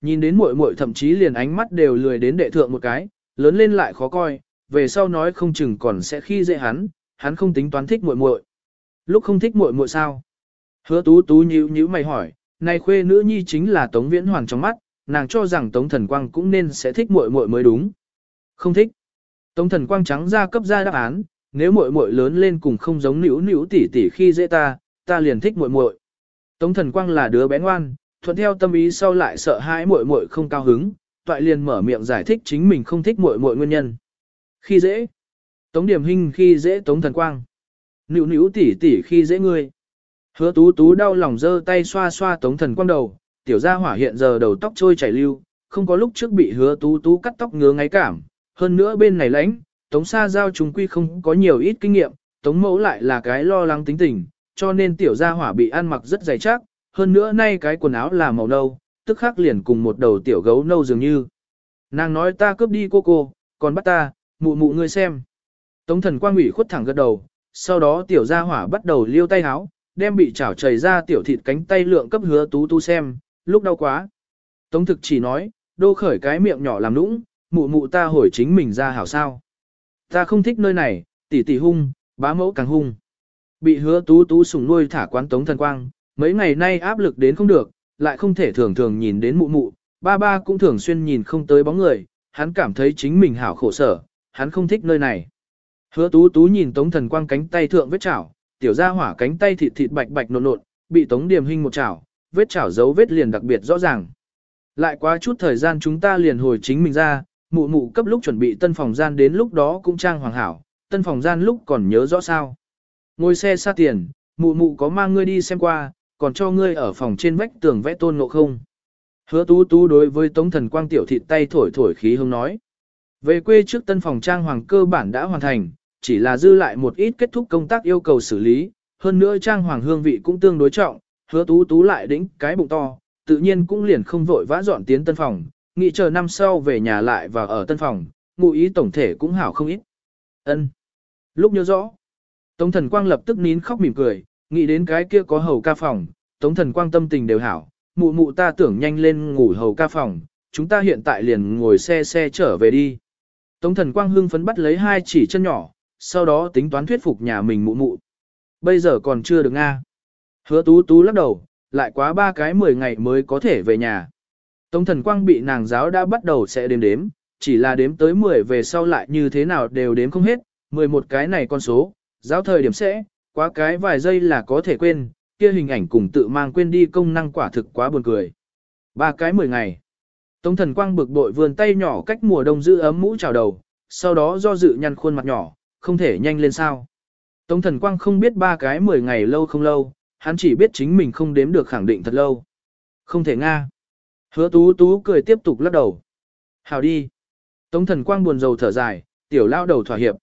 Nhìn đến muội muội thậm chí liền ánh mắt đều lười đến đệ thượng một cái, lớn lên lại khó coi, về sau nói không chừng còn sẽ khi dễ hắn, hắn không tính toán thích muội muội. Lúc không thích muội muội sao? Hứa tú tú nhíu nhíu mày hỏi, này khuê nữ nhi chính là Tống Viễn hoàng trong mắt, nàng cho rằng Tống Thần Quang cũng nên sẽ thích muội muội mới đúng. Không thích. Tống Thần Quang trắng ra cấp ra đáp án, nếu muội muội lớn lên cùng không giống nữu nữu tỷ tỷ khi dễ ta, ta liền thích muội muội. Tống Thần Quang là đứa bé ngoan, thuận theo tâm ý sau lại sợ hãi muội muội không cao hứng, toại liền mở miệng giải thích chính mình không thích muội muội nguyên nhân. Khi dễ. Tống Điểm Hinh khi dễ Tống Thần Quang. Nữu nữu tỷ tỷ khi dễ ngươi. Hứa tú tú đau lòng giơ tay xoa xoa Tống Thần Quang đầu, tiểu gia hỏa hiện giờ đầu tóc trôi chảy lưu, không có lúc trước bị hứa tú tú cắt tóc ngứa ngáy cảm. Hơn nữa bên này lãnh, Tống Sa Giao chúng quy không có nhiều ít kinh nghiệm, Tống Mẫu lại là cái lo lắng tính tình, cho nên tiểu gia hỏa bị ăn mặc rất dày chắc, hơn nữa nay cái quần áo là màu nâu, tức khắc liền cùng một đầu tiểu gấu nâu dường như. Nàng nói ta cướp đi cô cô, còn bắt ta, mụ mụ ngươi xem. Tống thần quang ủy khuất thẳng gật đầu, sau đó tiểu gia hỏa bắt đầu liêu tay háo, đem bị chảo chảy ra tiểu thịt cánh tay lượng cấp hứa tú tú xem, lúc đau quá. Tống thực chỉ nói, đô khởi cái miệng nhỏ làm nũng, mụ mụ ta hồi chính mình ra hảo sao. Ta không thích nơi này, tỷ tỷ hung, bá mẫu càng hung. Bị hứa tú tú sủng nuôi thả quán tống thần quang, mấy ngày nay áp lực đến không được, lại không thể thường thường nhìn đến mụ mụ, ba ba cũng thường xuyên nhìn không tới bóng người, hắn cảm thấy chính mình hảo khổ sở, hắn không thích nơi này. Hứa tú tú nhìn tống thần quang cánh tay thượng vết chảo, tiểu ra hỏa cánh tay thịt thịt bạch bạch nộn nộn, bị tống điểm hình một chảo, vết chảo dấu vết liền đặc biệt rõ ràng. Lại quá chút thời gian chúng ta liền hồi chính mình ra, mụ mụ cấp lúc chuẩn bị tân phòng gian đến lúc đó cũng trang hoàng hảo, tân phòng gian lúc còn nhớ rõ sao. Ngồi xe xa tiền, mụ mụ có mang ngươi đi xem qua, còn cho ngươi ở phòng trên vách tường vẽ tôn ngộ không. Hứa tú tú đối với tống thần quang tiểu thịt tay thổi thổi khí hương nói. Về quê trước tân phòng trang hoàng cơ bản đã hoàn thành, chỉ là dư lại một ít kết thúc công tác yêu cầu xử lý, hơn nữa trang hoàng hương vị cũng tương đối trọng, hứa tú tú lại đĩnh cái bụng to, tự nhiên cũng liền không vội vã dọn tiến tân phòng, nghĩ chờ năm sau về nhà lại và ở tân phòng, ngụ ý tổng thể cũng hảo không ít. ân Lúc nhớ rõ, Tống thần quang lập tức nín khóc mỉm cười, nghĩ đến cái kia có hầu ca phòng, tống thần quang tâm tình đều hảo, mụ mụ ta tưởng nhanh lên ngủ hầu ca phòng, chúng ta hiện tại liền ngồi xe xe trở về đi. Tống thần quang hưng phấn bắt lấy hai chỉ chân nhỏ, sau đó tính toán thuyết phục nhà mình mụ mụ. Bây giờ còn chưa được a, Hứa tú tú lắc đầu, lại quá ba cái 10 ngày mới có thể về nhà. Tống thần quang bị nàng giáo đã bắt đầu sẽ đếm đếm, chỉ là đếm tới 10 về sau lại như thế nào đều đếm không hết, 11 cái này con số, giáo thời điểm sẽ, quá cái vài giây là có thể quên, kia hình ảnh cùng tự mang quên đi công năng quả thực quá buồn cười. Ba cái 10 ngày. Tống thần quang bực bội vườn tay nhỏ cách mùa đông giữ ấm mũ chào đầu, sau đó do dự nhăn khuôn mặt nhỏ, không thể nhanh lên sao. Tống thần quang không biết ba cái 10 ngày lâu không lâu, hắn chỉ biết chính mình không đếm được khẳng định thật lâu. Không thể nga. Hứa tú tú cười tiếp tục lắc đầu. Hào đi. Tống thần quang buồn rầu thở dài, tiểu lao đầu thỏa hiệp.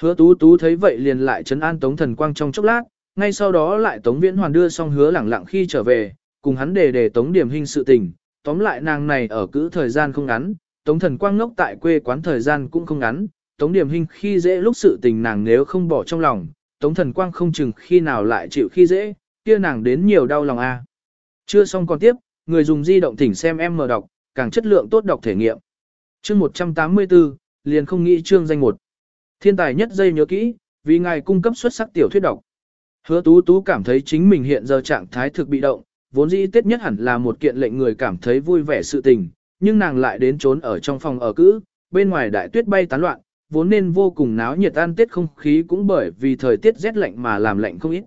Hứa tú tú thấy vậy liền lại trấn an tống thần quang trong chốc lát, ngay sau đó lại tống viễn hoàn đưa xong hứa lẳng lặng khi trở về, cùng hắn đề đề tống điểm hình sự tình, tóm lại nàng này ở cữ thời gian không ngắn, tống thần quang ngốc tại quê quán thời gian cũng không ngắn, tống điểm hình khi dễ lúc sự tình nàng nếu không bỏ trong lòng, tống thần quang không chừng khi nào lại chịu khi dễ, kia nàng đến nhiều đau lòng a. Chưa xong còn tiếp, người dùng di động thỉnh xem em mở đọc, càng chất lượng tốt đọc thể nghiệm. Chương 184, liền không nghĩ chương danh một. Thiên tài nhất dây nhớ kỹ, vì ngài cung cấp xuất sắc tiểu thuyết độc. Hứa tú tú cảm thấy chính mình hiện giờ trạng thái thực bị động, vốn dĩ tết nhất hẳn là một kiện lệnh người cảm thấy vui vẻ sự tình, nhưng nàng lại đến trốn ở trong phòng ở cữ, bên ngoài đại tuyết bay tán loạn, vốn nên vô cùng náo nhiệt ăn tết không khí cũng bởi vì thời tiết rét lạnh mà làm lạnh không ít.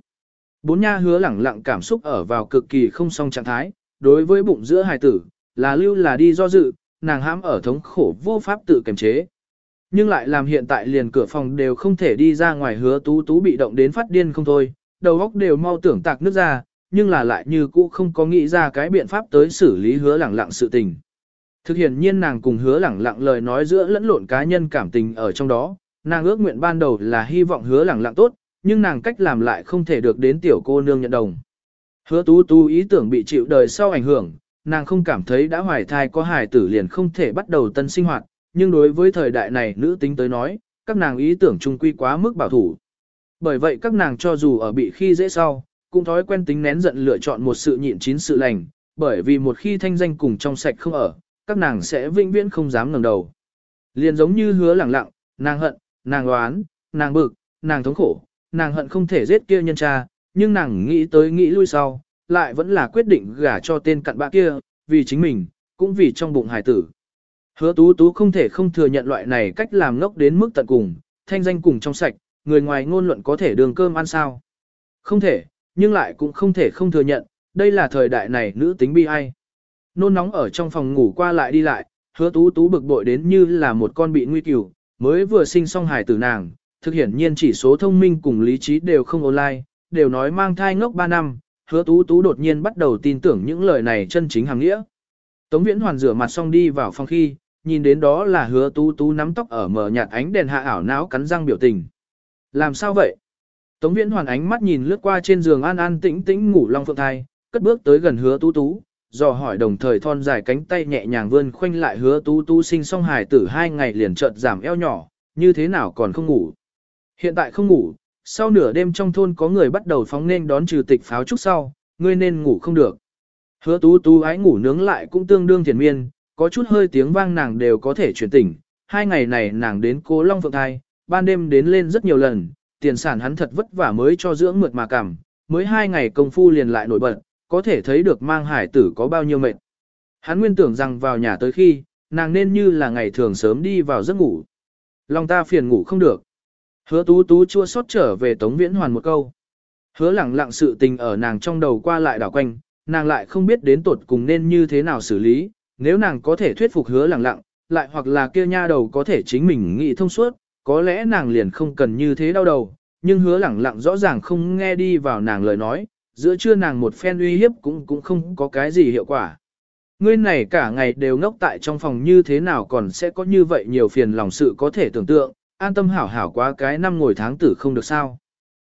Bốn nha hứa lẳng lặng cảm xúc ở vào cực kỳ không song trạng thái, đối với bụng giữa hài tử, là lưu là đi do dự, nàng hãm ở thống khổ vô pháp tự kiềm chế. Nhưng lại làm hiện tại liền cửa phòng đều không thể đi ra ngoài hứa tú tú bị động đến phát điên không thôi, đầu óc đều mau tưởng tạc nước ra, nhưng là lại như cũ không có nghĩ ra cái biện pháp tới xử lý hứa lẳng lặng sự tình. Thực hiện nhiên nàng cùng hứa lẳng lặng lời nói giữa lẫn lộn cá nhân cảm tình ở trong đó, nàng ước nguyện ban đầu là hy vọng hứa lẳng lặng tốt, nhưng nàng cách làm lại không thể được đến tiểu cô nương nhận đồng. Hứa tú tú ý tưởng bị chịu đời sau ảnh hưởng, nàng không cảm thấy đã hoài thai có hài tử liền không thể bắt đầu tân sinh hoạt, nhưng đối với thời đại này nữ tính tới nói, các nàng ý tưởng trung quy quá mức bảo thủ. Bởi vậy các nàng cho dù ở bị khi dễ sau, cũng thói quen tính nén giận lựa chọn một sự nhịn chín sự lành, bởi vì một khi thanh danh cùng trong sạch không ở, các nàng sẽ vĩnh viễn không dám ngẩng đầu. Liền giống như hứa lẳng lặng, nàng hận, nàng oán, nàng bực, nàng thống khổ, nàng hận không thể giết kia nhân cha, nhưng nàng nghĩ tới nghĩ lui sau, lại vẫn là quyết định gả cho tên cặn bã kia, vì chính mình, cũng vì trong bụng hải tử. Hứa tú tú không thể không thừa nhận loại này cách làm ngốc đến mức tận cùng, thanh danh cùng trong sạch, người ngoài ngôn luận có thể đường cơm ăn sao. Không thể, nhưng lại cũng không thể không thừa nhận, đây là thời đại này nữ tính bi ai. Nôn nóng ở trong phòng ngủ qua lại đi lại, hứa tú tú bực bội đến như là một con bị nguy cửu, mới vừa sinh xong hài tử nàng, thực hiển nhiên chỉ số thông minh cùng lý trí đều không online, đều nói mang thai ngốc 3 năm, hứa tú tú đột nhiên bắt đầu tin tưởng những lời này chân chính hàng nghĩa. Tống viễn hoàn rửa mặt xong đi vào phòng khi, nhìn đến đó là hứa tú tú nắm tóc ở mờ nhạt ánh đèn hạ ảo não cắn răng biểu tình. Làm sao vậy? Tống viễn hoàn ánh mắt nhìn lướt qua trên giường an an tĩnh tĩnh ngủ long phượng thai, cất bước tới gần hứa tú tú, dò hỏi đồng thời thon dài cánh tay nhẹ nhàng vươn khoanh lại hứa tú tú sinh xong hài tử hai ngày liền chợt giảm eo nhỏ, như thế nào còn không ngủ. Hiện tại không ngủ, sau nửa đêm trong thôn có người bắt đầu phóng nên đón trừ tịch pháo trúc sau, ngươi nên ngủ không được. Hứa tú tú ái ngủ nướng lại cũng tương đương thiền miên, có chút hơi tiếng vang nàng đều có thể chuyển tỉnh. Hai ngày này nàng đến cố long phượng thai, ban đêm đến lên rất nhiều lần, tiền sản hắn thật vất vả mới cho dưỡng mượt mà cảm, mới hai ngày công phu liền lại nổi bật, có thể thấy được mang hải tử có bao nhiêu mệt. Hắn nguyên tưởng rằng vào nhà tới khi, nàng nên như là ngày thường sớm đi vào giấc ngủ. Lòng ta phiền ngủ không được. Hứa tú tú chua xót trở về Tống Viễn Hoàn một câu. Hứa lẳng lặng sự tình ở nàng trong đầu qua lại đảo quanh, nàng lại không biết đến tột cùng nên như thế nào xử lý, nếu nàng có thể thuyết phục hứa lẳng lặng, lại hoặc là kia nha đầu có thể chính mình nghĩ thông suốt, có lẽ nàng liền không cần như thế đau đầu, nhưng hứa lẳng lặng rõ ràng không nghe đi vào nàng lời nói, giữa trưa nàng một phen uy hiếp cũng cũng không có cái gì hiệu quả. Ngươi này cả ngày đều ngốc tại trong phòng như thế nào còn sẽ có như vậy nhiều phiền lòng sự có thể tưởng tượng, an tâm hảo hảo quá cái năm ngồi tháng tử không được sao.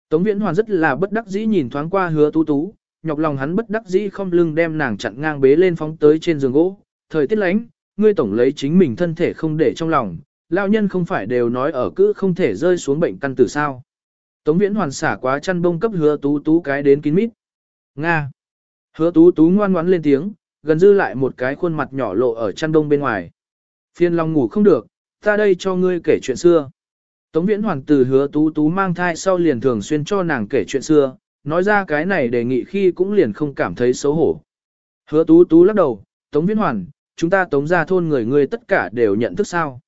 Tống Viễn Hoàn rất là bất đắc dĩ nhìn thoáng qua hứa tú tú, nhọc lòng hắn bất đắc dĩ không lưng đem nàng chặn ngang bế lên phóng tới trên giường gỗ. Thời tiết lánh, ngươi tổng lấy chính mình thân thể không để trong lòng, lao nhân không phải đều nói ở cứ không thể rơi xuống bệnh căn tử sao. Tống Viễn Hoàn xả quá chăn bông cấp hứa tú tú cái đến kín mít. Nga. Hứa tú tú ngoan ngoãn lên tiếng, gần dư lại một cái khuôn mặt nhỏ lộ ở chăn đông bên ngoài. Phiên long ngủ không được, ta đây cho ngươi kể chuyện xưa. Tống viễn hoàng từ hứa tú tú mang thai sau liền thường xuyên cho nàng kể chuyện xưa, nói ra cái này đề nghị khi cũng liền không cảm thấy xấu hổ. Hứa tú tú lắc đầu, Tống viễn hoàn, chúng ta tống ra thôn người ngươi tất cả đều nhận thức sao.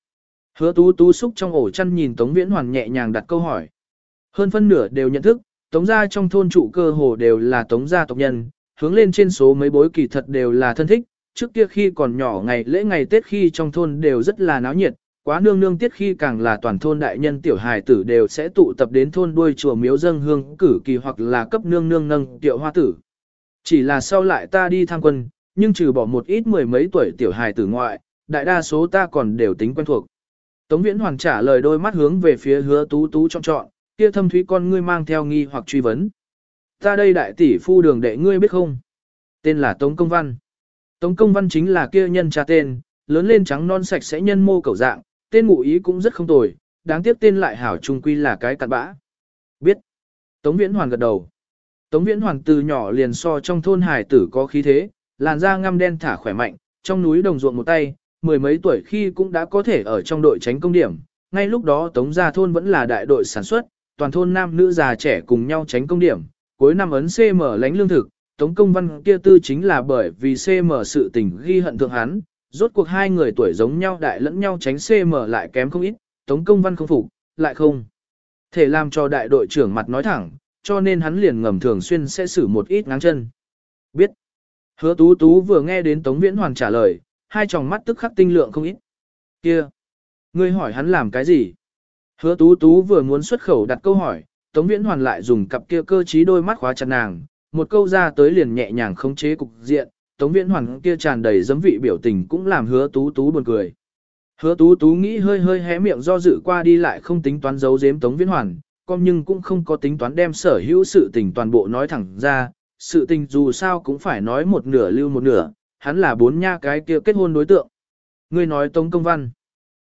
Hứa tú tú xúc trong ổ chăn nhìn Tống viễn hoàn nhẹ nhàng đặt câu hỏi. Hơn phân nửa đều nhận thức, tống gia trong thôn trụ cơ hồ đều là tống gia tộc nhân, hướng lên trên số mấy bối kỳ thật đều là thân thích, trước kia khi còn nhỏ ngày lễ ngày Tết khi trong thôn đều rất là náo nhiệt, quá nương nương tiết khi càng là toàn thôn đại nhân tiểu hài tử đều sẽ tụ tập đến thôn đuôi chùa miếu dâng hương cử kỳ hoặc là cấp nương nương nâng tiệu hoa tử. Chỉ là sau lại ta đi tham quân, nhưng trừ bỏ một ít mười mấy tuổi tiểu hài tử ngoại, đại đa số ta còn đều tính quen thuộc. Tống Viễn Hoàng trả lời đôi mắt hướng về phía hứa tú tú trong trọn, kia thâm thúy con ngươi mang theo nghi hoặc truy vấn. Ta đây đại tỷ phu đường đệ ngươi biết không? Tên là Tống Công Văn. Tống Công Văn chính là kia nhân cha tên, lớn lên trắng non sạch sẽ nhân mô cầu dạng, tên ngụ ý cũng rất không tồi, đáng tiếc tên lại hảo trung quy là cái cặn bã. Biết. Tống Viễn Hoàn gật đầu. Tống Viễn Hoàn từ nhỏ liền so trong thôn hải tử có khí thế, làn da ngăm đen thả khỏe mạnh, trong núi đồng ruộng một tay, mười mấy tuổi khi cũng đã có thể ở trong đội tránh công điểm. Ngay lúc đó Tống Gia Thôn vẫn là đại đội sản xuất, toàn thôn nam nữ già trẻ cùng nhau tránh công điểm, cuối năm ấn CM lánh lương thực, Tống Công Văn kia tư chính là bởi vì CM sự tình ghi hận thượng hắn, rốt cuộc hai người tuổi giống nhau đại lẫn nhau tránh CM lại kém không ít, Tống Công Văn không phục, lại không. Thể làm cho đại đội trưởng mặt nói thẳng, cho nên hắn liền ngầm thường xuyên sẽ xử một ít ngáng chân. Biết. Hứa Tú Tú vừa nghe đến Tống Viễn Hoàn trả lời, hai tròng mắt tức khắc tinh lượng không ít. Kia. Ngươi hỏi hắn làm cái gì? Hứa tú tú vừa muốn xuất khẩu đặt câu hỏi, Tống Viễn Hoàn lại dùng cặp kia cơ trí đôi mắt khóa chặt nàng, một câu ra tới liền nhẹ nhàng khống chế cục diện, Tống Viễn Hoàn kia tràn đầy dấm vị biểu tình cũng làm hứa tú tú buồn cười. Hứa tú tú nghĩ hơi hơi hé miệng do dự qua đi lại không tính toán giấu giếm Tống Viễn Hoàn, con nhưng cũng không có tính toán đem sở hữu sự tình toàn bộ nói thẳng ra, sự tình dù sao cũng phải nói một nửa lưu một nửa, hắn là bốn nha cái kia kết hôn đối tượng. Ngươi nói Tống Công Văn.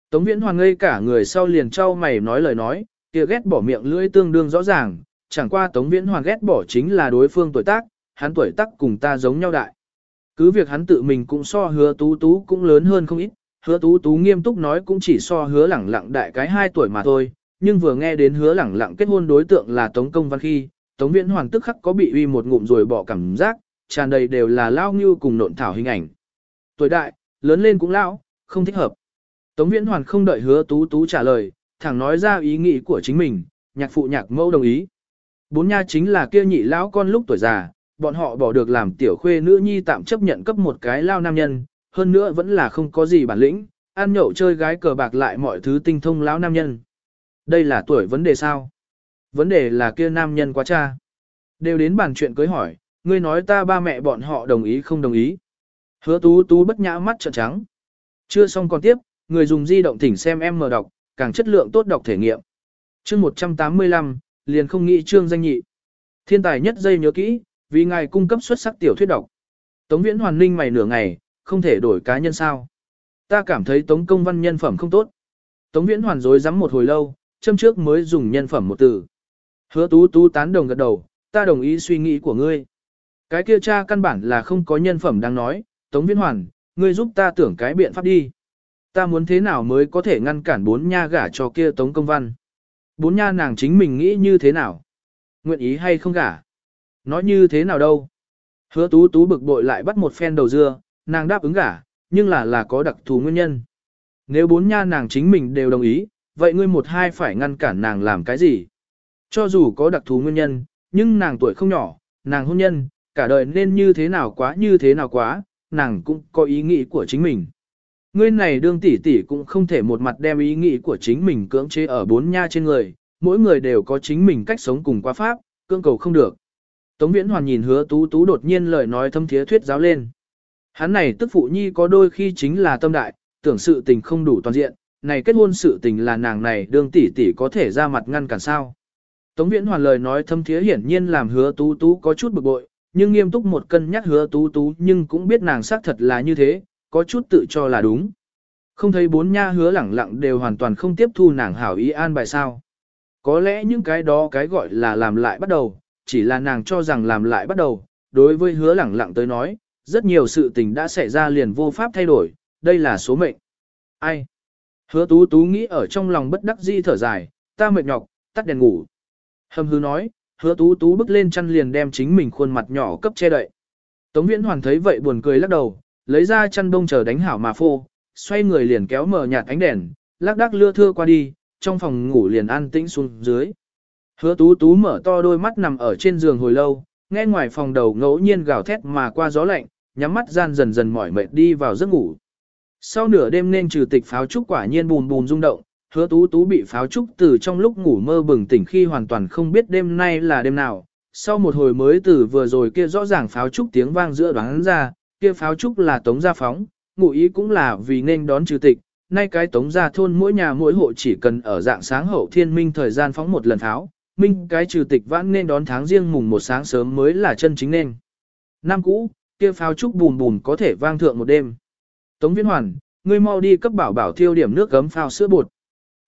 Tống Viễn Hoàng ngây cả người sau liền trao mày nói lời nói, kia ghét bỏ miệng lưỡi tương đương rõ ràng, chẳng qua Tống Viễn Hoàng ghét bỏ chính là đối phương tuổi tác, hắn tuổi tác cùng ta giống nhau đại. Cứ việc hắn tự mình cũng so hứa tú tú cũng lớn hơn không ít, hứa tú tú nghiêm túc nói cũng chỉ so hứa lẳng lặng đại cái 2 tuổi mà thôi, nhưng vừa nghe đến hứa lẳng lặng kết hôn đối tượng là Tống Công Văn khi, Tống Viễn Hoàn tức khắc có bị uy một ngụm rồi bỏ cảm giác, tràn đầy đều là lao như cùng nộn thảo hình ảnh. Tuổi đại, lớn lên cũng lão, không thích hợp. Tống Viễn Hoàn không đợi hứa tú tú trả lời, thẳng nói ra ý nghĩ của chính mình, nhạc phụ nhạc mẫu đồng ý. Bốn nha chính là kia nhị lão con lúc tuổi già, bọn họ bỏ được làm tiểu khuê nữ nhi tạm chấp nhận cấp một cái lao nam nhân, hơn nữa vẫn là không có gì bản lĩnh, ăn nhậu chơi gái cờ bạc lại mọi thứ tinh thông lão nam nhân. Đây là tuổi vấn đề sao? Vấn đề là kia nam nhân quá cha. Đều đến bàn chuyện cưới hỏi, ngươi nói ta ba mẹ bọn họ đồng ý không đồng ý. Hứa tú tú bất nhã mắt trợn trắng. Chưa xong còn tiếp, người dùng di động thỉnh xem em mở đọc, càng chất lượng tốt đọc thể nghiệm. chương 185, liền không nghĩ trương danh nhị. Thiên tài nhất dây nhớ kỹ, vì ngài cung cấp xuất sắc tiểu thuyết độc. Tống viễn hoàn ninh mày nửa ngày, không thể đổi cá nhân sao. Ta cảm thấy tống công văn nhân phẩm không tốt. Tống viễn hoàn dối rắm một hồi lâu, châm trước mới dùng nhân phẩm một từ. Hứa tú tú tán đồng gật đầu, ta đồng ý suy nghĩ của ngươi. Cái kia cha căn bản là không có nhân phẩm đang nói, Tống Viễn Hoàn, ngươi giúp ta tưởng cái biện pháp đi. Ta muốn thế nào mới có thể ngăn cản bốn nha gả cho kia Tống Công Văn. Bốn nha nàng chính mình nghĩ như thế nào? Nguyện ý hay không gả? Nói như thế nào đâu? Hứa tú tú bực bội lại bắt một phen đầu dưa, nàng đáp ứng gả, nhưng là là có đặc thù nguyên nhân. Nếu bốn nha nàng chính mình đều đồng ý, vậy ngươi một hai phải ngăn cản nàng làm cái gì? Cho dù có đặc thù nguyên nhân, nhưng nàng tuổi không nhỏ, nàng hôn nhân, cả đời nên như thế nào quá như thế nào quá, nàng cũng có ý nghĩ của chính mình. Ngươi này đương tỷ tỷ cũng không thể một mặt đem ý nghĩ của chính mình cưỡng chế ở bốn nha trên người, mỗi người đều có chính mình cách sống cùng quá pháp, cưỡng cầu không được. Tống Viễn Hoàn nhìn hứa tú tú đột nhiên lời nói thâm thiế thuyết giáo lên. Hắn này tức phụ nhi có đôi khi chính là tâm đại, tưởng sự tình không đủ toàn diện, này kết hôn sự tình là nàng này đương tỷ tỷ có thể ra mặt ngăn cản sao. Tống Viễn Hoàn lời nói thâm thiế hiển nhiên làm hứa tú tú có chút bực bội, nhưng nghiêm túc một cân nhắc hứa tú tú nhưng cũng biết nàng xác thật là như thế, có chút tự cho là đúng. Không thấy bốn nha hứa lẳng lặng đều hoàn toàn không tiếp thu nàng hảo ý an bài sao. Có lẽ những cái đó cái gọi là làm lại bắt đầu, chỉ là nàng cho rằng làm lại bắt đầu, đối với hứa lẳng lặng tới nói, rất nhiều sự tình đã xảy ra liền vô pháp thay đổi, đây là số mệnh. Ai? Hứa tú tú nghĩ ở trong lòng bất đắc di thở dài, ta mệt nhọc, tắt đèn ngủ. Hâm hư nói, hứa tú tú bước lên chăn liền đem chính mình khuôn mặt nhỏ cấp che đậy. Tống viễn hoàn thấy vậy buồn cười lắc đầu, lấy ra chăn đông chờ đánh hảo mà phô, xoay người liền kéo mở nhạt ánh đèn, lắc đắc lưa thưa qua đi, trong phòng ngủ liền an tĩnh xuống dưới. Hứa tú tú mở to đôi mắt nằm ở trên giường hồi lâu, nghe ngoài phòng đầu ngẫu nhiên gào thét mà qua gió lạnh, nhắm mắt gian dần dần mỏi mệt đi vào giấc ngủ. Sau nửa đêm nên trừ tịch pháo trúc quả nhiên bùn bùn rung động, hứa tú tú bị pháo trúc từ trong lúc ngủ mơ bừng tỉnh khi hoàn toàn không biết đêm nay là đêm nào. Sau một hồi mới từ vừa rồi kia rõ ràng pháo trúc tiếng vang giữa đoán ra, kia pháo trúc là tống gia phóng, ngụ ý cũng là vì nên đón trừ tịch. Nay cái tống gia thôn mỗi nhà mỗi hộ chỉ cần ở dạng sáng hậu thiên minh thời gian phóng một lần pháo, minh cái trừ tịch vãn nên đón tháng riêng mùng một sáng sớm mới là chân chính nên. Năm cũ, kia pháo trúc bùn bùn có thể vang thượng một đêm. Tống Viễn Hoàn, ngươi mau đi cấp bảo bảo thiêu điểm nước gấm phao sữa bột.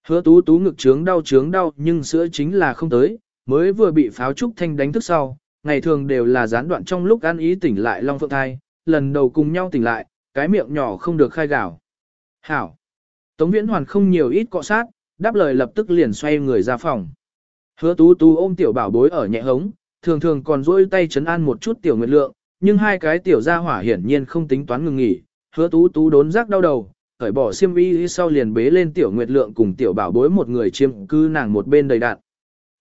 Hứa tú tú ngực trướng đau trướng đau nhưng sữa chính là không tới, mới vừa bị pháo trúc thanh đánh thức sau, ngày thường đều là gián đoạn trong lúc ăn ý tỉnh lại long phượng thai, lần đầu cùng nhau tỉnh lại, cái miệng nhỏ không được khai gạo. Hảo! Tống Viễn Hoàn không nhiều ít cọ sát, đáp lời lập tức liền xoay người ra phòng. Hứa tú tú ôm tiểu bảo bối ở nhẹ hống, thường thường còn duỗi tay chấn an một chút tiểu nguyệt lượng, nhưng hai cái tiểu gia hỏa hiển nhiên không tính toán ngừng nghỉ, hứa tú tú đốn rác đau đầu, cởi bỏ xiêm y sau liền bế lên tiểu nguyệt lượng cùng tiểu bảo bối một người chiếm cư nàng một bên đầy đạn.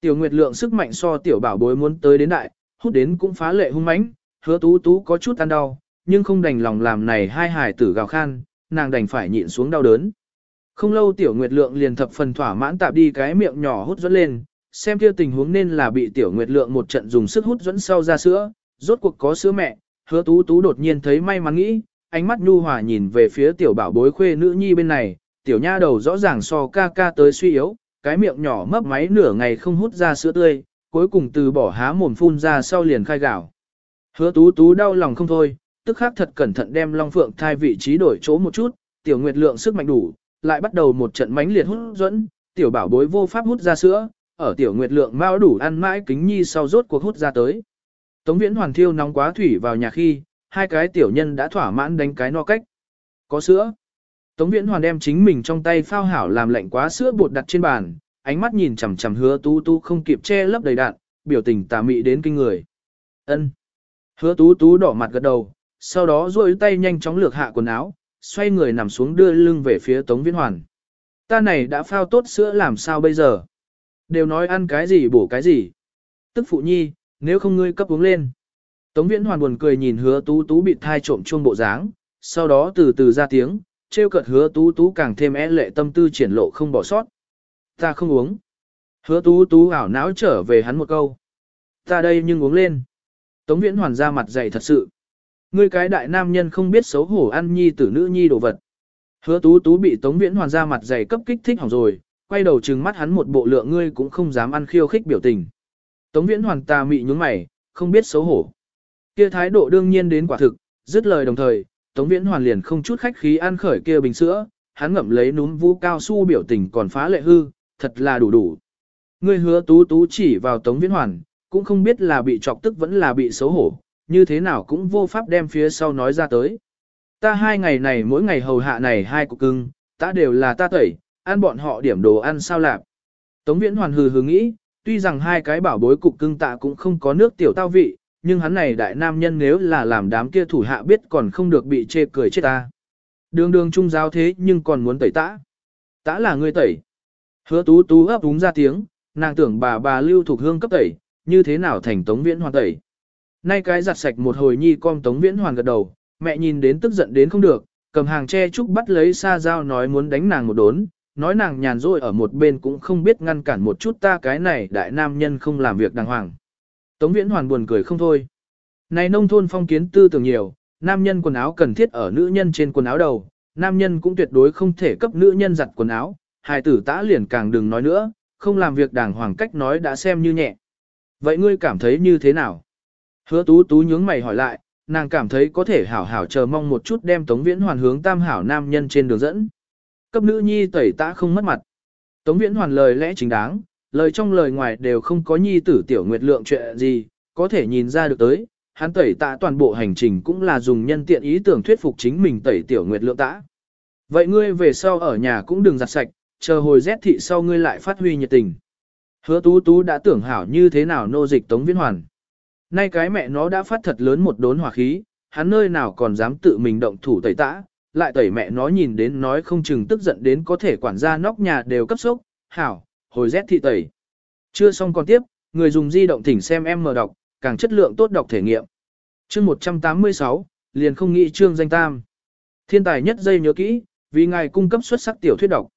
Tiểu nguyệt lượng sức mạnh so tiểu bảo bối muốn tới đến đại, hút đến cũng phá lệ hung mãnh, hứa tú tú có chút ăn đau, nhưng không đành lòng làm này hai hải tử gào khan, nàng đành phải nhịn xuống đau đớn. Không lâu tiểu nguyệt lượng liền thập phần thỏa mãn tạp đi cái miệng nhỏ hút dẫn lên, xem kia tình huống nên là bị tiểu nguyệt lượng một trận dùng sức hút dẫn sau ra sữa, rốt cuộc có sữa mẹ, hứa tú tú đột nhiên thấy may mắn nghĩ, ánh mắt nhu hòa nhìn về phía tiểu bảo bối khuê nữ nhi bên này, tiểu nha đầu rõ ràng so ca ca tới suy yếu, cái miệng nhỏ mấp máy nửa ngày không hút ra sữa tươi, cuối cùng từ bỏ há mồm phun ra sau liền khai gạo. Hứa tú tú đau lòng không thôi, tức khắc thật cẩn thận đem Long Phượng thai vị trí đổi chỗ một chút, tiểu nguyệt lượng sức mạnh đủ, lại bắt đầu một trận mánh liệt hút dẫn, tiểu bảo bối vô pháp hút ra sữa, ở tiểu nguyệt lượng mau đủ ăn mãi kính nhi sau rốt cuộc hút ra tới. Tống viễn hoàn thiêu nóng quá thủy vào nhà khi, hai cái tiểu nhân đã thỏa mãn đánh cái no cách. Có sữa. Tống Viễn Hoàn đem chính mình trong tay phao hảo làm lạnh quá sữa bột đặt trên bàn, ánh mắt nhìn chằm chằm hứa tú tú không kịp che lấp đầy đạn, biểu tình tà mị đến kinh người. Ân. Hứa tú tú đỏ mặt gật đầu, sau đó duỗi tay nhanh chóng lược hạ quần áo, xoay người nằm xuống đưa lưng về phía Tống Viễn Hoàn. Ta này đã phao tốt sữa làm sao bây giờ? Đều nói ăn cái gì bổ cái gì. Tức phụ nhi, nếu không ngươi cấp uống lên. Tống Viễn Hoàn buồn cười nhìn hứa tú tú bị thai trộm chuông bộ dáng, sau đó từ từ ra tiếng, trêu cợt hứa tú tú càng thêm é lệ tâm tư triển lộ không bỏ sót. Ta không uống. Hứa tú tú ảo não trở về hắn một câu. Ta đây nhưng uống lên. Tống Viễn Hoàn ra mặt dày thật sự. Ngươi cái đại nam nhân không biết xấu hổ ăn nhi tử nữ nhi đồ vật. Hứa tú tú bị Tống Viễn Hoàn ra mặt dày cấp kích thích hỏng rồi, quay đầu trừng mắt hắn một bộ lượng ngươi cũng không dám ăn khiêu khích biểu tình. Tống Viễn Hoàn ta mị nhướng mày, không biết xấu hổ. Kia thái độ đương nhiên đến quả thực, dứt lời đồng thời, Tống Viễn Hoàn liền không chút khách khí ăn khởi kia bình sữa, hắn ngậm lấy núm vũ cao su biểu tình còn phá lệ hư, thật là đủ đủ. người hứa tú tú chỉ vào Tống Viễn Hoàn, cũng không biết là bị chọc tức vẫn là bị xấu hổ, như thế nào cũng vô pháp đem phía sau nói ra tới. Ta hai ngày này mỗi ngày hầu hạ này hai cục cưng, ta đều là ta tẩy, ăn bọn họ điểm đồ ăn sao lạp. Tống Viễn Hoàn hừ hừ nghĩ, tuy rằng hai cái bảo bối cục cưng tạ cũng không có nước tiểu tao vị, nhưng hắn này đại nam nhân nếu là làm đám kia thủ hạ biết còn không được bị chê cười chết ta. Đường đường trung giáo thế nhưng còn muốn tẩy tã. Tã là người tẩy. Hứa tú tú ấp úng ra tiếng, nàng tưởng bà bà lưu thuộc hương cấp tẩy, như thế nào thành tống viễn hoàn tẩy. Nay cái giặt sạch một hồi nhi con tống viễn hoàn gật đầu, mẹ nhìn đến tức giận đến không được, cầm hàng che trúc bắt lấy xa dao nói muốn đánh nàng một đốn, nói nàng nhàn rỗi ở một bên cũng không biết ngăn cản một chút ta cái này đại nam nhân không làm việc đàng hoàng. Tống Viễn Hoàn buồn cười không thôi. Này nông thôn phong kiến tư tưởng nhiều, nam nhân quần áo cần thiết ở nữ nhân trên quần áo đầu, nam nhân cũng tuyệt đối không thể cấp nữ nhân giặt quần áo, hài tử tã liền càng đừng nói nữa, không làm việc đàng hoàng cách nói đã xem như nhẹ. Vậy ngươi cảm thấy như thế nào? Hứa tú tú nhướng mày hỏi lại, nàng cảm thấy có thể hảo hảo chờ mong một chút đem Tống Viễn Hoàn hướng tam hảo nam nhân trên đường dẫn. Cấp nữ nhi tẩy tã không mất mặt. Tống Viễn Hoàn lời lẽ chính đáng, lời trong lời ngoài đều không có nhi tử tiểu nguyệt lượng chuyện gì, có thể nhìn ra được tới, hắn tẩy tạ toàn bộ hành trình cũng là dùng nhân tiện ý tưởng thuyết phục chính mình tẩy tiểu nguyệt lượng tã. Vậy ngươi về sau ở nhà cũng đừng giặt sạch, chờ hồi rét thị sau ngươi lại phát huy nhiệt tình. Hứa tú tú đã tưởng hảo như thế nào nô dịch tống viễn hoàn. Nay cái mẹ nó đã phát thật lớn một đốn hỏa khí, hắn nơi nào còn dám tự mình động thủ tẩy tã, lại tẩy mẹ nó nhìn đến nói không chừng tức giận đến có thể quản gia nóc nhà đều cấp sốc, hảo, hồi rét thị tẩy. Chưa xong còn tiếp, người dùng di động thỉnh xem em mở đọc, càng chất lượng tốt đọc thể nghiệm. Chương 186, liền không nghĩ chương danh tam. Thiên tài nhất dây nhớ kỹ, vì ngài cung cấp xuất sắc tiểu thuyết đọc.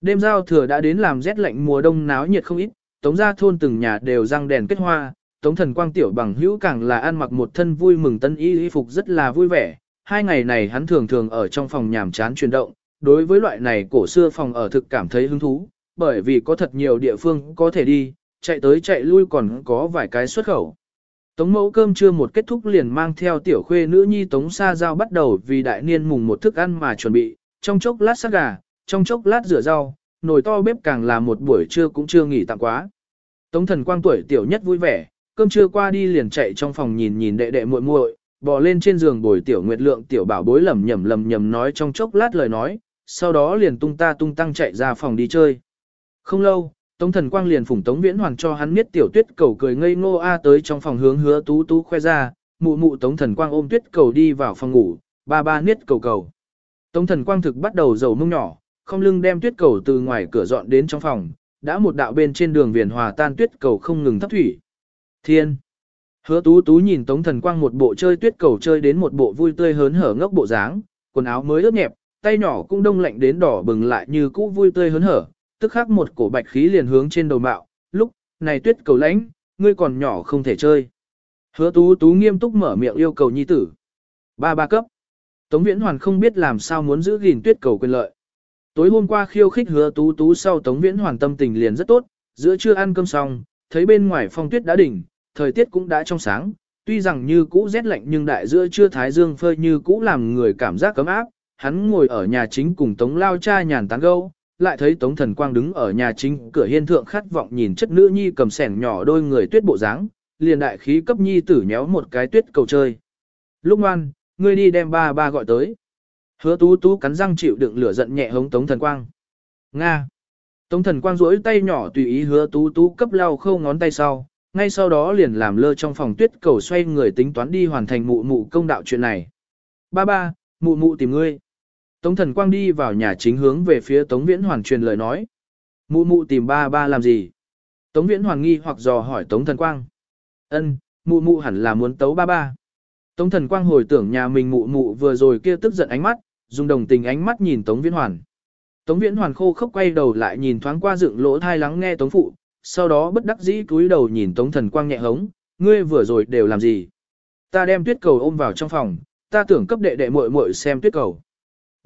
Đêm giao thừa đã đến làm rét lạnh mùa đông náo nhiệt không ít, tống gia thôn từng nhà đều răng đèn kết hoa, tống thần quang tiểu bằng hữu càng là ăn mặc một thân vui mừng tân y y phục rất là vui vẻ. Hai ngày này hắn thường thường ở trong phòng nhàm chán chuyển động, đối với loại này cổ xưa phòng ở thực cảm thấy hứng thú, bởi vì có thật nhiều địa phương có thể đi, chạy tới chạy lui còn có vài cái xuất khẩu. Tống mẫu cơm trưa một kết thúc liền mang theo tiểu khuê nữ nhi Tống Sa Giao bắt đầu vì đại niên mùng một thức ăn mà chuẩn bị, trong chốc lát sắc gà, trong chốc lát rửa rau, nồi to bếp càng là một buổi trưa cũng chưa nghỉ tạm quá. Tống thần quang tuổi tiểu nhất vui vẻ, cơm trưa qua đi liền chạy trong phòng nhìn nhìn đệ đệ muội muội, bò lên trên giường bồi tiểu nguyệt lượng tiểu bảo bối lầm nhầm lầm nhầm nói trong chốc lát lời nói, sau đó liền tung ta tung tăng chạy ra phòng đi chơi. Không lâu, Tống Thần Quang liền phủng Tống Viễn Hoàng cho hắn miết tiểu tuyết cầu cười ngây ngô a tới trong phòng hướng hứa tú tú khoe ra, mụ mụ Tống Thần Quang ôm tuyết cầu đi vào phòng ngủ, ba ba niết cầu cầu. Tống Thần Quang thực bắt đầu dầu mông nhỏ, không lưng đem tuyết cầu từ ngoài cửa dọn đến trong phòng, đã một đạo bên trên đường viền hòa tan tuyết cầu không ngừng thấp thủy. Thiên! Hứa tú tú nhìn Tống Thần Quang một bộ chơi tuyết cầu chơi đến một bộ vui tươi hớn hở ngốc bộ dáng, quần áo mới ướt nhẹp, tay nhỏ cũng đông lạnh đến đỏ bừng lại như cũ vui tươi hớn hở, tức khắc một cổ bạch khí liền hướng trên đầu mạo, lúc, này tuyết cầu lãnh, ngươi còn nhỏ không thể chơi. Hứa tú tú nghiêm túc mở miệng yêu cầu nhi tử. Ba ba cấp. Tống Viễn Hoàn không biết làm sao muốn giữ gìn tuyết cầu quyền lợi. Tối hôm qua khiêu khích hứa tú tú sau Tống Viễn Hoàn tâm tình liền rất tốt, giữa trưa ăn cơm xong, thấy bên ngoài phong tuyết đã đỉnh, thời tiết cũng đã trong sáng, tuy rằng như cũ rét lạnh nhưng đại giữa trưa thái dương phơi như cũ làm người cảm giác cấm áp, hắn ngồi ở nhà chính cùng Tống Lao cha nhàn tán gẫu, lại thấy Tống Thần Quang đứng ở nhà chính cửa hiên thượng khát vọng nhìn chất nữ nhi cầm sẻng nhỏ đôi người tuyết bộ dáng, liền đại khí cấp nhi tử nhéo một cái tuyết cầu chơi. Lúc ngoan, ngươi đi đem ba ba gọi tới. Hứa tú tú cắn răng chịu đựng lửa giận nhẹ hống Tống Thần Quang. Nga. Tống Thần Quang duỗi tay nhỏ tùy ý hứa tú tú cấp lau khâu ngón tay sau, ngay sau đó liền làm lơ trong phòng tuyết cầu xoay người tính toán đi hoàn thành mụ mụ công đạo chuyện này. Ba ba, mụ mụ tìm ngươi. Tống Thần Quang đi vào nhà chính hướng về phía Tống Viễn Hoàn truyền lời nói. Mụ mụ tìm ba ba làm gì? Tống Viễn Hoàn nghi hoặc dò hỏi Tống Thần Quang. Ân, mụ mụ hẳn là muốn tấu ba ba. Tống Thần Quang hồi tưởng nhà mình mụ mụ vừa rồi kia tức giận ánh mắt, dùng đồng tình ánh mắt nhìn Tống Viễn Hoàn. Tống Viễn Hoàn khô khốc quay đầu lại nhìn thoáng qua dựng lỗ thai lắng nghe Tống Phụ, sau đó bất đắc dĩ cúi đầu nhìn Tống Thần Quang nhẹ hống, ngươi vừa rồi đều làm gì? Ta đem tuyết cầu ôm vào trong phòng, ta tưởng cấp đệ đệ muội muội xem tuyết cầu.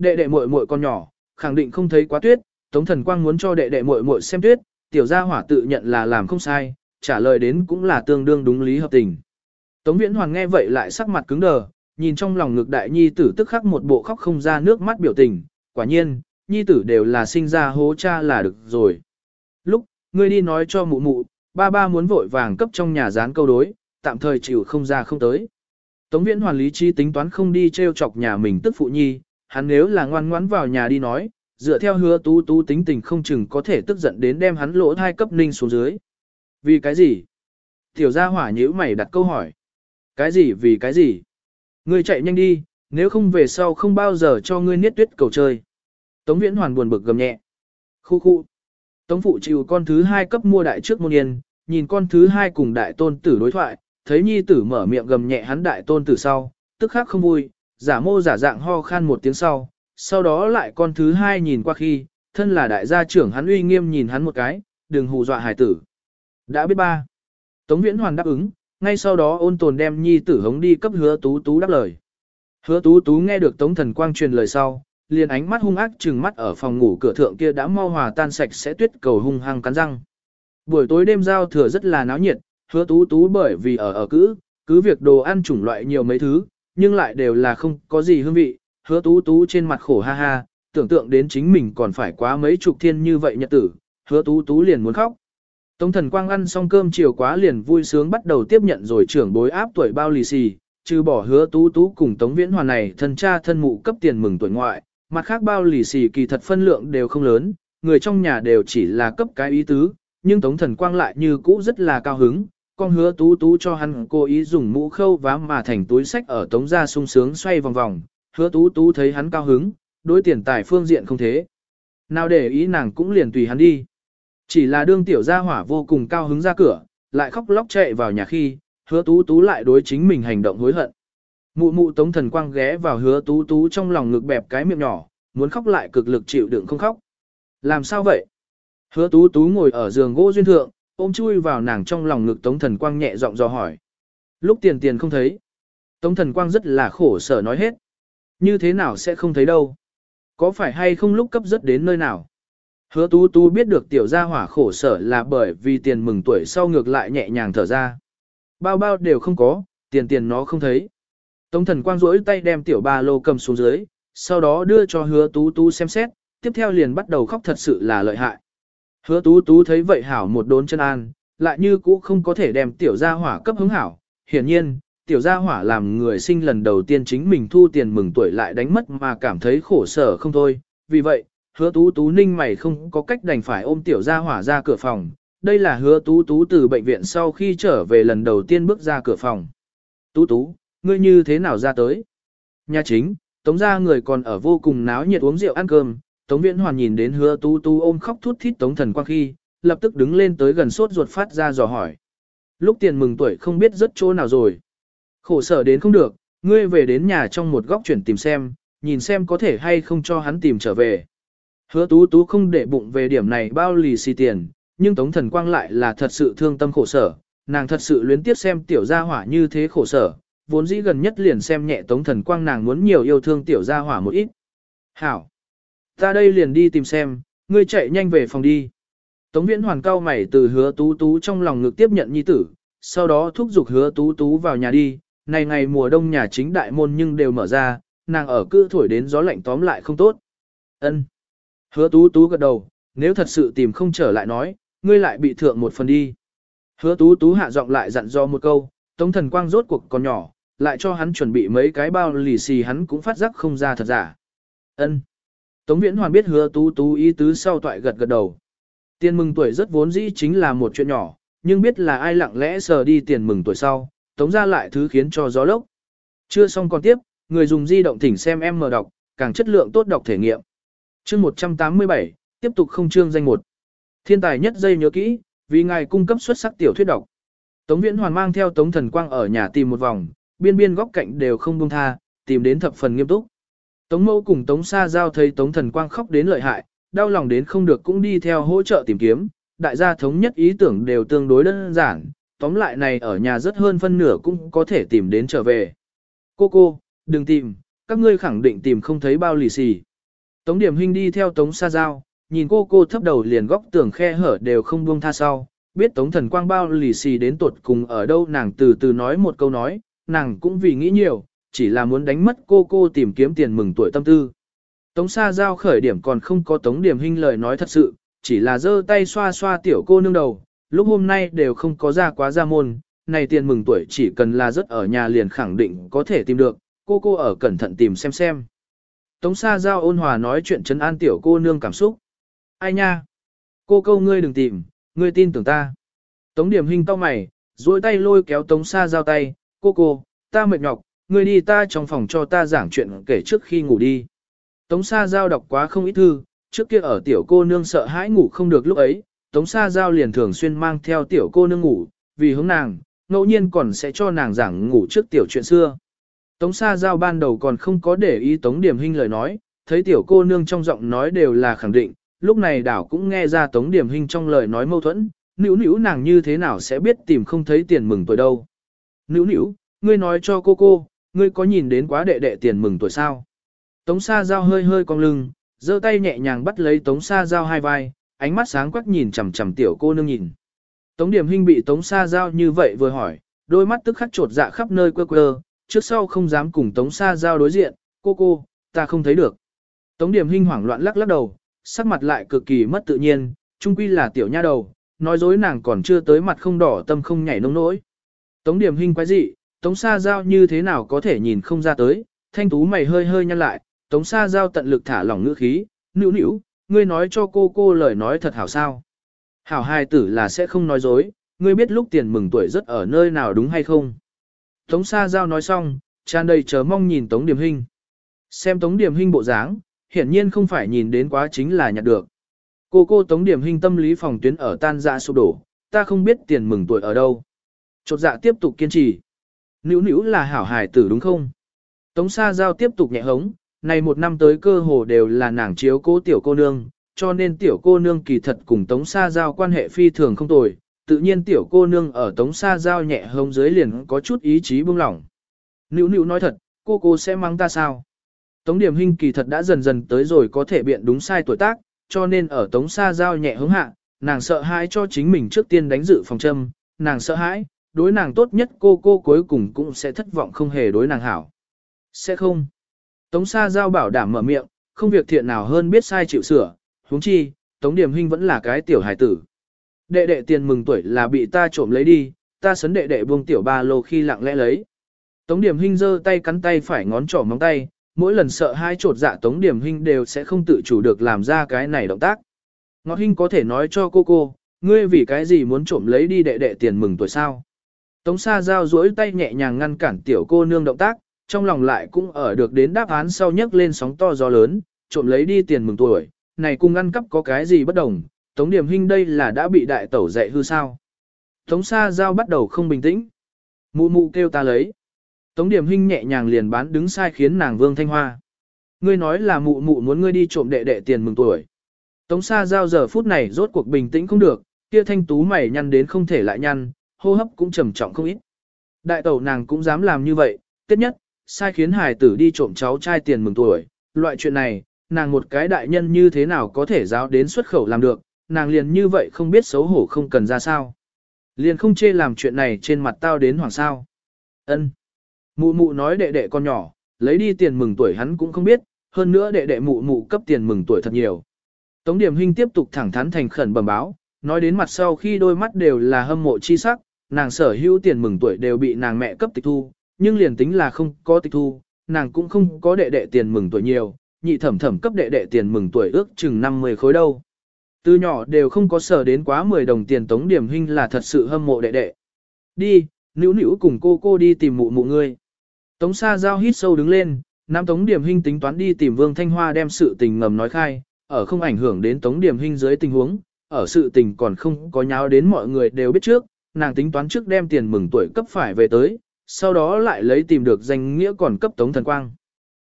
Đệ đệ muội muội con nhỏ, khẳng định không thấy quá tuyết, Tống Thần Quang muốn cho đệ đệ muội muội xem tuyết, tiểu gia hỏa tự nhận là làm không sai, trả lời đến cũng là tương đương đúng lý hợp tình. Tống Viễn Hoàng nghe vậy lại sắc mặt cứng đờ, nhìn trong lòng ngực đại nhi tử tức khắc một bộ khóc không ra nước mắt biểu tình, quả nhiên, nhi tử đều là sinh ra hố cha là được rồi. Lúc, ngươi đi nói cho mụ mụ, ba ba muốn vội vàng cấp trong nhà dán câu đối, tạm thời chịu không ra không tới. Tống Viễn Hoàn lý trí tính toán không đi treo chọc nhà mình tức phụ nhi, hắn nếu là ngoan ngoãn vào nhà đi nói, dựa theo hứa tú tú tính tình không chừng có thể tức giận đến đem hắn lỗ thai cấp ninh xuống dưới. Vì cái gì? Tiểu gia hỏa nhíu mày đặt câu hỏi. Cái gì vì cái gì? Ngươi chạy nhanh đi, nếu không về sau không bao giờ cho ngươi niết tuyết cầu chơi. Tống Viễn Hoàn buồn bực gầm nhẹ. Khu khu. Tống Phụ chịu con thứ hai cấp mua đại trước môn yên, nhìn con thứ hai cùng đại tôn tử đối thoại, thấy nhi tử mở miệng gầm nhẹ hắn đại tôn tử sau, tức khắc không vui, giả mô giả dạng ho khan một tiếng sau, sau đó lại con thứ hai nhìn qua khi, thân là đại gia trưởng hắn uy nghiêm nhìn hắn một cái, đừng hù dọa hải tử. Đã biết ba. Tống Viễn Hoàn đáp ứng, ngay sau đó ôn tồn đem nhi tử hống đi cấp hứa tú tú đáp lời. Hứa tú tú nghe được Tống Thần Quang truyền lời sau, liền ánh mắt hung ác trừng mắt ở phòng ngủ cửa thượng kia đã mau hòa tan sạch sẽ tuyết cầu hung hăng cắn răng. Buổi tối đêm giao thừa rất là náo nhiệt, hứa tú tú bởi vì ở ở cữ, cứ việc đồ ăn chủng loại nhiều mấy thứ, nhưng lại đều là không có gì hương vị, hứa tú tú trên mặt khổ ha ha, tưởng tượng đến chính mình còn phải quá mấy chục thiên như vậy nhật tử, hứa tú tú liền muốn khóc. Tống thần quang ăn xong cơm chiều quá liền vui sướng bắt đầu tiếp nhận rồi trưởng bối áp tuổi bao lì xì, trừ bỏ hứa tú tú cùng tống viễn hoàn này thân cha thân mụ cấp tiền mừng tuổi ngoại, mặt khác bao lì xì kỳ thật phân lượng đều không lớn, người trong nhà đều chỉ là cấp cái ý tứ, nhưng tống thần quang lại như cũ rất là cao hứng, con hứa tú tú cho hắn cố ý dùng mũ khâu vá mà thành túi sách ở tống ra sung sướng xoay vòng vòng, hứa tú tú thấy hắn cao hứng, đối tiền tài phương diện không thế. Nào để ý nàng cũng liền tùy hắn đi. Chỉ là đương tiểu gia hỏa vô cùng cao hứng ra cửa, lại khóc lóc chạy vào nhà khi, hứa tú tú lại đối chính mình hành động hối hận. Mụ mụ tống thần quang ghé vào hứa tú tú trong lòng ngực bẹp cái miệng nhỏ, muốn khóc lại cực lực chịu đựng không khóc. Làm sao vậy? Hứa tú tú ngồi ở giường gỗ duyên thượng, ôm chui vào nàng trong lòng ngực tống thần quang nhẹ giọng dò hỏi. Lúc tiền tiền không thấy. Tống thần quang rất là khổ sở nói hết. Như thế nào sẽ không thấy đâu? Có phải hay không lúc cấp rất đến nơi nào? Hứa tú tú biết được tiểu gia hỏa khổ sở là bởi vì tiền mừng tuổi sau ngược lại nhẹ nhàng thở ra. Bao bao đều không có, tiền tiền nó không thấy. Tống thần quang rỗi tay đem tiểu ba lô cầm xuống dưới, sau đó đưa cho hứa tú tú xem xét, tiếp theo liền bắt đầu khóc thật sự là lợi hại. Hứa tú tú thấy vậy hảo một đốn chân an, lại như cũ không có thể đem tiểu gia hỏa cấp hứng hảo. Hiển nhiên, tiểu gia hỏa làm người sinh lần đầu tiên chính mình thu tiền mừng tuổi lại đánh mất mà cảm thấy khổ sở không thôi. Vì vậy, hứa tú tú ninh mày không có cách đành phải ôm tiểu gia hỏa ra cửa phòng. Đây là hứa tú tú từ bệnh viện sau khi trở về lần đầu tiên bước ra cửa phòng. Tú tú, ngươi như thế nào ra tới? Nhà chính, tống gia người còn ở vô cùng náo nhiệt uống rượu ăn cơm. Tống viễn hoàn nhìn đến hứa tú tú ôm khóc thút thít tống thần quang khi, lập tức đứng lên tới gần sốt ruột phát ra dò hỏi. Lúc tiền mừng tuổi không biết rất chỗ nào rồi. Khổ sở đến không được, ngươi về đến nhà trong một góc chuyển tìm xem, nhìn xem có thể hay không cho hắn tìm trở về. Hứa tú tú không để bụng về điểm này bao lì xì tiền, nhưng Tống Thần Quang lại là thật sự thương tâm khổ sở, nàng thật sự luyến tiếc xem tiểu gia hỏa như thế khổ sở, vốn dĩ gần nhất liền xem nhẹ Tống Thần Quang nàng muốn nhiều yêu thương tiểu gia hỏa một ít. Hảo! Ta đây liền đi tìm xem, ngươi chạy nhanh về phòng đi. Tống Viễn Hoàn cao mày từ hứa tú tú trong lòng ngực tiếp nhận nhi tử, sau đó thúc giục hứa tú tú vào nhà đi, này ngày mùa đông nhà chính đại môn nhưng đều mở ra, nàng ở cứ thổi đến gió lạnh tóm lại không tốt. Ân. Hứa tú tú gật đầu, nếu thật sự tìm không trở lại nói, ngươi lại bị thượng một phần đi. Hứa tú tú hạ giọng lại dặn do một câu, tống thần quang rốt cuộc còn nhỏ, lại cho hắn chuẩn bị mấy cái bao lì xì hắn cũng phát giác không ra thật giả. Ân. Tống Viễn Hoàn biết hứa tú tú ý tứ sau toại gật gật đầu. Tiền mừng tuổi rất vốn dĩ chính là một chuyện nhỏ, nhưng biết là ai lặng lẽ sờ đi tiền mừng tuổi sau, tống ra lại thứ khiến cho gió lốc. Chưa xong còn tiếp, người dùng di động thỉnh xem em mở đọc, càng chất lượng tốt đọc thể nghiệm. Chương 187, tiếp tục không chương danh một. Thiên tài nhất dây nhớ kỹ, vì ngài cung cấp xuất sắc tiểu thuyết đọc. Tống Viễn Hoàn mang theo Tống Thần Quang ở nhà tìm một vòng, biên biên góc cạnh đều không buông tha, tìm đến thập phần nghiêm túc. Tống Mẫu cùng Tống Sa Giao thấy Tống Thần Quang khóc đến lợi hại, đau lòng đến không được cũng đi theo hỗ trợ tìm kiếm, đại gia thống nhất ý tưởng đều tương đối đơn giản, tóm lại này ở nhà rất hơn phân nửa cũng có thể tìm đến trở về. Cô cô, đừng tìm, các ngươi khẳng định tìm không thấy bao lì xì. Tống Điểm Hinh đi theo Tống Sa Giao, nhìn cô cô thấp đầu liền góc tường khe hở đều không buông tha sau, biết Tống Thần Quang bao lì xì đến tuột cùng ở đâu nàng từ từ nói một câu nói, nàng cũng vì nghĩ nhiều, chỉ là muốn đánh mất cô cô tìm kiếm tiền mừng tuổi tâm tư. Tống Sa Giao khởi điểm còn không có Tống Điểm Hinh lời nói thật sự, chỉ là giơ tay xoa xoa tiểu cô nương đầu, lúc hôm nay đều không có ra quá ra môn, này tiền mừng tuổi chỉ cần là rất ở nhà liền khẳng định có thể tìm được, cô cô ở cẩn thận tìm xem xem. Tống Sa Giao ôn hòa nói chuyện trấn an tiểu cô nương cảm xúc. Ai nha? Cô câu ngươi đừng tìm, ngươi tin tưởng ta. Tống Điểm Hinh to mày, duỗi tay lôi kéo Tống Sa Giao tay, cô cô, ta mệt nhọc, ngươi đi ta trong phòng cho ta giảng chuyện kể trước khi ngủ đi. Tống Sa Giao đọc quá không ít thư, trước kia ở tiểu cô nương sợ hãi ngủ không được lúc ấy, Tống Sa Giao liền thường xuyên mang theo tiểu cô nương ngủ, vì hướng nàng, ngẫu nhiên còn sẽ cho nàng giảng ngủ trước tiểu chuyện xưa. Tống Sa Giao ban đầu còn không có để ý Tống Điểm Hinh lời nói, thấy tiểu cô nương trong giọng nói đều là khẳng định, lúc này đảo cũng nghe ra Tống Điểm Hinh trong lời nói mâu thuẫn, nữ nữ nàng như thế nào sẽ biết tìm không thấy tiền mừng tuổi đâu. Nữ nữ, ngươi nói cho cô cô, ngươi có nhìn đến quá đệ đệ tiền mừng tuổi sao? Tống Sa Giao hơi hơi cong lưng, giơ tay nhẹ nhàng bắt lấy Tống Sa Giao hai vai, ánh mắt sáng quắc nhìn chằm chằm tiểu cô nương nhìn. Tống Điểm Hinh bị Tống Sa Giao như vậy vừa hỏi, đôi mắt tức khắc trột dạ khắp nơi quơ quơ, trước sau không dám cùng Tống Sa Giao đối diện, cô cô, ta không thấy được. Tống Điểm Hinh hoảng loạn lắc lắc đầu, sắc mặt lại cực kỳ mất tự nhiên, trung quy là tiểu nha đầu, nói dối nàng còn chưa tới mặt không đỏ tâm không nhảy nông nỗi. Tống Điểm Hinh quái dị, Tống Sa Giao như thế nào có thể nhìn không ra tới, thanh tú mày hơi hơi nhăn lại, Tống Sa Giao tận lực thả lỏng ngữ khí, nữu nữu, ngươi nói cho cô cô lời nói thật hảo sao. Hảo hài tử là sẽ không nói dối, ngươi biết lúc tiền mừng tuổi rất ở nơi nào đúng hay không. Tống Sa Giao nói xong, tràn đầy chờ mong nhìn Tống Điểm Hinh. Xem Tống Điểm Hinh bộ dáng, hiển nhiên không phải nhìn đến quá chính là nhặt được. Cô cô Tống Điểm Hinh tâm lý phòng tuyến ở tan dạ sụp đổ, ta không biết tiền mừng tuổi ở đâu. Chột dạ tiếp tục kiên trì. Nữu nữu là hảo hài tử đúng không? Tống Sa Giao tiếp tục nhẹ hống, này một năm tới cơ hồ đều là nàng chiếu cố tiểu cô nương, cho nên tiểu cô nương kỳ thật cùng Tống Sa Giao quan hệ phi thường không tồi, tự nhiên tiểu cô nương ở Tống Sa Giao nhẹ hống dưới liền có chút ý chí buông lỏng. Nữu nữu nói thật, cô cô sẽ mang ta sao? Tống Điểm Hinh kỳ thật đã dần dần tới rồi có thể biện đúng sai tuổi tác, cho nên ở Tống Sa Giao nhẹ hống hạ, nàng sợ hãi cho chính mình trước tiên đánh dự phòng châm, nàng sợ hãi, đối nàng tốt nhất cô cô cuối cùng cũng sẽ thất vọng không hề đối nàng hảo. Sẽ không. Tống Sa Giao bảo đảm mở miệng, không việc thiện nào hơn biết sai chịu sửa, huống chi, Tống Điểm Hinh vẫn là cái tiểu hài tử. Đệ đệ tiền mừng tuổi là bị ta trộm lấy đi, ta sấn đệ đệ buông tiểu ba lô khi lặng lẽ lấy. Tống Điểm Hinh giơ tay cắn tay phải ngón trỏ móng tay, mỗi lần sợ hai trột dạ Tống Điểm Hinh đều sẽ không tự chủ được làm ra cái này động tác. Ngọt Hinh có thể nói cho cô cô, ngươi vì cái gì muốn trộm lấy đi đệ đệ tiền mừng tuổi sao? Tống Sa Giao duỗi tay nhẹ nhàng ngăn cản tiểu cô nương động tác, trong lòng lại cũng ở được đến đáp án sau nhấc lên sóng to gió lớn, trộm lấy đi tiền mừng tuổi, này cùng ngăn cắp có cái gì bất đồng, Tống Điểm Hinh đây là đã bị đại tẩu dạy hư sao. Tống Sa Giao bắt đầu không bình tĩnh. Mụ mụ kêu ta lấy. Tống Điểm Hinh nhẹ nhàng liền bán đứng sai khiến nàng Vương Thanh Hoa. Ngươi nói là mụ mụ muốn ngươi đi trộm đệ đệ tiền mừng tuổi. Tống Sa Giao giờ phút này rốt cuộc bình tĩnh không được, kia thanh tú mày nhăn đến không thể lại nhăn, hô hấp cũng trầm trọng không ít. Đại tẩu nàng cũng dám làm như vậy, tiếp nhất, sai khiến hài tử đi trộm cháu trai tiền mừng tuổi, loại chuyện này, nàng một cái đại nhân như thế nào có thể giáo đến xuất khẩu làm được, nàng liền như vậy không biết xấu hổ không cần ra sao. Liền không chê làm chuyện này trên mặt tao đến hoàng sao. ân Mụ mụ nói đệ đệ con nhỏ, lấy đi tiền mừng tuổi hắn cũng không biết, hơn nữa đệ đệ mụ mụ cấp tiền mừng tuổi thật nhiều. Tống Điểm huynh tiếp tục thẳng thắn thành khẩn bẩm báo, nói đến mặt sau khi đôi mắt đều là hâm mộ chi sắc, nàng sở hữu tiền mừng tuổi đều bị nàng mẹ cấp tịch thu, nhưng liền tính là không có tịch thu, nàng cũng không có đệ đệ tiền mừng tuổi nhiều, nhị thẩm thẩm cấp đệ đệ tiền mừng tuổi ước chừng 50 khối đâu. Từ nhỏ đều không có sở đến quá 10 đồng tiền tống điểm huynh là thật sự hâm mộ đệ đệ. Đi, nữ nữ cùng cô cô đi tìm mụ mụ ngươi. Tống Sa Giao hít sâu đứng lên, Nam Tống Điểm Hinh tính toán đi tìm Vương Thanh Hoa đem sự tình ngầm nói khai, ở không ảnh hưởng đến Tống Điểm Hinh dưới tình huống, ở sự tình còn không có nháo đến mọi người đều biết trước, nàng tính toán trước đem tiền mừng tuổi cấp phải về tới, sau đó lại lấy tìm được danh nghĩa còn cấp Tống Thần Quang.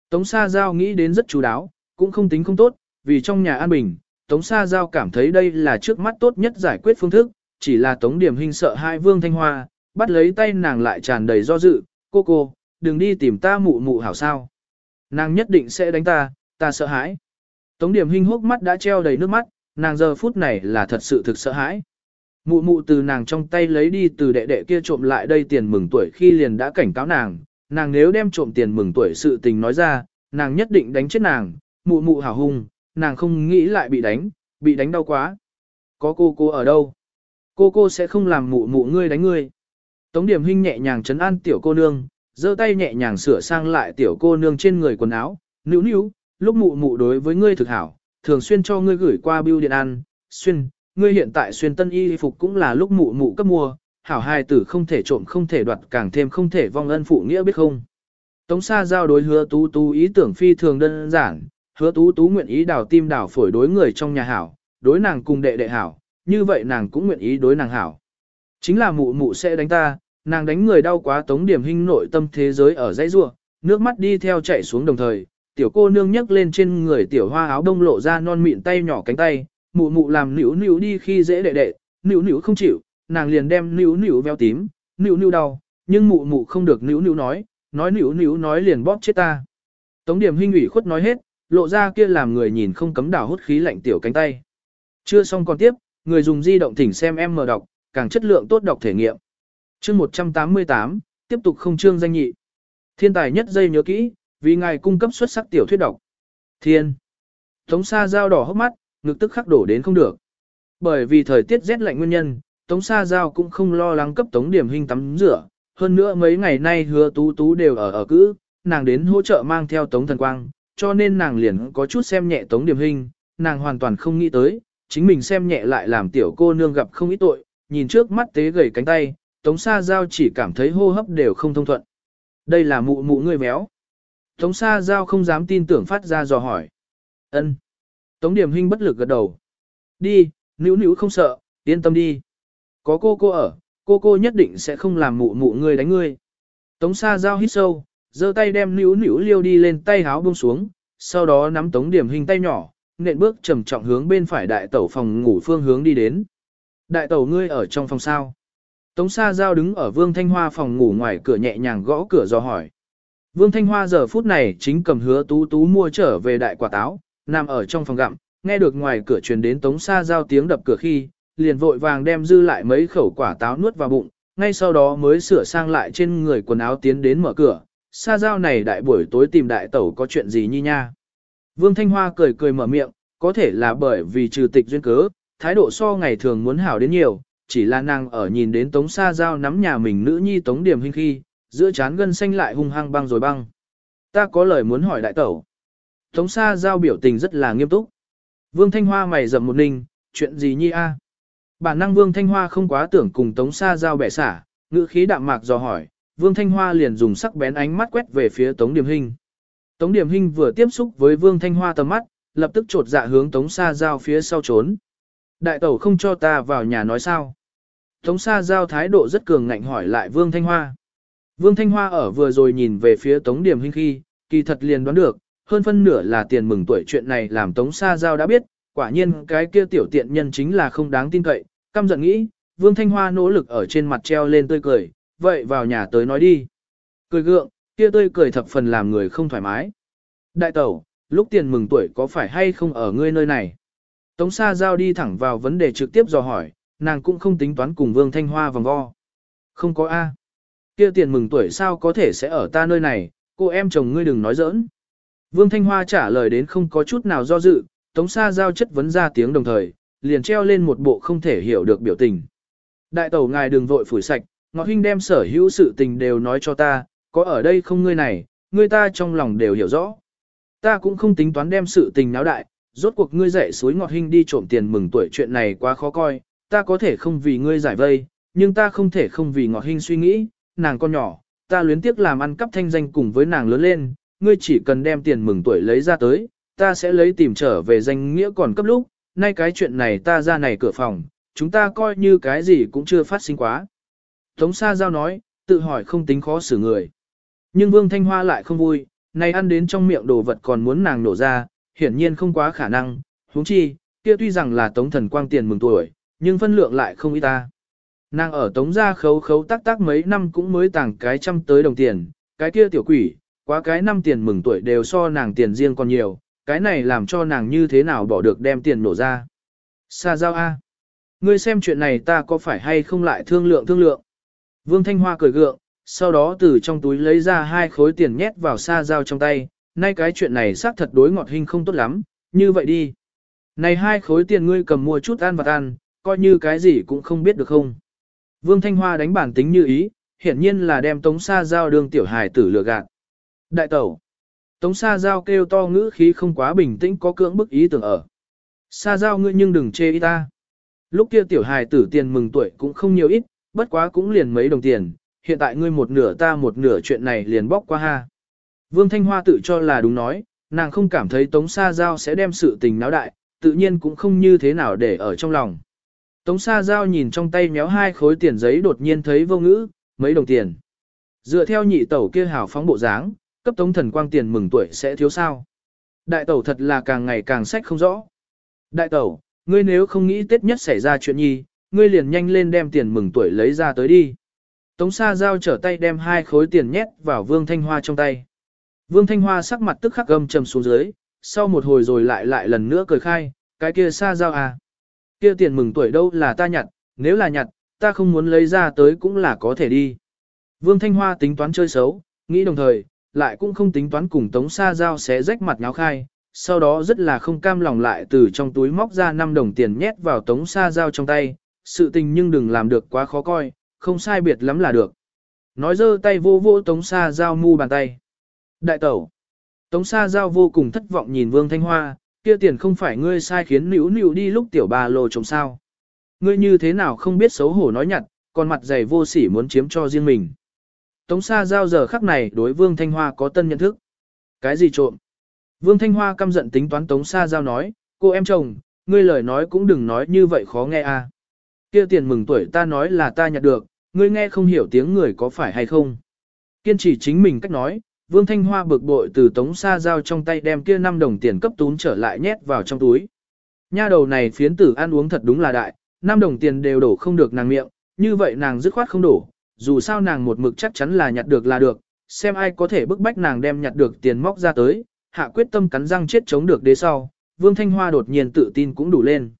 Tống Sa Giao nghĩ đến rất chú đáo, cũng không tính không tốt, vì trong nhà an bình, Tống Sa Giao cảm thấy đây là trước mắt tốt nhất giải quyết phương thức, chỉ là Tống Điểm Hinh sợ hai Vương Thanh Hoa, bắt lấy tay nàng lại tràn đầy do dự, cô cô, đừng đi tìm ta mụ mụ hảo sao. Nàng nhất định sẽ đánh ta, ta sợ hãi. Tống điểm Hinh hốc mắt đã treo đầy nước mắt, nàng giờ phút này là thật sự thực sợ hãi. Mụ mụ từ nàng trong tay lấy đi từ đệ đệ kia trộm lại đây tiền mừng tuổi khi liền đã cảnh cáo nàng, nàng nếu đem trộm tiền mừng tuổi sự tình nói ra, nàng nhất định đánh chết nàng, mụ mụ hào hung, nàng không nghĩ lại bị đánh, bị đánh đau quá. Có cô cô ở đâu? Cô cô sẽ không làm mụ mụ ngươi đánh ngươi. Tống điểm huynh nhẹ nhàng chấn an tiểu cô nương, giơ tay nhẹ nhàng sửa sang lại tiểu cô nương trên người quần áo, níu níu, lúc mụ mụ đối với ngươi thực hảo, thường xuyên cho ngươi gửi qua bưu điện ăn, xuyên, ngươi hiện tại xuyên tân y phục cũng là lúc mụ mụ cấp mua, hảo hài tử không thể trộm không thể đoạt càng thêm không thể vong ân phụ nghĩa biết không. Tống xa giao đối hứa tú tú ý tưởng phi thường đơn giản, hứa tú tú nguyện ý đào tim đào phổi đối người trong nhà hảo, đối nàng cùng đệ đệ hảo, như vậy nàng cũng nguyện ý đối nàng hảo. Chính là mụ mụ sẽ đánh ta, Nàng đánh người đau quá tống điểm hình nội tâm thế giới ở dãy rua, nước mắt đi theo chạy xuống đồng thời, tiểu cô nương nhấc lên trên người tiểu hoa áo đông lộ ra non mịn tay nhỏ cánh tay, mụ mụ làm nữu nữu đi khi dễ đệ đệ, nữu nữu không chịu, nàng liền đem nữu nữu veo tím, nữu nữu đau, nhưng mụ mụ không được nữu nữu nói, nói nữu nữu nói liền bóp chết ta. Tống điểm hinh ủy khuất nói hết, lộ ra kia làm người nhìn không cấm đảo hút khí lạnh tiểu cánh tay. Chưa xong còn tiếp, người dùng di động thỉnh xem em mở đọc, càng chất lượng tốt đọc thể nghiệm. Chương 188, tiếp tục không chương danh nhị. Thiên tài nhất dây nhớ kỹ, vì ngài cung cấp xuất sắc tiểu thuyết độc. Thiên. Tống Sa Giao đỏ hốc mắt, ngực tức khắc đổ đến không được. Bởi vì thời tiết rét lạnh nguyên nhân, Tống Sa Giao cũng không lo lắng cấp Tống Điểm Hinh tắm rửa. Hơn nữa mấy ngày nay hứa tú tú đều ở ở cữ, nàng đến hỗ trợ mang theo Tống Thần Quang, cho nên nàng liền có chút xem nhẹ Tống Điểm Hinh, nàng hoàn toàn không nghĩ tới, chính mình xem nhẹ lại làm tiểu cô nương gặp không ít tội, nhìn trước mắt tế gầy cánh tay, Tống Sa Giao chỉ cảm thấy hô hấp đều không thông thuận. Đây là mụ mụ ngươi méo. Tống Sa Giao không dám tin tưởng phát ra dò hỏi. ân Tống Điểm Hinh bất lực gật đầu. Đi, nữ nữ không sợ, yên tâm đi. Có cô cô ở, cô cô nhất định sẽ không làm mụ mụ ngươi đánh ngươi. Tống Sa Giao hít sâu, giơ tay đem nữ nữ liêu đi lên tay háo buông xuống, sau đó nắm Tống Điểm Hinh tay nhỏ, nện bước trầm trọng hướng bên phải đại tẩu phòng ngủ phương hướng đi đến. Đại tẩu ngươi ở trong phòng sao? Tống Sa Giao đứng ở Vương Thanh Hoa phòng ngủ ngoài cửa nhẹ nhàng gõ cửa do hỏi. Vương Thanh Hoa giờ phút này chính cầm hứa tú tú mua trở về đại quả táo, nằm ở trong phòng gặm, nghe được ngoài cửa truyền đến Tống Sa Giao tiếng đập cửa khi, liền vội vàng đem dư lại mấy khẩu quả táo nuốt vào bụng, ngay sau đó mới sửa sang lại trên người quần áo tiến đến mở cửa. Sa Giao này đại buổi tối tìm đại tẩu có chuyện gì nhi nha. Vương Thanh Hoa cười cười mở miệng, có thể là bởi vì trừ tịch duyên cớ, thái độ so ngày thường muốn hảo đến nhiều, chỉ là nàng ở nhìn đến Tống Sa Giao nắm nhà mình nữ nhi Tống Điểm hình khi, giữa chán gân xanh lại hung hăng băng rồi băng. Ta có lời muốn hỏi đại tẩu. Tống Sa Giao biểu tình rất là nghiêm túc. Vương Thanh Hoa mày rậm một ninh, chuyện gì nhi a? Bản năng Vương Thanh Hoa không quá tưởng cùng Tống Sa Giao bẻ xả, ngữ khí đạm mạc dò hỏi, Vương Thanh Hoa liền dùng sắc bén ánh mắt quét về phía Tống Điểm Hinh. Tống Điểm Hinh vừa tiếp xúc với Vương Thanh Hoa tầm mắt, lập tức trột dạ hướng Tống Sa Giao phía sau trốn. Đại tẩu không cho ta vào nhà nói sao. Tống Sa Giao thái độ rất cường ngạnh hỏi lại Vương Thanh Hoa. Vương Thanh Hoa ở vừa rồi nhìn về phía Tống Điểm Hinh khi, kỳ thật liền đoán được, hơn phân nửa là tiền mừng tuổi chuyện này làm Tống Sa Giao đã biết, quả nhiên cái kia tiểu tiện nhân chính là không đáng tin cậy, căm giận nghĩ, Vương Thanh Hoa nỗ lực ở trên mặt treo lên tươi cười, vậy vào nhà tới nói đi. Cười gượng, kia tươi cười thập phần làm người không thoải mái. Đại tẩu, lúc tiền mừng tuổi có phải hay không ở ngươi nơi này? Tống Sa Giao đi thẳng vào vấn đề trực tiếp dò hỏi, nàng cũng không tính toán cùng Vương Thanh Hoa vòng vo. Không có A. Kia tiền mừng tuổi sao có thể sẽ ở ta nơi này, cô em chồng ngươi đừng nói giỡn. Vương Thanh Hoa trả lời đến không có chút nào do dự, Tống Sa Giao chất vấn ra tiếng đồng thời, liền treo lên một bộ không thể hiểu được biểu tình. Đại tẩu ngài đừng vội phủi sạch, ngọt huynh đem sở hữu sự tình đều nói cho ta, có ở đây không ngươi này, ngươi ta trong lòng đều hiểu rõ. Ta cũng không tính toán đem sự tình náo đại, rốt cuộc ngươi dạy suối ngọt Huynh đi trộm tiền mừng tuổi chuyện này quá khó coi, ta có thể không vì ngươi giải vây, nhưng ta không thể không vì ngọt hinh suy nghĩ, nàng con nhỏ, ta luyến tiếc làm ăn cắp thanh danh cùng với nàng lớn lên, ngươi chỉ cần đem tiền mừng tuổi lấy ra tới, ta sẽ lấy tìm trở về danh nghĩa còn cấp lúc, nay cái chuyện này ta ra này cửa phòng, chúng ta coi như cái gì cũng chưa phát sinh quá. Tống Sa Giao nói, tự hỏi không tính khó xử người. Nhưng Vương Thanh Hoa lại không vui, này ăn đến trong miệng đồ vật còn muốn nàng nổ ra, hiển nhiên không quá khả năng, huống chi, kia tuy rằng là Tống Thần Quang tiền mừng tuổi, nhưng phân lượng lại không ít ta. Nàng ở Tống gia khấu khấu tác tác mấy năm cũng mới tàng cái trăm tới đồng tiền, cái kia tiểu quỷ, quá cái năm tiền mừng tuổi đều so nàng tiền riêng còn nhiều, cái này làm cho nàng như thế nào bỏ được đem tiền nổ ra. Sa giao A. Ngươi xem chuyện này ta có phải hay không lại thương lượng thương lượng. Vương Thanh Hoa cười gượng, sau đó từ trong túi lấy ra hai khối tiền nhét vào sa giao trong tay, nay cái chuyện này xác thật đối ngọt hình không tốt lắm, như vậy đi. Này hai khối tiền ngươi cầm mua chút ăn vặt ăn, coi như cái gì cũng không biết được không. Vương Thanh Hoa đánh bản tính như ý, hiển nhiên là đem tống sa giao đường tiểu hài tử lừa gạt. Đại tẩu. Tống sa giao kêu to ngữ khí không quá bình tĩnh có cưỡng bức ý tưởng ở. Sa giao ngươi nhưng đừng chê ý ta. Lúc kia tiểu hài tử tiền mừng tuổi cũng không nhiều ít, bất quá cũng liền mấy đồng tiền, hiện tại ngươi một nửa ta một nửa chuyện này liền bóc qua ha. Vương Thanh Hoa tự cho là đúng nói, nàng không cảm thấy Tống Sa Giao sẽ đem sự tình náo đại, tự nhiên cũng không như thế nào để ở trong lòng. Tống Sa Giao nhìn trong tay méo hai khối tiền giấy đột nhiên thấy vô ngữ, mấy đồng tiền. Dựa theo nhị tẩu kia hào phóng bộ dáng, cấp Tống Thần Quang tiền mừng tuổi sẽ thiếu sao. Đại tẩu thật là càng ngày càng sách không rõ. Đại tẩu, ngươi nếu không nghĩ Tết nhất xảy ra chuyện nhi, ngươi liền nhanh lên đem tiền mừng tuổi lấy ra tới đi. Tống Sa Giao trở tay đem hai khối tiền nhét vào Vương Thanh Hoa trong tay. Vương Thanh Hoa sắc mặt tức khắc gầm trầm xuống dưới, sau một hồi rồi lại lại lần nữa cười khai, cái kia Sa Giao à. Kia tiền mừng tuổi đâu là ta nhặt, nếu là nhặt, ta không muốn lấy ra tới cũng là có thể đi. Vương Thanh Hoa tính toán chơi xấu, nghĩ đồng thời, lại cũng không tính toán cùng Tống Sa Giao sẽ rách mặt nháo khai, sau đó rất là không cam lòng lại từ trong túi móc ra 5 đồng tiền nhét vào Tống Sa Giao trong tay, sự tình nhưng đừng làm được quá khó coi, không sai biệt lắm là được. Nói dơ tay vô vô Tống Sa Giao mu bàn tay. Đại tẩu. Tống Sa Giao vô cùng thất vọng nhìn Vương Thanh Hoa, kia tiền không phải ngươi sai khiến nữu nữu đi lúc tiểu bà lồ trồng sao. Ngươi như thế nào không biết xấu hổ nói nhặt, còn mặt dày vô sỉ muốn chiếm cho riêng mình. Tống Sa Giao giờ khắc này đối Vương Thanh Hoa có tân nhận thức. Cái gì trộm? Vương Thanh Hoa căm giận tính toán Tống Sa Giao nói, cô em chồng, ngươi lời nói cũng đừng nói như vậy khó nghe à. Kia tiền mừng tuổi ta nói là ta nhặt được, ngươi nghe không hiểu tiếng người có phải hay không. Kiên trì chính mình cách nói, Vương Thanh Hoa bực bội từ Tống Sa Giao trong tay đem kia 5 đồng tiền cấp tún trở lại nhét vào trong túi. Nha đầu này phiến tử ăn uống thật đúng là đại, 5 đồng tiền đều đổ không được nàng miệng, như vậy nàng dứt khoát không đổ, dù sao nàng một mực chắc chắn là nhặt được là được, xem ai có thể bức bách nàng đem nhặt được tiền móc ra tới, hạ quyết tâm cắn răng chết chống được đế sau, Vương Thanh Hoa đột nhiên tự tin cũng đủ lên.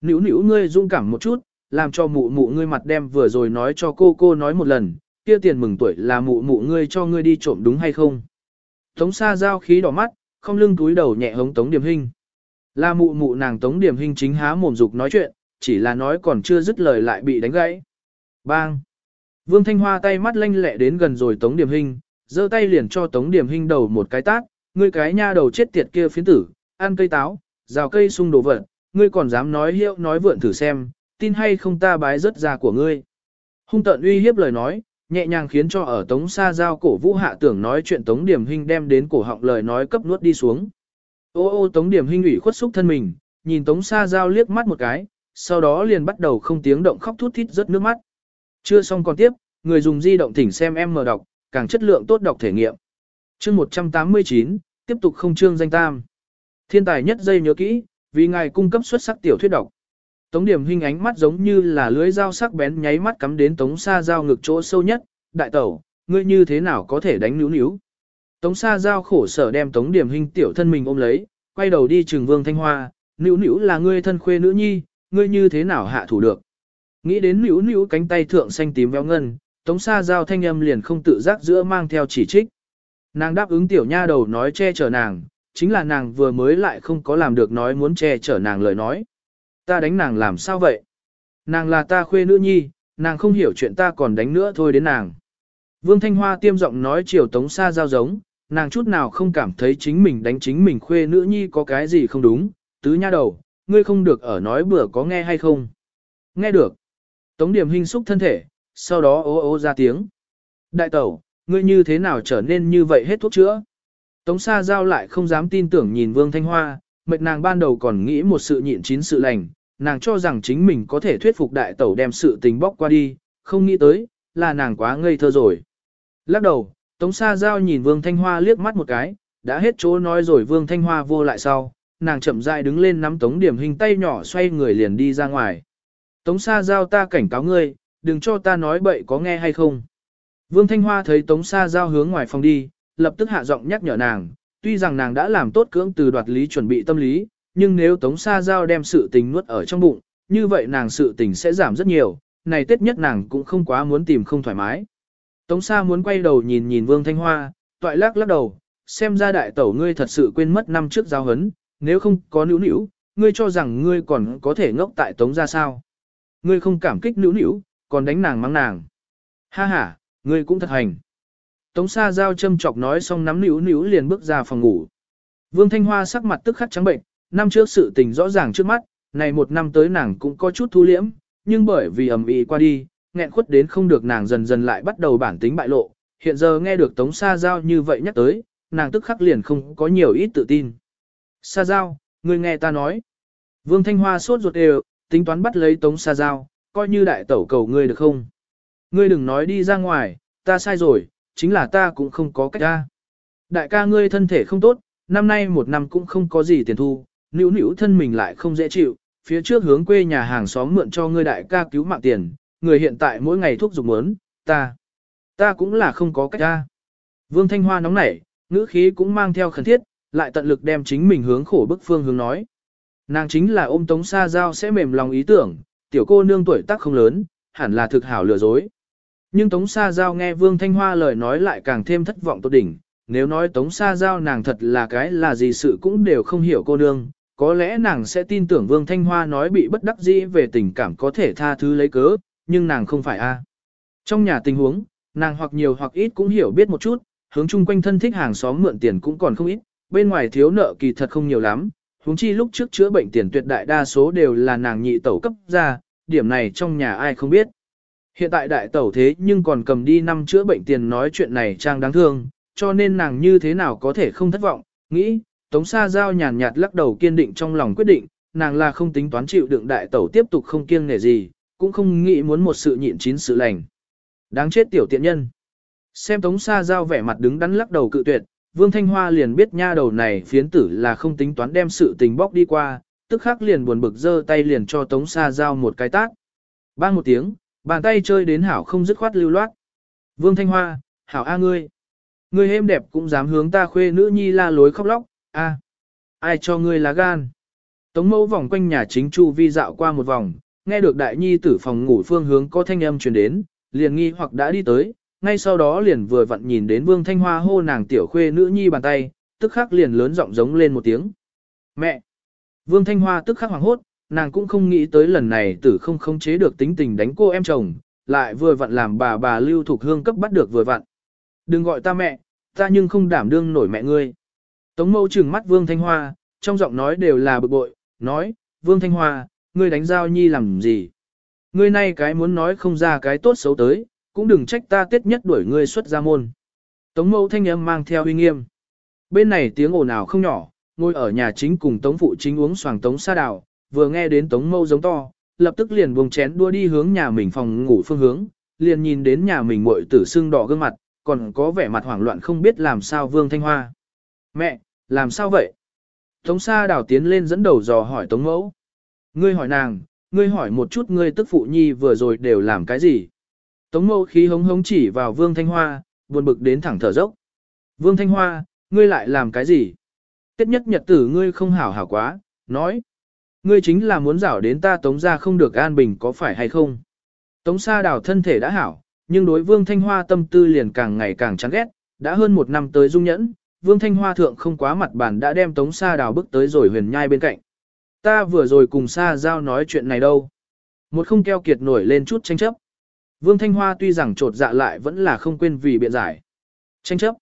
Nữu nữu ngươi dung cảm một chút, làm cho mụ mụ ngươi mặt đem vừa rồi nói cho cô cô nói một lần, kia tiền mừng tuổi là mụ mụ ngươi cho ngươi đi trộm đúng hay không. Tống xa giao khí đỏ mắt, không lưng túi đầu nhẹ hống Tống Điểm hình, Là mụ mụ nàng Tống Điểm hình chính há mồm dục nói chuyện, chỉ là nói còn chưa dứt lời lại bị đánh gãy. Bang! Vương Thanh Hoa tay mắt lanh lẹ đến gần rồi Tống Điểm Hinh, giơ tay liền cho Tống Điểm Hinh đầu một cái tát, ngươi cái nha đầu chết tiệt kia phiến tử, ăn cây táo, rào cây sung đồ vật, ngươi còn dám nói hiệu nói vượn thử xem, tin hay không ta bái rớt ra của ngươi. Hung tận uy hiếp lời nói, nhẹ nhàng khiến cho ở tống Sa giao cổ vũ hạ tưởng nói chuyện tống điểm Hinh đem đến cổ họng lời nói cấp nuốt đi xuống. Ô ô tống điểm Hinh ủy khuất xúc thân mình, nhìn tống Sa giao liếc mắt một cái, sau đó liền bắt đầu không tiếng động khóc thút thít rớt nước mắt. Chưa xong còn tiếp, người dùng di động thỉnh xem em mở đọc, càng chất lượng tốt đọc thể nghiệm. Chương 189, tiếp tục không chương danh tam. Thiên tài nhất dây nhớ kỹ, vì ngài cung cấp xuất sắc tiểu thuyết đọc. Tống điểm hình ánh mắt giống như là lưới dao sắc bén nháy mắt cắm đến tống xa dao ngực chỗ sâu nhất, đại tẩu, ngươi như thế nào có thể đánh níu níu. Tống xa dao khổ sở đem tống điểm hình tiểu thân mình ôm lấy, quay đầu đi trường vương thanh hoa, níu níu là ngươi thân khuê nữ nhi, ngươi như thế nào hạ thủ được. Nghĩ đến níu níu cánh tay thượng xanh tím véo ngân, tống xa giao thanh âm liền không tự giác giữa mang theo chỉ trích. Nàng đáp ứng tiểu nha đầu nói che chở nàng, chính là nàng vừa mới lại không có làm được nói muốn che chở nàng lời nói ta đánh nàng làm sao vậy? Nàng là ta khuê nữ nhi, nàng không hiểu chuyện ta còn đánh nữa thôi đến nàng. Vương Thanh Hoa tiêm giọng nói chiều Tống Sa Giao giống, nàng chút nào không cảm thấy chính mình đánh chính mình khuê nữ nhi có cái gì không đúng, tứ nha đầu, ngươi không được ở nói bữa có nghe hay không. Nghe được. Tống điểm hình xúc thân thể, sau đó ố ố ra tiếng. Đại tẩu, ngươi như thế nào trở nên như vậy hết thuốc chữa? Tống Sa Giao lại không dám tin tưởng nhìn Vương Thanh Hoa, mệt nàng ban đầu còn nghĩ một sự nhịn chín sự lành, nàng cho rằng chính mình có thể thuyết phục đại tẩu đem sự tình bóc qua đi, không nghĩ tới, là nàng quá ngây thơ rồi. Lắc đầu, Tống Sa Giao nhìn Vương Thanh Hoa liếc mắt một cái, đã hết chỗ nói rồi Vương Thanh Hoa vô lại sau, nàng chậm rãi đứng lên nắm Tống Điểm hình tay nhỏ xoay người liền đi ra ngoài. Tống Sa Giao ta cảnh cáo ngươi, đừng cho ta nói bậy có nghe hay không. Vương Thanh Hoa thấy Tống Sa Giao hướng ngoài phòng đi, lập tức hạ giọng nhắc nhở nàng, tuy rằng nàng đã làm tốt cưỡng từ đoạt lý chuẩn bị tâm lý, nhưng nếu Tống Sa Giao đem sự tình nuốt ở trong bụng, như vậy nàng sự tình sẽ giảm rất nhiều, này tết nhất nàng cũng không quá muốn tìm không thoải mái. Tống Sa muốn quay đầu nhìn nhìn Vương Thanh Hoa, toại lắc lắc đầu, xem ra đại tẩu ngươi thật sự quên mất năm trước giao hấn, nếu không có nữ nữ, ngươi cho rằng ngươi còn có thể ngốc tại Tống ra sao. Ngươi không cảm kích nữ nữ, còn đánh nàng mắng nàng. Ha ha, ngươi cũng thật hành. Tống Sa Giao châm chọc nói xong nắm nữ nữ liền bước ra phòng ngủ. Vương Thanh Hoa sắc mặt tức khắc trắng bệnh, năm trước sự tình rõ ràng trước mắt, này một năm tới nàng cũng có chút thu liễm, nhưng bởi vì ầm ĩ qua đi, nghẹn khuất đến không được nàng dần dần lại bắt đầu bản tính bại lộ, hiện giờ nghe được Tống Sa Giao như vậy nhắc tới, nàng tức khắc liền không có nhiều ít tự tin. Sa Giao, ngươi nghe ta nói. Vương Thanh Hoa sốt ruột đều, tính toán bắt lấy Tống xa Giao, coi như đại tẩu cầu ngươi được không? Ngươi đừng nói đi ra ngoài, ta sai rồi, chính là ta cũng không có cách ra. Đại ca ngươi thân thể không tốt, năm nay một năm cũng không có gì tiền thu, nữ nữ thân mình lại không dễ chịu, phía trước hướng quê nhà hàng xóm mượn cho ngươi đại ca cứu mạng tiền, người hiện tại mỗi ngày thuốc dùng muốn, ta, ta cũng là không có cách ra. Vương Thanh Hoa nóng nảy, ngữ khí cũng mang theo khẩn thiết, lại tận lực đem chính mình hướng khổ bức phương hướng nói. Nàng chính là ôm tống xa giao sẽ mềm lòng ý tưởng, tiểu cô nương tuổi tác không lớn, hẳn là thực hảo lừa dối. Nhưng Tống Sa Giao nghe Vương Thanh Hoa lời nói lại càng thêm thất vọng tốt đỉnh, nếu nói Tống Sa Giao nàng thật là cái là gì sự cũng đều không hiểu cô nương, có lẽ nàng sẽ tin tưởng Vương Thanh Hoa nói bị bất đắc dĩ về tình cảm có thể tha thứ lấy cớ, nhưng nàng không phải a. À. Trong nhà tình huống, nàng hoặc nhiều hoặc ít cũng hiểu biết một chút, hướng chung quanh thân thích hàng xóm mượn tiền cũng còn không ít, bên ngoài thiếu nợ kỳ thật không nhiều lắm, huống chi lúc trước chữa bệnh tiền tuyệt đại đa số đều là nàng nhị tẩu cấp ra, điểm này trong nhà ai không biết. Hiện tại đại tẩu thế nhưng còn cầm đi năm chữa bệnh tiền nói chuyện này trang đáng thương, cho nên nàng như thế nào có thể không thất vọng, nghĩ, Tống Sa Giao nhàn nhạt lắc đầu kiên định trong lòng quyết định, nàng là không tính toán chịu đựng đại tẩu tiếp tục không kiêng nể gì, cũng không nghĩ muốn một sự nhịn chín sự lành. Đáng chết tiểu tiện nhân. Xem Tống Sa Giao vẻ mặt đứng đắn lắc đầu cự tuyệt, Vương Thanh Hoa liền biết nha đầu này phiến tử là không tính toán đem sự tình bóc đi qua, tức khắc liền buồn bực giơ tay liền cho Tống Sa Giao một cái tác. Bang một tiếng, bàn tay chơi đến hảo không dứt khoát lưu loát. Vương Thanh Hoa, hảo a ngươi. Ngươi êm đẹp cũng dám hướng ta khuê nữ nhi la lối khóc lóc, a, ai cho ngươi lá gan. Tống mẫu vòng quanh nhà chính chu vi dạo qua một vòng, nghe được đại nhi tử phòng ngủ phương hướng có thanh âm truyền đến, liền nghi hoặc đã đi tới, ngay sau đó liền vừa vặn nhìn đến Vương Thanh Hoa hô nàng tiểu khuê nữ nhi bàn tay, tức khắc liền lớn giọng giống lên một tiếng. Mẹ! Vương Thanh Hoa tức khắc hoảng hốt, nàng cũng không nghĩ tới lần này tử không khống chế được tính tình đánh cô em chồng, lại vừa vặn làm bà bà lưu Thục hương cấp bắt được vừa vặn. Đừng gọi ta mẹ, ta nhưng không đảm đương nổi mẹ ngươi. Tống mâu trừng mắt Vương Thanh Hoa, trong giọng nói đều là bực bội, nói, Vương Thanh Hoa, ngươi đánh giao nhi làm gì? Ngươi nay cái muốn nói không ra cái tốt xấu tới, cũng đừng trách ta tiết nhất đuổi ngươi xuất ra môn. Tống mẫu thanh âm mang theo uy nghiêm. Bên này tiếng ồn ào không nhỏ, ngồi ở nhà chính cùng tống phụ chính uống xoàng tống sa đào, vừa nghe đến tống mâu giống to, lập tức liền buông chén đua đi hướng nhà mình phòng ngủ phương hướng, liền nhìn đến nhà mình muội tử sưng đỏ gương mặt, còn có vẻ mặt hoảng loạn không biết làm sao vương thanh hoa. Mẹ, làm sao vậy? Tống sa đào tiến lên dẫn đầu dò hỏi tống mẫu. Ngươi hỏi nàng, ngươi hỏi một chút ngươi tức phụ nhi vừa rồi đều làm cái gì? Tống mâu khí hống hống chỉ vào Vương Thanh Hoa, buồn bực đến thẳng thở dốc. Vương Thanh Hoa, ngươi lại làm cái gì? Tiết nhất nhật tử ngươi không hảo hảo quá, nói. Ngươi chính là muốn rảo đến ta tống ra không được an bình có phải hay không? Tống sa đảo thân thể đã hảo, nhưng đối Vương Thanh Hoa tâm tư liền càng ngày càng chán ghét, đã hơn một năm tới dung nhẫn, Vương Thanh Hoa thượng không quá mặt bản đã đem Tống Sa Đào bước tới rồi huyền nhai bên cạnh. Ta vừa rồi cùng Sa Giao nói chuyện này đâu. Một không keo kiệt nổi lên chút tranh chấp. Vương Thanh Hoa tuy rằng trột dạ lại vẫn là không quên vì biện giải. Tranh chấp.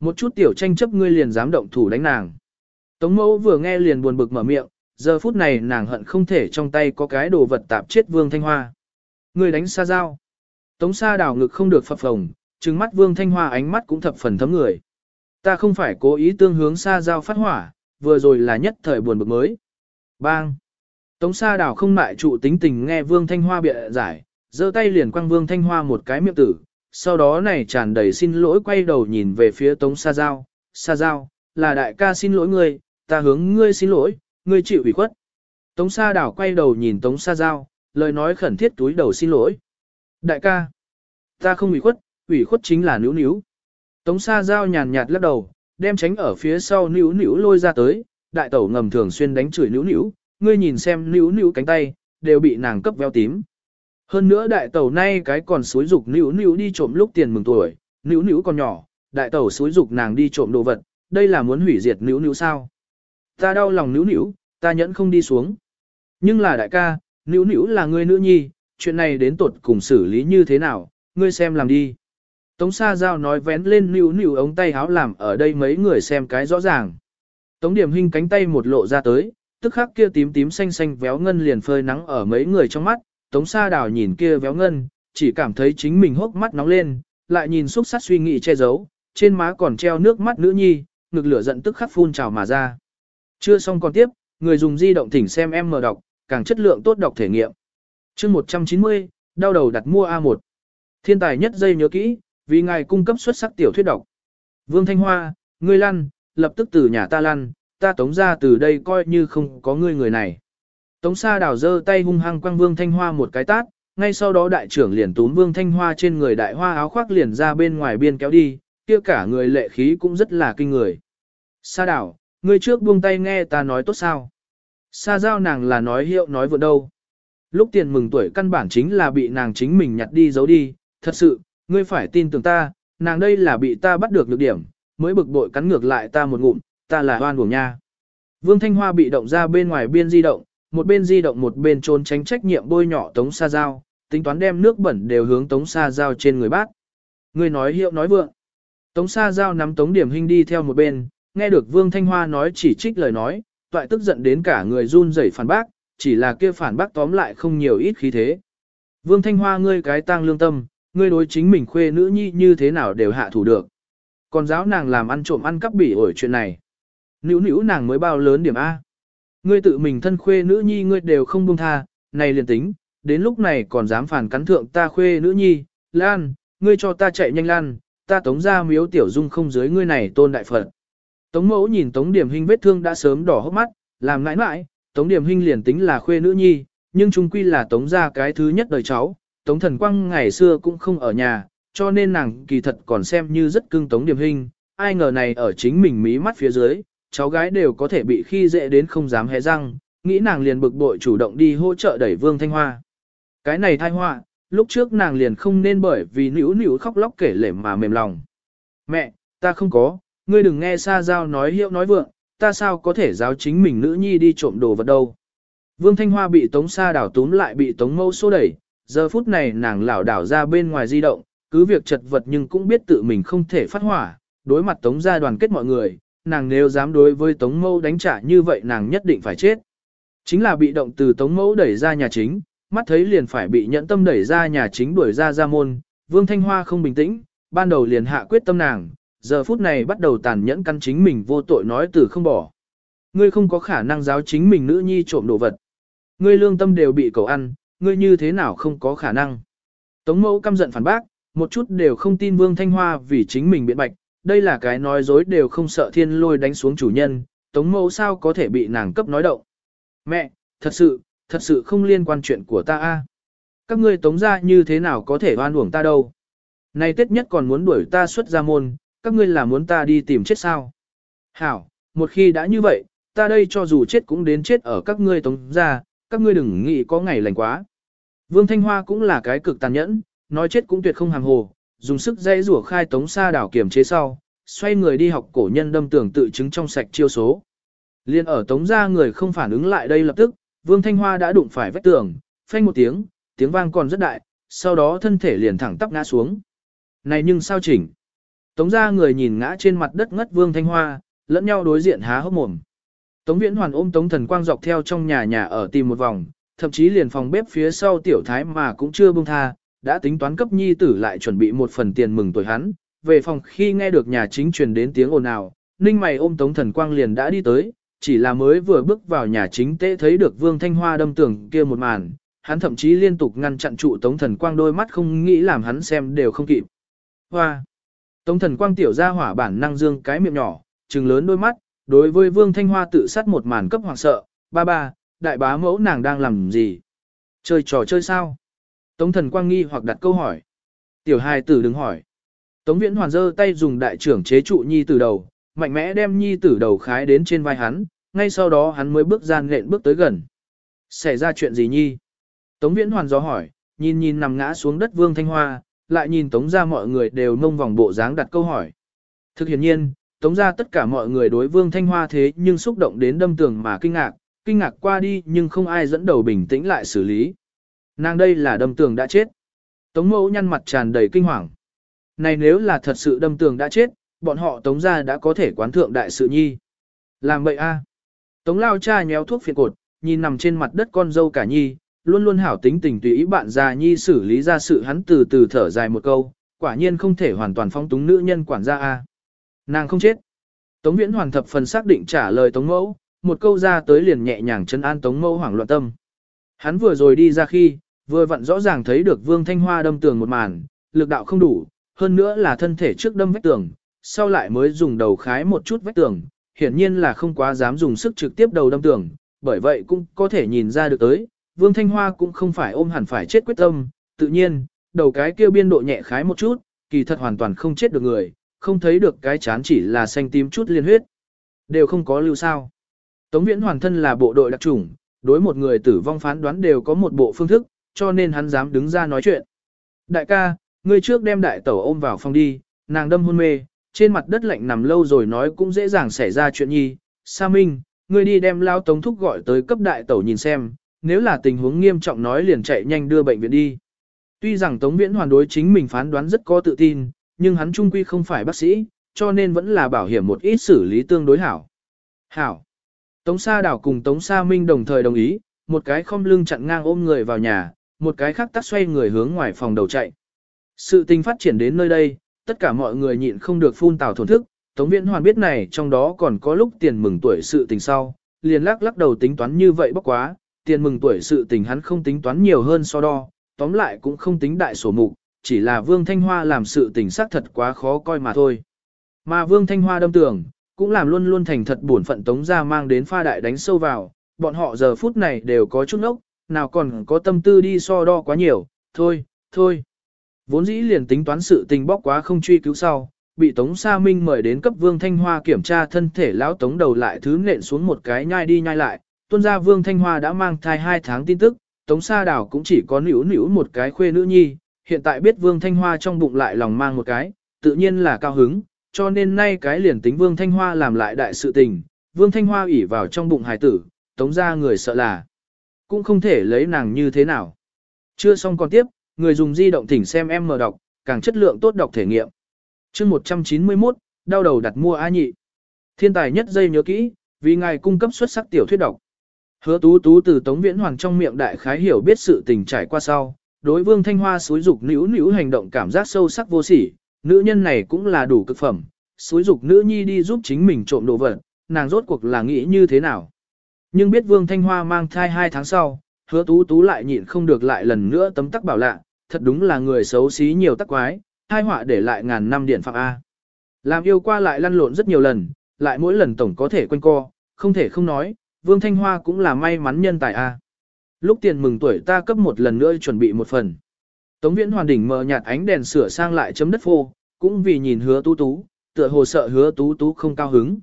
Một chút tiểu tranh chấp ngươi liền dám động thủ đánh nàng. Tống mẫu vừa nghe liền buồn bực mở miệng, giờ phút này nàng hận không thể trong tay có cái đồ vật tạp chết Vương Thanh Hoa. Ngươi đánh xa dao. Tống xa đảo ngực không được phập phồng, trừng mắt Vương Thanh Hoa ánh mắt cũng thập phần thấm người. Ta không phải cố ý tương hướng xa dao phát hỏa, vừa rồi là nhất thời buồn bực mới. Bang! Tống Sa Đảo không mại trụ tính tình nghe Vương Thanh Hoa bịa giải, giơ tay liền quăng Vương Thanh Hoa một cái miệng tử, sau đó này tràn đầy xin lỗi quay đầu nhìn về phía Tống Sa Giao, Sa Giao, là đại ca xin lỗi ngươi, ta hướng ngươi xin lỗi, ngươi chịu ủy khuất. Tống Sa Đảo quay đầu nhìn Tống Sa Giao, lời nói khẩn thiết túi đầu xin lỗi. Đại ca, ta không ủy khuất, ủy khuất chính là níu níu. Tống Sa Giao nhàn nhạt lắc đầu, đem tránh ở phía sau níu níu lôi ra tới, đại tẩu ngầm thường xuyên đánh chửi níu níu, ngươi nhìn xem níu níu cánh tay, đều bị nàng cấp veo tím. Hơn nữa đại tẩu nay cái còn suối dục nữ nữ đi trộm lúc tiền mừng tuổi, nữ nữ còn nhỏ, đại tẩu suối dục nàng đi trộm đồ vật, đây là muốn hủy diệt nữ nữ sao. Ta đau lòng nữ nữ, ta nhẫn không đi xuống. Nhưng là đại ca, nữ nữ là người nữ nhi, chuyện này đến tột cùng xử lý như thế nào, ngươi xem làm đi. Tống Sa Giao nói vén lên níu níu ống tay háo làm ở đây mấy người xem cái rõ ràng. Tống Điểm Hinh cánh tay một lộ ra tới, tức khắc kia tím tím xanh xanh véo ngân liền phơi nắng ở mấy người trong mắt, Tống Sa Đào nhìn kia véo ngân, chỉ cảm thấy chính mình hốc mắt nóng lên, lại nhìn xúc sắc suy nghĩ che giấu, trên má còn treo nước mắt nữ nhi, ngực lửa giận tức khắc phun trào mà ra. Chưa xong còn tiếp, người dùng di động thỉnh xem em mở đọc, càng chất lượng tốt đọc thể nghiệm. Chương 190, đau đầu đặt mua A1. Thiên tài nhất dây nhớ kỹ, vì ngài cung cấp xuất sắc tiểu thuyết đọc. Vương Thanh Hoa, ngươi lăn, lập tức từ nhà ta lăn, ta tống ra từ đây coi như không có ngươi người này. Tống Sa Đào giơ tay hung hăng quăng Vương Thanh Hoa một cái tát, ngay sau đó đại trưởng liền túm Vương Thanh Hoa trên người đại hoa áo khoác liền ra bên ngoài biên kéo đi, kia cả người lệ khí cũng rất là kinh người. Sa Đào, ngươi trước buông tay nghe ta nói tốt sao? Sa giao nàng là nói hiệu nói vượt đâu. Lúc tiền mừng tuổi căn bản chính là bị nàng chính mình nhặt đi giấu đi, thật sự, ngươi phải tin tưởng ta, nàng đây là bị ta bắt được lược điểm, mới bực bội cắn ngược lại ta một ngụm, ta là hoan buồng nha. Vương Thanh Hoa bị động ra bên ngoài biên di động, một bên di động một bên trốn tránh trách nhiệm bôi nhỏ Tống Sa Giao, tính toán đem nước bẩn đều hướng Tống Sa Giao trên người bác. Người nói hiệu nói vượng. Tống Sa Giao nắm Tống Điểm Hinh đi theo một bên, nghe được Vương Thanh Hoa nói chỉ trích lời nói, toại tức giận đến cả người run rẩy phản bác, chỉ là kia phản bác tóm lại không nhiều ít khí thế. Vương Thanh Hoa ngươi cái tang lương tâm, ngươi đối chính mình khuê nữ nhi như thế nào đều hạ thủ được. Còn giáo nàng làm ăn trộm ăn cắp bỉ ổi chuyện này. Nữ nữ nàng mới bao lớn điểm A. Ngươi tự mình thân khuê nữ nhi ngươi đều không buông tha, này liền tính, đến lúc này còn dám phản cắn thượng ta khuê nữ nhi, Lan, ngươi cho ta chạy nhanh Lan, ta tống ra miếu tiểu dung không dưới ngươi này tôn đại phật. Tống mẫu nhìn tống điểm hình vết thương đã sớm đỏ hốc mắt, làm ngãi ngãi, tống điểm hình liền tính là khuê nữ nhi, nhưng chung quy là tống ra cái thứ nhất đời cháu, tống thần quang ngày xưa cũng không ở nhà, cho nên nàng kỳ thật còn xem như rất cưng tống điểm hình, ai ngờ này ở chính mình mí mắt phía dưới, cháu gái đều có thể bị khi dễ đến không dám hé răng, nghĩ nàng liền bực bội chủ động đi hỗ trợ đẩy Vương Thanh Hoa. Cái này thai họa, lúc trước nàng liền không nên bởi vì nữu nữu khóc lóc kể lể mà mềm lòng. Mẹ, ta không có, ngươi đừng nghe xa giao nói hiệu nói vượng, ta sao có thể giáo chính mình nữ nhi đi trộm đồ vật đâu. Vương Thanh Hoa bị tống xa đảo túm lại bị tống mâu xô đẩy, giờ phút này nàng lảo đảo ra bên ngoài di động, cứ việc chật vật nhưng cũng biết tự mình không thể phát hỏa, đối mặt tống gia đoàn kết mọi người, nàng nếu dám đối với Tống mẫu đánh trả như vậy nàng nhất định phải chết. Chính là bị động từ Tống mẫu đẩy ra nhà chính, mắt thấy liền phải bị nhẫn tâm đẩy ra nhà chính đuổi ra ra môn, Vương Thanh Hoa không bình tĩnh, ban đầu liền hạ quyết tâm nàng, giờ phút này bắt đầu tàn nhẫn căn chính mình vô tội nói từ không bỏ. Ngươi không có khả năng giáo chính mình nữ nhi trộm đồ vật. Ngươi lương tâm đều bị cầu ăn, ngươi như thế nào không có khả năng. Tống mẫu căm giận phản bác, một chút đều không tin Vương Thanh Hoa vì chính mình biện bạch, đây là cái nói dối đều không sợ thiên lôi đánh xuống chủ nhân, tống mẫu sao có thể bị nàng cấp nói động. Mẹ, thật sự, thật sự không liên quan chuyện của ta a. Các ngươi tống ra như thế nào có thể oan uổng ta đâu. Này tết nhất còn muốn đuổi ta xuất ra môn, các ngươi là muốn ta đi tìm chết sao. Hảo, một khi đã như vậy, ta đây cho dù chết cũng đến chết ở các ngươi tống ra, các ngươi đừng nghĩ có ngày lành quá. Vương Thanh Hoa cũng là cái cực tàn nhẫn, nói chết cũng tuyệt không hàng hồ, dùng sức dây rủa khai tống xa đảo kiểm chế sau, xoay người đi học cổ nhân đâm tưởng tự chứng trong sạch chiêu số. Liên ở tống ra người không phản ứng lại đây lập tức, Vương Thanh Hoa đã đụng phải vách tường, phanh một tiếng, tiếng vang còn rất đại, sau đó thân thể liền thẳng tắp ngã xuống. Này nhưng sao chỉnh? Tống ra người nhìn ngã trên mặt đất ngất Vương Thanh Hoa, lẫn nhau đối diện há hốc mồm. Tống Viễn Hoàn ôm Tống Thần Quang dọc theo trong nhà nhà ở tìm một vòng, thậm chí liền phòng bếp phía sau tiểu thái mà cũng chưa buông tha, đã tính toán cấp nhi tử lại chuẩn bị một phần tiền mừng tuổi hắn. Về phòng khi nghe được nhà chính truyền đến tiếng ồn ào, Ninh mày ôm Tống Thần Quang liền đã đi tới, chỉ là mới vừa bước vào nhà chính tế thấy được Vương Thanh Hoa đâm tường kia một màn, hắn thậm chí liên tục ngăn chặn trụ Tống Thần Quang đôi mắt không nghĩ làm hắn xem đều không kịp. Hoa! Tống Thần Quang tiểu ra hỏa bản năng dương cái miệng nhỏ, trừng lớn đôi mắt, đối với Vương Thanh Hoa tự sát một màn cấp hoàng sợ, ba ba, đại bá mẫu nàng đang làm gì? Chơi trò chơi sao? Tống Thần Quang nghi hoặc đặt câu hỏi. Tiểu hài tử đừng hỏi. Tống Viễn Hoàn giơ tay dùng đại trưởng chế trụ nhi tử đầu, mạnh mẽ đem nhi tử đầu khái đến trên vai hắn, ngay sau đó hắn mới bước gian lện bước tới gần. Xảy ra chuyện gì nhi? Tống Viễn Hoàn gió hỏi, nhìn nhìn nằm ngã xuống đất Vương Thanh Hoa, lại nhìn Tống ra mọi người đều mông vòng bộ dáng đặt câu hỏi. Thực hiện nhiên, Tống ra tất cả mọi người đối Vương Thanh Hoa thế nhưng xúc động đến đâm tường mà kinh ngạc, kinh ngạc qua đi nhưng không ai dẫn đầu bình tĩnh lại xử lý. Nàng đây là đâm tường đã chết. Tống mẫu nhăn mặt tràn đầy kinh hoàng. Này nếu là thật sự đâm tường đã chết, bọn họ tống ra đã có thể quán thượng đại sự nhi. Làm vậy a à. Tống lao cha nhéo thuốc phiện cột, nhìn nằm trên mặt đất con dâu cả nhi, luôn luôn hảo tính tình tùy ý bạn già nhi xử lý ra sự hắn từ từ thở dài một câu, quả nhiên không thể hoàn toàn phong túng nữ nhân quản gia a. À. Nàng không chết. Tống Viễn hoàn thập phần xác định trả lời Tống Mẫu, một câu ra tới liền nhẹ nhàng chân an Tống Mẫu hoảng loạn tâm. Hắn vừa rồi đi ra khi, vừa vặn rõ ràng thấy được Vương Thanh Hoa đâm tường một màn, lực đạo không đủ, hơn nữa là thân thể trước đâm vách tường, sau lại mới dùng đầu khái một chút vách tường, hiển nhiên là không quá dám dùng sức trực tiếp đầu đâm tường, bởi vậy cũng có thể nhìn ra được tới, Vương Thanh Hoa cũng không phải ôm hẳn phải chết quyết tâm, tự nhiên, đầu cái kia biên độ nhẹ khái một chút, kỳ thật hoàn toàn không chết được người, không thấy được cái chán chỉ là xanh tím chút liên huyết. Đều không có lưu sao. Tống Viễn hoàn thân là bộ đội đặc chủng, đối một người tử vong phán đoán đều có một bộ phương thức, cho nên hắn dám đứng ra nói chuyện. Đại ca, ngươi trước đem đại tẩu ôm vào phòng đi, nàng đâm hôn mê, trên mặt đất lạnh nằm lâu rồi nói cũng dễ dàng xảy ra chuyện nhi. Sa Minh, ngươi đi đem lao tống thúc gọi tới cấp đại tẩu nhìn xem, nếu là tình huống nghiêm trọng nói liền chạy nhanh đưa bệnh viện đi. Tuy rằng Tống Viễn hoàn đối chính mình phán đoán rất có tự tin, nhưng hắn trung quy không phải bác sĩ, cho nên vẫn là bảo hiểm một ít xử lý tương đối hảo. Hảo. Tống Sa Đảo cùng Tống Sa Minh đồng thời đồng ý, một cái không lưng chặn ngang ôm người vào nhà, một cái khác tắt xoay người hướng ngoài phòng đầu chạy. Sự tình phát triển đến nơi đây, tất cả mọi người nhịn không được phun tào thổn thức, Tống Viễn Hoàn biết này trong đó còn có lúc tiền mừng tuổi sự tình sau, liền lắc lắc đầu tính toán như vậy bốc quá, tiền mừng tuổi sự tình hắn không tính toán nhiều hơn so đo, tóm lại cũng không tính đại sổ mục, chỉ là Vương Thanh Hoa làm sự tình xác thật quá khó coi mà thôi. Mà Vương Thanh Hoa đâm tưởng, cũng làm luôn luôn thành thật buồn phận tống ra mang đến pha đại đánh sâu vào, bọn họ giờ phút này đều có chút ốc, nào còn có tâm tư đi so đo quá nhiều, thôi, thôi. Vốn dĩ liền tính toán sự tình bóc quá không truy cứu sau, bị Tống Sa Minh mời đến cấp Vương Thanh Hoa kiểm tra thân thể lão Tống đầu lại thứ nện xuống một cái nhai đi nhai lại, tuân ra Vương Thanh Hoa đã mang thai 2 tháng tin tức, Tống Sa Đảo cũng chỉ có nữu nữu một cái khuê nữ nhi, hiện tại biết Vương Thanh Hoa trong bụng lại lòng mang một cái, tự nhiên là cao hứng, cho nên nay cái liền tính Vương Thanh Hoa làm lại đại sự tình, Vương Thanh Hoa ủy vào trong bụng hài tử, Tống ra người sợ là, cũng không thể lấy nàng như thế nào. Chưa xong còn tiếp, người dùng di động thỉnh xem em mở đọc, càng chất lượng tốt đọc thể nghiệm. chương 191, đau đầu đặt mua A nhị. Thiên tài nhất dây nhớ kỹ, vì ngài cung cấp xuất sắc tiểu thuyết đọc. Hứa tú tú từ Tống Viễn Hoàng trong miệng đại khái hiểu biết sự tình trải qua sau, đối vương thanh hoa suối dục nữ nữ hành động cảm giác sâu sắc vô sỉ, nữ nhân này cũng là đủ cực phẩm, suối dục nữ nhi đi giúp chính mình trộm đồ vật, nàng rốt cuộc là nghĩ như thế nào. Nhưng biết vương thanh hoa mang thai hai tháng sau, hứa tú tú lại nhịn không được lại lần nữa tấm tắc bảo lạ, thật đúng là người xấu xí nhiều tắc quái, hai họa để lại ngàn năm điện phạm A. Làm yêu qua lại lăn lộn rất nhiều lần, lại mỗi lần tổng có thể quanh co, không thể không nói, Vương Thanh Hoa cũng là may mắn nhân tài A. Lúc tiền mừng tuổi ta cấp một lần nữa chuẩn bị một phần. Tống viễn hoàn đỉnh mờ nhạt ánh đèn sửa sang lại chấm đất phô, cũng vì nhìn hứa tú tú, tựa hồ sợ hứa tú tú không cao hứng.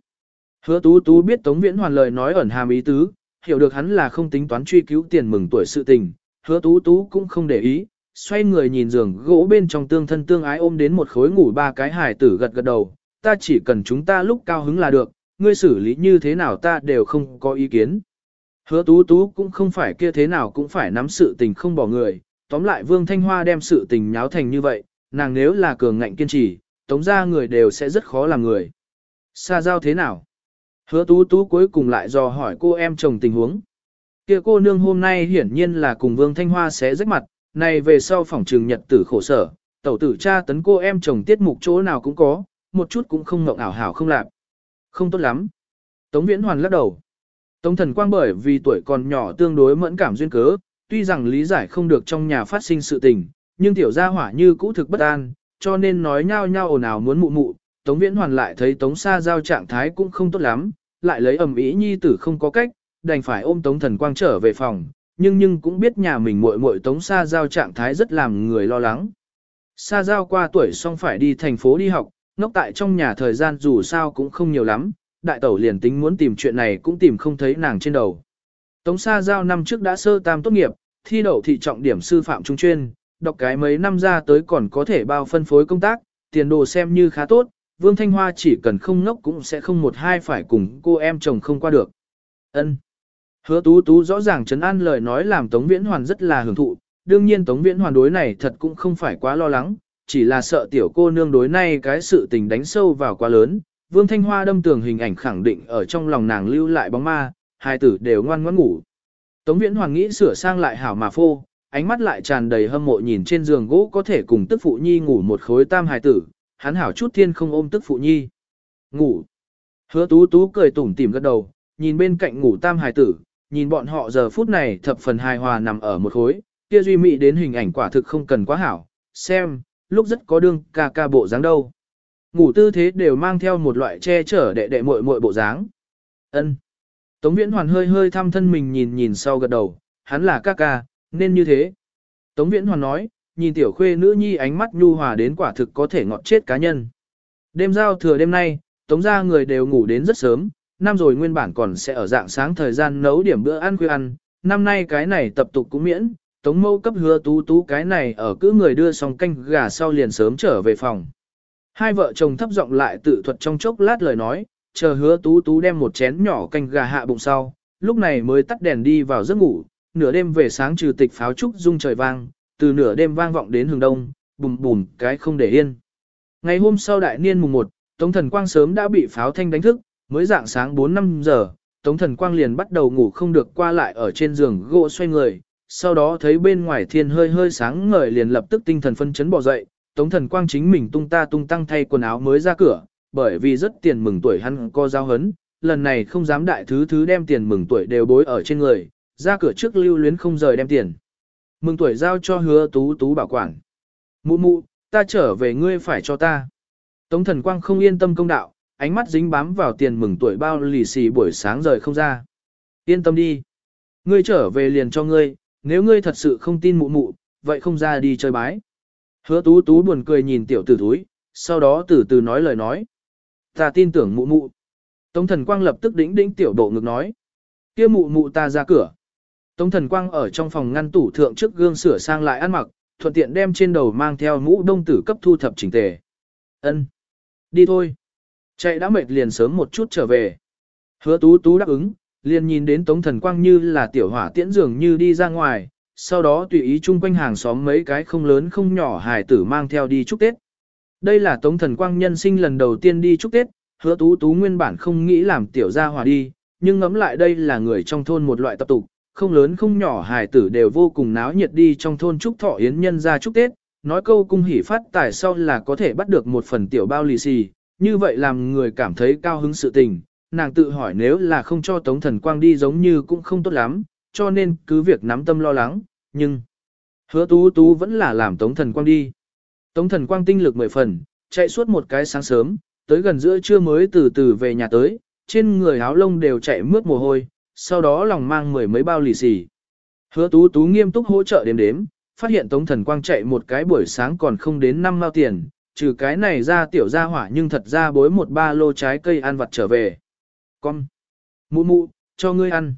Hứa tú tú biết Tống viễn hoàn lời nói ẩn hàm ý tứ, hiểu được hắn là không tính toán truy cứu tiền mừng tuổi sự tình, hứa tú tú cũng không để ý, xoay người nhìn giường gỗ bên trong tương thân tương ái ôm đến một khối ngủ ba cái hài tử gật gật đầu, ta chỉ cần chúng ta lúc cao hứng là được, ngươi xử lý như thế nào ta đều không có ý kiến. Hứa tú tú cũng không phải kia thế nào cũng phải nắm sự tình không bỏ người, tóm lại Vương Thanh Hoa đem sự tình nháo thành như vậy, nàng nếu là cường ngạnh kiên trì, tống ra người đều sẽ rất khó làm người. Xa giao thế nào? Hứa tú tú cuối cùng lại dò hỏi cô em chồng tình huống. Kia cô nương hôm nay hiển nhiên là cùng Vương Thanh Hoa sẽ rách mặt, này về sau phòng trường nhật tử khổ sở, tẩu tử cha tấn cô em chồng tiết mục chỗ nào cũng có, một chút cũng không ngộng ảo hảo không lạc. Không tốt lắm. Tống Viễn Hoàn lắc đầu. Tống thần quang bởi vì tuổi còn nhỏ tương đối mẫn cảm duyên cớ, tuy rằng lý giải không được trong nhà phát sinh sự tình, nhưng tiểu gia hỏa như cũ thực bất an, cho nên nói nhau nhau ồn ào muốn mụ mụ. Tống Viễn Hoàn lại thấy Tống Sa giao trạng thái cũng không tốt lắm, lại lấy ẩm ý nhi tử không có cách, đành phải ôm Tống Thần Quang trở về phòng, nhưng nhưng cũng biết nhà mình muội muội Tống Sa giao trạng thái rất làm người lo lắng. Sa giao qua tuổi xong phải đi thành phố đi học, ngốc tại trong nhà thời gian dù sao cũng không nhiều lắm, đại tẩu liền tính muốn tìm chuyện này cũng tìm không thấy nàng trên đầu. Tống Sa giao năm trước đã sơ tam tốt nghiệp, thi đậu thị trọng điểm sư phạm trung chuyên, đọc cái mấy năm ra tới còn có thể bao phân phối công tác, tiền đồ xem như khá tốt, Vương Thanh Hoa chỉ cần không ngốc cũng sẽ không một hai phải cùng cô em chồng không qua được. Ân. Hứa tú tú rõ ràng chấn an lời nói làm Tống Viễn Hoàn rất là hưởng thụ, đương nhiên Tống Viễn Hoàn đối này thật cũng không phải quá lo lắng, chỉ là sợ tiểu cô nương đối này cái sự tình đánh sâu vào quá lớn. Vương Thanh Hoa đâm tường hình ảnh khẳng định ở trong lòng nàng lưu lại bóng ma, hai tử đều ngoan ngoãn ngủ. Tống Viễn Hoàn nghĩ sửa sang lại hảo mà phô, ánh mắt lại tràn đầy hâm mộ nhìn trên giường gỗ có thể cùng tức phụ nhi ngủ một khối tam hài tử, hắn hảo chút thiên không ôm tức phụ nhi. Ngủ. Hứa tú tú cười tủm tỉm gật đầu, nhìn bên cạnh ngủ tam hài tử, nhìn bọn họ giờ phút này thập phần hài hòa nằm ở một khối, kia duy mị đến hình ảnh quả thực không cần quá hảo, xem, lúc rất có đương ca ca bộ dáng đâu. Ngủ tư thế đều mang theo một loại che chở đệ đệ muội muội bộ dáng. Ân. Tống Viễn Hoàn hơi hơi thăm thân mình nhìn nhìn sau gật đầu, hắn là ca ca, nên như thế. Tống Viễn Hoàn nói, nhìn tiểu khuê nữ nhi ánh mắt nhu hòa đến quả thực có thể ngọt chết cá nhân. Đêm giao thừa đêm nay, tống ra người đều ngủ đến rất sớm, năm rồi nguyên bản còn sẽ ở dạng sáng thời gian nấu điểm bữa ăn khuya ăn, năm nay cái này tập tục cũng miễn, tống mâu cấp hứa tú tú cái này ở cứ người đưa xong canh gà sau liền sớm trở về phòng. Hai vợ chồng thấp giọng lại tự thuật trong chốc lát lời nói, chờ hứa tú tú đem một chén nhỏ canh gà hạ bụng sau, lúc này mới tắt đèn đi vào giấc ngủ, nửa đêm về sáng trừ tịch pháo trúc rung trời vang, từ nửa đêm vang vọng đến hướng đông, bùm bùm cái không để yên. Ngày hôm sau đại niên mùng 1, Tống Thần Quang sớm đã bị pháo thanh đánh thức, mới dạng sáng 4-5 giờ, Tống Thần Quang liền bắt đầu ngủ không được qua lại ở trên giường gỗ xoay người, sau đó thấy bên ngoài thiên hơi hơi sáng ngời liền lập tức tinh thần phân chấn bỏ dậy, Tống Thần Quang chính mình tung ta tung tăng thay quần áo mới ra cửa, bởi vì rất tiền mừng tuổi hắn có giao hấn, lần này không dám đại thứ thứ đem tiền mừng tuổi đều bối ở trên người, ra cửa trước lưu luyến không rời đem tiền. Mừng tuổi giao cho hứa tú tú bảo quản. Mụ mụ, ta trở về ngươi phải cho ta. Tống thần quang không yên tâm công đạo, ánh mắt dính bám vào tiền mừng tuổi bao lì xì buổi sáng rời không ra. Yên tâm đi. Ngươi trở về liền cho ngươi, nếu ngươi thật sự không tin mụ mụ, vậy không ra đi chơi bái. Hứa tú tú buồn cười nhìn tiểu tử thúi, sau đó từ từ nói lời nói. Ta tin tưởng mụ mụ. Tống thần quang lập tức đĩnh đĩnh tiểu độ ngực nói. kia mụ mụ ta ra cửa. Tống thần quang ở trong phòng ngăn tủ thượng trước gương sửa sang lại ăn mặc, thuận tiện đem trên đầu mang theo mũ đông tử cấp thu thập chỉnh tề. Ân, Đi thôi. Chạy đã mệt liền sớm một chút trở về. Hứa tú tú đáp ứng, liền nhìn đến tống thần quang như là tiểu hỏa tiễn dường như đi ra ngoài, sau đó tùy ý chung quanh hàng xóm mấy cái không lớn không nhỏ hài tử mang theo đi chúc Tết. Đây là tống thần quang nhân sinh lần đầu tiên đi chúc Tết, hứa tú tú nguyên bản không nghĩ làm tiểu gia hỏa đi, nhưng ngẫm lại đây là người trong thôn một loại tập tục, không lớn không nhỏ hài tử đều vô cùng náo nhiệt đi trong thôn chúc thọ yến nhân ra chúc Tết, nói câu cung hỉ phát tài sau là có thể bắt được một phần tiểu bao lì xì, như vậy làm người cảm thấy cao hứng sự tình, nàng tự hỏi nếu là không cho Tống Thần Quang đi giống như cũng không tốt lắm, cho nên cứ việc nắm tâm lo lắng, nhưng hứa tú tú vẫn là làm Tống Thần Quang đi. Tống Thần Quang tinh lực mười phần, chạy suốt một cái sáng sớm, tới gần giữa trưa mới từ từ về nhà tới, trên người áo lông đều chạy mướt mồ hôi, sau đó lòng mang mười mấy bao lì xì. Hứa tú tú nghiêm túc hỗ trợ đếm đếm, phát hiện Tống Thần Quang chạy một cái buổi sáng còn không đến năm mao tiền, trừ cái này ra tiểu ra hỏa nhưng thật ra bối một ba lô trái cây ăn vặt trở về. Con! Mụ mụ, cho ngươi ăn.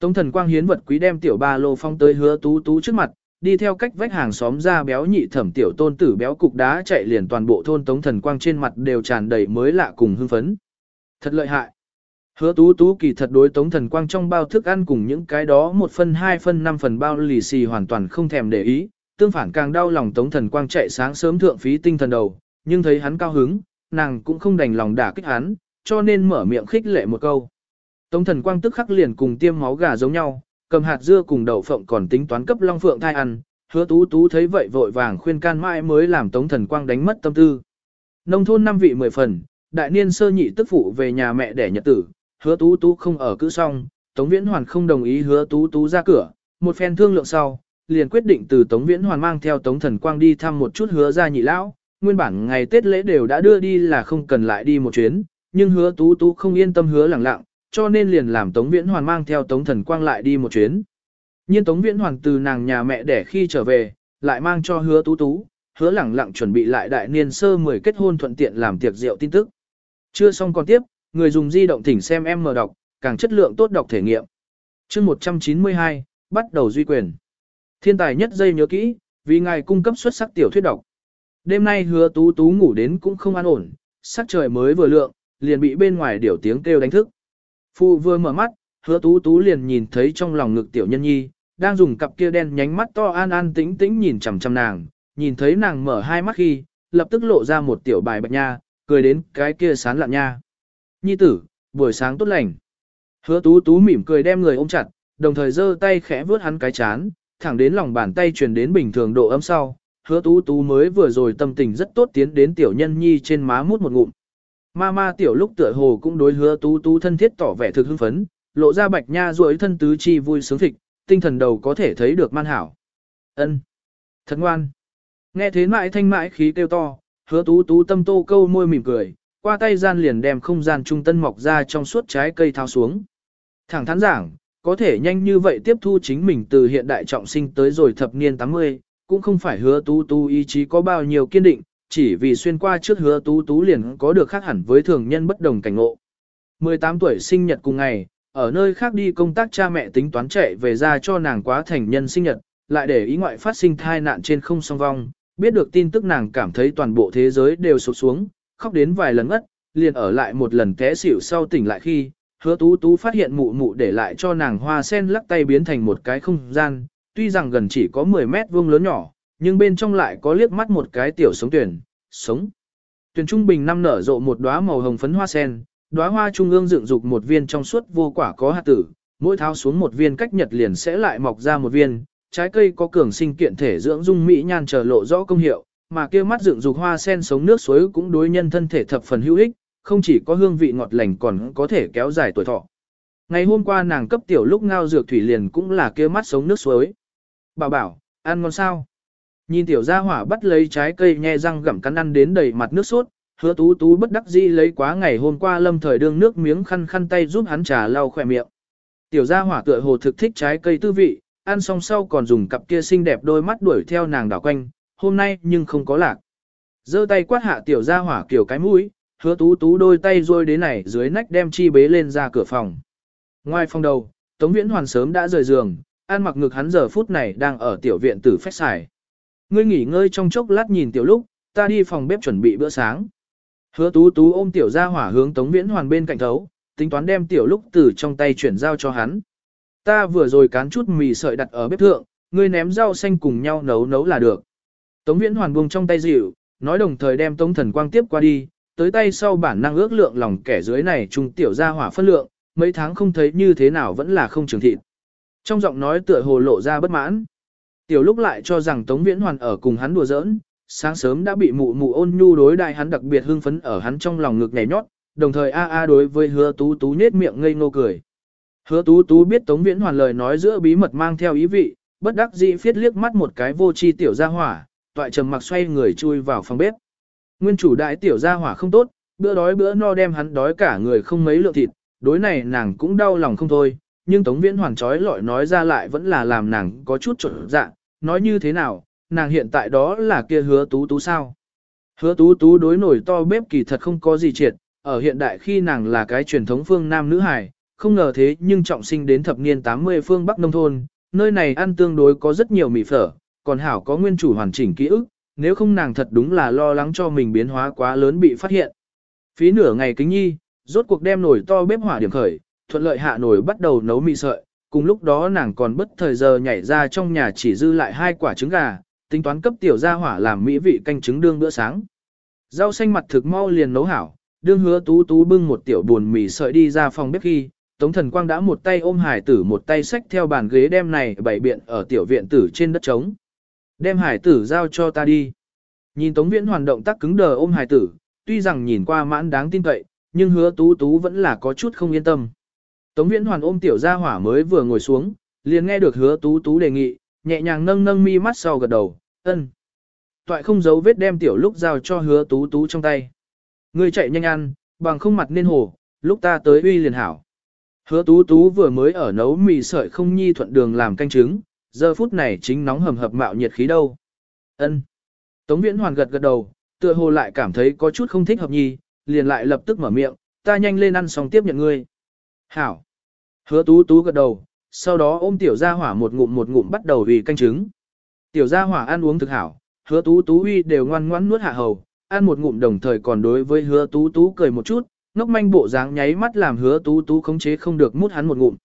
Tống Thần Quang hiến vật quý đem tiểu ba lô phong tới hứa tú tú trước mặt, đi theo cách vách hàng xóm ra béo nhị thẩm tiểu tôn tử béo cục đá chạy liền toàn bộ thôn Tống Thần Quang trên mặt đều tràn đầy mới lạ cùng hưng phấn. Thật lợi hại. Hứa tú tú kỳ thật đối tống thần quang trong bao thức ăn cùng những cái đó một phân hai phân năm phần bao lì xì hoàn toàn không thèm để ý, tương phản càng đau lòng Tống Thần Quang chạy sáng sớm thượng phí tinh thần đầu, nhưng thấy hắn cao hứng, nàng cũng không đành lòng đả kích hắn, cho nên mở miệng khích lệ một câu. Tống Thần Quang tức khắc liền cùng tiêm máu gà giống nhau, cầm hạt dưa cùng đậu phộng còn tính toán cấp Long Phượng thai ăn, hứa tú tú thấy vậy vội vàng khuyên can mãi mới làm Tống Thần Quang đánh mất tâm tư. Nông thôn năm vị mười phần, đại niên sơ nhị tức phụ về nhà mẹ đẻ nhật tử, hứa tú tú không ở cữ xong, Tống Viễn Hoàn không đồng ý hứa tú tú ra cửa, một phen thương lượng sau, liền quyết định từ Tống Viễn Hoàn mang theo Tống Thần Quang đi thăm một chút hứa ra nhị lão, nguyên bản ngày Tết lễ đều đã đưa đi là không cần lại đi một chuyến, nhưng hứa tú tú không yên tâm hứa lẳng lặng, cho nên liền làm Tống Viễn Hoàn mang theo Tống Thần Quang lại đi một chuyến. Nhưng Tống Viễn Hoàn từ nàng nhà mẹ đẻ khi trở về, lại mang cho hứa tú tú, hứa lẳng lặng chuẩn bị lại đại niên sơ 10 kết hôn thuận tiện làm tiệc rượu tin tức. Chưa xong còn tiếp, người dùng di động thỉnh xem em mở đọc, càng chất lượng tốt đọc thể nghiệm. chương 192, bắt đầu duy quyền. Thiên tài nhất dây nhớ kỹ, vì ngài cung cấp xuất sắc tiểu thuyết đọc. Đêm nay hứa tú tú ngủ đến cũng không an ổn, sắc trời mới vừa lượng, liền bị bên ngoài điểu tiếng kêu đánh thức. Phu vừa mở mắt, hứa tú tú liền nhìn thấy trong lòng ngực tiểu nhân nhi, đang dùng cặp kia đen nhánh mắt to an an tĩnh tĩnh nhìn chằm chằm nàng, nhìn thấy nàng mở hai mắt khi, lập tức lộ ra một tiểu bài bạch nha, cười đến cái kia sán lạn nha. Nhi tử, buổi sáng tốt lành. Hứa tú tú mỉm cười đem người ôm chặt, đồng thời giơ tay khẽ vướt hắn cái chán, thẳng đến lòng bàn tay truyền đến bình thường độ ấm sau. Hứa tú tú mới vừa rồi tâm tình rất tốt tiến đến tiểu nhân nhi trên má mút một ngụm. Ma ma tiểu lúc tựa hồ cũng đối hứa tú tú thân thiết tỏ vẻ thực hưng phấn, lộ ra bạch nha ruỗi thân tứ chi vui sướng thịt, tinh thần đầu có thể thấy được man hảo. ân Thật ngoan. Nghe thế mãi thanh mãi khí kêu to, hứa tú tú tâm tô câu môi mỉm cười, qua tay gian liền đem không gian trung tân mọc ra trong suốt trái cây thao xuống. Thẳng thắn giảng, có thể nhanh như vậy tiếp thu chính mình từ hiện đại trọng sinh tới rồi thập niên 80, cũng không phải hứa tú tú ý chí có bao nhiêu kiên định, chỉ vì xuyên qua trước hứa tú tú liền có được khác hẳn với thường nhân bất đồng cảnh ngộ. 18 tuổi sinh nhật cùng ngày, ở nơi khác đi công tác cha mẹ tính toán chạy về ra cho nàng quá thành nhân sinh nhật, lại để ý ngoại phát sinh thai nạn trên không song vong, biết được tin tức nàng cảm thấy toàn bộ thế giới đều sụp xuống, khóc đến vài lần ngất, liền ở lại một lần té xỉu sau tỉnh lại khi, hứa tú tú phát hiện mụ mụ để lại cho nàng hoa sen lắc tay biến thành một cái không gian, tuy rằng gần chỉ có 10 mét vuông lớn nhỏ, nhưng bên trong lại có liếc mắt một cái tiểu sống tuyển, sống. Tuyển trung bình năm nở rộ một đóa màu hồng phấn hoa sen, đóa hoa trung ương dựng dục một viên trong suốt vô quả có hạt tử, mỗi tháo xuống một viên cách nhật liền sẽ lại mọc ra một viên, trái cây có cường sinh kiện thể dưỡng dung mỹ nhan trở lộ rõ công hiệu, mà kia mắt dựng dục hoa sen sống nước suối cũng đối nhân thân thể thập phần hữu ích, không chỉ có hương vị ngọt lành còn có thể kéo dài tuổi thọ. Ngày hôm qua nàng cấp tiểu lúc ngao dược thủy liền cũng là kia mắt sống nước suối. Bảo bảo, ăn ngon sao? Nhìn tiểu gia hỏa bắt lấy trái cây nhe răng gặm cắn ăn đến đầy mặt nước sốt, hứa tú tú bất đắc dĩ lấy quá ngày hôm qua lâm thời đương nước miếng khăn khăn tay giúp hắn trà lau khỏe miệng. Tiểu gia hỏa tựa hồ thực thích trái cây tư vị, ăn xong sau còn dùng cặp kia xinh đẹp đôi mắt đuổi theo nàng đảo quanh, hôm nay nhưng không có lạc. giơ tay quát hạ tiểu gia hỏa kiểu cái mũi, hứa tú tú đôi tay rôi đến này dưới nách đem chi bế lên ra cửa phòng. Ngoài phòng đầu, Tống Viễn Hoàn sớm đã rời giường, ăn mặc ngực hắn giờ phút này đang ở tiểu viện tử phép xài. Ngươi nghỉ ngơi trong chốc lát nhìn tiểu lúc, ta đi phòng bếp chuẩn bị bữa sáng. Hứa tú tú ôm tiểu gia hỏa hướng Tống Viễn Hoàn bên cạnh thấu, tính toán đem tiểu lúc từ trong tay chuyển giao cho hắn. Ta vừa rồi cán chút mì sợi đặt ở bếp thượng, ngươi ném rau xanh cùng nhau nấu nấu là được. Tống Viễn Hoàn buông trong tay dịu, nói đồng thời đem Tống Thần Quang tiếp qua đi, tới tay sau bản năng ước lượng lòng kẻ dưới này trung tiểu gia hỏa phân lượng, mấy tháng không thấy như thế nào vẫn là không trường thịt. Trong giọng nói tựa hồ lộ ra bất mãn. Tiểu lúc lại cho rằng Tống Viễn Hoàn ở cùng hắn đùa giỡn, sáng sớm đã bị mụ mụ ôn nhu đối đại hắn đặc biệt hưng phấn ở hắn trong lòng ngực nhảy nhót, đồng thời a a đối với hứa tú tú nhếch miệng ngây ngô cười. Hứa tú tú biết Tống Viễn Hoàn lời nói giữa bí mật mang theo ý vị, bất đắc dĩ phiết liếc mắt một cái vô chi tiểu gia hỏa, toại trầm mặc xoay người chui vào phòng bếp. Nguyên chủ đại tiểu gia hỏa không tốt, bữa đói bữa no đem hắn đói cả người không mấy lượng thịt, đối này nàng cũng đau lòng không thôi, nhưng Tống Viễn Hoàn trói lọi nói ra lại vẫn là làm nàng có chút trộn dạ, nói như thế nào, nàng hiện tại đó là kia hứa tú tú sao. Hứa tú tú đối nổi to bếp kỳ thật không có gì triệt, ở hiện đại khi nàng là cái truyền thống phương nam nữ hài, không ngờ thế nhưng trọng sinh đến thập niên 80 phương Bắc Nông Thôn, nơi này ăn tương đối có rất nhiều mì phở, còn hảo có nguyên chủ hoàn chỉnh ký ức, nếu không nàng thật đúng là lo lắng cho mình biến hóa quá lớn bị phát hiện. Phí nửa ngày kính nhi, rốt cuộc đem nồi to bếp hỏa điểm khởi, thuận lợi hạ nồi bắt đầu nấu mì sợi, cùng lúc đó nàng còn bất thời giờ nhảy ra trong nhà chỉ dư lại hai quả trứng gà, tính toán cấp tiểu gia hỏa làm mỹ vị canh trứng đương bữa sáng. Rau xanh mặt thực mau liền nấu hảo, đương hứa tú tú bưng một tiểu buồn mì sợi đi ra phòng bếp khi, Tống Thần Quang đã một tay ôm hải tử một tay xách theo bàn ghế đem này bày biện ở tiểu viện tử trên đất trống. Đem hải tử giao cho ta đi. Nhìn Tống Viễn hoàn động tác cứng đờ ôm hải tử, tuy rằng nhìn qua mãn đáng tin cậy, nhưng hứa tú tú vẫn là có chút không yên tâm. Tống Viễn hoàn ôm tiểu gia hỏa mới vừa ngồi xuống, liền nghe được hứa tú tú đề nghị, nhẹ nhàng nâng nâng mi mắt sau gật đầu, ân. Toại không giấu vết đem tiểu lúc giao cho hứa tú tú trong tay. Người chạy nhanh ăn, bằng không mặt nên hồ, lúc ta tới uy liền hảo. Hứa tú tú vừa mới ở nấu mì sợi không nhi thuận đường làm canh trứng, giờ phút này chính nóng hầm hập mạo nhiệt khí đâu. Ân. Tống viễn hoàn gật gật đầu, tựa hồ lại cảm thấy có chút không thích hợp nhi, liền lại lập tức mở miệng, ta nhanh lên ăn xong tiếp nhận ngươi. Hảo. Hứa tú tú gật đầu, sau đó ôm tiểu gia hỏa một ngụm một ngụm bắt đầu vì canh trứng. Tiểu gia hỏa ăn uống thực hảo, hứa tú tú uy đều ngoan ngoãn nuốt hạ hầu, ăn một ngụm đồng thời còn đối với hứa tú tú cười một chút, ngốc manh bộ dáng nháy mắt làm hứa tú tú khống chế không được mút hắn một ngụm.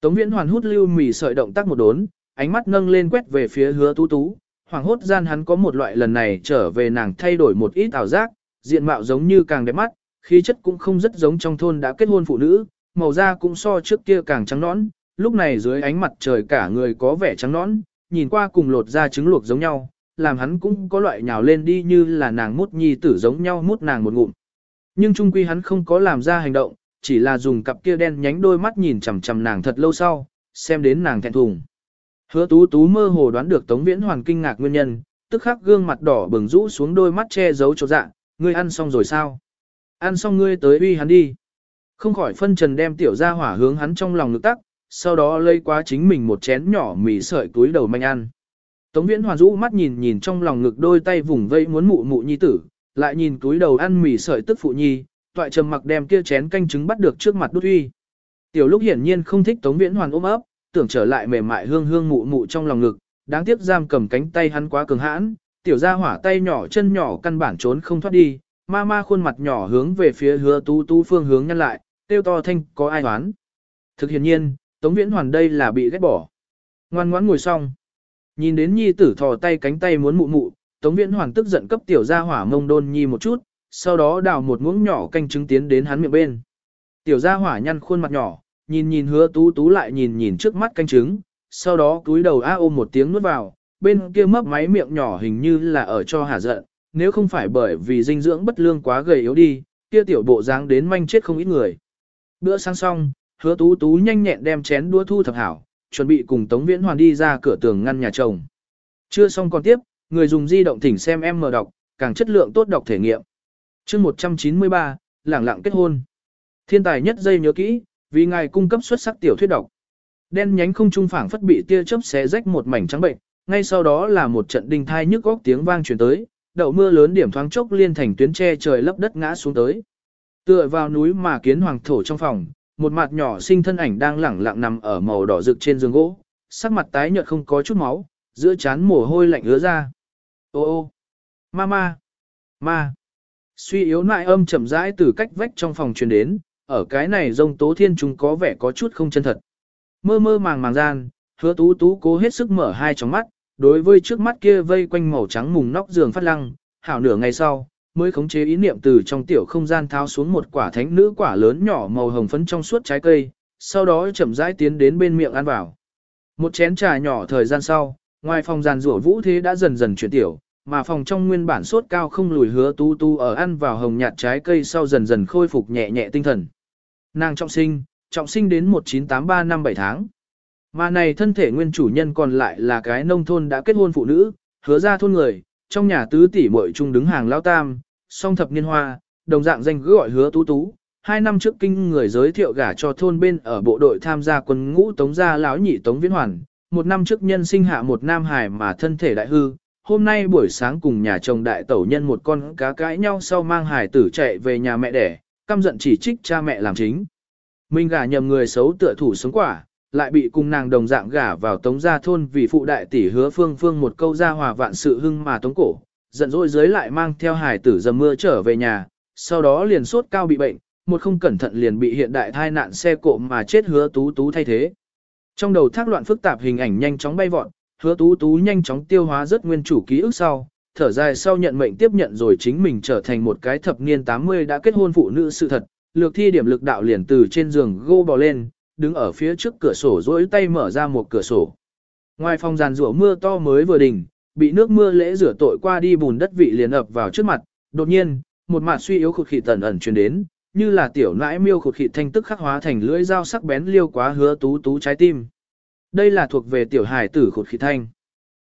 Tống viễn hoàn hút lưu mì sợi động tác một đốn, ánh mắt nâng lên quét về phía hứa tú tú, hoàng hốt gian hắn có một loại lần này trở về nàng thay đổi một ít ảo giác, diện mạo giống như càng đẹp mắt, khí chất cũng không rất giống trong thôn đã kết hôn phụ nữ, màu da cũng so trước kia càng trắng nõn, lúc này dưới ánh mặt trời cả người có vẻ trắng nõn, nhìn qua cùng lột da trứng luộc giống nhau, làm hắn cũng có loại nhào lên đi như là nàng mút nhi tử giống nhau mút nàng một ngụm. Nhưng trung quy hắn không có làm ra hành động, chỉ là dùng cặp kia đen nhánh đôi mắt nhìn chằm chằm nàng thật lâu sau, xem đến nàng thẹn thùng. Hứa tú tú mơ hồ đoán được Tống Viễn Hoàn kinh ngạc nguyên nhân, tức khắc gương mặt đỏ bừng rũ xuống đôi mắt che giấu chỗ dạ, ngươi ăn xong rồi sao? Ăn xong ngươi tới uy hắn đi. Không khỏi phân trần đem tiểu ra hỏa hướng hắn trong lòng ngực tắc, sau đó lấy quá chính mình một chén nhỏ mì sợi túi đầu manh ăn. Tống Viễn Hoàn rũ mắt nhìn nhìn trong lòng ngực đôi tay vùng vây muốn mụ mụ nhi tử, lại nhìn túi đầu ăn mì sợi tức phụ nhi, toại trầm mặc đem kia chén canh trứng bắt được trước mặt đút uy. Tiểu lúc hiển nhiên không thích Tống Viễn Hoàn ôm ấp, tưởng trở lại mềm mại hương hương mụ mụ trong lòng ngực, đáng tiếc giam cầm cánh tay hắn quá cường hãn, tiểu gia hỏa tay nhỏ chân nhỏ căn bản trốn không thoát đi, ma ma khuôn mặt nhỏ hướng về phía hứa tú tú phương hướng nhăn lại, tiêu to thanh có ai đoán. Thực hiện nhiên, Tống Viễn Hoàn đây là bị ghét bỏ. Ngoan ngoãn ngồi xong. Nhìn đến nhi tử thò tay cánh tay muốn mụ mụ, Tống Viễn Hoàn tức giận cấp tiểu gia hỏa mông đôn nhi một chút, sau đó đào một muỗng nhỏ canh trứng tiến đến hắn miệng bên. Tiểu gia hỏa nhăn khuôn mặt nhỏ, nhìn nhìn hứa tú tú lại nhìn nhìn trước mắt canh trứng, sau đó túi đầu a ôm một tiếng nuốt vào, bên kia mấp máy miệng nhỏ hình như là ở cho hả giận, nếu không phải bởi vì dinh dưỡng bất lương quá gầy yếu đi, kia tiểu bộ dáng đến manh chết không ít người. Bữa sáng xong, hứa tú tú nhanh nhẹn đem chén đua thu thập hảo, chuẩn bị cùng Tống Viễn Hoàn đi ra cửa tường ngăn nhà chồng. Chưa xong còn tiếp, người dùng di động thỉnh xem em mở đọc, càng chất lượng tốt đọc thể nghiệm. chương 193, lảng lặng kết hôn. Thiên tài nhất dây nhớ kỹ, vì ngài cung cấp xuất sắc tiểu thuyết độc. Đen nhánh không trung phảng phất bị tia chớp xé rách một mảnh trắng bệnh, ngay sau đó là một trận đinh thai nhức góc tiếng vang truyền tới, đậu mưa lớn điểm thoáng chốc liên thành tuyến che trời lấp đất ngã xuống tới. Tựa vào núi mà kiến hoàng thổ trong phòng, một mặt nhỏ sinh thân ảnh đang lẳng lặng nằm ở màu đỏ rực trên giường gỗ, sắc mặt tái nhợt không có chút máu, giữa trán mồ hôi lạnh ứa ra. Ô ô, ma ma, ma. Suy yếu nại âm chậm rãi từ cách vách trong phòng truyền đến, ở cái này rông tố thiên chúng có vẻ có chút không chân thật. Mơ mơ màng màng gian, hứa tú tú cố hết sức mở hai tròng mắt, đối với trước mắt kia vây quanh màu trắng mùng nóc giường phát lăng, hảo nửa ngày sau, mới khống chế ý niệm từ trong tiểu không gian tháo xuống một quả thánh nữ quả lớn nhỏ màu hồng phấn trong suốt trái cây, sau đó chậm rãi tiến đến bên miệng ăn vào. Một chén trà nhỏ thời gian sau, ngoài phòng giàn rủa vũ thế đã dần dần chuyển tiểu, mà phòng trong nguyên bản sốt cao không lùi hứa tu tu ở ăn vào hồng nhạt trái cây sau dần dần khôi phục nhẹ nhẹ tinh thần. Nàng trọng sinh, trọng sinh đến 1983 năm 7 tháng. Mà này thân thể nguyên chủ nhân còn lại là cái nông thôn đã kết hôn phụ nữ, hứa ra thôn người, trong nhà tứ tỷ muội chung đứng hàng lao tam, song thập niên hoa, đồng dạng danh cứ gọi hứa tú tú. Hai năm trước kinh người giới thiệu gả cho thôn bên ở bộ đội tham gia quân ngũ tống gia lão nhị tống viễn hoàn. Một năm trước nhân sinh hạ một nam hải mà thân thể đại hư, hôm nay buổi sáng cùng nhà chồng đại tẩu nhân một con cá cãi nhau sau mang hải tử chạy về nhà mẹ đẻ, căm giận chỉ trích cha mẹ làm chính. Mình gả nhầm người xấu tựa thủ sống quả, lại bị cùng nàng đồng dạng gả vào tống gia thôn vì phụ đại tỷ hứa phương phương một câu ra hòa vạn sự hưng mà tống cổ, giận dỗi dưới lại mang theo hải tử dầm mưa trở về nhà, sau đó liền sốt cao bị bệnh, một không cẩn thận liền bị hiện đại thai nạn xe cộ mà chết hứa tú tú thay thế. Trong đầu thác loạn phức tạp hình ảnh nhanh chóng bay vọt, hứa tú tú nhanh chóng tiêu hóa rất nguyên chủ ký ức sau, thở dài sau nhận mệnh tiếp nhận rồi chính mình trở thành một cái thập niên 80 đã kết hôn phụ nữ sự thật, lược thi điểm lực đạo liền từ trên giường gô bò lên, đứng ở phía trước cửa sổ duỗi tay mở ra một cửa sổ. Ngoài phòng giàn rủa mưa to mới vừa đỉnh, bị nước mưa lễ rửa tội qua đi bùn đất vị liền ập vào trước mặt, đột nhiên, một mạt suy yếu khụt khịt tần ẩn truyền đến, như là tiểu nãi miêu khụt khịt thanh tức khắc hóa thành lưỡi dao sắc bén liêu quá hứa tú tú trái tim. Đây là thuộc về tiểu hài tử khụt khịt thanh.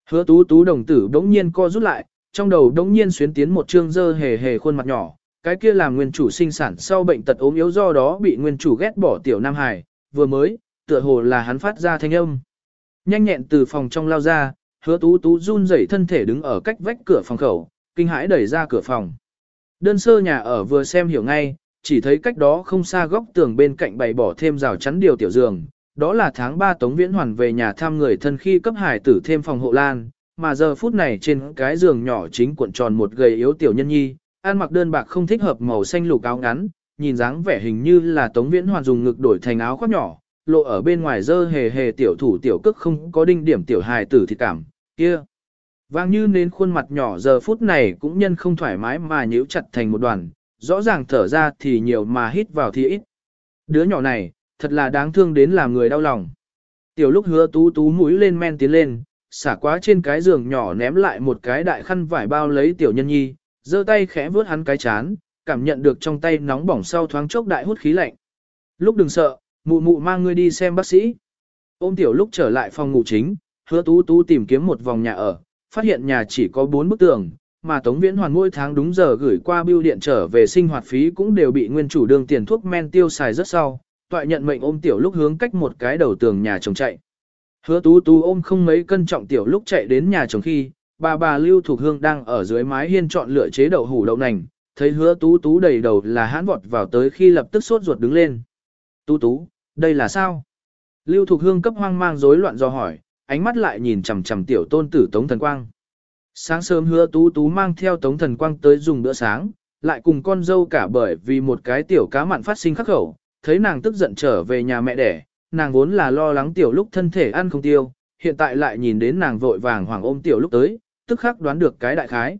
Hứa tú tú đồng tử đống nhiên co rút lại, trong đầu đống nhiên xuyến tiến một trương dơ hề hề khuôn mặt nhỏ, cái kia làm nguyên chủ sinh sản sau bệnh tật ốm yếu do đó bị nguyên chủ ghét bỏ tiểu nam hải, vừa mới, tựa hồ là hắn phát ra thanh âm. Nhanh nhẹn từ phòng trong lao ra, hứa tú tú run rẩy thân thể đứng ở cách vách cửa phòng khẩu, kinh hãi đẩy ra cửa phòng. Đơn sơ nhà ở vừa xem hiểu ngay, chỉ thấy cách đó không xa góc tường bên cạnh bày bỏ thêm rào chắn điều tiểu giường, đó là tháng 3 Tống Viễn Hoàn về nhà thăm người thân khi cấp hải tử thêm phòng hộ lan, mà giờ phút này trên cái giường nhỏ chính cuộn tròn một gầy yếu tiểu nhân nhi, ăn mặc đơn bạc không thích hợp màu xanh lục áo ngắn, nhìn dáng vẻ hình như là Tống Viễn Hoàn dùng ngực đổi thành áo khoác nhỏ, lộ ở bên ngoài dơ hề hề tiểu thủ tiểu cước không có đinh điểm tiểu hài tử thịt cảm, kia. Vang như nên khuôn mặt nhỏ giờ phút này cũng nhân không thoải mái mà nhíu chặt thành một đoàn, rõ ràng thở ra thì nhiều mà hít vào thì ít. Đứa nhỏ này, thật là đáng thương đến làm người đau lòng. Tiểu lúc hứa tú tú mũi lên men tiến lên, xả quá trên cái giường nhỏ ném lại một cái đại khăn vải bao lấy tiểu nhân nhi, giơ tay khẽ vướt hắn cái chán, cảm nhận được trong tay nóng bỏng sau thoáng chốc đại hút khí lạnh. Lúc đừng sợ, mụ mụ mang ngươi đi xem bác sĩ. Ôm tiểu lúc trở lại phòng ngủ chính, hứa tú tú tìm kiếm một vòng nhà ở, phát hiện nhà chỉ có bốn bức tường, mà Tống Viễn Hoàn mỗi tháng đúng giờ gửi qua bưu điện trở về sinh hoạt phí cũng đều bị nguyên chủ đương tiền thuốc men tiêu xài rất sau, toại nhận mệnh ôm tiểu lúc hướng cách một cái đầu tường nhà chồng chạy. Hứa tú tú ôm không mấy cân trọng tiểu lúc chạy đến nhà chồng khi, bà bà Lưu Thục Hương đang ở dưới mái hiên chọn lựa chế đậu hủ đậu nành, thấy hứa tú tú đầy đầu là hãn vọt vào tới khi lập tức sốt ruột đứng lên. Tú tú, đây là sao? Lưu Thục Hương cấp hoang mang rối loạn do hỏi, ánh mắt lại nhìn chằm chằm tiểu tôn tử Tống Thần Quang. Sáng sớm hứa tú tú mang theo Tống Thần Quang tới dùng bữa sáng, lại cùng con dâu cả bởi vì một cái tiểu cá mặn phát sinh khắc khẩu, thấy nàng tức giận trở về nhà mẹ đẻ, nàng vốn là lo lắng tiểu lúc thân thể ăn không tiêu, hiện tại lại nhìn đến nàng vội vàng hoàng ôm tiểu lúc tới, tức khắc đoán được cái đại khái.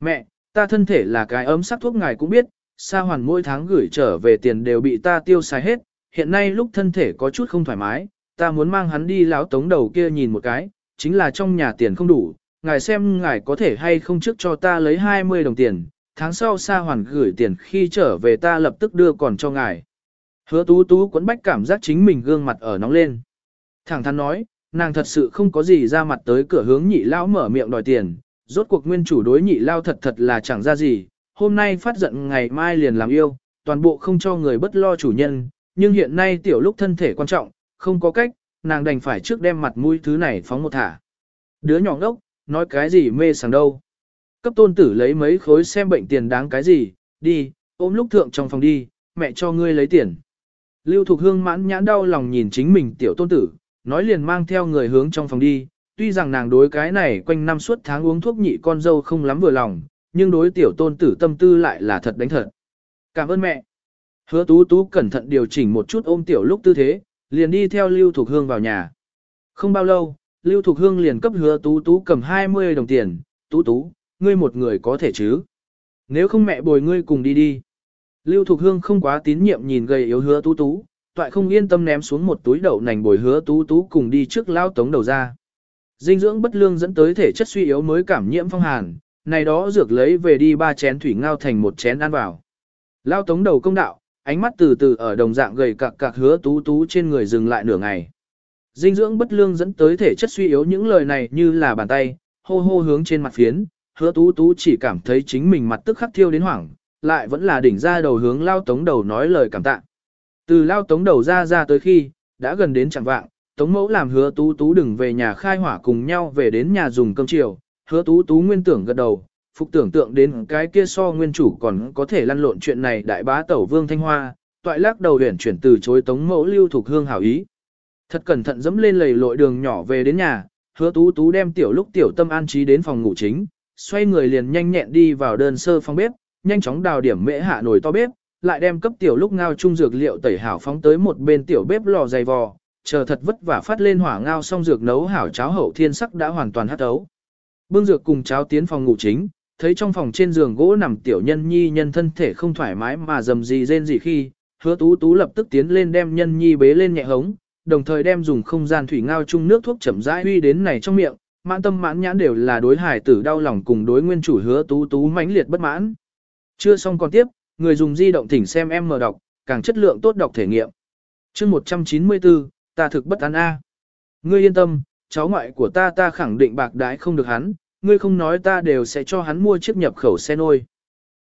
Mẹ, ta thân thể là cái ấm sắc thuốc ngài cũng biết, sa hoàn mỗi tháng gửi trở về tiền đều bị ta tiêu xài hết, hiện nay lúc thân thể có chút không thoải mái, ta muốn mang hắn đi lão tống đầu kia nhìn một cái, chính là trong nhà tiền không đủ, ngài xem ngài có thể hay không trước cho ta lấy 20 đồng tiền, tháng sau sa hoàn gửi tiền khi trở về ta lập tức đưa còn cho ngài. Hứa tú tú quấn bách cảm giác chính mình gương mặt ở nóng lên. Thẳng thắn nói, nàng thật sự không có gì ra mặt tới cửa hướng nhị lao mở miệng đòi tiền, rốt cuộc nguyên chủ đối nhị lao thật thật là chẳng ra gì, hôm nay phát giận ngày mai liền làm yêu, toàn bộ không cho người bất lo chủ nhân, nhưng hiện nay tiểu lúc thân thể quan trọng, không có cách, nàng đành phải trước đem mặt mũi thứ này phóng một thả. Đứa nhỏ ngốc, nói cái gì mê sảng đâu. Cấp tôn tử lấy mấy khối xem bệnh tiền đáng cái gì, đi, ôm lúc thượng trong phòng đi, mẹ cho ngươi lấy tiền. Lưu Thục Hương mãn nhãn đau lòng nhìn chính mình tiểu tôn tử, nói liền mang theo người hướng trong phòng đi, tuy rằng nàng đối cái này quanh năm suốt tháng uống thuốc nhị con dâu không lắm vừa lòng, nhưng đối tiểu tôn tử tâm tư lại là thật đánh thật. Cảm ơn mẹ. Hứa tú tú cẩn thận điều chỉnh một chút ôm tiểu lúc tư thế, liền đi theo Lưu Thục Hương vào nhà. Không bao lâu, Lưu Thục Hương liền cấp hứa tú tú cầm 20 đồng tiền, tú tú, ngươi một người có thể chứ. Nếu không mẹ bồi ngươi cùng đi đi. Lưu Thục Hương không quá tín nhiệm nhìn gầy yếu hứa tú tú, toại không yên tâm ném xuống một túi đậu nành bồi hứa tú tú cùng đi trước lao tống đầu ra. Dinh dưỡng bất lương dẫn tới thể chất suy yếu mới cảm nhiễm phong hàn, này đó dược lấy về đi ba chén thủy ngao thành một chén ăn vào. Lao tống đầu công đạo, ánh mắt từ từ ở đồng dạng gầy cạc cạc hứa tú tú trên người dừng lại nửa ngày. Dinh dưỡng bất lương dẫn tới thể chất suy yếu những lời này như là bàn tay, hô hô hướng trên mặt phiến, hứa tú tú chỉ cảm thấy chính mình mặt tức khắc thiêu đến hoảng, lại vẫn là đỉnh ra đầu hướng lao tống đầu nói lời cảm tạ. Từ lao tống đầu ra ra tới khi, đã gần đến chẳng vạng, tống mẫu làm hứa tú tú đừng về nhà khai hỏa cùng nhau về đến nhà dùng cơm chiều, hứa tú tú nguyên tưởng gật đầu, phục tưởng tượng đến cái kia so nguyên chủ còn có thể lăn lộn chuyện này đại bá tẩu vương thanh hoa, toại lắc đầu huyển chuyển từ chối tống mẫu lưu thuộc hương hảo ý. Thật cẩn thận dẫm lên lầy lội đường nhỏ về đến nhà, hứa tú tú đem tiểu lúc tiểu tâm an trí đến phòng ngủ chính, xoay người liền nhanh nhẹn đi vào đơn sơ phòng bếp, nhanh chóng đào điểm mễ hạ nồi to bếp, lại đem cấp tiểu lúc ngao trung dược liệu tẩy hảo phóng tới một bên tiểu bếp lò dày vò, chờ thật vất vả phát lên hỏa ngao xong dược nấu hảo cháo hậu thiên sắc đã hoàn toàn hấp ấu. Bưng dược cùng cháo tiến phòng ngủ chính, thấy trong phòng trên giường gỗ nằm tiểu nhân nhi nhân thân thể không thoải mái mà dầm gì rên gì khi, hứa tú tú lập tức tiến lên đem nhân nhi bế lên nhẹ hống, đồng thời đem dùng không gian thủy ngao chung nước thuốc chậm rãi huy đến này trong miệng, mãn tâm mãn nhãn đều là đối hải tử đau lòng cùng đối nguyên chủ hứa tú tú mãnh liệt bất mãn. Chưa xong còn tiếp, người dùng di động thỉnh xem em mở đọc, càng chất lượng tốt đọc thể nghiệm. chương 194, ta thực bất an a. Ngươi yên tâm, cháu ngoại của ta ta khẳng định bạc đái không được hắn, ngươi không nói ta đều sẽ cho hắn mua chiếc nhập khẩu xe nôi.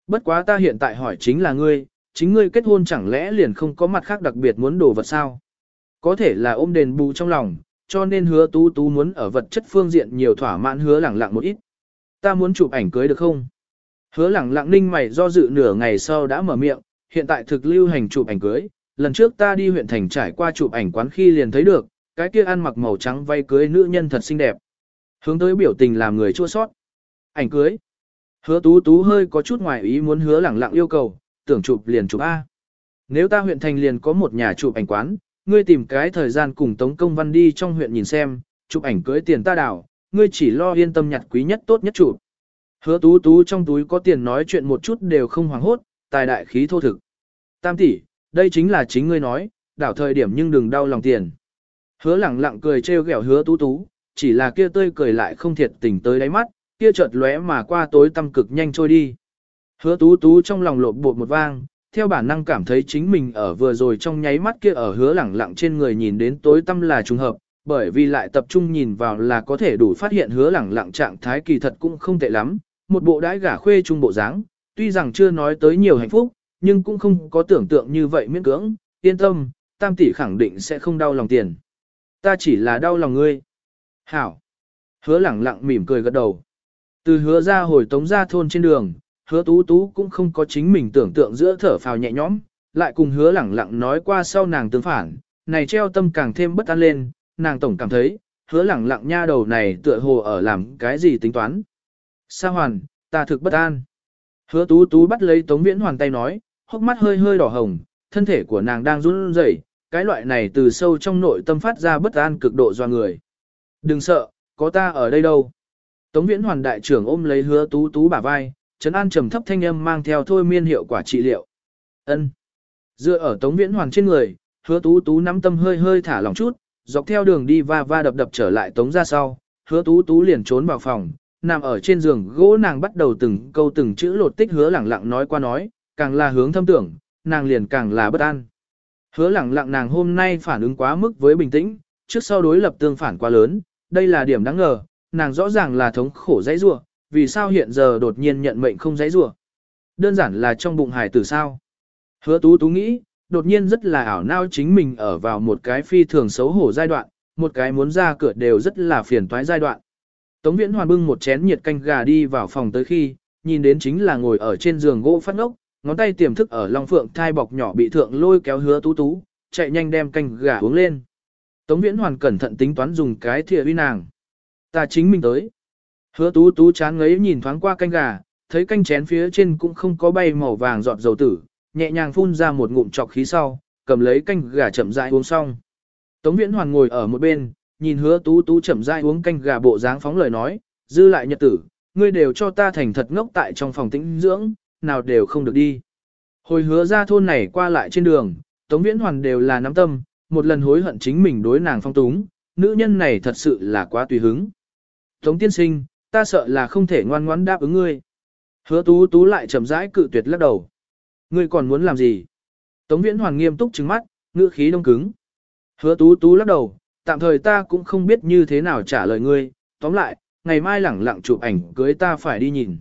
Bất quá ta hiện tại hỏi chính là ngươi, chính ngươi kết hôn chẳng lẽ liền không có mặt khác đặc biệt muốn đồ vật sao? Có thể là ôm đền bù trong lòng, cho nên hứa tú tú muốn ở vật chất phương diện nhiều thỏa mãn hứa lẳng lặng một ít. Ta muốn chụp ảnh cưới được không? Hứa lẳng lặng ninh mày do dự nửa ngày sau đã mở miệng, hiện tại thực lưu hành chụp ảnh cưới, lần trước ta đi huyện thành trải qua chụp ảnh quán khi liền thấy được, cái kia ăn mặc màu trắng vay cưới nữ nhân thật xinh đẹp. Hướng tới biểu tình làm người chua sót. Ảnh cưới. Hứa tú tú hơi có chút ngoài ý muốn hứa lẳng lặng yêu cầu, tưởng chụp liền chụp A. Nếu ta huyện thành liền có một nhà chụp ảnh quán, ngươi tìm cái thời gian cùng Tống Công Văn đi trong huyện nhìn xem, chụp ảnh cưới tiền ta đảo, ngươi chỉ lo yên tâm nhặt quý nhất tốt nhất chụp. Hứa tú tú trong túi có tiền nói chuyện một chút đều không hoảng hốt, tài đại khí thô thực. Tam tỷ, đây chính là chính ngươi nói, đảo thời điểm nhưng đừng đau lòng tiền. Hứa lẳng lặng cười trêu ghẹo hứa tú tú, chỉ là kia tươi cười lại không thiệt tình tới đáy mắt, kia chợt lóe mà qua tối tâm cực nhanh trôi đi. Hứa tú tú trong lòng lộn bột một vang, theo bản năng cảm thấy chính mình ở vừa rồi trong nháy mắt kia ở hứa lẳng lặng trên người nhìn đến tối tâm là trùng hợp, bởi vì lại tập trung nhìn vào là có thể đủ phát hiện hứa lẳng lặng trạng thái kỳ thật cũng không tệ lắm, một bộ đãi gả khuê trung bộ dáng, tuy rằng chưa nói tới nhiều hạnh phúc, nhưng cũng không có tưởng tượng như vậy miễn cưỡng, yên tâm, tam tỷ khẳng định sẽ không đau lòng tiền. Ta chỉ là đau lòng ngươi. Hảo. Hứa lẳng lặng mỉm cười gật đầu. Từ hứa ra hồi tống ra thôn trên đường, hứa tú tú cũng không có chính mình tưởng tượng giữa thở phào nhẹ nhõm, lại cùng hứa lẳng lặng nói qua sau nàng tương phản, này treo tâm càng thêm bất an lên, nàng tổng cảm thấy, hứa lẳng lặng nha đầu này tựa hồ ở làm cái gì tính toán. Sa hoàn, ta thực bất an. Hứa tú tú bắt lấy tống viễn hoàn tay nói, hốc mắt hơi hơi đỏ hồng, thân thể của nàng đang run rẩy, cái loại này từ sâu trong nội tâm phát ra bất an cực độ do người. Đừng sợ, có ta ở đây đâu. Tống viễn hoàn đại trưởng ôm lấy hứa tú tú bả vai, trấn an trầm thấp thanh âm mang theo thôi miên hiệu quả trị liệu. Ân. Dựa ở tống viễn hoàn trên người, hứa tú tú nắm tâm hơi hơi thả lỏng chút, dọc theo đường đi va va đập đập trở lại tống ra sau, hứa tú tú liền trốn vào phòng, nằm ở trên giường gỗ nàng bắt đầu từng câu từng chữ lột tích hứa lẳng lặng nói qua nói, càng là hướng thâm tưởng, nàng liền càng là bất an. Hứa lẳng lặng nàng hôm nay phản ứng quá mức với bình tĩnh, trước sau đối lập tương phản quá lớn, đây là điểm đáng ngờ, nàng rõ ràng là thống khổ dãy rua, vì sao hiện giờ đột nhiên nhận mệnh không dãy rua. Đơn giản là trong bụng hải tử sao. Hứa tú tú nghĩ, đột nhiên rất là ảo nao chính mình ở vào một cái phi thường xấu hổ giai đoạn, một cái muốn ra cửa đều rất là phiền toái giai đoạn. Tống Viễn Hoàn bưng một chén nhiệt canh gà đi vào phòng tới khi, nhìn đến chính là ngồi ở trên giường gỗ phát ngốc, ngón tay tiềm thức ở Long Phượng thai bọc nhỏ bị thượng lôi kéo hứa tú tú, chạy nhanh đem canh gà uống lên. Tống Viễn Hoàn cẩn thận tính toán dùng cái thìa uy nàng. Ta chính mình tới. Hứa tú tú chán ngấy nhìn thoáng qua canh gà, thấy canh chén phía trên cũng không có bay màu vàng giọt dầu tử, nhẹ nhàng phun ra một ngụm trọc khí sau, cầm lấy canh gà chậm rãi uống xong. Tống Viễn Hoàn ngồi ở một bên, nhìn hứa tú tú chậm rãi uống canh gà bộ dáng phóng lời nói, dư lại nhật tử, ngươi đều cho ta thành thật ngốc tại trong phòng tĩnh dưỡng, nào đều không được đi. Hồi hứa ra thôn này qua lại trên đường, Tống Viễn Hoàn đều là nắm tâm, một lần hối hận chính mình đối nàng phong túng, nữ nhân này thật sự là quá tùy hứng. Tống tiên sinh, ta sợ là không thể ngoan ngoãn đáp ứng ngươi. Hứa tú tú lại chậm rãi cự tuyệt lắc đầu. Ngươi còn muốn làm gì? Tống Viễn Hoàn nghiêm túc trừng mắt, ngữ khí đông cứng. Hứa tú tú lắc đầu, tạm thời ta cũng không biết như thế nào trả lời ngươi, tóm lại, ngày mai lẳng lặng chụp ảnh cưới ta phải đi nhìn.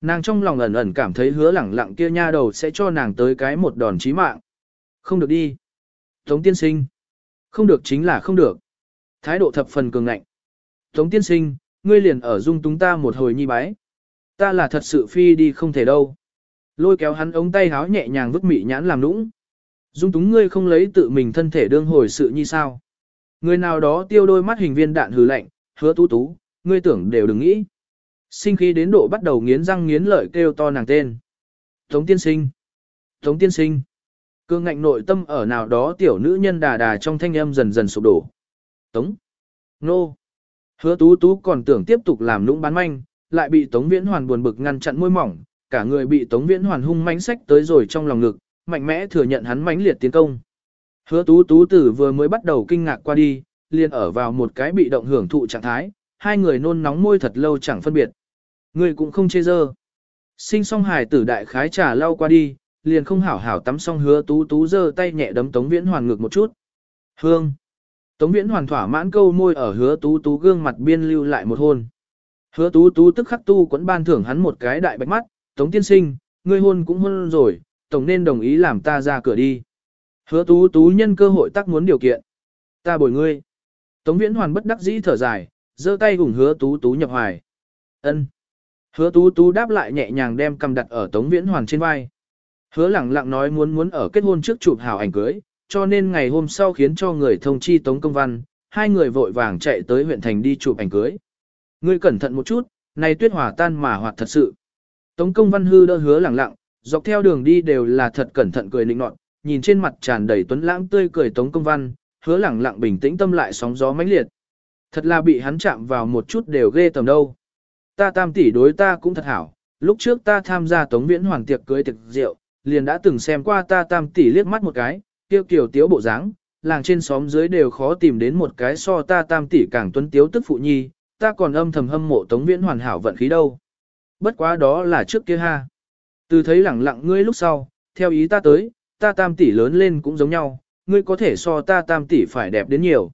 Nàng trong lòng ẩn ẩn cảm thấy hứa lẳng lặng kia nha đầu sẽ cho nàng tới cái một đòn chí mạng. Không được đi. Tống tiên sinh. Không được chính là không được. Thái độ thập phần cường ngạnh. Tống tiên sinh, ngươi liền ở dung túng ta một hồi nhi bái. Ta là thật sự phi đi không thể đâu. Lôi kéo hắn ống tay háo nhẹ nhàng vứt mị nhãn làm nũng. Dung túng ngươi không lấy tự mình thân thể đương hồi sự như sao. Người nào đó tiêu đôi mắt hình viên đạn hừ lạnh, hứa tú tú, ngươi tưởng đều đừng nghĩ. Sinh khí đến độ bắt đầu nghiến răng nghiến lợi kêu to nàng tên. Tống tiên sinh. Tống tiên sinh. Cương ngạnh nội tâm ở nào đó tiểu nữ nhân đà đà trong thanh âm dần dần sụp đổ. Tống. Nô. Hứa tú tú còn tưởng tiếp tục làm nũng bán manh, lại bị Tống Viễn Hoàn buồn bực ngăn chặn môi mỏng, cả người bị Tống Viễn Hoàn hung mãnh sách tới rồi trong lòng ngực, mạnh mẽ thừa nhận hắn mãnh liệt tiến công. Hứa tú tú tử vừa mới bắt đầu kinh ngạc qua đi, liền ở vào một cái bị động hưởng thụ trạng thái, hai người nôn nóng môi thật lâu chẳng phân biệt. Người cũng không chê dơ. Sinh song hài tử đại khái trà lau qua đi, liền không hảo hảo tắm xong hứa tú tú giơ tay nhẹ đấm Tống Viễn Hoàn ngực một chút. Hương. Tống Viễn Hoàn thỏa mãn câu môi ở hứa tú tú gương mặt biên lưu lại một hôn. Hứa tú tú tức khắc tu quẫn ban thưởng hắn một cái đại bạch mắt, Tống tiên sinh, ngươi hôn cũng hôn rồi, tổng nên đồng ý làm ta ra cửa đi. Hứa tú tú nhân cơ hội tác muốn điều kiện. Ta bồi ngươi. Tống Viễn Hoàn bất đắc dĩ thở dài, giơ tay cùng hứa tú tú nhập hoài. ân Hứa tú tú đáp lại nhẹ nhàng đem cầm đặt ở Tống Viễn Hoàn trên vai. Hứa lẳng lặng nói muốn muốn ở kết hôn trước chụp hào ảnh cưới, cho nên ngày hôm sau khiến cho người thông chi Tống Công Văn, hai người vội vàng chạy tới huyện thành đi chụp ảnh cưới. Ngươi cẩn thận một chút, này tuyết hỏa tan mà hoạt thật sự. Tống Công Văn hư đỡ hứa lẳng lặng, dọc theo đường đi đều là thật cẩn thận cười nịnh nọt, nhìn trên mặt tràn đầy tuấn lãng tươi cười Tống Công Văn, hứa lẳng lặng bình tĩnh tâm lại sóng gió mãnh liệt. Thật là bị hắn chạm vào một chút đều ghê tầm đâu. Ta tam tỷ đối ta cũng thật hảo, lúc trước ta tham gia Tống Viễn hoàn tiệc cưới tiệc rượu, liền đã từng xem qua ta tam tỷ liếc mắt một cái, tiêu kiều tiếu bộ dáng, làng trên xóm dưới đều khó tìm đến một cái so ta tam tỷ càng tuấn tiếu tức phụ nhi, ta còn âm thầm hâm mộ Tống Viễn hoàn hảo vận khí đâu. Bất quá đó là trước kia ha. Từ thấy lẳng lặng ngươi lúc sau, theo ý ta tới, ta tam tỷ lớn lên cũng giống nhau, ngươi có thể so ta tam tỷ phải đẹp đến nhiều.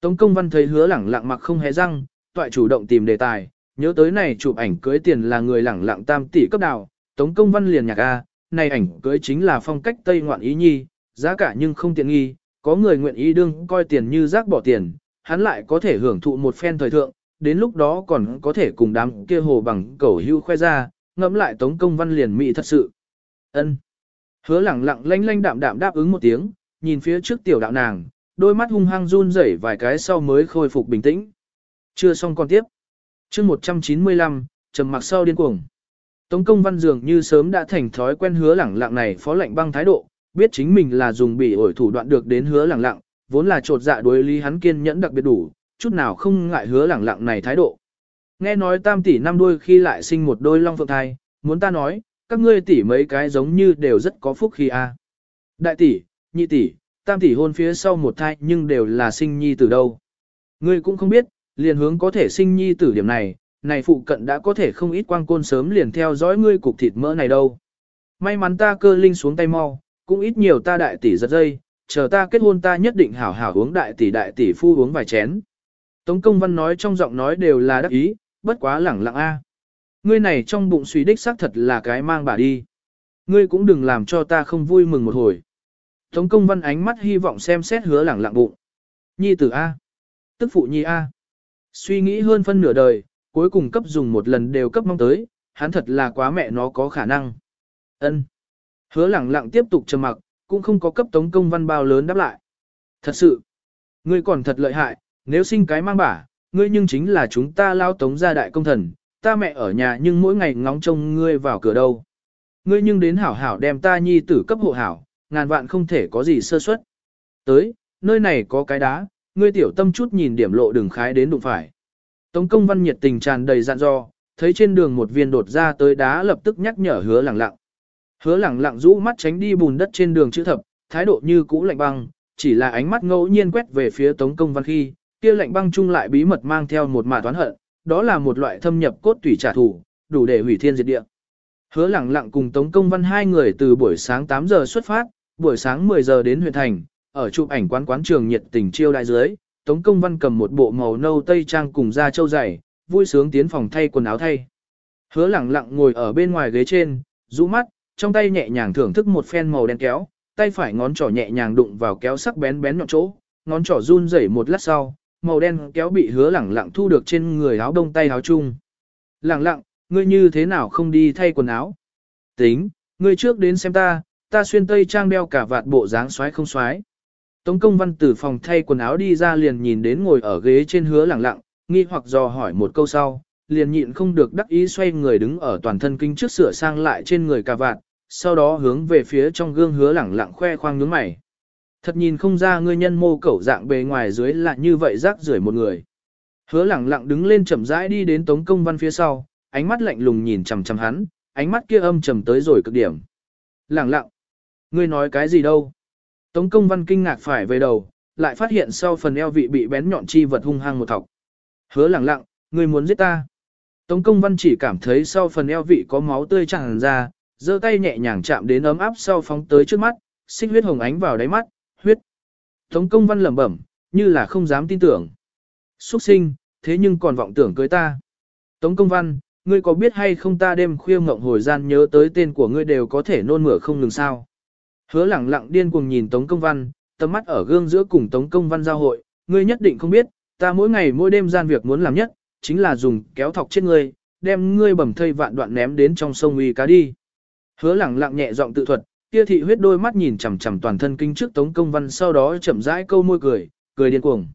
Tống công văn thấy hứa lẳng lặng mặc không hề răng, toại chủ động tìm đề tài, nhớ tới này chụp ảnh cưới tiền là người lẳng lặng tam tỷ cấp đào, tống công văn liền nhạc A, này ảnh cưới chính là phong cách Tây ngoạn ý nhi, giá cả nhưng không tiện nghi, có người nguyện ý đương coi tiền như rác bỏ tiền, hắn lại có thể hưởng thụ một phen thời thượng, đến lúc đó còn có thể cùng đám kia hồ bằng cẩu hưu khoe ra, ngẫm lại tống công văn liền mỹ thật sự. ân Hứa lẳng lặng lanh lanh đạm đạm đáp ứng một tiếng, nhìn phía trước tiểu đạo nàng, đôi mắt hung hăng run rẩy vài cái sau mới khôi phục bình tĩnh. Chưa xong con tiếp. chương 195, trầm mặc sau điên cuồng. Tống công văn dường như sớm đã thành thói quen hứa lẳng lặng này phó lệnh băng thái độ, biết chính mình là dùng bị ổi thủ đoạn được đến hứa lẳng lặng, vốn là trột dạ đối lý hắn kiên nhẫn đặc biệt đủ, chút nào không ngại hứa lẳng lặng này thái độ. Nghe nói tam tỷ năm đuôi khi lại sinh một đôi long phượng thai, muốn ta nói, các ngươi tỷ mấy cái giống như đều rất có phúc khi a. À. Đại tỷ, nhị tỷ, tam tỷ hôn phía sau một thai nhưng đều là sinh nhi từ đâu. Ngươi cũng không biết, liền hướng có thể sinh nhi tử điểm này, này phụ cận đã có thể không ít quang côn sớm liền theo dõi ngươi cục thịt mỡ này đâu. May mắn ta cơ linh xuống tay mau, cũng ít nhiều ta đại tỷ giật dây, chờ ta kết hôn ta nhất định hảo hảo uống đại tỷ đại tỷ phu uống vài chén. Tống công văn nói trong giọng nói đều là đắc ý, bất quá lẳng lặng a. Ngươi này trong bụng suy đích xác thật là cái mang bà đi. Ngươi cũng đừng làm cho ta không vui mừng một hồi. Tống công văn ánh mắt hy vọng xem xét hứa lẳng lặng bụng. Nhi tử A. Tức phụ nhi A. Suy nghĩ hơn phân nửa đời, cuối cùng cấp dùng một lần đều cấp mong tới, hắn thật là quá mẹ nó có khả năng. Ân. Hứa lẳng lặng tiếp tục trầm mặc, cũng không có cấp tống công văn bao lớn đáp lại. Thật sự, ngươi còn thật lợi hại, nếu sinh cái mang bả, ngươi nhưng chính là chúng ta lao tống gia đại công thần, ta mẹ ở nhà nhưng mỗi ngày ngóng trông ngươi vào cửa đâu. Ngươi nhưng đến hảo hảo đem ta nhi tử cấp hộ hảo, ngàn vạn không thể có gì sơ suất. Tới, nơi này có cái đá, ngươi tiểu tâm chút nhìn điểm lộ đường khái đến đụng phải. Tống công văn nhiệt tình tràn đầy dặn dò, thấy trên đường một viên đột ra tới đá lập tức nhắc nhở hứa lẳng lặng. Hứa lẳng lặng rũ mắt tránh đi bùn đất trên đường chữ thập, thái độ như cũ lạnh băng, chỉ là ánh mắt ngẫu nhiên quét về phía tống công văn khi, kia lạnh băng chung lại bí mật mang theo một mạt toán hận, đó là một loại thâm nhập cốt tủy trả thù, đủ để hủy thiên diệt địa. Hứa lẳng lặng cùng tống công văn hai người từ buổi sáng 8 giờ xuất phát, buổi sáng 10 giờ đến huyện thành, ở chụp ảnh quán quán trường nhiệt tình chiêu đại dưới, Tống Công Văn cầm một bộ màu nâu tây trang cùng da châu dày, vui sướng tiến phòng thay quần áo thay. Hứa lẳng lặng ngồi ở bên ngoài ghế trên, rũ mắt, trong tay nhẹ nhàng thưởng thức một phen màu đen kéo, tay phải ngón trỏ nhẹ nhàng đụng vào kéo sắc bén bén nhọn chỗ, ngón trỏ run rẩy một lát sau, màu đen kéo bị hứa lẳng lặng thu được trên người áo đông tay áo chung. Lẳng lặng, ngươi như thế nào không đi thay quần áo? Tính, ngươi trước đến xem ta, ta xuyên tây trang đeo cả vạt bộ dáng xoái không xoái. Tống công văn từ phòng thay quần áo đi ra liền nhìn đến ngồi ở ghế trên hứa lẳng lặng, nghi hoặc dò hỏi một câu sau, liền nhịn không được đắc ý xoay người đứng ở toàn thân kinh trước sửa sang lại trên người cà vạt, sau đó hướng về phía trong gương hứa lẳng lặng khoe khoang nhướng mày. Thật nhìn không ra ngươi nhân mô cẩu dạng bề ngoài dưới là như vậy rác rưởi một người. Hứa lẳng lặng đứng lên chậm rãi đi đến Tống Công Văn phía sau, ánh mắt lạnh lùng nhìn chằm chằm hắn, ánh mắt kia âm trầm tới rồi cực điểm. Lẳng lặng, ngươi nói cái gì đâu? Tống Công Văn kinh ngạc phải về đầu, lại phát hiện sau phần eo vị bị bén nhọn chi vật hung hăng một thọc. Hứa lẳng lặng, ngươi muốn giết ta? Tống Công Văn chỉ cảm thấy sau phần eo vị có máu tươi tràn ra, giơ tay nhẹ nhàng chạm đến ấm áp sau phóng tới trước mắt, xích huyết hồng ánh vào đáy mắt. Tống Công Văn lẩm bẩm, như là không dám tin tưởng. Xuất sinh, thế nhưng còn vọng tưởng cưới ta. Tống công văn, ngươi có biết hay không ta đêm khuya mộng hồi gian nhớ tới tên của ngươi đều có thể nôn mửa không ngừng sao. Hứa lẳng lặng điên cuồng nhìn Tống công văn, tầm mắt ở gương giữa cùng Tống công văn giao hội, ngươi nhất định không biết, ta mỗi ngày mỗi đêm gian việc muốn làm nhất, chính là dùng kéo thọc chết ngươi, đem ngươi bầm thây vạn đoạn ném đến trong sông uy cá đi. Hứa lẳng lặng nhẹ giọng tự thuật, kia thị huyết đôi mắt nhìn chằm chằm toàn thân kinh trước Tống công văn sau đó chậm rãi câu môi cười, cười điên cuồng.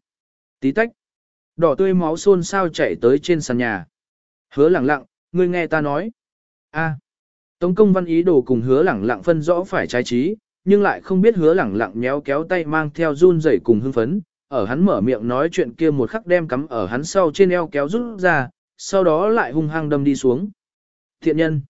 Tí tách. Đỏ tươi máu xôn sao chảy tới trên sàn nhà. Hứa lẳng lặng, ngươi nghe ta nói. a Tống công văn ý đồ cùng hứa lẳng lặng phân rõ phải trái trí, nhưng lại không biết hứa lẳng lặng méo kéo tay mang theo run rẩy cùng hưng phấn. Ở hắn mở miệng nói chuyện kia một khắc đem cắm ở hắn sau trên eo kéo rút ra, sau đó lại hung hăng đâm đi xuống. Thiện nhân.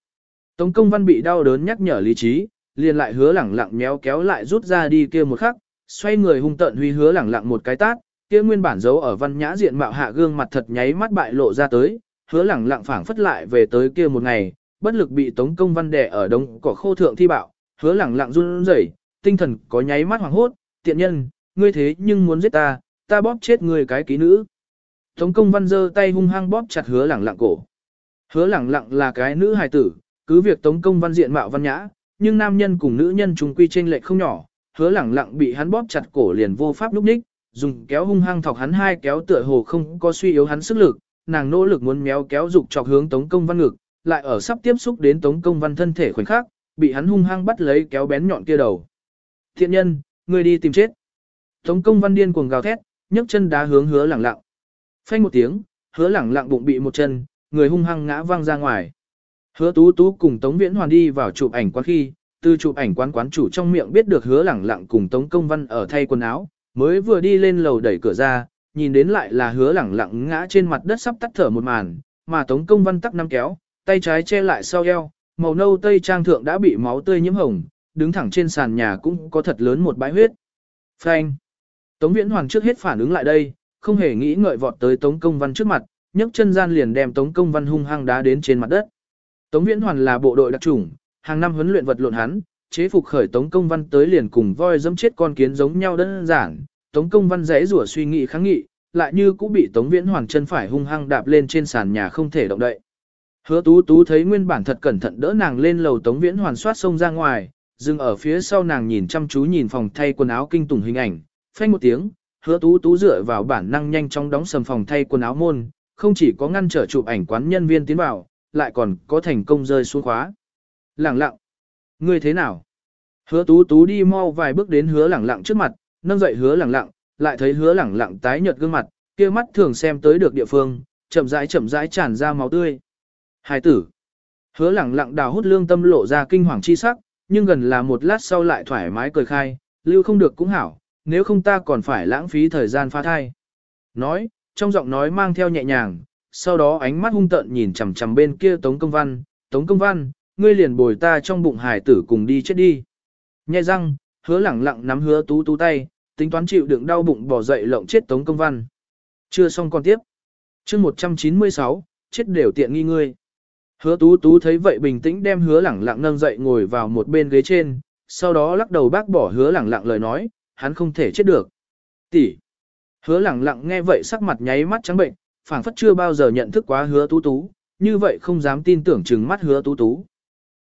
Tống công văn bị đau đớn nhắc nhở lý trí, liền lại hứa lẳng lặng méo kéo lại rút ra đi kia một khắc, xoay người hung tận huy hứa lẳng lặng một cái tát, kia nguyên bản giấu ở văn nhã diện mạo hạ gương mặt thật nháy mắt bại lộ ra tới, hứa lẳng lặng phảng phất lại về tới kia một ngày, bất lực bị tống công văn đè ở đống cỏ khô thượng thi bạo, hứa lẳng lặng run rẩy, tinh thần có nháy mắt hoảng hốt, tiện nhân, ngươi thế nhưng muốn giết ta, ta bóp chết ngươi cái ký nữ. Tống công văn giơ tay hung hăng bóp chặt hứa lẳng lặng cổ. Hứa lẳng lặng là cái nữ hài tử, cứ việc tống công văn diện mạo văn nhã, nhưng nam nhân cùng nữ nhân trùng quy trên lệch không nhỏ, hứa lẳng lặng bị hắn bóp chặt cổ liền vô pháp lúc ních, dùng kéo hung hăng thọc hắn hai kéo tựa hồ không có suy yếu hắn sức lực, nàng nỗ lực muốn méo kéo dục chọc hướng Tống Công Văn ngực, lại ở sắp tiếp xúc đến Tống Công Văn thân thể khoảnh khắc, bị hắn hung hăng bắt lấy kéo bén nhọn kia đầu. Thiện nhân, người đi tìm chết. Tống Công Văn điên cuồng gào thét, nhấc chân đá hướng hứa lẳng lặng. Phanh một tiếng, hứa lẳng lặng bụng bị một chân, người hung hăng ngã văng ra ngoài. Hứa tú tú cùng Tống Viễn Hoàn đi vào chụp ảnh quán khi, từ chụp ảnh quán quán chủ trong miệng biết được hứa lẳng lặng cùng Tống Công Văn ở thay quần áo, mới vừa đi lên lầu đẩy cửa ra, nhìn đến lại là hứa lẳng lặng ngã trên mặt đất sắp tắt thở một màn, mà Tống Công Văn tắc năm kéo, tay trái che lại sau eo, màu nâu tây trang thượng đã bị máu tươi nhiễm hồng, đứng thẳng trên sàn nhà cũng có thật lớn một bãi huyết. Phanh. Tống Viễn Hoàng trước hết phản ứng lại đây, không hề nghĩ ngợi vọt tới Tống Công Văn trước mặt, nhấc chân gian liền đem Tống Công Văn hung hăng đá đến trên mặt đất. Tống Viễn Hoàn là bộ đội đặc chủng, hàng năm huấn luyện vật lộn hắn, chế phục khởi Tống Công Văn tới liền cùng voi dẫm chết con kiến giống nhau đơn giản, Tống Công Văn rẽ rủa suy nghĩ kháng nghị, lại như cũng bị Tống Viễn Hoàn chân phải hung hăng đạp lên trên sàn nhà không thể động đậy. Hứa Tú Tú thấy nguyên bản thật cẩn thận đỡ nàng lên lầu Tống Viễn Hoàn soát sông ra ngoài, dừng ở phía sau nàng nhìn chăm chú nhìn phòng thay quần áo kinh tủng hình ảnh, phanh một tiếng, Hứa Tú Tú dựa vào bản năng nhanh chóng đóng sầm phòng thay quần áo môn, không chỉ có ngăn trở chụp ảnh quán nhân viên tiến vào, lại còn có thành công rơi xuống khóa. lẳng lặng, ngươi thế nào? Hứa Tú Tú đi mau vài bước đến Hứa Lẳng Lặng trước mặt, nâng dậy hứa lẳng lặng, lại thấy hứa lẳng lặng tái nhợt gương mặt, kia mắt thường xem tới được địa phương, chậm rãi chậm rãi tràn ra máu tươi. hài tử. Hứa lẳng lặng đào hút lương tâm lộ ra kinh hoàng chi sắc, nhưng gần là một lát sau lại thoải mái cười khai, lưu không được cũng hảo, nếu không ta còn phải lãng phí thời gian phá thai. Nói, trong giọng nói mang theo nhẹ nhàng, sau đó ánh mắt hung tợn nhìn chằm chằm bên kia Tống Công Văn, Tống Công Văn, ngươi liền bồi ta trong bụng hải tử cùng đi chết đi. Nhẹ răng, hứa lẳng lặng nắm hứa tú tú tay, tính toán chịu đựng đau bụng bỏ dậy lộng chết Tống Công Văn. Chưa xong còn tiếp. chương 196, chết đều tiện nghi ngươi. Hứa tú tú thấy vậy bình tĩnh đem hứa lẳng lặng nâng dậy ngồi vào một bên ghế trên, sau đó lắc đầu bác bỏ hứa lẳng lặng lời nói, hắn không thể chết được. Tỷ. Hứa lẳng lặng nghe vậy sắc mặt nháy mắt trắng bệnh, phảng phất chưa bao giờ nhận thức quá hứa tú tú, như vậy không dám tin tưởng chừng mắt hứa tú tú.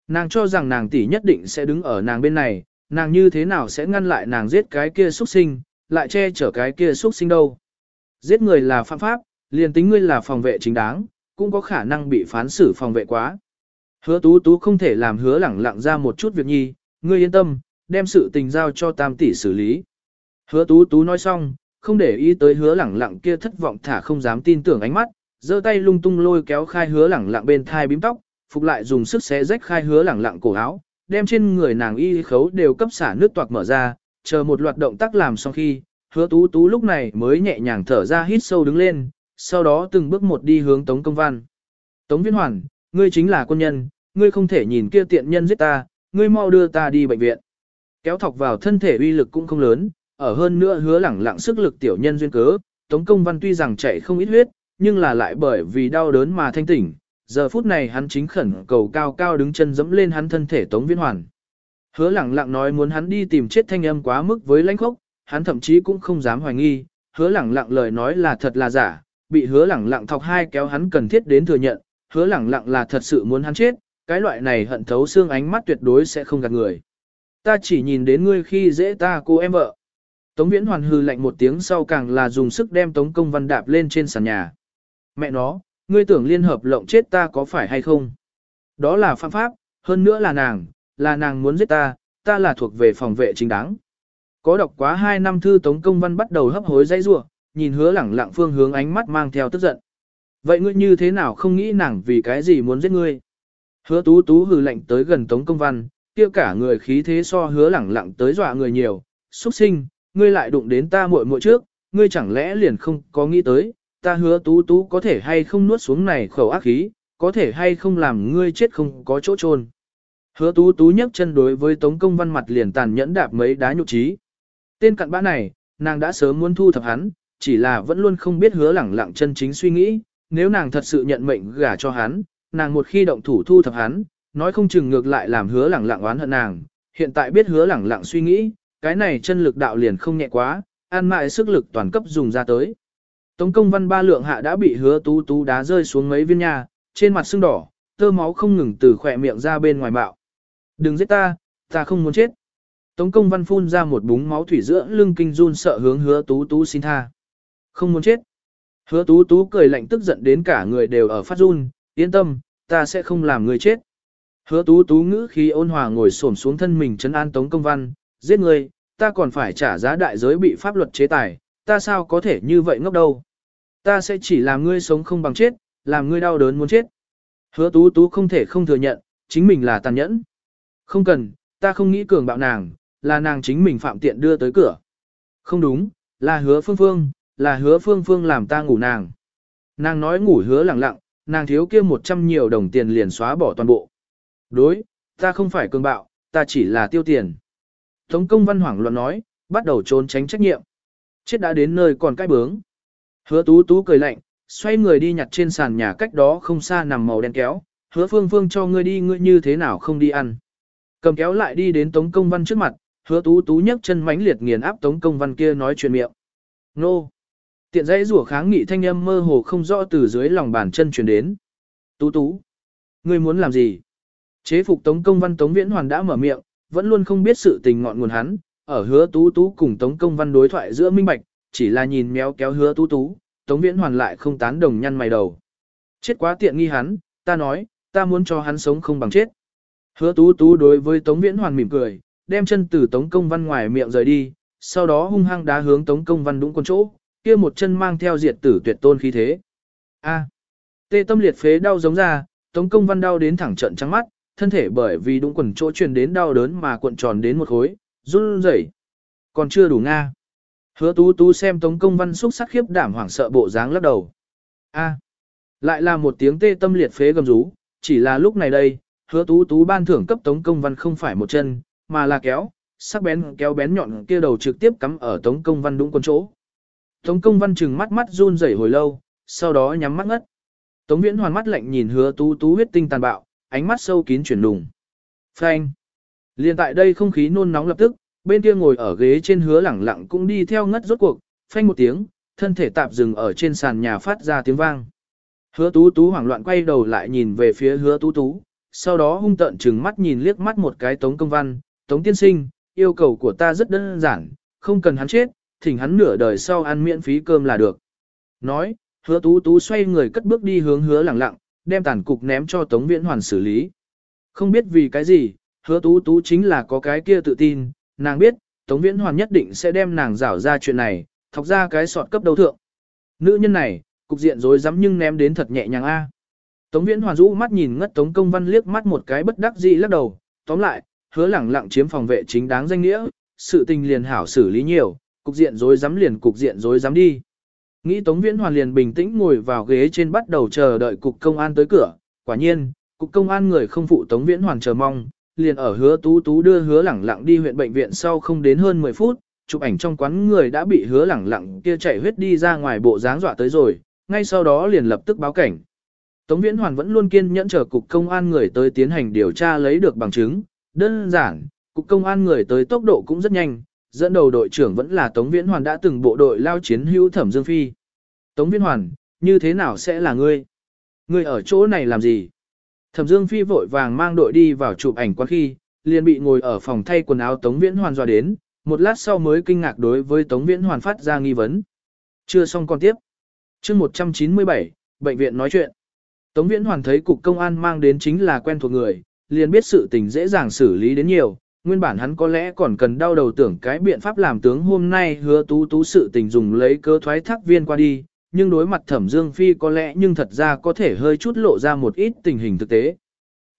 Nàng cho rằng nàng tỷ nhất định sẽ đứng ở nàng bên này, nàng như thế nào sẽ ngăn lại nàng giết cái kia xuất sinh, lại che chở cái kia xuất sinh đâu. Giết người là phạm pháp, liền tính ngươi là phòng vệ chính đáng, cũng có khả năng bị phán xử phòng vệ quá. Hứa tú tú không thể làm hứa lẳng lặng ra một chút việc nhi, ngươi yên tâm, đem sự tình giao cho tam tỷ xử lý. Hứa tú tú nói xong, không để ý tới hứa lẳng lặng kia thất vọng thả không dám tin tưởng ánh mắt, giơ tay lung tung lôi kéo khai hứa lẳng lặng bên thai bím tóc, phục lại dùng sức xé rách khai hứa lẳng lặng cổ áo, đem trên người nàng y khấu đều cấp xả nước toạc mở ra, chờ một loạt động tác làm xong khi, hứa tú tú lúc này mới nhẹ nhàng thở ra hít sâu đứng lên, sau đó từng bước một đi hướng Tống Công Văn. Tống Viễn Hoàn, ngươi chính là quân nhân, ngươi không thể nhìn kia tiện nhân giết ta, ngươi mau đưa ta đi bệnh viện. Kéo thọc vào thân thể uy lực cũng không lớn, ở hơn nữa hứa lẳng lặng sức lực tiểu nhân duyên cớ, Tống Công Văn tuy rằng chạy không ít huyết, nhưng là lại bởi vì đau đớn mà thanh tỉnh. Giờ phút này hắn chính khẩn cầu cao cao đứng chân dẫm lên hắn thân thể Tống Viễn Hoàn. Hứa lẳng lặng nói muốn hắn đi tìm chết thanh âm quá mức với lãnh khốc, hắn thậm chí cũng không dám hoài nghi, hứa lẳng lặng lời nói là thật là giả, bị hứa lẳng lặng thọc hai kéo hắn cần thiết đến thừa nhận, hứa lẳng lặng là thật sự muốn hắn chết, cái loại này hận thấu xương ánh mắt tuyệt đối sẽ không gạt người. Ta chỉ nhìn đến ngươi khi dễ ta cô em vợ. Tống Viễn Hoàn hư lạnh một tiếng sau càng là dùng sức đem Tống Công Văn đạp lên trên sàn nhà. Mẹ nó, ngươi tưởng liên hợp lộng chết ta có phải hay không? Đó là phạm pháp, hơn nữa là nàng, là nàng muốn giết ta, ta là thuộc về phòng vệ chính đáng. Có đọc quá hai năm thư Tống Công Văn bắt đầu hấp hối dây rủa, nhìn hứa lẳng lặng phương hướng ánh mắt mang theo tức giận. Vậy ngươi như thế nào không nghĩ nàng vì cái gì muốn giết ngươi? Hứa tú tú hừ lạnh tới gần Tống Công Văn, kia cả người khí thế so hứa lẳng lặng tới dọa người nhiều, xuất sinh, ngươi lại đụng đến ta muội muội trước, ngươi chẳng lẽ liền không có nghĩ tới, ta hứa tú tú có thể hay không nuốt xuống này khẩu ác khí, có thể hay không làm ngươi chết không có chỗ trôn. Hứa tú tú nhấc chân đối với Tống Công Văn mặt liền tàn nhẫn đạp mấy đá nhục trí. Tên cặn bã này, nàng đã sớm muốn thu thập hắn, chỉ là vẫn luôn không biết hứa lẳng lặng chân chính suy nghĩ, nếu nàng thật sự nhận mệnh gả cho hắn, nàng một khi động thủ thu thập hắn, nói không chừng ngược lại làm hứa lẳng lặng oán hận nàng, hiện tại biết hứa lẳng lặng suy nghĩ, cái này chân lực đạo liền không nhẹ quá, an mại sức lực toàn cấp dùng ra tới. Tống công văn ba lượng hạ đã bị hứa tú tú đá rơi xuống mấy viên nha, trên mặt sưng đỏ, tơ máu không ngừng từ khỏe miệng ra bên ngoài bạo. Đừng giết ta, ta không muốn chết. Tống công văn phun ra một búng máu thủy giữa lưng kinh run sợ hướng hứa tú tú xin tha. Không muốn chết. Hứa tú tú cười lạnh tức giận đến cả người đều ở phát run, yên tâm, ta sẽ không làm người chết. Hứa tú tú ngữ khi ôn hòa ngồi xổm xuống thân mình chấn an tống công văn, giết người, ta còn phải trả giá đại giới bị pháp luật chế tài, ta sao có thể như vậy ngốc đâu. Ta sẽ chỉ làm ngươi sống không bằng chết, làm ngươi đau đớn muốn chết. Hứa tú tú không thể không thừa nhận, chính mình là tàn nhẫn. Không cần, ta không nghĩ cường bạo nàng, là nàng chính mình phạm tiện đưa tới cửa. Không đúng, là hứa phương phương, là hứa phương phương làm ta ngủ nàng. Nàng nói ngủ hứa lặng lặng, nàng thiếu kia một trăm nhiều đồng tiền liền xóa bỏ toàn bộ. Đối, ta không phải cường bạo, ta chỉ là tiêu tiền. Tống công văn hoảng loạn nói, bắt đầu trốn tránh trách nhiệm. Chết đã đến nơi còn cái bướng. Hứa tú tú cười lạnh, xoay người đi nhặt trên sàn nhà cách đó không xa nằm màu đen kéo. Hứa phương phương cho ngươi đi ngươi như thế nào không đi ăn. Cầm kéo lại đi đến tống công văn trước mặt, hứa tú tú nhấc chân mánh liệt nghiền áp tống công văn kia nói chuyện miệng. Nô! Tiện dãy rủa kháng nghị thanh âm mơ hồ không rõ từ dưới lòng bàn chân truyền đến. Tú tú! Ngươi muốn làm gì? Chế phục tống công văn tống viễn hoàn đã mở miệng, vẫn luôn không biết sự tình ngọn nguồn hắn, ở hứa tú tú cùng tống công văn đối thoại giữa minh bạch, chỉ là nhìn méo kéo hứa tú tú, tống viễn hoàn lại không tán đồng nhăn mày đầu. Chết quá tiện nghi hắn, ta nói, ta muốn cho hắn sống không bằng chết. Hứa tú tú đối với tống viễn hoàn mỉm cười, đem chân từ tống công văn ngoài miệng rời đi, sau đó hung hăng đá hướng tống công văn đúng con chỗ, kia một chân mang theo diệt tử tuyệt tôn khí thế. A. Tê tâm liệt phế đau giống ra, tống công văn đau đến thẳng trận trắng mắt, thân thể bởi vì đúng quần chỗ truyền đến đau đớn mà cuộn tròn đến một khối, run rẩy. Còn chưa đủ nga. Hứa tú tú xem tống công văn xúc sắc khiếp đảm hoảng sợ bộ dáng lắc đầu. A. Lại là một tiếng tê tâm liệt phế gầm rú, chỉ là lúc này đây, hứa tú tú ban thưởng cấp tống công văn không phải một chân, mà là kéo, sắc bén kéo bén nhọn kia đầu trực tiếp cắm ở tống công văn đúng con chỗ. Tống công văn chừng mắt mắt run rẩy hồi lâu, sau đó nhắm mắt ngất. Tống viễn hoàn mắt lạnh nhìn hứa tú tú huyết tinh tàn bạo, ánh mắt sâu kín chuyển đùng. Phanh. Liên tại đây không khí nôn nóng lập tức, bên kia ngồi ở ghế trên hứa lẳng lặng cũng đi theo ngất rốt cuộc, phanh một tiếng, thân thể tạp dừng ở trên sàn nhà phát ra tiếng vang. Hứa tú tú hoảng loạn quay đầu lại nhìn về phía hứa tú tú, sau đó hung tợn chừng mắt nhìn liếc mắt một cái tống công văn, tống tiên sinh, yêu cầu của ta rất đơn giản, không cần hắn chết, thỉnh hắn nửa đời sau ăn miễn phí cơm là được. Nói, hứa tú tú xoay người cất bước đi hướng hứa lẳng lặng, đem tàn cục ném cho tống viễn hoàn xử lý. Không biết vì cái gì, hứa tú tú chính là có cái kia tự tin, nàng biết, tống viễn hoàn nhất định sẽ đem nàng rảo ra chuyện này, thọc ra cái sọt cấp đầu thượng. Nữ nhân này, cục diện rối rắm nhưng ném đến thật nhẹ nhàng a. Tống Viễn Hoàn rũ mắt nhìn ngất Tống Công Văn liếc mắt một cái bất đắc dĩ lắc đầu, tóm lại, hứa lẳng lặng chiếm phòng vệ chính đáng danh nghĩa, sự tình liền hảo xử lý nhiều, cục diện rối rắm liền cục diện rối rắm đi. Nghĩ Tống Viễn Hoàn liền bình tĩnh ngồi vào ghế trên bắt đầu chờ đợi cục công an tới cửa, quả nhiên, cục công an người không phụ Tống Viễn Hoàn chờ mong, liền ở hứa tú tú đưa hứa lẳng lặng đi huyện bệnh viện sau không đến hơn 10 phút, chụp ảnh trong quán người đã bị hứa lẳng lặng kia chạy huyết đi ra ngoài bộ dáng dọa tới rồi, ngay sau đó liền lập tức báo cảnh. Tống Viễn Hoàn vẫn luôn kiên nhẫn chờ cục công an người tới tiến hành điều tra lấy được bằng chứng, đơn giản, cục công an người tới tốc độ cũng rất nhanh, dẫn đầu đội trưởng vẫn là Tống Viễn Hoàn đã từng bộ đội lao chiến hữu Thẩm Dương Phi. Tống Viễn Hoàn, như thế nào sẽ là ngươi? Ngươi ở chỗ này làm gì? Thẩm Dương Phi vội vàng mang đội đi vào chụp ảnh quan khi, liền bị ngồi ở phòng thay quần áo Tống Viễn Hoàn dọa đến, một lát sau mới kinh ngạc đối với Tống Viễn Hoàn phát ra nghi vấn. Chưa xong còn tiếp. chương 197, bệnh viện nói chuyện. Tống Viễn Hoàn thấy cục công an mang đến chính là quen thuộc người, liền biết sự tình dễ dàng xử lý đến nhiều, nguyên bản hắn có lẽ còn cần đau đầu tưởng cái biện pháp làm tướng hôm nay hứa tú tú sự tình dùng lấy cơ thoái thác viên qua đi, nhưng đối mặt thẩm dương phi có lẽ nhưng thật ra có thể hơi chút lộ ra một ít tình hình thực tế.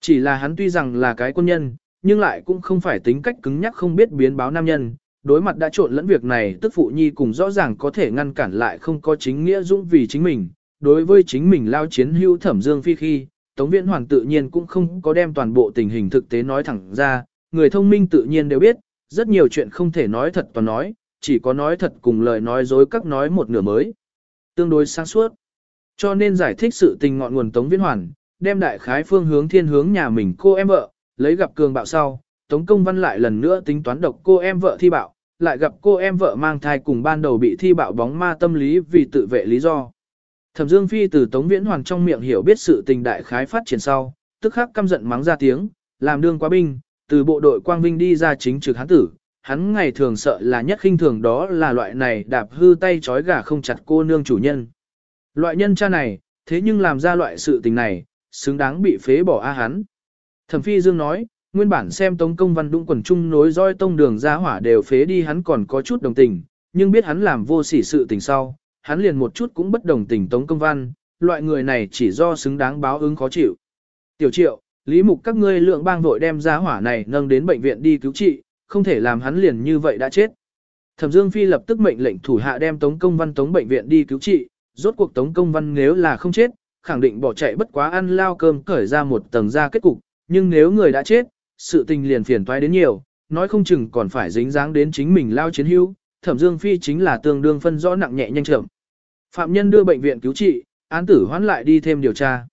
Chỉ là hắn tuy rằng là cái quân nhân, nhưng lại cũng không phải tính cách cứng nhắc không biết biến báo nam nhân, đối mặt đã trộn lẫn việc này tức phụ nhi cùng rõ ràng có thể ngăn cản lại không có chính nghĩa dũng vì chính mình, đối với chính mình lao chiến hữu thẩm dương phi khi, Tống Viễn Hoàng tự nhiên cũng không có đem toàn bộ tình hình thực tế nói thẳng ra, người thông minh tự nhiên đều biết, rất nhiều chuyện không thể nói thật toàn nói, chỉ có nói thật cùng lời nói dối các nói một nửa mới. Tương đối sáng suốt. Cho nên giải thích sự tình ngọn nguồn Tống Viễn Hoàn, đem đại khái phương hướng thiên hướng nhà mình cô em vợ, lấy gặp cường bạo sau, Tống Công Văn lại lần nữa tính toán độc cô em vợ thi bạo, lại gặp cô em vợ mang thai cùng ban đầu bị thi bạo bóng ma tâm lý vì tự vệ lý do. Thẩm Dương Phi từ Tống Viễn Hoàn trong miệng hiểu biết sự tình đại khái phát triển sau, tức khắc căm giận mắng ra tiếng, làm đương quá binh, từ bộ đội Quang Vinh đi ra chính trực hắn tử, hắn ngày thường sợ là nhất khinh thường đó là loại này đạp hư tay chói gà không chặt cô nương chủ nhân. Loại nhân cha này, thế nhưng làm ra loại sự tình này, xứng đáng bị phế bỏ a hắn. Thẩm Phi Dương nói, nguyên bản xem Tống Công Văn Đũng quần trung nối roi tông đường ra hỏa đều phế đi hắn còn có chút đồng tình, nhưng biết hắn làm vô sỉ sự tình sau, hắn liền một chút cũng bất đồng tình Tống Công Văn, loại người này chỉ do xứng đáng báo ứng khó chịu. Tiểu Triệu, Lý Mục các ngươi lượng bang vội đem ra hỏa này nâng đến bệnh viện đi cứu trị, không thể làm hắn liền như vậy đã chết. Thẩm Dương Phi lập tức mệnh lệnh thủ hạ đem Tống Công Văn tống bệnh viện đi cứu trị, rốt cuộc Tống Công Văn nếu là không chết, khẳng định bỏ chạy bất quá ăn lao cơm cởi ra một tầng ra kết cục, nhưng nếu người đã chết, sự tình liền phiền toái đến nhiều, nói không chừng còn phải dính dáng đến chính mình lao chiến hữu, Thẩm Dương Phi chính là tương đương phân rõ nặng nhẹ nhanh chậm. Phạm nhân đưa bệnh viện cứu trị, án tử hoãn lại đi thêm điều tra.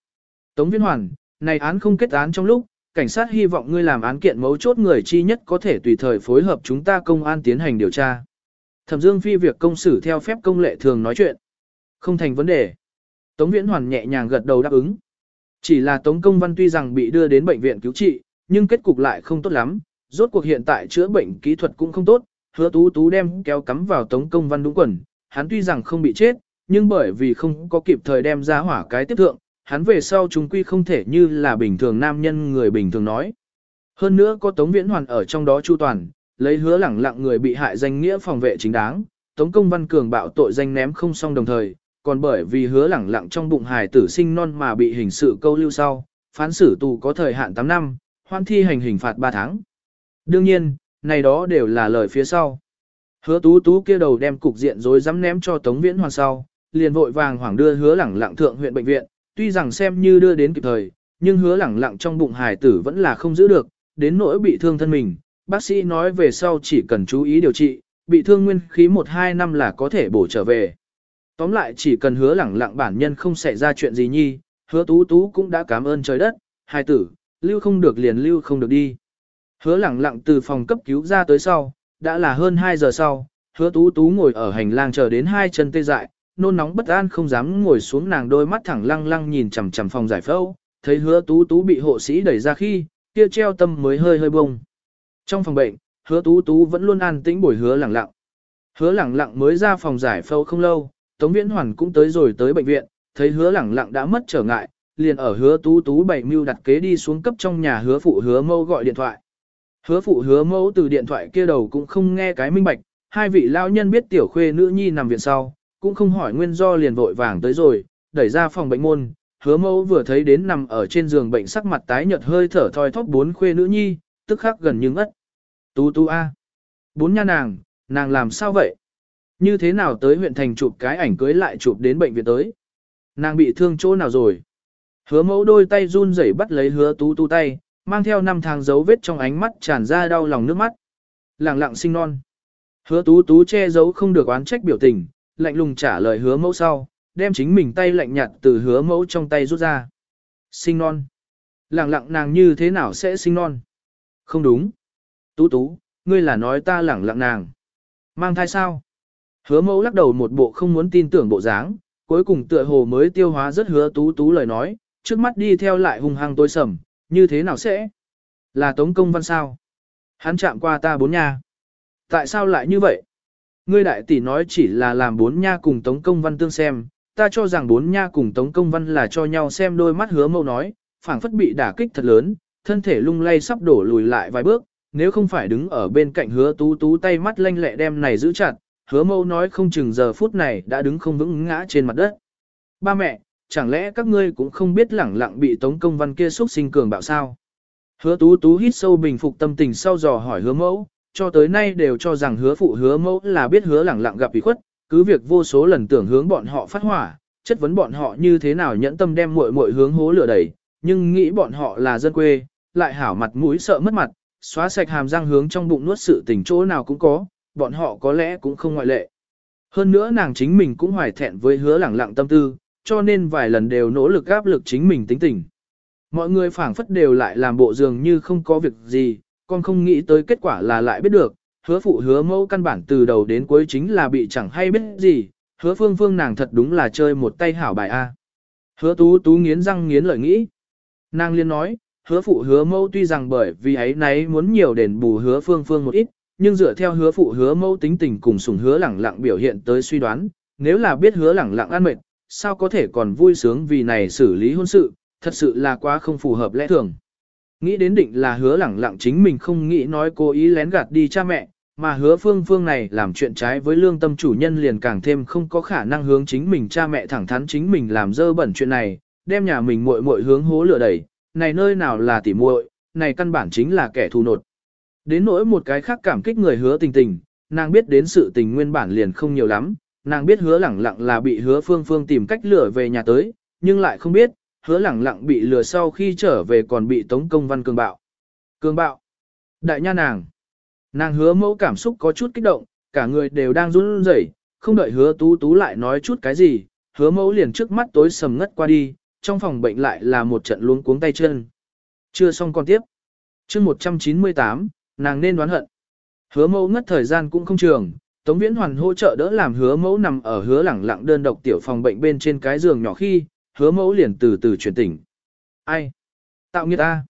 Tống Viễn Hoàn, này án không kết án trong lúc, cảnh sát hy vọng ngươi làm án kiện mấu chốt người chi nhất có thể tùy thời phối hợp chúng ta công an tiến hành điều tra. Thẩm Dương Phi việc công xử theo phép công lệ thường nói chuyện. Không thành vấn đề. Tống Viễn Hoàn nhẹ nhàng gật đầu đáp ứng. Chỉ là Tống Công Văn tuy rằng bị đưa đến bệnh viện cứu trị, nhưng kết cục lại không tốt lắm, rốt cuộc hiện tại chữa bệnh kỹ thuật cũng không tốt, hứa tú tú đem kéo cắm vào Tống Công Văn đúng quần, hắn tuy rằng không bị chết, nhưng bởi vì không có kịp thời đem ra hỏa cái tiếp thượng, hắn về sau chúng quy không thể như là bình thường nam nhân người bình thường nói. Hơn nữa có Tống Viễn Hoàn ở trong đó chu toàn, lấy hứa lẳng lặng người bị hại danh nghĩa phòng vệ chính đáng, Tống Công Văn Cường bạo tội danh ném không xong đồng thời, còn bởi vì hứa lẳng lặng trong bụng hài tử sinh non mà bị hình sự câu lưu sau, phán xử tù có thời hạn 8 năm, hoan thi hành hình phạt 3 tháng. Đương nhiên, này đó đều là lời phía sau. Hứa tú tú kia đầu đem cục diện rồi dám ném cho Tống Viễn Hoàn sau, liền vội vàng hoảng đưa hứa lẳng lặng thượng huyện bệnh viện, tuy rằng xem như đưa đến kịp thời, nhưng hứa lẳng lặng trong bụng hài tử vẫn là không giữ được, đến nỗi bị thương thân mình. Bác sĩ nói về sau chỉ cần chú ý điều trị, bị thương nguyên khí 1-2 năm là có thể bổ trở về. Tóm lại chỉ cần hứa lẳng lặng bản nhân không xảy ra chuyện gì nhi, hứa tú tú cũng đã cảm ơn trời đất, hài tử, lưu không được liền lưu không được đi. Hứa lẳng lặng từ phòng cấp cứu ra tới sau, đã là hơn 2 giờ sau, hứa tú tú ngồi ở hành lang chờ đến hai chân tê dại, nôn nóng bất an không dám ngồi xuống nàng đôi mắt thẳng lăng lăng nhìn chằm chằm phòng giải phẫu, thấy hứa tú tú bị hộ sĩ đẩy ra khi, kia treo tâm mới hơi hơi bông. Trong phòng bệnh, hứa tú tú vẫn luôn an tĩnh bồi hứa lẳng lặng. Hứa lẳng lặng mới ra phòng giải phẫu không lâu, Tống Viễn Hoàn cũng tới rồi tới bệnh viện, thấy hứa lẳng lặng đã mất trở ngại, liền ở hứa tú tú bảy mưu đặt kế đi xuống cấp trong nhà hứa phụ hứa mâu gọi điện thoại. Hứa phụ hứa mẫu từ điện thoại kia đầu cũng không nghe cái minh bạch, hai vị lao nhân biết tiểu khuê nữ nhi nằm viện sau, cũng không hỏi nguyên do liền vội vàng tới rồi, đẩy ra phòng bệnh môn, hứa mẫu vừa thấy đến nằm ở trên giường bệnh sắc mặt tái nhợt hơi thở thoi thóp bốn khuê nữ nhi, tức khắc gần như ngất. Tú tú a. Bốn nha nàng, nàng làm sao vậy? Như thế nào tới huyện thành chụp cái ảnh cưới lại chụp đến bệnh viện tới? Nàng bị thương chỗ nào rồi? Hứa mẫu đôi tay run rẩy bắt lấy hứa tú tú tay, mang theo năm tháng dấu vết trong ánh mắt tràn ra đau lòng nước mắt. Lặng lặng sinh non. Hứa tú tú che giấu không được oán trách biểu tình, lạnh lùng trả lời hứa mẫu sau, đem chính mình tay lạnh nhạt từ hứa mẫu trong tay rút ra. Sinh non. Lặng lặng nàng như thế nào sẽ sinh non? Không đúng. Tú tú, ngươi là nói ta lẳng lặng nàng. Mang thai sao? Hứa mẫu lắc đầu một bộ không muốn tin tưởng bộ dáng, cuối cùng tựa hồ mới tiêu hóa rất hứa tú tú lời nói, trước mắt đi theo lại hung hăng tối sầm, như thế nào sẽ? Là tống công văn sao? Hắn chạm qua ta bốn nha. Tại sao lại như vậy? Ngươi đại tỷ nói chỉ là làm bốn nha cùng tống công văn tương xem, ta cho rằng bốn nha cùng tống công văn là cho nhau xem đôi mắt hứa mâu nói, phảng phất bị đả kích thật lớn, thân thể lung lay sắp đổ lùi lại vài bước, nếu không phải đứng ở bên cạnh hứa tú tú tay mắt lanh lẹ đem này giữ chặt, hứa mâu nói không chừng giờ phút này đã đứng không vững ngã trên mặt đất. Ba mẹ, chẳng lẽ các ngươi cũng không biết lẳng lặng bị tống công văn kia xúc sinh cường bạo sao? Hứa tú tú hít sâu bình phục tâm tình sau dò hỏi hứa mẫu, cho tới nay đều cho rằng hứa phụ hứa mẫu là biết hứa lẳng lặng gặp ủy khuất, cứ việc vô số lần tưởng hướng bọn họ phát hỏa, chất vấn bọn họ như thế nào nhẫn tâm đem muội muội hướng hố lửa đẩy, nhưng nghĩ bọn họ là dân quê, lại hảo mặt mũi sợ mất mặt, xóa sạch hàm răng hướng trong bụng nuốt sự tình chỗ nào cũng có, bọn họ có lẽ cũng không ngoại lệ. Hơn nữa nàng chính mình cũng hoài thẹn với hứa lẳng lặng tâm tư, cho nên vài lần đều nỗ lực áp lực chính mình tính tình. Mọi người phảng phất đều lại làm bộ dường như không có việc gì, con không nghĩ tới kết quả là lại biết được, hứa phụ hứa mẫu căn bản từ đầu đến cuối chính là bị chẳng hay biết gì, hứa phương phương nàng thật đúng là chơi một tay hảo bài A. Hứa tú tú nghiến răng nghiến lợi nghĩ. Nàng liên nói, hứa phụ hứa mẫu tuy rằng bởi vì ấy nấy muốn nhiều đền bù hứa phương phương một ít, nhưng dựa theo hứa phụ hứa mẫu tính tình cùng sùng hứa lẳng lặng biểu hiện tới suy đoán, nếu là biết hứa lẳng lặng ăn mệt, sao có thể còn vui sướng vì này xử lý hôn sự, thật sự là quá không phù hợp lẽ thường. Nghĩ đến định là hứa lẳng lặng chính mình không nghĩ nói cố ý lén gạt đi cha mẹ, mà hứa phương phương này làm chuyện trái với lương tâm chủ nhân liền càng thêm không có khả năng hướng chính mình cha mẹ thẳng thắn chính mình làm dơ bẩn chuyện này, đem nhà mình muội muội hướng hố lửa đẩy, này nơi nào là tỉ muội, này căn bản chính là kẻ thù nột. Đến nỗi một cái khác cảm kích người hứa tình tình, nàng biết đến sự tình nguyên bản liền không nhiều lắm, nàng biết hứa lẳng lặng là bị hứa phương phương tìm cách lừa về nhà tới, nhưng lại không biết, hứa lẳng lặng bị lừa sau khi trở về còn bị tống công văn cường bạo. Cường bạo. Đại nha nàng. Nàng hứa mẫu cảm xúc có chút kích động, cả người đều đang run rẩy, không đợi hứa tú tú lại nói chút cái gì, hứa mẫu liền trước mắt tối sầm ngất qua đi, trong phòng bệnh lại là một trận luống cuống tay chân. Chưa xong còn tiếp. chương 198, nàng nên đoán hận. Hứa mẫu ngất thời gian cũng không trường, Tống Viễn Hoàn hỗ trợ đỡ làm hứa mẫu nằm ở hứa lẳng lặng đơn độc tiểu phòng bệnh bên trên cái giường nhỏ khi, hứa mẫu liền từ từ chuyển tỉnh. Ai? Tạo nghiệt ta?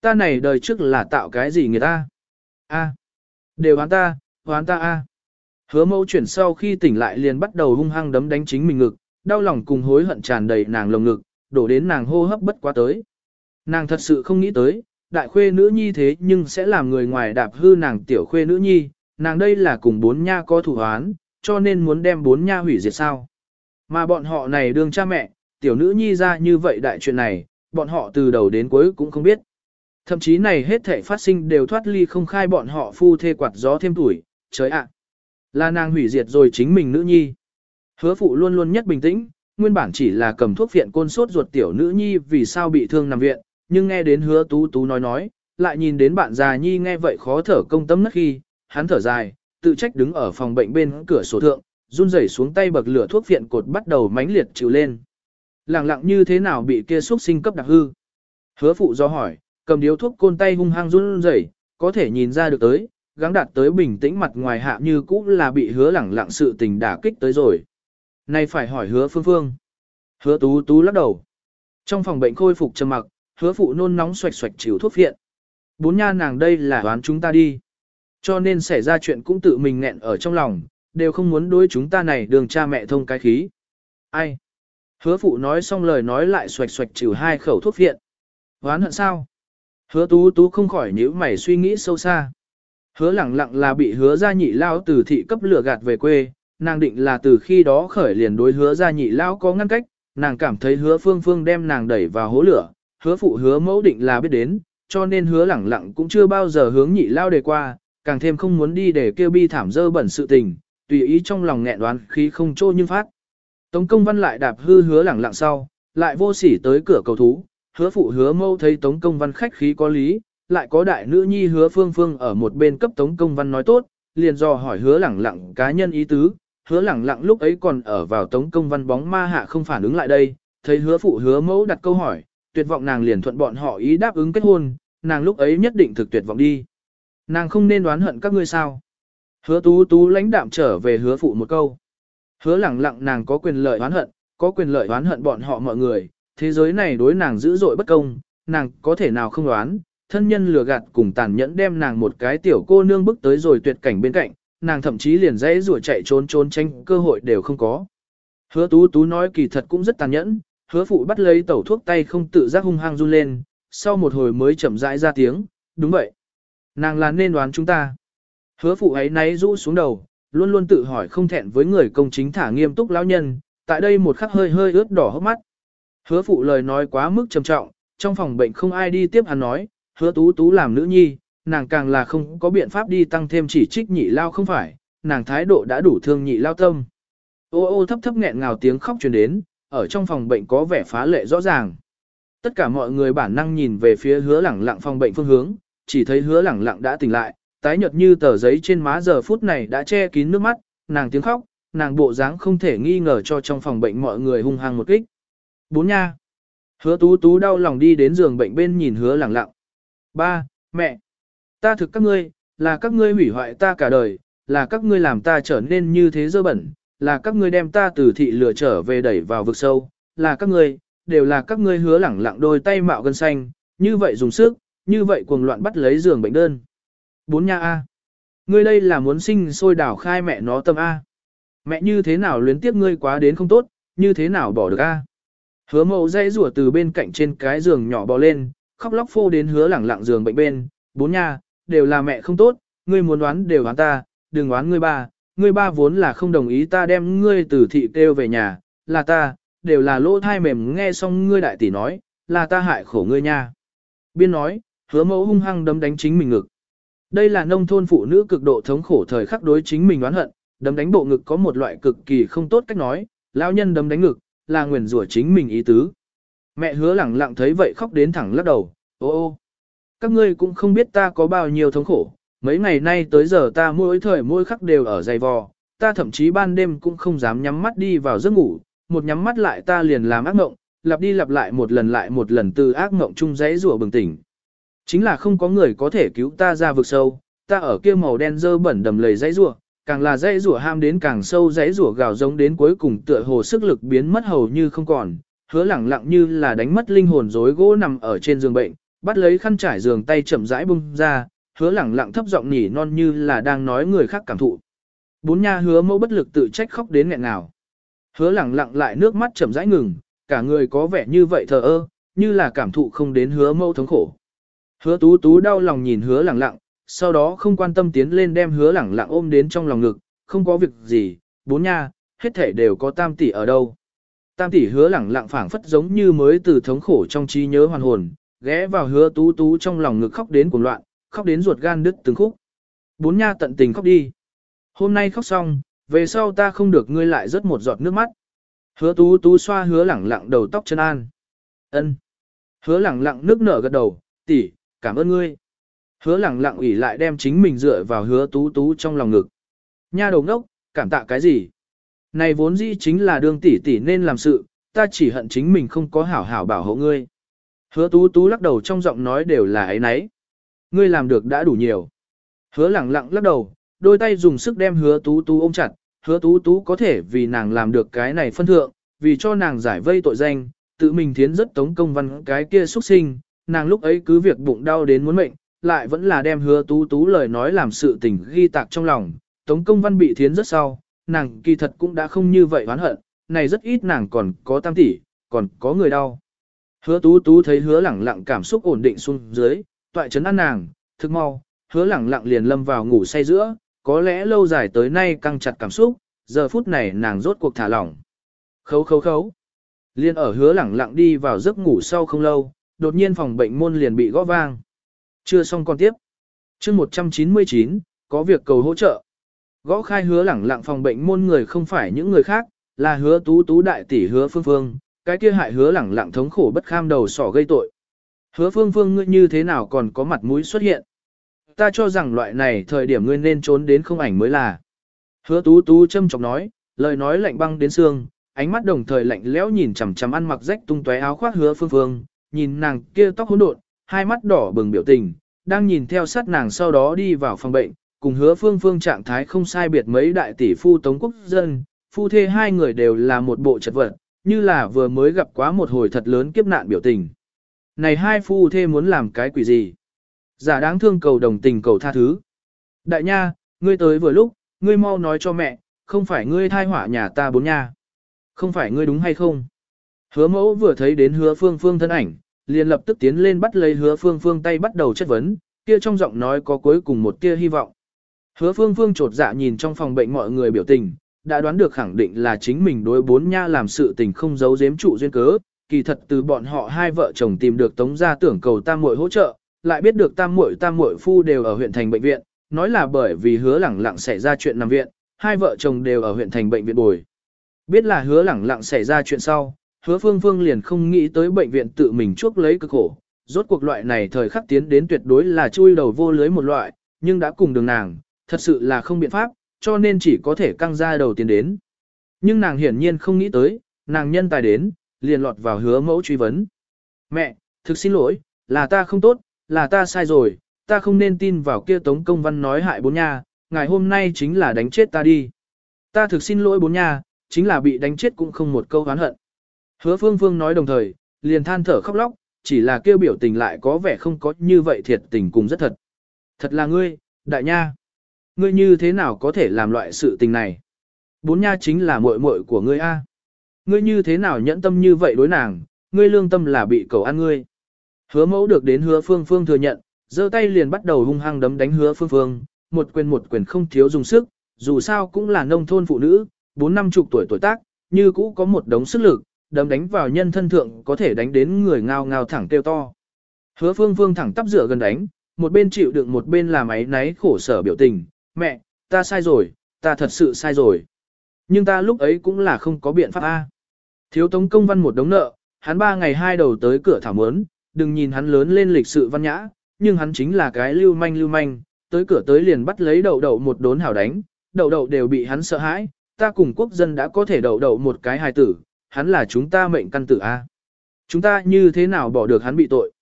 Ta này đời trước là tạo cái gì người ta? A. Đều hoán ta, hoán ta a. Hứa mẫu chuyển sau khi tỉnh lại liền bắt đầu hung hăng đấm đánh chính mình ngực, đau lòng cùng hối hận tràn đầy nàng lồng ngực, đổ đến nàng hô hấp bất quá tới. Nàng thật sự không nghĩ tới, đại khuê nữ nhi thế nhưng sẽ làm người ngoài đạp hư nàng tiểu khuê nữ nhi, nàng đây là cùng bốn nha có thủ hoán, cho nên muốn đem bốn nha hủy diệt sao. Mà bọn họ này đương cha mẹ, tiểu nữ nhi ra như vậy đại chuyện này, bọn họ từ đầu đến cuối cũng không biết. Thậm chí này hết thể phát sinh đều thoát ly không khai bọn họ phu thê quạt gió thêm tuổi, trời ạ. Là nàng hủy diệt rồi chính mình nữ nhi. Hứa phụ luôn luôn nhất bình tĩnh, nguyên bản chỉ là cầm thuốc viện côn sốt ruột tiểu nữ nhi vì sao bị thương nằm viện, nhưng nghe đến hứa tú tú nói nói, lại nhìn đến bạn già nhi nghe vậy khó thở công tâm nất khi, hắn thở dài, tự trách đứng ở phòng bệnh bên cửa sổ thượng, run rẩy xuống tay bậc lửa thuốc viện cột bắt đầu mãnh liệt chịu lên. Lặng lặng như thế nào bị kia xuất sinh cấp đặc hư? Hứa phụ do hỏi, cầm điếu thuốc côn tay hung hăng run rẩy, có thể nhìn ra được tới, gắng đạt tới bình tĩnh mặt ngoài hạ như cũ là bị hứa lẳng lặng sự tình đả kích tới rồi. Nay phải hỏi hứa phương phương. Hứa tú tú lắc đầu. Trong phòng bệnh khôi phục trầm mặc, hứa phụ nôn nóng xoạch xoạch chịu thuốc viện. Bốn nha nàng đây là đoán chúng ta đi. Cho nên xảy ra chuyện cũng tự mình nghẹn ở trong lòng, đều không muốn đối chúng ta này đường cha mẹ thông cái khí. Ai? Hứa phụ nói xong lời nói lại xoạch xoạch trừ hai khẩu thuốc viện. Hoán hận sao? Hứa tú tú không khỏi nhíu mày suy nghĩ sâu xa. Hứa lẳng lặng là bị hứa gia nhị lao từ thị cấp lửa gạt về quê, nàng định là từ khi đó khởi liền đối hứa gia nhị lao có ngăn cách, nàng cảm thấy hứa phương phương đem nàng đẩy vào hố lửa, hứa phụ hứa mẫu định là biết đến, cho nên hứa lẳng lặng cũng chưa bao giờ hướng nhị lao đề qua, càng thêm không muốn đi để kêu bi thảm dơ bẩn sự tình, tùy ý trong lòng nghẹn đoán khí không trô nhưng phát. Tống công văn lại đạp hư hứa lẳng lặng sau, lại vô sỉ tới cửa cầu thú, hứa phụ hứa mâu thấy tống công văn khách khí có lý, lại có đại nữ nhi hứa phương phương ở một bên cấp tống công văn nói tốt, liền dò hỏi hứa lẳng lặng cá nhân ý tứ, hứa lẳng lặng lúc ấy còn ở vào tống công văn bóng ma hạ không phản ứng lại đây, thấy hứa phụ hứa mẫu đặt câu hỏi, tuyệt vọng nàng liền thuận bọn họ ý đáp ứng kết hôn, nàng lúc ấy nhất định thực tuyệt vọng đi. Nàng không nên đoán hận các ngươi sao. Hứa tú tú lãnh đạm trở về hứa phụ một câu. Hứa lẳng lặng nàng có quyền lợi oán hận, có quyền lợi oán hận bọn họ mọi người, thế giới này đối nàng dữ dội bất công, nàng có thể nào không đoán, thân nhân lừa gạt cùng tàn nhẫn đem nàng một cái tiểu cô nương bước tới rồi tuyệt cảnh bên cạnh, nàng thậm chí liền dãy rủa chạy trốn trốn tranh cơ hội đều không có. Hứa tú tú nói kỳ thật cũng rất tàn nhẫn, hứa phụ bắt lấy tẩu thuốc tay không tự giác hung hăng run lên, sau một hồi mới chậm rãi ra tiếng, đúng vậy. Nàng là nên đoán chúng ta. Hứa phụ ấy náy rũ xuống đầu, luôn luôn tự hỏi không thẹn với người công chính thả nghiêm túc lão nhân, tại đây một khắc hơi hơi ướt đỏ hốc mắt. Hứa phụ lời nói quá mức trầm trọng, trong phòng bệnh không ai đi tiếp hắn nói, hứa tú tú làm nữ nhi, nàng càng là không có biện pháp đi tăng thêm chỉ trích nhị lao không phải, nàng thái độ đã đủ thương nhị lao tâm. Ô ô thấp thấp nghẹn ngào tiếng khóc truyền đến, ở trong phòng bệnh có vẻ phá lệ rõ ràng. Tất cả mọi người bản năng nhìn về phía hứa lẳng lặng phòng bệnh phương hướng, chỉ thấy hứa lẳng lặng đã tỉnh lại, tái nhợt như tờ giấy trên má giờ phút này đã che kín nước mắt, nàng tiếng khóc, nàng bộ dáng không thể nghi ngờ cho trong phòng bệnh mọi người hung hăng một kích. Bốn nha. Hứa tú tú đau lòng đi đến giường bệnh bên nhìn hứa lẳng lặng. Ba, mẹ. Ta thực các ngươi, là các ngươi hủy hoại ta cả đời, là các ngươi làm ta trở nên như thế dơ bẩn, là các ngươi đem ta từ thị lửa trở về đẩy vào vực sâu, là các ngươi, đều là các ngươi hứa lẳng lặng đôi tay mạo gân xanh, như vậy dùng sức, như vậy cuồng loạn bắt lấy giường bệnh đơn. Bốn nha A. Ngươi đây là muốn sinh sôi đảo khai mẹ nó tâm A. Mẹ như thế nào luyến tiếp ngươi quá đến không tốt, như thế nào bỏ được A. Hứa mẫu dây rủa từ bên cạnh trên cái giường nhỏ bò lên, khóc lóc phô đến hứa lẳng lặng giường bệnh bên, bốn nha, đều là mẹ không tốt, ngươi muốn đoán đều đoán ta, đừng đoán ngươi ba, ngươi ba vốn là không đồng ý ta đem ngươi từ thị kêu về nhà, là ta, đều là lỗ thai mềm nghe xong ngươi đại tỷ nói, là ta hại khổ ngươi nha. Biên nói, hứa mẫu hung hăng đấm đánh chính mình ngực. Đây là nông thôn phụ nữ cực độ thống khổ thời khắc đối chính mình oán hận, đấm đánh bộ ngực có một loại cực kỳ không tốt cách nói, lão nhân đấm đánh ngực, là nguyền rủa chính mình ý tứ. Mẹ hứa lẳng lặng thấy vậy khóc đến thẳng lắc đầu, ô ô. Các ngươi cũng không biết ta có bao nhiêu thống khổ, mấy ngày nay tới giờ ta mỗi thời mỗi khắc đều ở dày vò, ta thậm chí ban đêm cũng không dám nhắm mắt đi vào giấc ngủ, một nhắm mắt lại ta liền làm ác mộng, lặp đi lặp lại một lần lại một lần từ ác mộng chung giấy rủa bừng tỉnh. Chính là không có người có thể cứu ta ra vực sâu, ta ở kia màu đen dơ bẩn đầm lầy dãy rủa, càng là dãy rủa ham đến càng sâu dãy rủa gào giống đến cuối cùng tựa hồ sức lực biến mất hầu như không còn, hứa lẳng lặng như là đánh mất linh hồn rối gỗ nằm ở trên giường bệnh, bắt lấy khăn trải giường tay chậm rãi bung ra, hứa lẳng lặng thấp giọng nhỉ non như là đang nói người khác cảm thụ. Bốn nha hứa mẫu bất lực tự trách khóc đến nghẹn nào. Hứa lẳng lặng lại nước mắt chậm rãi ngừng, cả người có vẻ như vậy thờ ơ, như là cảm thụ không đến hứa mẫu thống khổ. Hứa tú tú đau lòng nhìn hứa lẳng lặng, sau đó không quan tâm tiến lên đem hứa lẳng lặng ôm đến trong lòng ngực, không có việc gì, bốn nha, hết thể đều có tam tỷ ở đâu. Tam tỷ hứa lẳng lặng phảng phất giống như mới từ thống khổ trong trí nhớ hoàn hồn, ghé vào hứa tú tú trong lòng ngực khóc đến cuồng loạn, khóc đến ruột gan đứt từng khúc. Bốn nha tận tình khóc đi. Hôm nay khóc xong, về sau ta không được ngươi lại rớt một giọt nước mắt. Hứa tú tú xoa hứa lẳng lặng đầu tóc chân an. ân Hứa lẳng lặng nước nở gật đầu, tỷ, cảm ơn ngươi. Hứa lẳng lặng ủy lại đem chính mình dựa vào hứa tú tú trong lòng ngực. Nha đầu ngốc, cảm tạ cái gì? Này vốn dĩ chính là đương tỷ tỷ nên làm sự, ta chỉ hận chính mình không có hảo hảo bảo hộ ngươi. Hứa tú tú lắc đầu trong giọng nói đều là ấy nấy. Ngươi làm được đã đủ nhiều. Hứa lẳng lặng lắc đầu, đôi tay dùng sức đem hứa tú tú ôm chặt, hứa tú tú có thể vì nàng làm được cái này phân thượng, vì cho nàng giải vây tội danh, tự mình thiến rất tống công văn cái kia xuất sinh, nàng lúc ấy cứ việc bụng đau đến muốn mệnh, lại vẫn là đem hứa tú tú lời nói làm sự tình ghi tạc trong lòng, tống công văn bị thiến rất sau, nàng kỳ thật cũng đã không như vậy oán hận, này rất ít nàng còn có tam tỷ, còn có người đau. Hứa tú tú thấy hứa lẳng lặng cảm xúc ổn định xuống dưới, toại chấn ăn nàng, thức mau, hứa lẳng lặng liền lâm vào ngủ say giữa, có lẽ lâu dài tới nay căng chặt cảm xúc, giờ phút này nàng rốt cuộc thả lỏng. Khấu khấu khấu. Liên ở hứa lẳng lặng đi vào giấc ngủ sau không lâu, đột nhiên phòng bệnh môn liền bị gõ vang. Chưa xong còn tiếp. chương 199, có việc cầu hỗ trợ. Gõ khai hứa lẳng lặng phòng bệnh môn người không phải những người khác, là hứa tú tú đại tỷ hứa phương phương, cái kia hại hứa lẳng lặng thống khổ bất kham đầu sỏ gây tội. Hứa phương phương ngươi như thế nào còn có mặt mũi xuất hiện. Ta cho rằng loại này thời điểm ngươi nên trốn đến không ảnh mới là. Hứa tú tú châm chọc nói, lời nói lạnh băng đến xương, ánh mắt đồng thời lạnh lẽo nhìn chằm chằm ăn mặc rách tung tóe áo khoác hứa phương phương, nhìn nàng kia tóc hỗn độn, hai mắt đỏ bừng biểu tình, đang nhìn theo sát nàng sau đó đi vào phòng bệnh, cùng hứa phương phương trạng thái không sai biệt mấy đại tỷ phu tống quốc dân, phu thê hai người đều là một bộ chật vật, như là vừa mới gặp quá một hồi thật lớn kiếp nạn biểu tình. Này hai phu thê muốn làm cái quỷ gì? Giả đáng thương cầu đồng tình cầu tha thứ. Đại nha, ngươi tới vừa lúc, ngươi mau nói cho mẹ, không phải ngươi thai hỏa nhà ta bốn nha. Không phải ngươi đúng hay không? Hứa mẫu vừa thấy đến hứa phương phương thân ảnh, liền lập tức tiến lên bắt lấy hứa phương phương tay bắt đầu chất vấn, kia trong giọng nói có cuối cùng một tia hy vọng. Hứa phương phương trột dạ nhìn trong phòng bệnh mọi người biểu tình, đã đoán được khẳng định là chính mình đối bốn nha làm sự tình không giấu giếm trụ duyên cớ, kỳ thật từ bọn họ hai vợ chồng tìm được tống gia tưởng cầu tam muội hỗ trợ, lại biết được tam muội tam muội phu đều ở huyện thành bệnh viện, nói là bởi vì hứa lẳng lặng xảy ra chuyện nằm viện, hai vợ chồng đều ở huyện thành bệnh viện bồi. Biết là hứa lẳng lặng xảy ra chuyện sau, hứa phương phương liền không nghĩ tới bệnh viện tự mình chuốc lấy cực khổ. Rốt cuộc loại này thời khắc tiến đến tuyệt đối là chui đầu vô lưới một loại, nhưng đã cùng đường nàng, thật sự là không biện pháp, cho nên chỉ có thể căng ra đầu tiến đến. Nhưng nàng hiển nhiên không nghĩ tới, nàng nhân tài đến, liền lọt vào hứa mẫu truy vấn. Mẹ, thực xin lỗi, là ta không tốt, là ta sai rồi, ta không nên tin vào kia tống công văn nói hại bốn nha, ngày hôm nay chính là đánh chết ta đi. Ta thực xin lỗi bốn nha, chính là bị đánh chết cũng không một câu oán hận. Hứa phương phương nói đồng thời, liền than thở khóc lóc, chỉ là kêu biểu tình lại có vẻ không có như vậy thiệt tình cùng rất thật. Thật là ngươi, đại nha. Ngươi như thế nào có thể làm loại sự tình này? Bốn nha chính là muội muội của ngươi a. Ngươi như thế nào nhẫn tâm như vậy đối nàng, ngươi lương tâm là bị cầu ăn ngươi. Hứa mẫu được đến hứa phương phương thừa nhận, giơ tay liền bắt đầu hung hăng đấm đánh hứa phương phương, một quyền một quyền không thiếu dùng sức, dù sao cũng là nông thôn phụ nữ, bốn năm chục tuổi tuổi tác, như cũ có một đống sức lực, đấm đánh vào nhân thân thượng có thể đánh đến người ngao ngao thẳng tiêu to. Hứa phương phương thẳng tắp dựa gần đánh, một bên chịu đựng một bên làm ấy náy khổ sở biểu tình, mẹ, ta sai rồi, ta thật sự sai rồi. Nhưng ta lúc ấy cũng là không có biện pháp A. Thiếu tống công văn một đống nợ, hắn ba ngày hai đầu tới cửa thảo mớn, đừng nhìn hắn lớn lên lịch sự văn nhã, nhưng hắn chính là cái lưu manh lưu manh, tới cửa tới liền bắt lấy đậu đậu một đốn hảo đánh, đậu đậu đều bị hắn sợ hãi, ta cùng quốc dân đã có thể đậu đậu một cái hài tử, hắn là chúng ta mệnh căn tử A. Chúng ta như thế nào bỏ được hắn bị tội?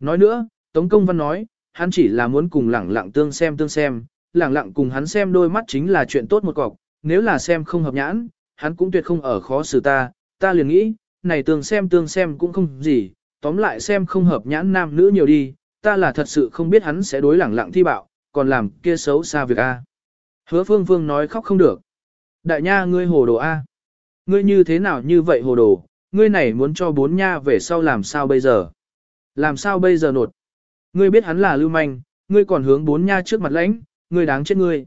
Nói nữa, Tống Công Văn nói, hắn chỉ là muốn cùng lẳng lặng tương xem tương xem, lẳng lặng cùng hắn xem đôi mắt chính là chuyện tốt một cọc, nếu là xem không hợp nhãn, hắn cũng tuyệt không ở khó xử ta, ta liền nghĩ, này tương xem tương xem cũng không gì, tóm lại xem không hợp nhãn nam nữ nhiều đi, ta là thật sự không biết hắn sẽ đối lẳng lặng thi bạo, còn làm kia xấu xa việc A. Hứa phương phương nói khóc không được. Đại nha ngươi hồ đồ A. Ngươi như thế nào như vậy hồ đồ, ngươi này muốn cho bốn nha về sau làm sao bây giờ? Làm sao bây giờ nột? Ngươi biết hắn là lưu manh, ngươi còn hướng bốn nha trước mặt lãnh, ngươi đáng chết ngươi.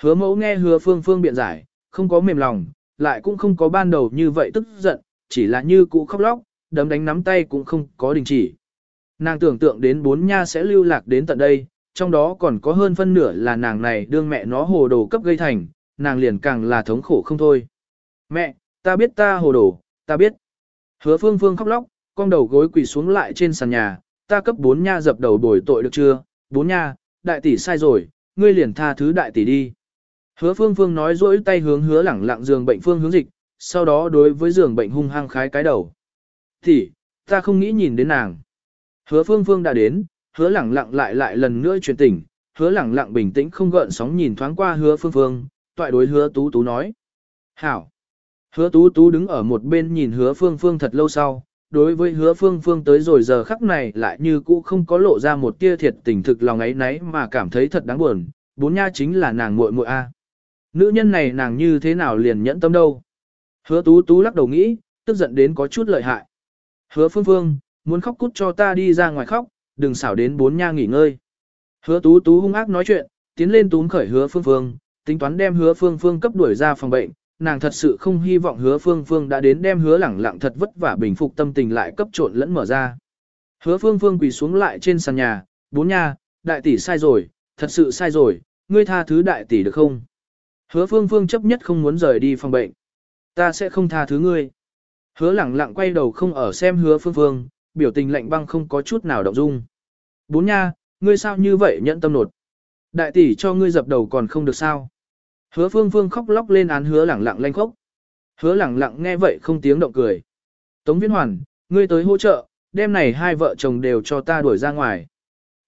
Hứa mẫu nghe hứa phương phương biện giải, không có mềm lòng, lại cũng không có ban đầu như vậy tức giận, chỉ là như cũ khóc lóc, đấm đánh nắm tay cũng không có đình chỉ. Nàng tưởng tượng đến bốn nha sẽ lưu lạc đến tận đây, trong đó còn có hơn phân nửa là nàng này đương mẹ nó hồ đồ cấp gây thành, nàng liền càng là thống khổ không thôi. Mẹ, ta biết ta hồ đồ, ta biết. Hứa phương phương khóc lóc, con đầu gối quỳ xuống lại trên sàn nhà, ta cấp bốn nha dập đầu đổi tội được chưa, bốn nha, đại tỷ sai rồi, ngươi liền tha thứ đại tỷ đi. Hứa phương phương nói rỗi tay hướng hứa lẳng lặng giường bệnh phương hướng dịch, sau đó đối với giường bệnh hung hăng khái cái đầu. Tỷ, ta không nghĩ nhìn đến nàng. Hứa phương phương đã đến, hứa lẳng lặng lại lại lần nữa chuyển tỉnh, hứa lẳng lặng bình tĩnh không gợn sóng nhìn thoáng qua hứa phương phương, toại đối hứa tú tú nói. Hảo. Hứa tú tú đứng ở một bên nhìn hứa phương phương thật lâu sau, đối với hứa phương phương tới rồi giờ khắc này lại như cũ không có lộ ra một tia thiệt tình thực lòng ấy nấy mà cảm thấy thật đáng buồn, bốn nha chính là nàng muội muội a. Nữ nhân này nàng như thế nào liền nhẫn tâm đâu. Hứa tú tú lắc đầu nghĩ, tức giận đến có chút lợi hại. Hứa phương phương, muốn khóc cút cho ta đi ra ngoài khóc, đừng xảo đến bốn nha nghỉ ngơi. Hứa tú tú hung ác nói chuyện, tiến lên túm khởi hứa phương phương, tính toán đem hứa phương phương cấp đuổi ra phòng bệnh, nàng thật sự không hy vọng hứa phương phương đã đến đem hứa lẳng lặng thật vất vả bình phục tâm tình lại cấp trộn lẫn mở ra. Hứa phương phương quỳ xuống lại trên sàn nhà, bốn nha, đại tỷ sai rồi, thật sự sai rồi, ngươi tha thứ đại tỷ được không? Hứa phương phương chấp nhất không muốn rời đi phòng bệnh. Ta sẽ không tha thứ ngươi. Hứa lẳng lặng quay đầu không ở xem hứa phương phương, biểu tình lạnh băng không có chút nào động dung. Bốn nha, ngươi sao như vậy nhẫn tâm nột. Đại tỷ cho ngươi dập đầu còn không được sao. Hứa phương phương khóc lóc lên án hứa lẳng lặng lanh khóc. Hứa lẳng lặng nghe vậy không tiếng động cười. Tống Viễn Hoàn, ngươi tới hỗ trợ, đêm này hai vợ chồng đều cho ta đuổi ra ngoài.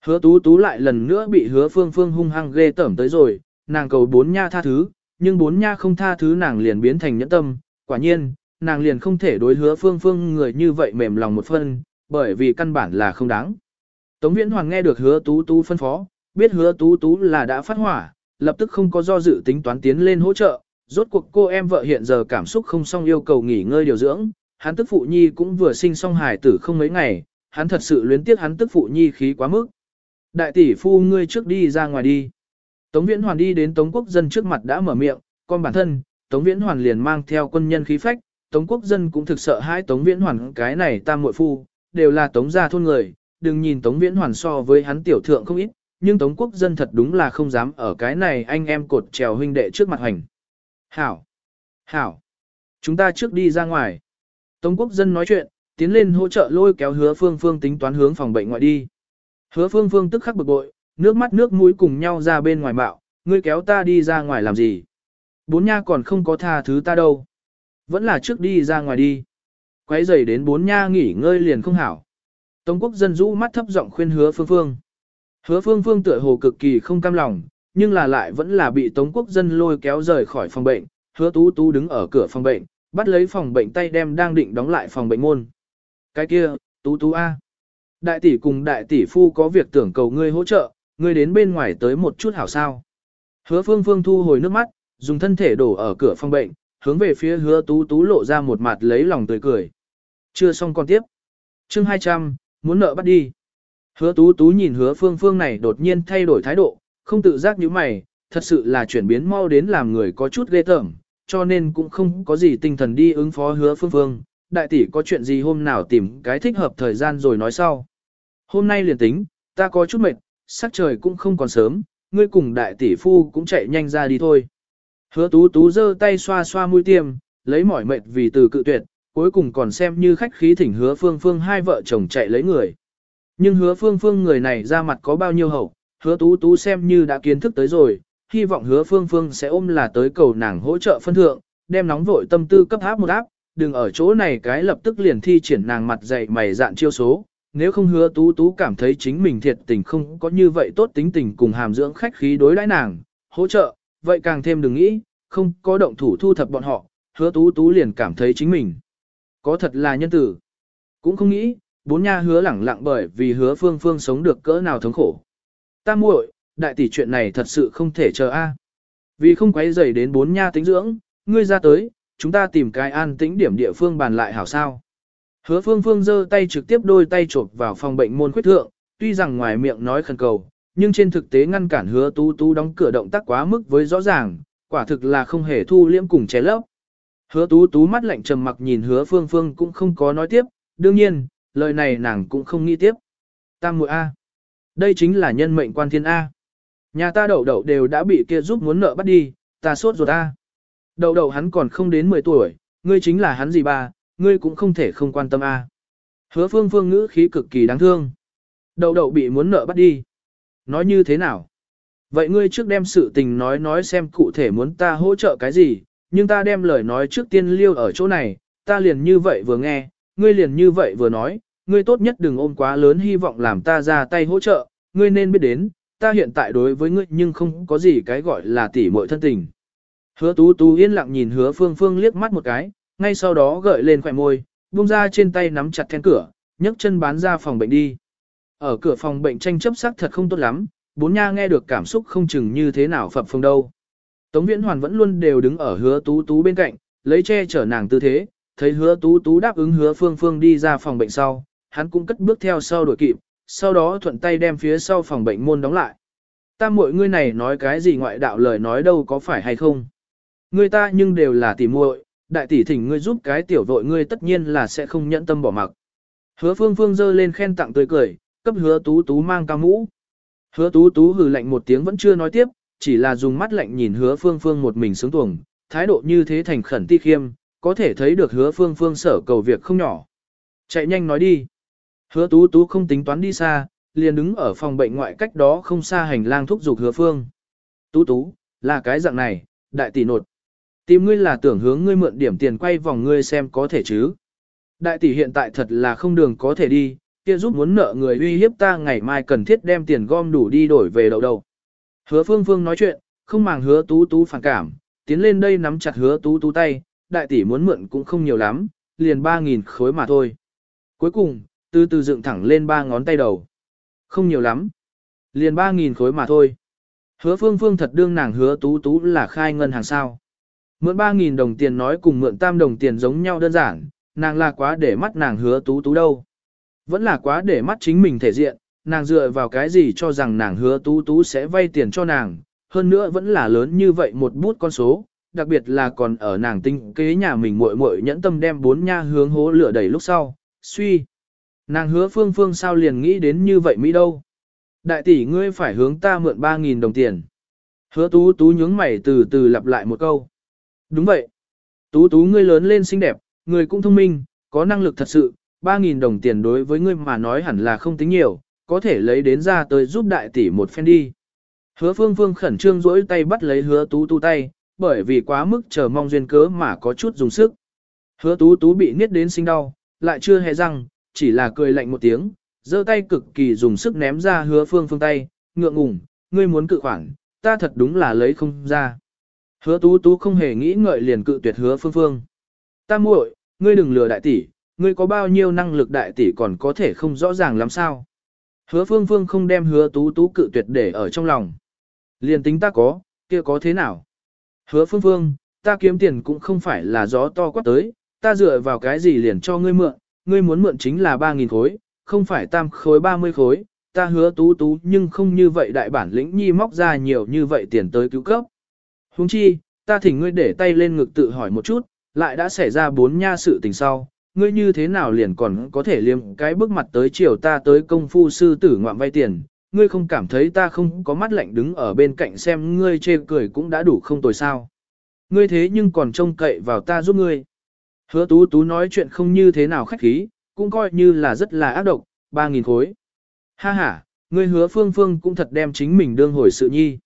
Hứa tú tú lại lần nữa bị hứa phương phương hung hăng ghê tởm tới rồi, nàng cầu bốn nha tha thứ, nhưng bốn nha không tha thứ nàng liền biến thành nhẫn tâm, quả nhiên, nàng liền không thể đối hứa phương phương người như vậy mềm lòng một phân, bởi vì căn bản là không đáng. Tống Viễn Hoàng nghe được hứa tú tú phân phó, biết hứa tú tú là đã phát hỏa, lập tức không có do dự tính toán tiến lên hỗ trợ, rốt cuộc cô em vợ hiện giờ cảm xúc không xong yêu cầu nghỉ ngơi điều dưỡng, hắn tức phụ nhi cũng vừa sinh xong hài tử không mấy ngày, hắn thật sự luyến tiếc hắn tức phụ nhi khí quá mức. Đại tỷ phu ngươi trước đi ra ngoài đi. Tống Viễn Hoàn đi đến Tống Quốc dân trước mặt đã mở miệng, con bản thân, Tống Viễn Hoàn liền mang theo quân nhân khí phách, Tống Quốc dân cũng thực sợ hai Tống Viễn Hoàn cái này tam muội phu, đều là Tống gia thôn người, đừng nhìn Tống Viễn Hoàn so với hắn tiểu thượng không ít, nhưng Tống Quốc dân thật đúng là không dám ở cái này anh em cột trèo huynh đệ trước mặt hành. Hảo! Hảo! Chúng ta trước đi ra ngoài. Tống Quốc dân nói chuyện, tiến lên hỗ trợ lôi kéo hứa phương phương tính toán hướng phòng bệnh ngoại đi. Hứa phương phương tức khắc bực bội, nước mắt nước mũi cùng nhau ra bên ngoài bạo, ngươi kéo ta đi ra ngoài làm gì? Bốn nha còn không có tha thứ ta đâu. Vẫn là trước đi ra ngoài đi. Quấy giày đến bốn nha nghỉ ngơi liền không hảo. Tống quốc dân rũ mắt thấp giọng khuyên hứa phương phương. Hứa phương phương tựa hồ cực kỳ không cam lòng, nhưng là lại vẫn là bị tống quốc dân lôi kéo rời khỏi phòng bệnh. Hứa tú tú đứng ở cửa phòng bệnh, bắt lấy phòng bệnh tay đem đang định đóng lại phòng bệnh môn. Cái kia, tú tú A. Đại tỷ cùng đại tỷ phu có việc tưởng cầu ngươi hỗ trợ, ngươi đến bên ngoài tới một chút hảo sao. Hứa phương phương thu hồi nước mắt, dùng thân thể đổ ở cửa phòng bệnh, hướng về phía hứa tú tú lộ ra một mặt lấy lòng tươi cười. Chưa xong còn tiếp. chương 200, muốn nợ bắt đi. Hứa tú tú nhìn hứa phương phương này đột nhiên thay đổi thái độ, không tự giác như mày, thật sự là chuyển biến mau đến làm người có chút ghê tởm, cho nên cũng không có gì tinh thần đi ứng phó hứa phương phương. Đại tỷ có chuyện gì hôm nào tìm cái thích hợp thời gian rồi nói sau. Hôm nay liền tính, ta có chút mệt, sắc trời cũng không còn sớm, ngươi cùng đại tỷ phu cũng chạy nhanh ra đi thôi. Hứa tú tú giơ tay xoa xoa mũi tiêm, lấy mỏi mệt vì từ cự tuyệt, cuối cùng còn xem như khách khí thỉnh hứa phương phương hai vợ chồng chạy lấy người. Nhưng hứa phương phương người này ra mặt có bao nhiêu hậu, hứa tú tú xem như đã kiến thức tới rồi, hy vọng hứa phương phương sẽ ôm là tới cầu nàng hỗ trợ phân thượng, đem nóng vội tâm tư cấp áp một áp, đừng ở chỗ này cái lập tức liền thi triển nàng mặt dày mày dạn chiêu số, nếu không hứa tú tú cảm thấy chính mình thiệt tình không có như vậy tốt tính tình cùng hàm dưỡng khách khí đối đãi nàng, hỗ trợ, vậy càng thêm đừng nghĩ, không có động thủ thu thập bọn họ, hứa tú tú liền cảm thấy chính mình. Có thật là nhân tử. Cũng không nghĩ, bốn nha hứa lẳng lặng bởi vì hứa phương phương sống được cỡ nào thống khổ. Ta muội, đại tỷ chuyện này thật sự không thể chờ a. Vì không quấy rầy đến bốn nha tính dưỡng, ngươi ra tới, chúng ta tìm cái an tĩnh điểm địa phương bàn lại hảo sao. Hứa phương phương giơ tay trực tiếp đôi tay chộp vào phòng bệnh môn khuyết thượng, tuy rằng ngoài miệng nói khẩn cầu, nhưng trên thực tế ngăn cản hứa tú tú đóng cửa động tác quá mức với rõ ràng, quả thực là không hề thu liễm cùng ché lấp. Hứa tú tú mắt lạnh trầm mặc nhìn hứa phương phương cũng không có nói tiếp, đương nhiên, lời này nàng cũng không nghĩ tiếp. Tam muội A. Đây chính là nhân mệnh quan thiên A. Nhà ta đậu đậu đều đã bị kia giúp muốn nợ bắt đi, ta sốt ruột A. Đậu đậu hắn còn không đến 10 tuổi, ngươi chính là hắn gì ba, ngươi cũng không thể không quan tâm A. Hứa phương phương ngữ khí cực kỳ đáng thương. Đậu đậu bị muốn nợ bắt đi. Nói như thế nào? Vậy ngươi trước đem sự tình nói nói xem cụ thể muốn ta hỗ trợ cái gì, nhưng ta đem lời nói trước tiên liêu ở chỗ này, ta liền như vậy vừa nghe, ngươi liền như vậy vừa nói, ngươi tốt nhất đừng ôm quá lớn hy vọng làm ta ra tay hỗ trợ, ngươi nên biết đến, ta hiện tại đối với ngươi nhưng không có gì cái gọi là tỉ muội thân tình. Hứa tú tú yên lặng nhìn hứa phương phương liếc mắt một cái, ngay sau đó gợi lên khỏe môi, buông ra trên tay nắm chặt then cửa, nhấc chân bán ra phòng bệnh đi. Ở cửa phòng bệnh tranh chấp sắc thật không tốt lắm, bốn nha nghe được cảm xúc không chừng như thế nào phập phồng đâu. Tống Viễn Hoàn vẫn luôn đều đứng ở hứa tú tú bên cạnh, lấy che chở nàng tư thế, thấy hứa tú tú đáp ứng hứa phương phương đi ra phòng bệnh sau, hắn cũng cất bước theo sau đuổi kịp, sau đó thuận tay đem phía sau phòng bệnh môn đóng lại. Ta muội ngươi này nói cái gì ngoại đạo lời nói đâu có phải hay không? Ngươi ta nhưng đều là tỉ muội, đại tỷ thỉnh ngươi giúp cái tiểu vội ngươi tất nhiên là sẽ không nhẫn tâm bỏ mặc. Hứa phương phương dơ lên khen tặng tươi cười, cấp hứa tú tú mang cao mũ, Hứa tú tú hừ lạnh một tiếng vẫn chưa nói tiếp, chỉ là dùng mắt lạnh nhìn hứa phương phương một mình sướng tuồng, thái độ như thế thành khẩn ti khiêm, có thể thấy được hứa phương phương sở cầu việc không nhỏ. Chạy nhanh nói đi. Hứa tú tú không tính toán đi xa, liền đứng ở phòng bệnh ngoại cách đó không xa hành lang thúc giục hứa phương. Tú tú, là cái dạng này, đại tỷ nột. Tìm ngươi là tưởng hướng ngươi mượn điểm tiền quay vòng ngươi xem có thể chứ. Đại tỷ hiện tại thật là không đường có thể đi, kia giúp muốn nợ người uy hiếp ta ngày mai cần thiết đem tiền gom đủ đi đổi về đầu đầu. Hứa phương phương nói chuyện, không màng hứa tú tú phản cảm, tiến lên đây nắm chặt hứa tú tú tay, đại tỷ muốn mượn cũng không nhiều lắm, liền 3.000 khối mà thôi. Cuối cùng, từ từ dựng thẳng lên ba ngón tay đầu. Không nhiều lắm. Liền 3.000 khối mà thôi. Hứa phương phương thật đương nàng hứa tú tú là khai ngân hàng sao. Mượn 3.000 đồng tiền nói cùng mượn tam đồng tiền giống nhau đơn giản, nàng là quá để mắt nàng hứa tú tú đâu. Vẫn là quá để mắt chính mình thể diện, nàng dựa vào cái gì cho rằng nàng hứa tú tú sẽ vay tiền cho nàng, hơn nữa vẫn là lớn như vậy một bút con số, đặc biệt là còn ở nàng tinh kế nhà mình muội muội nhẫn tâm đem bốn nha hướng hố lửa đẩy lúc sau, suy. Nàng hứa phương phương sao liền nghĩ đến như vậy Mỹ đâu. Đại tỷ ngươi phải hướng ta mượn 3.000 đồng tiền. Hứa tú tú nhướng mày từ từ lặp lại một câu. Đúng vậy. Tú tú ngươi lớn lên xinh đẹp, người cũng thông minh, có năng lực thật sự, 3.000 đồng tiền đối với ngươi mà nói hẳn là không tính nhiều, có thể lấy đến ra tới giúp đại tỷ một phen đi. Hứa phương phương khẩn trương rỗi tay bắt lấy hứa tú tú tay, bởi vì quá mức chờ mong duyên cớ mà có chút dùng sức. Hứa tú tú bị niết đến sinh đau, lại chưa hề răng, chỉ là cười lạnh một tiếng, giơ tay cực kỳ dùng sức ném ra hứa phương phương tay, ngượng ngùng, ngươi muốn cự khoản, ta thật đúng là lấy không ra. Hứa tú tú không hề nghĩ ngợi liền cự tuyệt hứa phương phương. Ta muội, ngươi đừng lừa đại tỷ, ngươi có bao nhiêu năng lực đại tỷ còn có thể không rõ ràng làm sao. Hứa phương phương không đem hứa tú tú cự tuyệt để ở trong lòng. Liền tính ta có, kia có thế nào? Hứa phương phương, ta kiếm tiền cũng không phải là gió to quát tới, ta dựa vào cái gì liền cho ngươi mượn, ngươi muốn mượn chính là 3.000 khối, không phải tam khối 30 khối, ta hứa tú tú nhưng không như vậy đại bản lĩnh nhi móc ra nhiều như vậy tiền tới cứu cấp. Huống chi, ta thỉnh ngươi để tay lên ngực tự hỏi một chút, lại đã xảy ra bốn nha sự tình sau, ngươi như thế nào liền còn có thể liêm cái bước mặt tới chiều ta tới công phu sư tử ngoạm vay tiền, ngươi không cảm thấy ta không có mắt lạnh đứng ở bên cạnh xem ngươi chê cười cũng đã đủ không tồi sao. Ngươi thế nhưng còn trông cậy vào ta giúp ngươi. Hứa tú tú nói chuyện không như thế nào khách khí, cũng coi như là rất là ác độc, ba nghìn khối. Ha ha, ngươi hứa phương phương cũng thật đem chính mình đương hồi sự nhi.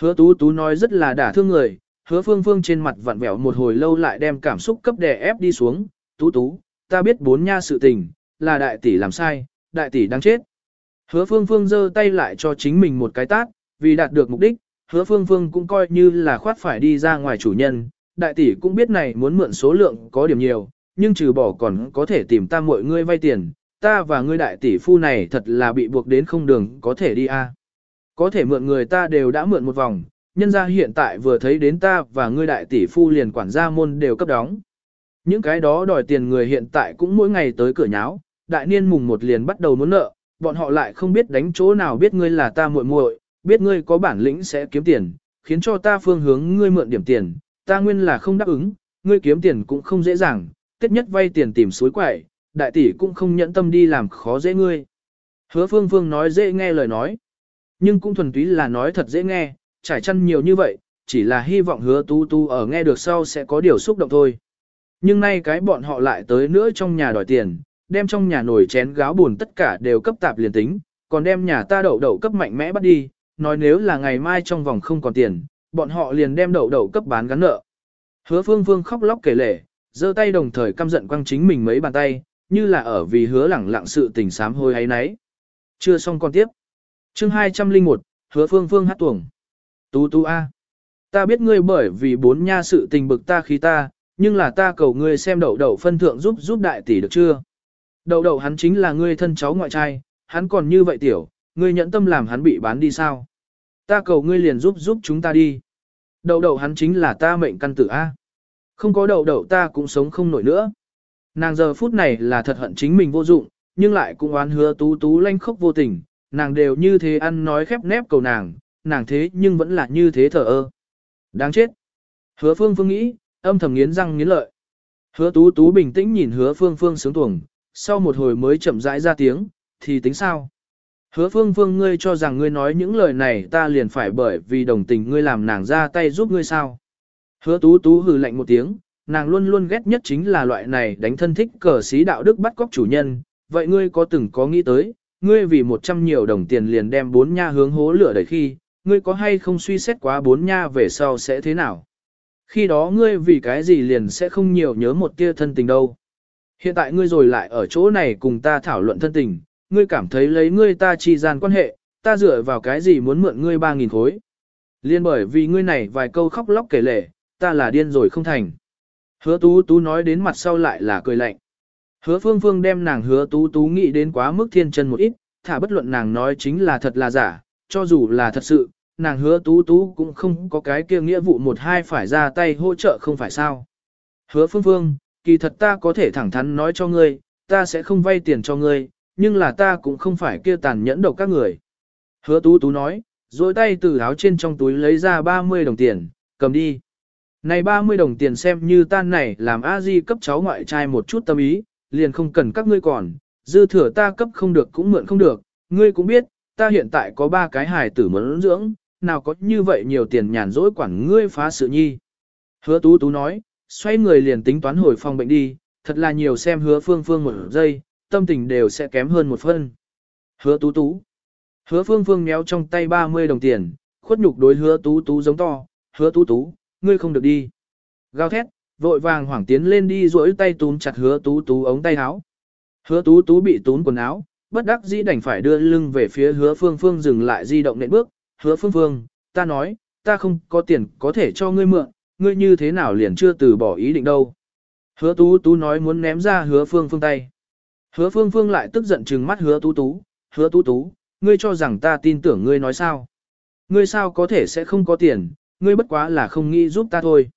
Hứa tú tú nói rất là đả thương người, hứa phương phương trên mặt vặn vẹo một hồi lâu lại đem cảm xúc cấp đè ép đi xuống. Tú tú, ta biết bốn nha sự tình, là đại tỷ làm sai, đại tỷ đang chết. Hứa phương phương giơ tay lại cho chính mình một cái tát, vì đạt được mục đích, hứa phương phương cũng coi như là khoát phải đi ra ngoài chủ nhân. Đại tỷ cũng biết này muốn mượn số lượng có điểm nhiều, nhưng trừ bỏ còn có thể tìm ta mọi ngươi vay tiền, ta và ngươi đại tỷ phu này thật là bị buộc đến không đường có thể đi a. Có thể mượn người ta đều đã mượn một vòng, nhân ra hiện tại vừa thấy đến ta và ngươi đại tỷ phu liền quản gia môn đều cấp đóng. Những cái đó đòi tiền người hiện tại cũng mỗi ngày tới cửa nháo, đại niên mùng một liền bắt đầu muốn nợ, bọn họ lại không biết đánh chỗ nào biết ngươi là ta muội muội, biết ngươi có bản lĩnh sẽ kiếm tiền, khiến cho ta phương hướng ngươi mượn điểm tiền, ta nguyên là không đáp ứng, ngươi kiếm tiền cũng không dễ dàng, tiết nhất vay tiền tìm suối quậy, đại tỷ cũng không nhẫn tâm đi làm khó dễ ngươi. Hứa phương phương nói dễ nghe lời nói, nhưng cũng thuần túy là nói thật dễ nghe, trải chăn nhiều như vậy, chỉ là hy vọng hứa tu tu ở nghe được sau sẽ có điều xúc động thôi. Nhưng nay cái bọn họ lại tới nữa trong nhà đòi tiền, đem trong nhà nồi chén gáo buồn tất cả đều cấp tạp liền tính, còn đem nhà ta đậu đậu cấp mạnh mẽ bắt đi, nói nếu là ngày mai trong vòng không còn tiền, bọn họ liền đem đậu đậu cấp bán gắn nợ. Hứa phương phương khóc lóc kể lể, giơ tay đồng thời căm giận quăng chính mình mấy bàn tay, như là ở vì hứa lẳng lặng sự tình sám hôi ấy nấy. Chưa xong còn tiếp. Chương 201, hứa phương phương hát tuồng. Tú tú a. Ta biết ngươi bởi vì bốn nha sự tình bực ta khí ta, nhưng là ta cầu ngươi xem đậu đậu phân thượng giúp giúp đại tỷ được chưa? Đậu đậu hắn chính là ngươi thân cháu ngoại trai, hắn còn như vậy tiểu, ngươi nhẫn tâm làm hắn bị bán đi sao? Ta cầu ngươi liền giúp giúp chúng ta đi. Đậu đậu hắn chính là ta mệnh căn tử A. Không có đậu đậu ta cũng sống không nổi nữa. Nàng giờ phút này là thật hận chính mình vô dụng, nhưng lại cũng oán hứa tú tú lanh khốc vô tình, nàng đều như thế ăn nói khép nép cầu nàng, nàng thế nhưng vẫn là như thế thở ơ. Đáng chết. Hứa phương phương nghĩ, âm thầm nghiến răng nghiến lợi. Hứa tú tú bình tĩnh nhìn hứa phương phương sướng tuồng, sau một hồi mới chậm rãi ra tiếng, thì tính sao? Hứa phương phương ngươi cho rằng ngươi nói những lời này ta liền phải bởi vì đồng tình ngươi làm nàng ra tay giúp ngươi sao. Hứa tú tú hừ lạnh một tiếng, nàng luôn luôn ghét nhất chính là loại này đánh thân thích cờ xí đạo đức bắt cóc chủ nhân, vậy ngươi có từng có nghĩ tới, ngươi vì một trăm nhiều đồng tiền liền đem bốn nha hướng hố lửa đẩy khi, ngươi có hay không suy xét quá bốn nha về sau sẽ thế nào? Khi đó ngươi vì cái gì liền sẽ không nhiều nhớ một tia thân tình đâu. Hiện tại ngươi rồi lại ở chỗ này cùng ta thảo luận thân tình, ngươi cảm thấy lấy ngươi ta chi gian quan hệ, ta dựa vào cái gì muốn mượn ngươi ba nghìn khối. Liên bởi vì ngươi này vài câu khóc lóc kể lể, ta là điên rồi không thành. Hứa tú tú nói đến mặt sau lại là cười lạnh. Hứa phương phương đem nàng hứa tú tú nghĩ đến quá mức thiên chân một ít, thả bất luận nàng nói chính là thật là giả, cho dù là thật sự, nàng hứa tú tú cũng không có cái kia nghĩa vụ một hai phải ra tay hỗ trợ không phải sao. Hứa phương phương, kỳ thật ta có thể thẳng thắn nói cho ngươi, ta sẽ không vay tiền cho ngươi, nhưng là ta cũng không phải kia tàn nhẫn độc các người. Hứa tú tú nói, rồi tay từ áo trên trong túi lấy ra 30 đồng tiền, cầm đi. Này 30 đồng tiền xem như tan này làm a di cấp cháu ngoại trai một chút tâm ý, liền không cần các ngươi còn, dư thừa ta cấp không được cũng mượn không được, ngươi cũng biết, ta hiện tại có ba cái hài tử muốn dưỡng, nào có như vậy nhiều tiền nhàn rỗi quản ngươi phá sự nhi. Hứa tú tú nói, xoay người liền tính toán hồi phòng bệnh đi, thật là nhiều xem hứa phương phương một giây, tâm tình đều sẽ kém hơn một phân. Hứa tú tú. Hứa phương phương méo trong tay 30 đồng tiền, khuất nhục đối hứa tú tú giống to, hứa tú tú, ngươi không được đi. Gào thét, vội vàng hoảng tiến lên đi duỗi tay túm chặt hứa tú tú ống tay áo. Hứa tú tú bị túm quần áo, bất đắc dĩ đành phải đưa lưng về phía hứa phương phương dừng lại di động nện bước. Hứa phương phương, ta nói, ta không có tiền có thể cho ngươi mượn, ngươi như thế nào liền chưa từ bỏ ý định đâu. Hứa tú tú nói muốn ném ra hứa phương phương tay. Hứa phương phương lại tức giận trừng mắt hứa tú tú, hứa tú tú, ngươi cho rằng ta tin tưởng ngươi nói sao. Ngươi sao có thể sẽ không có tiền, ngươi bất quá là không nghĩ giúp ta thôi.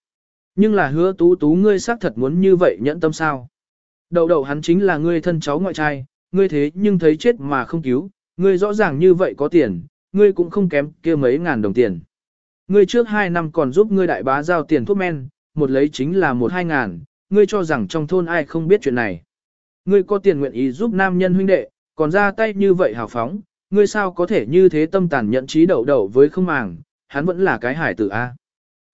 Nhưng là hứa tú tú ngươi xác thật muốn như vậy nhẫn tâm sao. Đầu đầu hắn chính là ngươi thân cháu ngoại trai, ngươi thế nhưng thấy chết mà không cứu, ngươi rõ ràng như vậy có tiền, ngươi cũng không kém kia mấy ngàn đồng tiền. Ngươi trước hai năm còn giúp ngươi đại bá giao tiền thuốc men, một lấy chính là một hai ngàn, ngươi cho rằng trong thôn ai không biết chuyện này. Ngươi có tiền nguyện ý giúp nam nhân huynh đệ, còn ra tay như vậy hào phóng, ngươi sao có thể như thế tâm tàn nhận trí đầu đầu với không màng, hắn vẫn là cái hải tử A.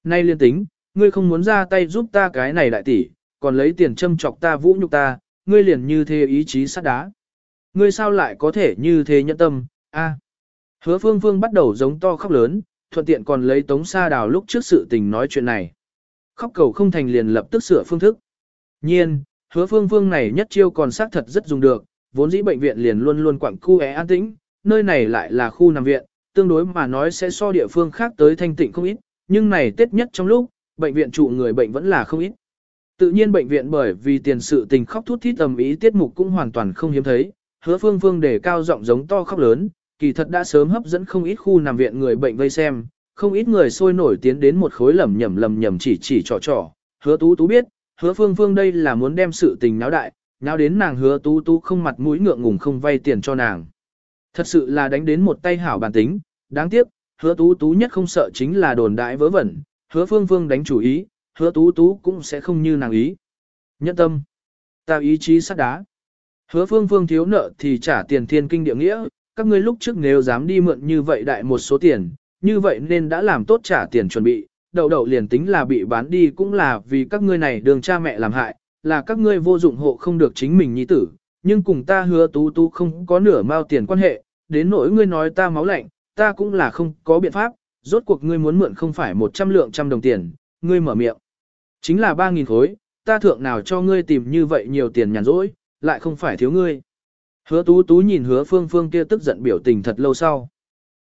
Nay liên tính, ngươi không muốn ra tay giúp ta cái này đại tỷ, còn lấy tiền châm chọc ta vũ nhục ta, ngươi liền như thế ý chí sắt đá. Ngươi sao lại có thể như thế nhẫn tâm, a? Hứa phương phương bắt đầu giống to khóc lớn, thuận tiện còn lấy tống sa đào lúc trước sự tình nói chuyện này. Khóc cầu không thành liền lập tức sửa phương thức. Nhiên, hứa phương phương này nhất chiêu còn xác thật rất dùng được, vốn dĩ bệnh viện liền luôn luôn quặng khu é an tĩnh, nơi này lại là khu nằm viện, tương đối mà nói sẽ so địa phương khác tới thanh tịnh không ít, nhưng này tết nhất trong lúc, bệnh viện trụ người bệnh vẫn là không ít. Tự nhiên bệnh viện bởi vì tiền sự tình khóc thút thít tầm ý tiết mục cũng hoàn toàn không hiếm thấy, hứa phương phương để cao giọng giống to khóc lớn, kỳ thật đã sớm hấp dẫn không ít khu nằm viện người bệnh vây xem, không ít người sôi nổi tiến đến một khối lầm nhầm lầm nhầm chỉ chỉ trò trò, hứa tú tú biết, hứa phương phương đây là muốn đem sự tình náo đại, náo đến nàng hứa tú tú không mặt mũi ngượng ngùng không vay tiền cho nàng. Thật sự là đánh đến một tay hảo bản tính, đáng tiếc, hứa tú tú nhất không sợ chính là đồn đại vớ vẩn, hứa phương phương đánh chủ ý, hứa tú tú cũng sẽ không như nàng ý. Nhất tâm, ta ý chí sắt đá. Hứa phương phương thiếu nợ thì trả tiền thiên kinh địa nghĩa, các ngươi lúc trước nếu dám đi mượn như vậy đại một số tiền, như vậy nên đã làm tốt trả tiền chuẩn bị, đậu đậu liền tính là bị bán đi cũng là vì các ngươi này đường cha mẹ làm hại, là các ngươi vô dụng hộ không được chính mình nhi tử, nhưng cùng ta hứa tú tú không có nửa mao tiền quan hệ, đến nỗi ngươi nói ta máu lạnh, ta cũng là không có biện pháp, rốt cuộc ngươi muốn mượn không phải 100 lượng trăm đồng tiền, ngươi mở miệng. Chính là 3.000 khối, ta thượng nào cho ngươi tìm như vậy nhiều tiền nhàn rỗi, lại không phải thiếu ngươi. Hứa tú tú nhìn hứa phương phương kia tức giận biểu tình thật lâu sau.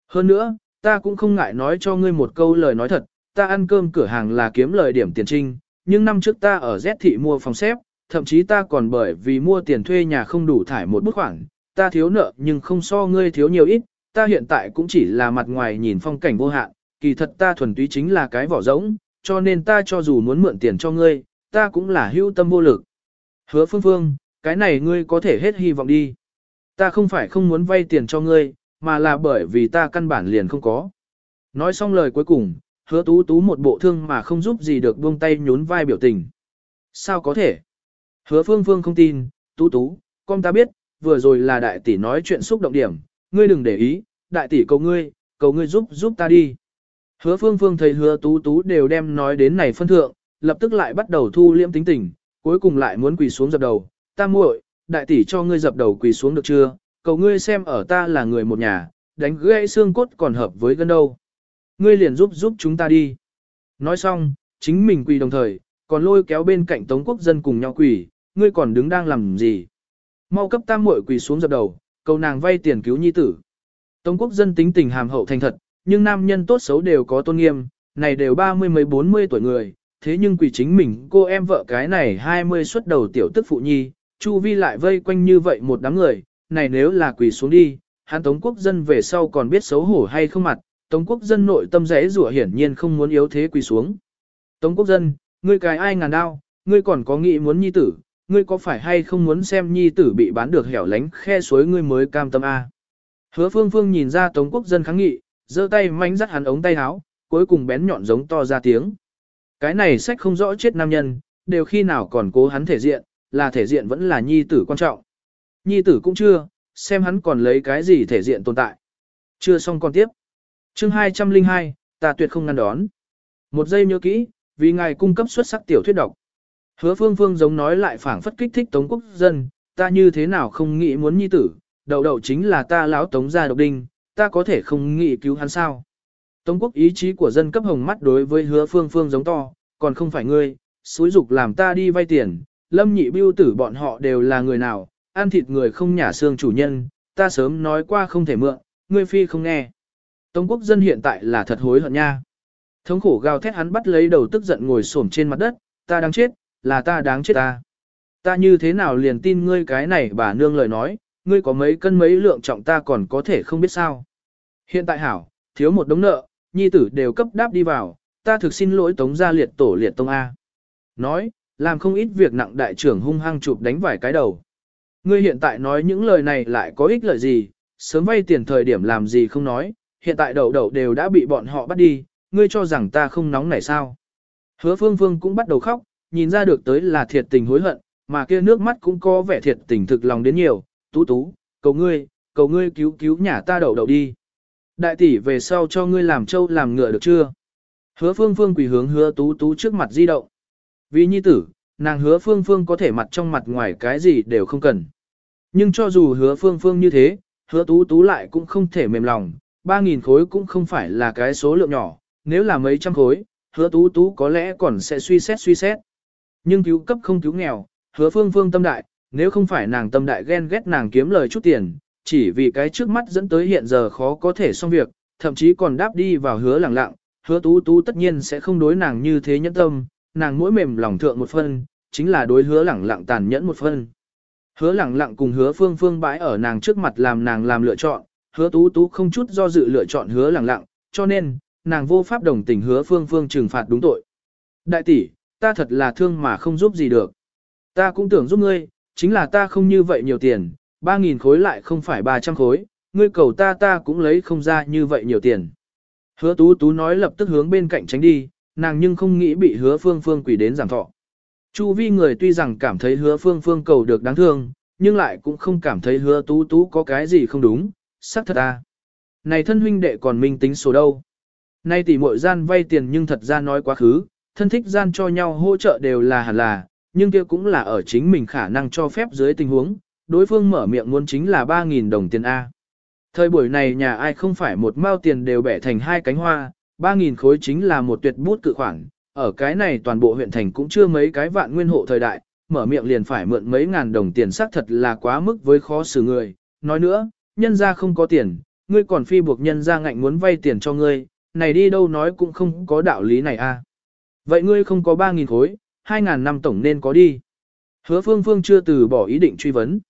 Hơn nữa, ta cũng không ngại nói cho ngươi một câu lời nói thật, ta ăn cơm cửa hàng là kiếm lời điểm tiền trinh, nhưng năm trước ta ở Z thị mua phòng xếp, thậm chí ta còn bởi vì mua tiền thuê nhà không đủ thải một bức khoản, ta thiếu nợ nhưng không so ngươi thiếu nhiều ít, ta hiện tại cũng chỉ là mặt ngoài nhìn phong cảnh vô hạn, kỳ thật ta thuần túy chính là cái vỏ rỗng, cho nên ta cho dù muốn mượn tiền cho ngươi, ta cũng là hữu tâm vô lực. Hứa phương phương, cái này ngươi có thể hết hy vọng đi. Ta không phải không muốn vay tiền cho ngươi, mà là bởi vì ta căn bản liền không có. Nói xong lời cuối cùng, hứa tú tú một bộ thương mà không giúp gì được buông tay nhún vai biểu tình. Sao có thể? Hứa phương phương không tin, tú tú, con ta biết, vừa rồi là đại tỷ nói chuyện xúc động điểm, ngươi đừng để ý, đại tỷ cầu ngươi, cầu ngươi giúp giúp ta đi. Hứa phương phương thấy hứa tú tú đều đem nói đến này phân thượng, lập tức lại bắt đầu thu liễm tính tình, cuối cùng lại muốn quỳ xuống dập đầu, ta muội, đại tỷ cho ngươi dập đầu quỳ xuống được chưa, cầu ngươi xem ở ta là người một nhà, đánh gãy xương cốt còn hợp với gân đâu. Ngươi liền giúp giúp chúng ta đi. Nói xong, chính mình quỳ đồng thời, còn lôi kéo bên cạnh Tống Quốc dân cùng nhau quỳ, ngươi còn đứng đang làm gì? Mau cấp tam muội quỳ xuống dập đầu, cầu nàng vay tiền cứu nhi tử. Tống Quốc dân tính tình hàm hậu thành thật, nhưng nam nhân tốt xấu đều có tôn nghiêm, này đều ba mươi mấy bốn mươi tuổi người, thế nhưng quỳ chính mình cô em vợ cái này hai mươi xuất đầu tiểu tức phụ nhi, chu vi lại vây quanh như vậy một đám người, này nếu là quỳ xuống đi, hắn Tống Quốc dân về sau còn biết xấu hổ hay không mặt, Tống Quốc dân nội tâm rẽ rủa hiển nhiên không muốn yếu thế quỳ xuống. Tống Quốc dân, ngươi cài ai ngàn đao, ngươi còn có nghĩ muốn nhi tử, ngươi có phải hay không muốn xem nhi tử bị bán được hẻo lánh khe suối ngươi mới cam tâm a? Hứa Phương Phương nhìn ra Tống Quốc dân kháng nghị, giơ tay manh dắt hắn ống tay áo, cuối cùng bén nhọn giống to ra tiếng. Cái này sách không rõ chết nam nhân, đều khi nào còn cố hắn thể diện, là thể diện vẫn là nhi tử quan trọng. Nhi tử cũng chưa, xem hắn còn lấy cái gì thể diện tồn tại. Chưa xong còn tiếp. Chương 202, ta tuyệt không ngăn đón. Một giây nhớ kỹ, vì ngài cung cấp xuất sắc tiểu thuyết độc. Hứa phương phương giống nói lại phảng phất kích thích tống quốc dân, ta như thế nào không nghĩ muốn nhi tử, đầu đầu chính là ta lão tống gia độc đinh, ta có thể không nghĩ cứu hắn sao. Tống quốc ý chí của dân cấp hồng mắt đối với hứa phương phương giống to, còn không phải ngươi, xúi dục làm ta đi vay tiền, lâm nhị biêu tử bọn họ đều là người nào, ăn thịt người không nhả xương chủ nhân, ta sớm nói qua không thể mượn, ngươi phi không nghe. Tống quốc dân hiện tại là thật hối hận nha. Thống khổ gào thét hắn bắt lấy đầu tức giận ngồi xổm trên mặt đất, ta đáng chết, là ta đáng chết ta. Ta như thế nào liền tin ngươi cái này bà nương lời nói, ngươi có mấy cân mấy lượng trọng ta còn có thể không biết sao. Hiện tại hảo, thiếu một đống nợ, nhi tử đều cấp đáp đi vào, ta thực xin lỗi tống gia liệt tổ liệt tông A. Nói, làm không ít việc nặng đại trưởng hung hăng chụp đánh vài cái đầu. Ngươi hiện tại nói những lời này lại có ích lợi gì, sớm vay tiền thời điểm làm gì không nói, hiện tại đầu đầu đều đã bị bọn họ bắt đi, ngươi cho rằng ta không nóng này sao. Hứa phương phương cũng bắt đầu khóc, nhìn ra được tới là thiệt tình hối hận, mà kia nước mắt cũng có vẻ thiệt tình thực lòng đến nhiều, tú tú, cầu ngươi, cầu ngươi cứu cứu nhà ta đầu đầu đi. Đại tỷ về sau cho ngươi làm trâu làm ngựa được chưa? Hứa phương phương quỳ hướng hứa tú tú trước mặt di động. Vì nhi tử, nàng hứa phương phương có thể mặt trong mặt ngoài cái gì đều không cần. Nhưng cho dù hứa phương phương như thế, hứa tú tú lại cũng không thể mềm lòng, 3.000 khối cũng không phải là cái số lượng nhỏ, nếu là mấy trăm khối, hứa tú tú có lẽ còn sẽ suy xét suy xét. Nhưng cứu cấp không cứu nghèo, hứa phương phương tâm đại, nếu không phải nàng tâm đại ghen ghét nàng kiếm lời chút tiền, chỉ vì cái trước mắt dẫn tới hiện giờ khó có thể xong việc, thậm chí còn đáp đi vào hứa lẳng lặng, hứa tú tú tất nhiên sẽ không đối nàng như thế nhẫn tâm, nàng mỗi mềm lòng thượng một phân, chính là đối hứa lẳng lặng tàn nhẫn một phân. Hứa lẳng lặng cùng hứa phương phương bãi ở nàng trước mặt làm nàng làm lựa chọn, hứa tú tú không chút do dự lựa chọn hứa lẳng lặng, cho nên, nàng vô pháp đồng tình hứa phương phương trừng phạt đúng tội. Đại tỷ, ta thật là thương mà không giúp gì được. Ta cũng tưởng giúp ngươi, chính là ta không như vậy nhiều tiền, 3.000 khối lại không phải 300 khối, ngươi cầu ta ta cũng lấy không ra như vậy nhiều tiền. Hứa tú tú nói lập tức hướng bên cạnh tránh đi, nàng nhưng không nghĩ bị hứa phương phương quỷ đến giảm thọ. Chu vi người tuy rằng cảm thấy hứa phương phương cầu được đáng thương, nhưng lại cũng không cảm thấy hứa tú tú có cái gì không đúng, xác thật à. Này thân huynh đệ còn minh tính số đâu. Nay tỷ muội gian vay tiền nhưng thật ra nói quá khứ, thân thích gian cho nhau hỗ trợ đều là hẳn là, nhưng kia cũng là ở chính mình khả năng cho phép dưới tình huống, đối phương mở miệng muốn chính là 3.000 đồng tiền A. Thời buổi này nhà ai không phải một mao tiền đều bẻ thành hai cánh hoa, 3.000 khối chính là một tuyệt bút cự khoản, ở cái này toàn bộ huyện thành cũng chưa mấy cái vạn nguyên hộ thời đại, mở miệng liền phải mượn mấy ngàn đồng tiền xác thật là quá mức với khó xử người. Nói nữa, nhân ra không có tiền, ngươi còn phi buộc nhân ra ngạnh muốn vay tiền cho ngươi, này đi đâu nói cũng không có đạo lý này a. Vậy ngươi không có 3.000 khối, 2.000 năm tổng nên có đi. Hứa phương phương chưa từ bỏ ý định truy vấn.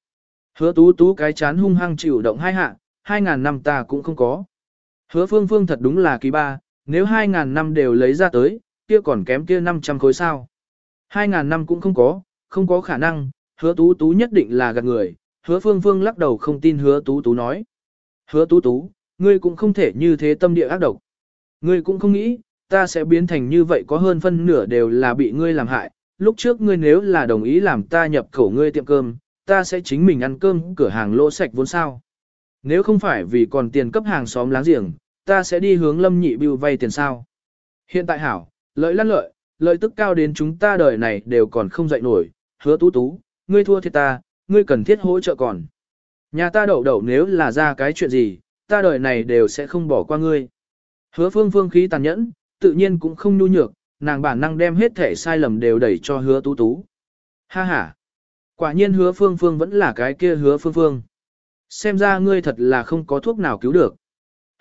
Hứa tú tú cái chán hung hăng chịu động hai hạ, 2.000 năm ta cũng không có. Hứa phương phương thật đúng là kỳ ba, nếu 2.000 năm đều lấy ra tới, kia còn kém kia 500 khối sao. 2.000 năm cũng không có, không có khả năng, hứa tú tú nhất định là gạt người, hứa phương phương lắc đầu không tin hứa tú tú nói. Hứa tú tú, ngươi cũng không thể như thế tâm địa ác độc. Ngươi cũng không nghĩ, ta sẽ biến thành như vậy có hơn phân nửa đều là bị ngươi làm hại. Lúc trước ngươi nếu là đồng ý làm ta nhập khẩu ngươi tiệm cơm, ta sẽ chính mình ăn cơm cửa hàng lỗ sạch vốn sao. Nếu không phải vì còn tiền cấp hàng xóm láng giềng, ta sẽ đi hướng lâm nhị bưu vay tiền sao. Hiện tại hảo, lợi lăn lợi, lợi tức cao đến chúng ta đời này đều còn không dậy nổi, hứa tú tú, ngươi thua thiệt ta, ngươi cần thiết hỗ trợ còn. Nhà ta đậu đậu nếu là ra cái chuyện gì, ta đời này đều sẽ không bỏ qua ngươi. Hứa phương phương khí tàn nhẫn, tự nhiên cũng không nhu nhược, nàng bản năng đem hết thể sai lầm đều đẩy cho hứa tú tú. Ha ha! Quả nhiên hứa phương phương vẫn là cái kia hứa phương phương. Xem ra ngươi thật là không có thuốc nào cứu được.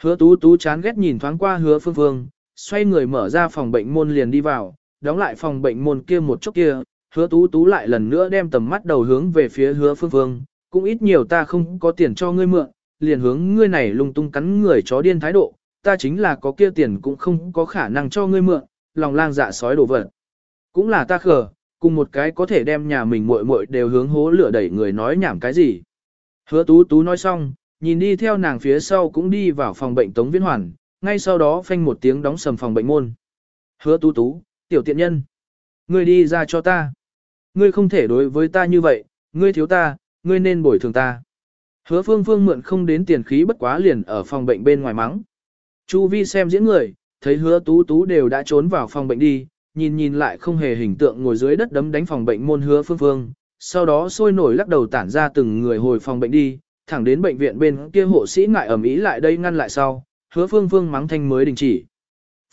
Hứa tú tú chán ghét nhìn thoáng qua hứa phương phương, xoay người mở ra phòng bệnh môn liền đi vào, đóng lại phòng bệnh môn kia một chút kia, hứa tú tú lại lần nữa đem tầm mắt đầu hướng về phía hứa phương phương, cũng ít nhiều ta không có tiền cho ngươi mượn, liền hướng ngươi này lung tung cắn người chó điên thái độ, ta chính là có kia tiền cũng không có khả năng cho ngươi mượn, lòng lang dạ sói đổ vật. Cũng là ta khờ, cùng một cái có thể đem nhà mình muội muội đều hướng hố lửa đẩy người nói nhảm cái gì. Hứa tú tú nói xong, nhìn đi theo nàng phía sau cũng đi vào phòng bệnh Tống Viễn Hoàn, ngay sau đó phanh một tiếng đóng sầm phòng bệnh môn. Hứa tú tú, tiểu tiện nhân. Ngươi đi ra cho ta. Ngươi không thể đối với ta như vậy, ngươi thiếu ta, ngươi nên bồi thường ta. Hứa phương phương mượn không đến tiền khí bất quá liền ở phòng bệnh bên ngoài mắng. Chu vi xem diễn người, thấy hứa tú tú đều đã trốn vào phòng bệnh đi, nhìn nhìn lại không hề hình tượng ngồi dưới đất đấm đánh phòng bệnh môn hứa phương phương, sau đó sôi nổi lắc đầu tản ra từng người hồi phòng bệnh đi, thẳng đến bệnh viện bên kia hộ sĩ ngại ẩm ý lại đây ngăn lại sau, hứa phương phương mắng thanh mới đình chỉ.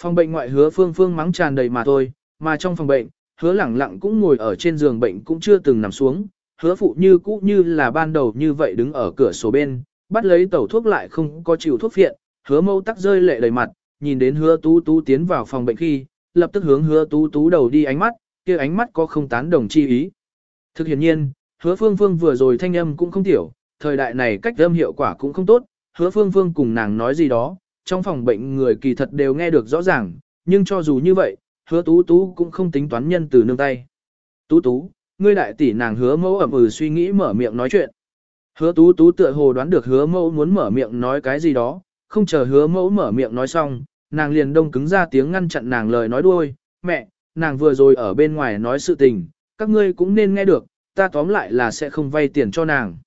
Phòng bệnh ngoại hứa phương phương mắng tràn đầy mà thôi, mà trong phòng bệnh, hứa lẳng lặng cũng ngồi ở trên giường bệnh cũng chưa từng nằm xuống, hứa phụ như cũ như là ban đầu như vậy đứng ở cửa sổ bên, bắt lấy tẩu thuốc lại không có chịu thuốc phiện, hứa mâu tắc rơi lệ đầy mặt, nhìn đến hứa tú tú tiến vào phòng bệnh khi, lập tức hướng hứa tú tú đầu đi ánh mắt, kia ánh mắt có không tán đồng chi ý. Thực hiện nhiên, hứa phương phương vừa rồi thanh âm cũng không tiểu, thời đại này cách âm hiệu quả cũng không tốt, hứa phương phương cùng nàng nói gì đó, trong phòng bệnh người kỳ thật đều nghe được rõ ràng, nhưng cho dù như vậy, hứa tú tú cũng không tính toán nhân từ nương tay. Tú tú, ngươi đại tỷ nàng hứa mẫu ẩm ừ suy nghĩ mở miệng nói chuyện. Hứa tú tú tựa hồ đoán được hứa mẫu muốn mở miệng nói cái gì đó, không chờ hứa mẫu mở miệng nói xong, nàng liền đông cứng ra tiếng ngăn chặn nàng lời nói đuôi, mẹ, nàng vừa rồi ở bên ngoài nói sự tình, các ngươi cũng nên nghe được, ta tóm lại là sẽ không vay tiền cho nàng.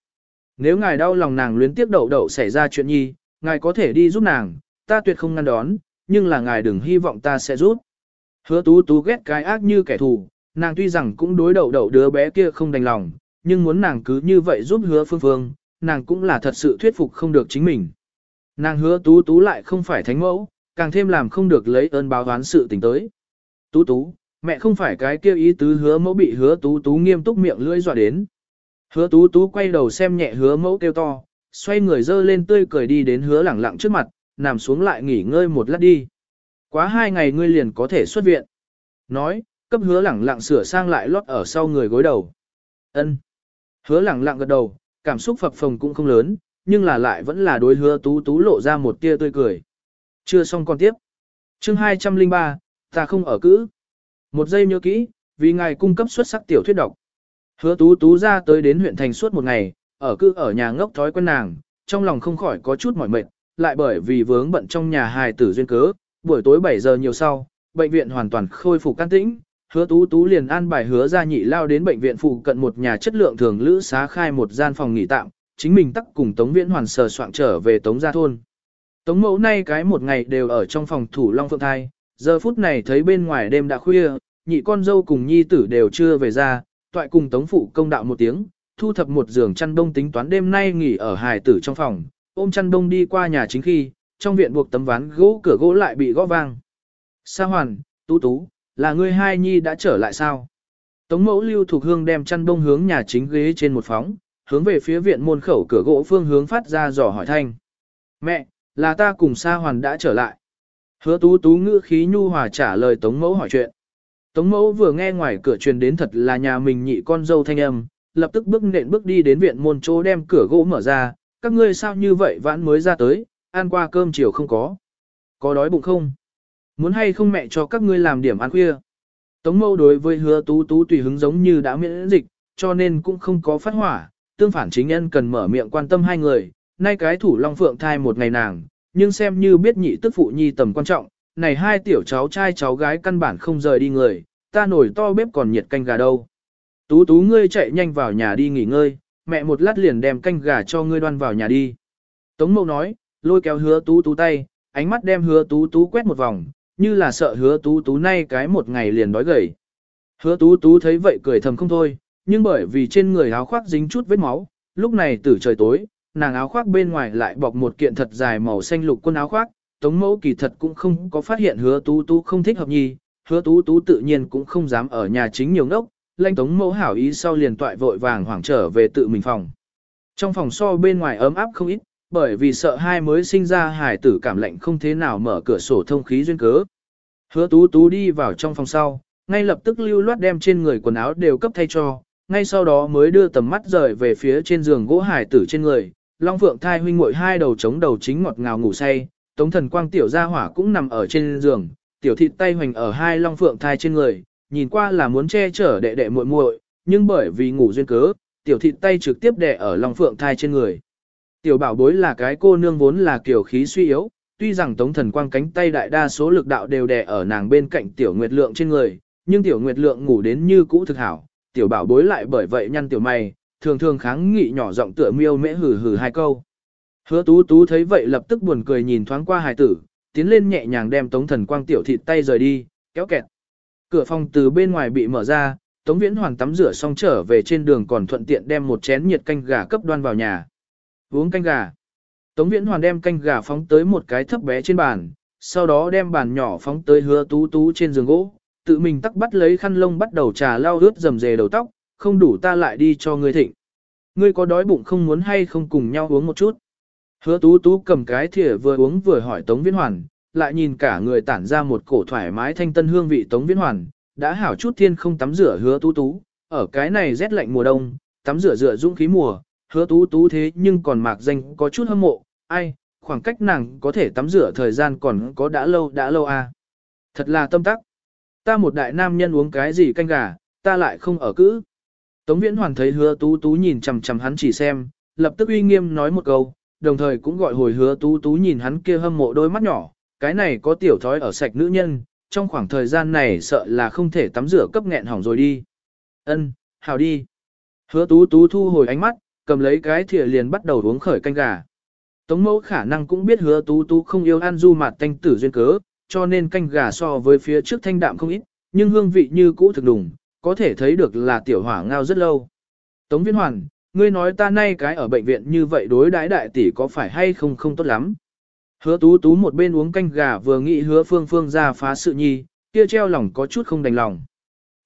Nếu ngài đau lòng nàng luyến tiếc đậu đậu xảy ra chuyện nhi, ngài có thể đi giúp nàng, ta tuyệt không ngăn đón, nhưng là ngài đừng hy vọng ta sẽ giúp. Hứa tú tú ghét cái ác như kẻ thù, nàng tuy rằng cũng đối đậu đậu đứa bé kia không đành lòng, nhưng muốn nàng cứ như vậy giúp hứa phương phương, nàng cũng là thật sự thuyết phục không được chính mình. Nàng hứa tú tú lại không phải thánh mẫu, càng thêm làm không được lấy ơn báo oán sự tình tới. Tú tú, mẹ không phải cái kia ý tứ hứa mẫu bị hứa tú tú nghiêm túc miệng lưỡi dọa đến. Hứa tú tú quay đầu xem nhẹ hứa mẫu kêu to, xoay người dơ lên tươi cười đi đến hứa lẳng lặng trước mặt, nằm xuống lại nghỉ ngơi một lát đi. Quá hai ngày ngươi liền có thể xuất viện. Nói, cấp hứa lẳng lặng sửa sang lại lót ở sau người gối đầu. ân Hứa lẳng lặng gật đầu, cảm xúc phập phồng cũng không lớn, nhưng là lại vẫn là đối hứa tú tú lộ ra một tia tươi cười. Chưa xong còn tiếp. chương 203, ta không ở cữ. Một giây nhớ kỹ, vì ngài cung cấp xuất sắc tiểu thuyết độc. Hứa tú tú ra tới đến huyện thành suốt một ngày, ở cư ở nhà ngốc thói quen nàng, trong lòng không khỏi có chút mỏi mệt, lại bởi vì vướng bận trong nhà hài tử duyên cớ, buổi tối 7 giờ nhiều sau, bệnh viện hoàn toàn khôi phục can tĩnh, hứa tú tú liền an bài hứa ra nhị lao đến bệnh viện phụ cận một nhà chất lượng thường lữ xá khai một gian phòng nghỉ tạm, chính mình tắc cùng Tống Viễn Hoàn sờ soạn trở về Tống Gia Thôn. Tống mẫu nay cái một ngày đều ở trong phòng thủ Long Phượng Thai, giờ phút này thấy bên ngoài đêm đã khuya, nhị con dâu cùng nhi tử đều chưa về ra, toại cùng Tống Phụ công đạo một tiếng, thu thập một giường chăn đông tính toán đêm nay nghỉ ở hài tử trong phòng, ôm chăn đông đi qua nhà chính khi, trong viện buộc tấm ván gỗ cửa gỗ lại bị gõ vang. Sa hoàn, tú tú, là ngươi hai nhi đã trở lại sao? Tống mẫu lưu thuộc hương đem chăn đông hướng nhà chính ghế trên một phóng, hướng về phía viện môn khẩu cửa gỗ phương hướng phát ra dò hỏi thanh. Mẹ, là ta cùng Sa hoàn đã trở lại. Hứa tú tú ngữ khí nhu hòa trả lời tống mẫu hỏi chuyện. Tống mẫu vừa nghe ngoài cửa truyền đến thật là nhà mình nhị con dâu thanh âm, lập tức bước nện bước đi đến viện môn chỗ đem cửa gỗ mở ra, các ngươi sao như vậy vãn mới ra tới, ăn qua cơm chiều không có. Có đói bụng không? Muốn hay không mẹ cho các ngươi làm điểm ăn khuya? Tống Mẫu đối với hứa tú tú tùy hứng giống như đã miễn dịch, cho nên cũng không có phát hỏa, tương phản chính nhân cần mở miệng quan tâm hai người, nay cái thủ long phượng thai một ngày nàng, nhưng xem như biết nhị tức phụ nhi tầm quan trọng, này hai tiểu cháu trai cháu gái căn bản không rời đi người, ta nổi to bếp còn nhiệt canh gà đâu. Tú tú ngươi chạy nhanh vào nhà đi nghỉ ngơi, mẹ một lát liền đem canh gà cho ngươi đoan vào nhà đi. Tống mẫu nói, lôi kéo hứa tú tú tay, ánh mắt đem hứa tú tú quét một vòng, như là sợ hứa tú tú nay cái một ngày liền đói gầy. Hứa tú tú thấy vậy cười thầm không thôi, nhưng bởi vì trên người áo khoác dính chút vết máu, lúc này tử trời tối, nàng áo khoác bên ngoài lại bọc một kiện thật dài màu xanh lục quân áo khoác, tống mẫu kỳ thật cũng không có phát hiện hứa tú tú không thích hợp nhi, hứa tú tú tự nhiên cũng không dám ở nhà chính nhiều ngốc, lanh tống mẫu hảo ý sau liền toại vội vàng hoảng trở về tự mình phòng. Trong phòng so bên ngoài ấm áp không ít, bởi vì sợ hai mới sinh ra hải tử cảm lạnh không thế nào mở cửa sổ thông khí duyên cớ. Hứa tú tú đi vào trong phòng sau, ngay lập tức lưu loát đem trên người quần áo đều cấp thay cho, ngay sau đó mới đưa tầm mắt rời về phía trên giường gỗ hải tử trên người, Long Phượng thai huynh muội hai đầu chống đầu chính ngọt ngào ngủ say, Tống Thần Quang tiểu gia hỏa cũng nằm ở trên giường, tiểu thịt tay hoành ở hai Long Phượng thai trên người, nhìn qua là muốn che chở đệ đệ muội muội, nhưng bởi vì ngủ duyên cớ, tiểu thịt tay trực tiếp đè ở Long Phượng thai trên người. Tiểu bảo bối là cái cô nương vốn là kiểu khí suy yếu, tuy rằng Tống Thần Quang cánh tay đại đa số lực đạo đều đè ở nàng bên cạnh tiểu Nguyệt Lượng trên người, nhưng tiểu Nguyệt Lượng ngủ đến như cũ thực hảo, tiểu bảo bối lại bởi vậy nhăn tiểu mày, thường thường kháng nghị nhỏ giọng tựa miêu mễ hử hử hai câu. Hứa tú tú thấy vậy lập tức buồn cười nhìn thoáng qua hài tử, tiến lên nhẹ nhàng đem tống thần quang tiểu thịt tay rời đi, kéo kẹt. Cửa phòng từ bên ngoài bị mở ra, tống viễn hoàng tắm rửa xong trở về trên đường còn thuận tiện đem một chén nhiệt canh gà cấp đoan vào nhà. Uống canh gà. Tống viễn hoàng đem canh gà phóng tới một cái thấp bé trên bàn, sau đó đem bàn nhỏ phóng tới hứa tú tú trên giường gỗ, tự mình tắc bắt lấy khăn lông bắt đầu trà lau ướt dầm dề đầu tóc, không đủ ta lại đi cho ngươi thịnh. Ngươi có đói bụng không muốn hay không cùng nhau uống một chút. Hứa tú tú cầm cái thìa vừa uống vừa hỏi Tống Viễn Hoàn, lại nhìn cả người tản ra một cổ thoải mái thanh tân hương vị Tống Viễn Hoàn, đã hảo chút thiên không tắm rửa hứa tú tú, ở cái này rét lạnh mùa đông, tắm rửa rửa dũng khí mùa, hứa tú tú thế nhưng còn mạc danh có chút hâm mộ, ai, khoảng cách nàng có thể tắm rửa thời gian còn có đã lâu đã lâu à. Thật là tâm tắc. Ta một đại nam nhân uống cái gì canh gà, ta lại không ở cữ. Tống Viễn Hoàn thấy hứa tú tú nhìn chằm chằm hắn chỉ xem, lập tức uy nghiêm nói một câu, đồng thời cũng gọi hồi hứa tú tú nhìn hắn kia hâm mộ đôi mắt nhỏ, cái này có tiểu thói ở sạch nữ nhân, trong khoảng thời gian này sợ là không thể tắm rửa cấp nghẹn hỏng rồi đi. Ân, hào đi. Hứa tú tú thu hồi ánh mắt, cầm lấy cái thìa liền bắt đầu uống khởi canh gà. Tống mẫu khả năng cũng biết hứa tú tú không yêu ăn du mạt thanh tử duyên cớ, cho nên canh gà so với phía trước thanh đạm không ít, nhưng hương vị như cũ thực đùng, có thể thấy được là tiểu hỏa ngao rất lâu. Tống Viễn Hoàn, ngươi nói ta nay cái ở bệnh viện như vậy đối đãi đại tỷ có phải hay không không tốt lắm. Hứa tú tú một bên uống canh gà vừa nghĩ hứa phương phương ra phá sự nhi, kia treo lòng có chút không đành lòng.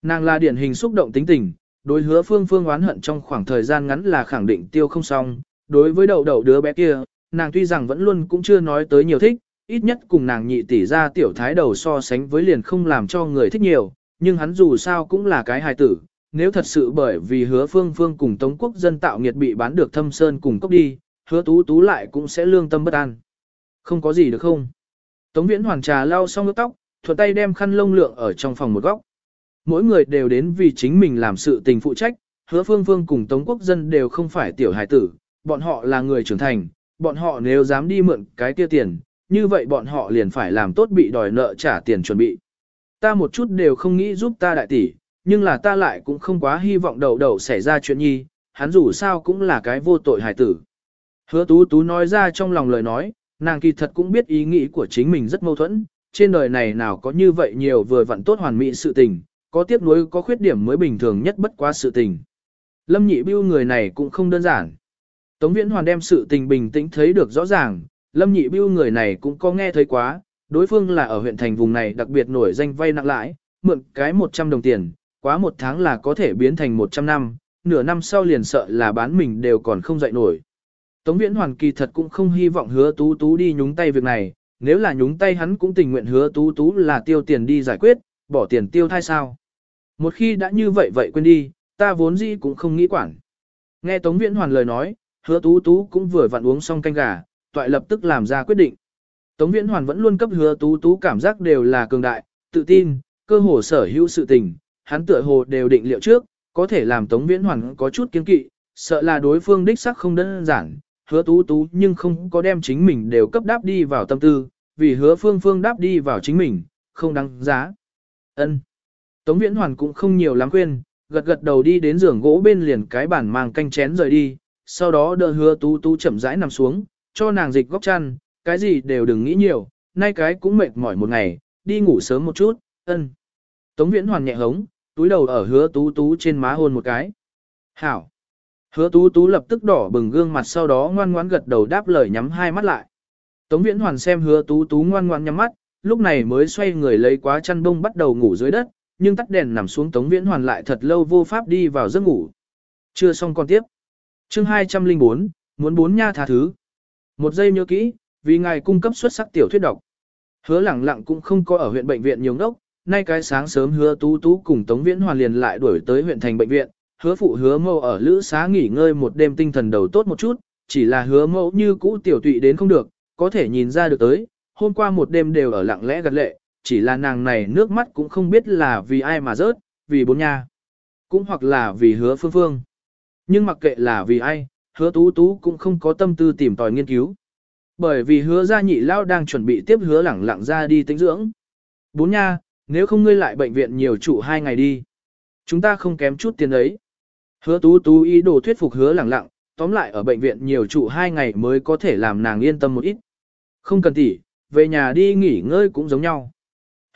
Nàng là điển hình xúc động tính tình, đối hứa phương phương oán hận trong khoảng thời gian ngắn là khẳng định tiêu không xong, đối với đầu đầu đứa bé kia, nàng tuy rằng vẫn luôn cũng chưa nói tới nhiều thích, ít nhất cùng nàng nhị tỷ ra tiểu thái đầu so sánh với liền không làm cho người thích nhiều, nhưng hắn dù sao cũng là cái hài tử, nếu thật sự bởi vì hứa phương phương cùng Tống quốc dân tạo nghiệt bị bán được thâm sơn cùng cốc đi, hứa tú tú lại cũng sẽ lương tâm bất an. Không có gì được không? Tống viễn hoàng trà lau xong nước tóc, thuận tay đem khăn lông lượng ở trong phòng một góc. Mỗi người đều đến vì chính mình làm sự tình phụ trách, hứa phương phương cùng Tống quốc dân đều không phải tiểu hài tử, bọn họ là người trưởng thành, bọn họ nếu dám đi mượn cái kia tiền, như vậy bọn họ liền phải làm tốt bị đòi nợ trả tiền chuẩn bị. Ta một chút đều không nghĩ giúp ta đại tỷ, nhưng là ta lại cũng không quá hy vọng đầu đầu xảy ra chuyện nhi, hắn dù sao cũng là cái vô tội hài tử. Hứa tú tú nói ra trong lòng lời nói, nàng kỳ thật cũng biết ý nghĩ của chính mình rất mâu thuẫn, trên đời này nào có như vậy nhiều vừa vặn tốt hoàn mỹ sự tình, có tiếc nuối có khuyết điểm mới bình thường nhất bất quá sự tình. Lâm nhị bưu người này cũng không đơn giản. Tống viễn hoàn đem sự tình bình tĩnh thấy được rõ ràng, lâm nhị bưu người này cũng có nghe thấy quá, đối phương là ở huyện thành vùng này đặc biệt nổi danh vay nặng lãi, mượn cái 100 đồng tiền, quá một tháng là có thể biến thành 100 năm, nửa năm sau liền sợ là bán mình đều còn không dậy nổi. Tống Viễn Hoàn kỳ thật cũng không hy vọng hứa tú tú đi nhúng tay việc này, nếu là nhúng tay hắn cũng tình nguyện hứa tú tú là tiêu tiền đi giải quyết, bỏ tiền tiêu thai sao. Một khi đã như vậy vậy quên đi, ta vốn gì cũng không nghĩ quản. Nghe Tống Viễn Hoàn lời nói, hứa tú tú cũng vừa vặn uống xong canh gà, toại lập tức làm ra quyết định. Tống Viễn Hoàn vẫn luôn cấp hứa tú tú cảm giác đều là cường đại, tự tin, cơ hồ sở hữu sự tình, hắn tựa hồ đều định liệu trước, có thể làm Tống Viễn Hoàn có chút kiên kỵ, sợ là đối phương đích sắc không đơn giản, hứa tú tú nhưng không có đem chính mình đều cấp đáp đi vào tâm tư, vì hứa phương phương đáp đi vào chính mình, không đáng giá. ân Tống Viễn Hoàn cũng không nhiều lắm khuyên, gật gật đầu đi đến giường gỗ bên liền cái bàn mang canh chén rời đi, sau đó đỡ hứa tú tú chậm rãi nằm xuống, cho nàng dịch góc chăn, cái gì đều đừng nghĩ nhiều, nay cái cũng mệt mỏi một ngày, đi ngủ sớm một chút, ân. Tống Viễn Hoàn nhẹ hống, túi đầu ở hứa tú tú trên má hôn một cái. Hảo. Hứa tú tú lập tức đỏ bừng gương mặt sau đó ngoan ngoãn gật đầu đáp lời nhắm hai mắt lại. Tống Viễn Hoàn xem hứa tú tú ngoan ngoãn nhắm mắt, lúc này mới xoay người lấy quá chăn bông bắt đầu ngủ dưới đất, nhưng tắt đèn nằm xuống Tống Viễn Hoàn lại thật lâu vô pháp đi vào giấc ngủ. Chưa xong con tiếp. Chương 204, muốn bốn nha tha thứ. Một giây nhớ kỹ, vì ngài cung cấp xuất sắc tiểu thuyết độc. Hứa lẳng lặng cũng không có ở huyện bệnh viện nhiều ngốc, nay cái sáng sớm hứa tú tú cùng Tống Viễn Hoàn liền lại đuổi tới huyện thành bệnh viện, hứa phụ hứa mâu ở lữ xá nghỉ ngơi một đêm tinh thần đầu tốt một chút, chỉ là hứa mâu như cũ tiểu tụy đến không được, có thể nhìn ra được tới, hôm qua một đêm đều ở lặng lẽ gật lệ, chỉ là nàng này nước mắt cũng không biết là vì ai mà rớt, vì bốn nha, cũng hoặc là vì hứa phương phương. Nhưng mặc kệ là vì ai, hứa tú tú cũng không có tâm tư tìm tòi nghiên cứu. Bởi vì hứa gia nhị lao đang chuẩn bị tiếp hứa lẳng lặng ra đi tĩnh dưỡng. Bốn nha, nếu không ngươi lại bệnh viện nhiều trụ hai ngày đi. Chúng ta không kém chút tiền ấy. Hứa tú tú ý đồ thuyết phục hứa lẳng lặng, tóm lại ở bệnh viện nhiều trụ hai ngày mới có thể làm nàng yên tâm một ít. Không cần tỉ, về nhà đi nghỉ ngơi cũng giống nhau.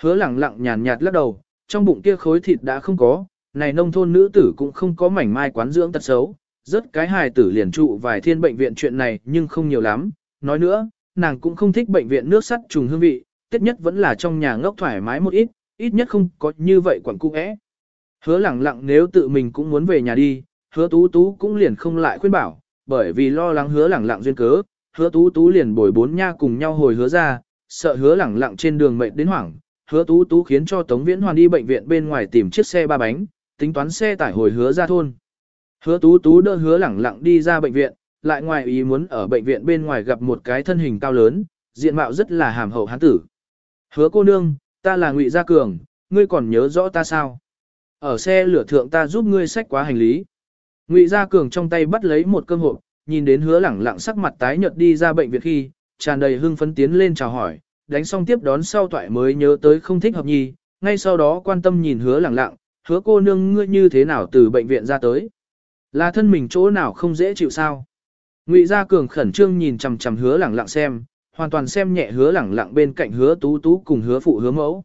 Hứa lẳng lặng nhàn nhạt lắc đầu, trong bụng kia khối thịt đã không có, này nông thôn nữ tử cũng không có mảnh mai quán dưỡng tật xấu, rất cái hài tử liền trụ vài thiên bệnh viện chuyện này nhưng không nhiều lắm. Nói nữa, nàng cũng không thích bệnh viện nước sắt trùng hương vị, tiết nhất vẫn là trong nhà ngốc thoải mái một ít, ít nhất không có như vậy quẩn cung ẽ. Hứa lẳng lặng nếu tự mình cũng muốn về nhà đi, hứa tú tú cũng liền không lại khuyên bảo, bởi vì lo lắng hứa lẳng lặng duyên cớ, hứa tú tú liền bồi bốn nha cùng nhau hồi hứa ra, sợ hứa lẳng lặng trên đường mệt đến hoảng, hứa tú tú khiến cho Tống Viễn Hoàn đi bệnh viện bên ngoài tìm chiếc xe ba bánh, tính toán xe tải hồi hứa ra thôn. Hứa tú tú đỡ hứa lẳng lặng đi ra bệnh viện, lại ngoài ý muốn ở bệnh viện bên ngoài gặp một cái thân hình cao lớn, diện mạo rất là hàm hậu hán tử. Hứa cô nương, ta là Ngụy Gia Cường, ngươi còn nhớ rõ ta sao? Ở xe lửa thượng ta giúp ngươi xách quá hành lý. Ngụy Gia Cường trong tay bắt lấy một cơm hộp, nhìn đến hứa lẳng lặng sắc mặt tái nhợt đi ra bệnh viện khi, tràn đầy hưng phấn tiến lên chào hỏi, đánh xong tiếp đón sau toại mới nhớ tới không thích hợp nhi, ngay sau đó quan tâm nhìn hứa lẳng lặng, hứa cô nương ngươi như thế nào từ bệnh viện ra tới. Là thân mình chỗ nào không dễ chịu sao? Ngụy Gia Cường khẩn trương nhìn chằm chằm hứa lẳng lặng xem, hoàn toàn xem nhẹ hứa lẳng lặng bên cạnh hứa tú tú cùng hứa phụ hứa mẫu.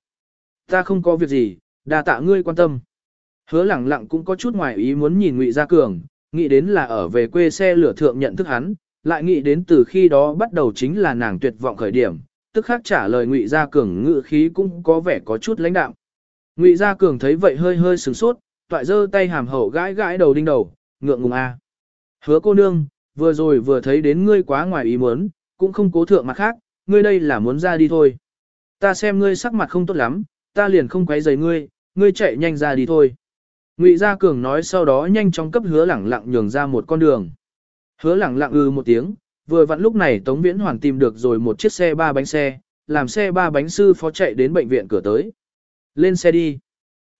Ta không có việc gì, đà tạ ngươi quan tâm. Hứa lẳng lặng cũng có chút ngoài ý muốn nhìn Ngụy Gia Cường, nghĩ đến là ở về quê xe lửa thượng nhận thức hắn, lại nghĩ đến từ khi đó bắt đầu chính là nàng tuyệt vọng khởi điểm, tức khắc trả lời Ngụy Gia Cường ngự khí cũng có vẻ có chút lãnh đạm. Ngụy Gia Cường thấy vậy hơi hơi sửng sốt, toại giơ tay hàm hậu gãi gãi đầu đinh đầu, ngượng ngùng a. Hứa cô nương, vừa rồi vừa thấy đến ngươi quá ngoài ý muốn, cũng không cố thượng mặt khác, ngươi đây là muốn ra đi thôi. Ta xem ngươi sắc mặt không tốt lắm, ta liền không quấy rầy ngươi, ngươi chạy nhanh ra đi thôi. Ngụy Gia Cường nói sau đó nhanh chóng cấp hứa lẳng lặng nhường ra một con đường. Hứa lẳng lặng ư một tiếng, vừa vặn lúc này Tống Viễn Hoàn tìm được rồi một chiếc xe ba bánh xe, làm xe ba bánh sư phó chạy đến bệnh viện cửa tới. Lên xe đi.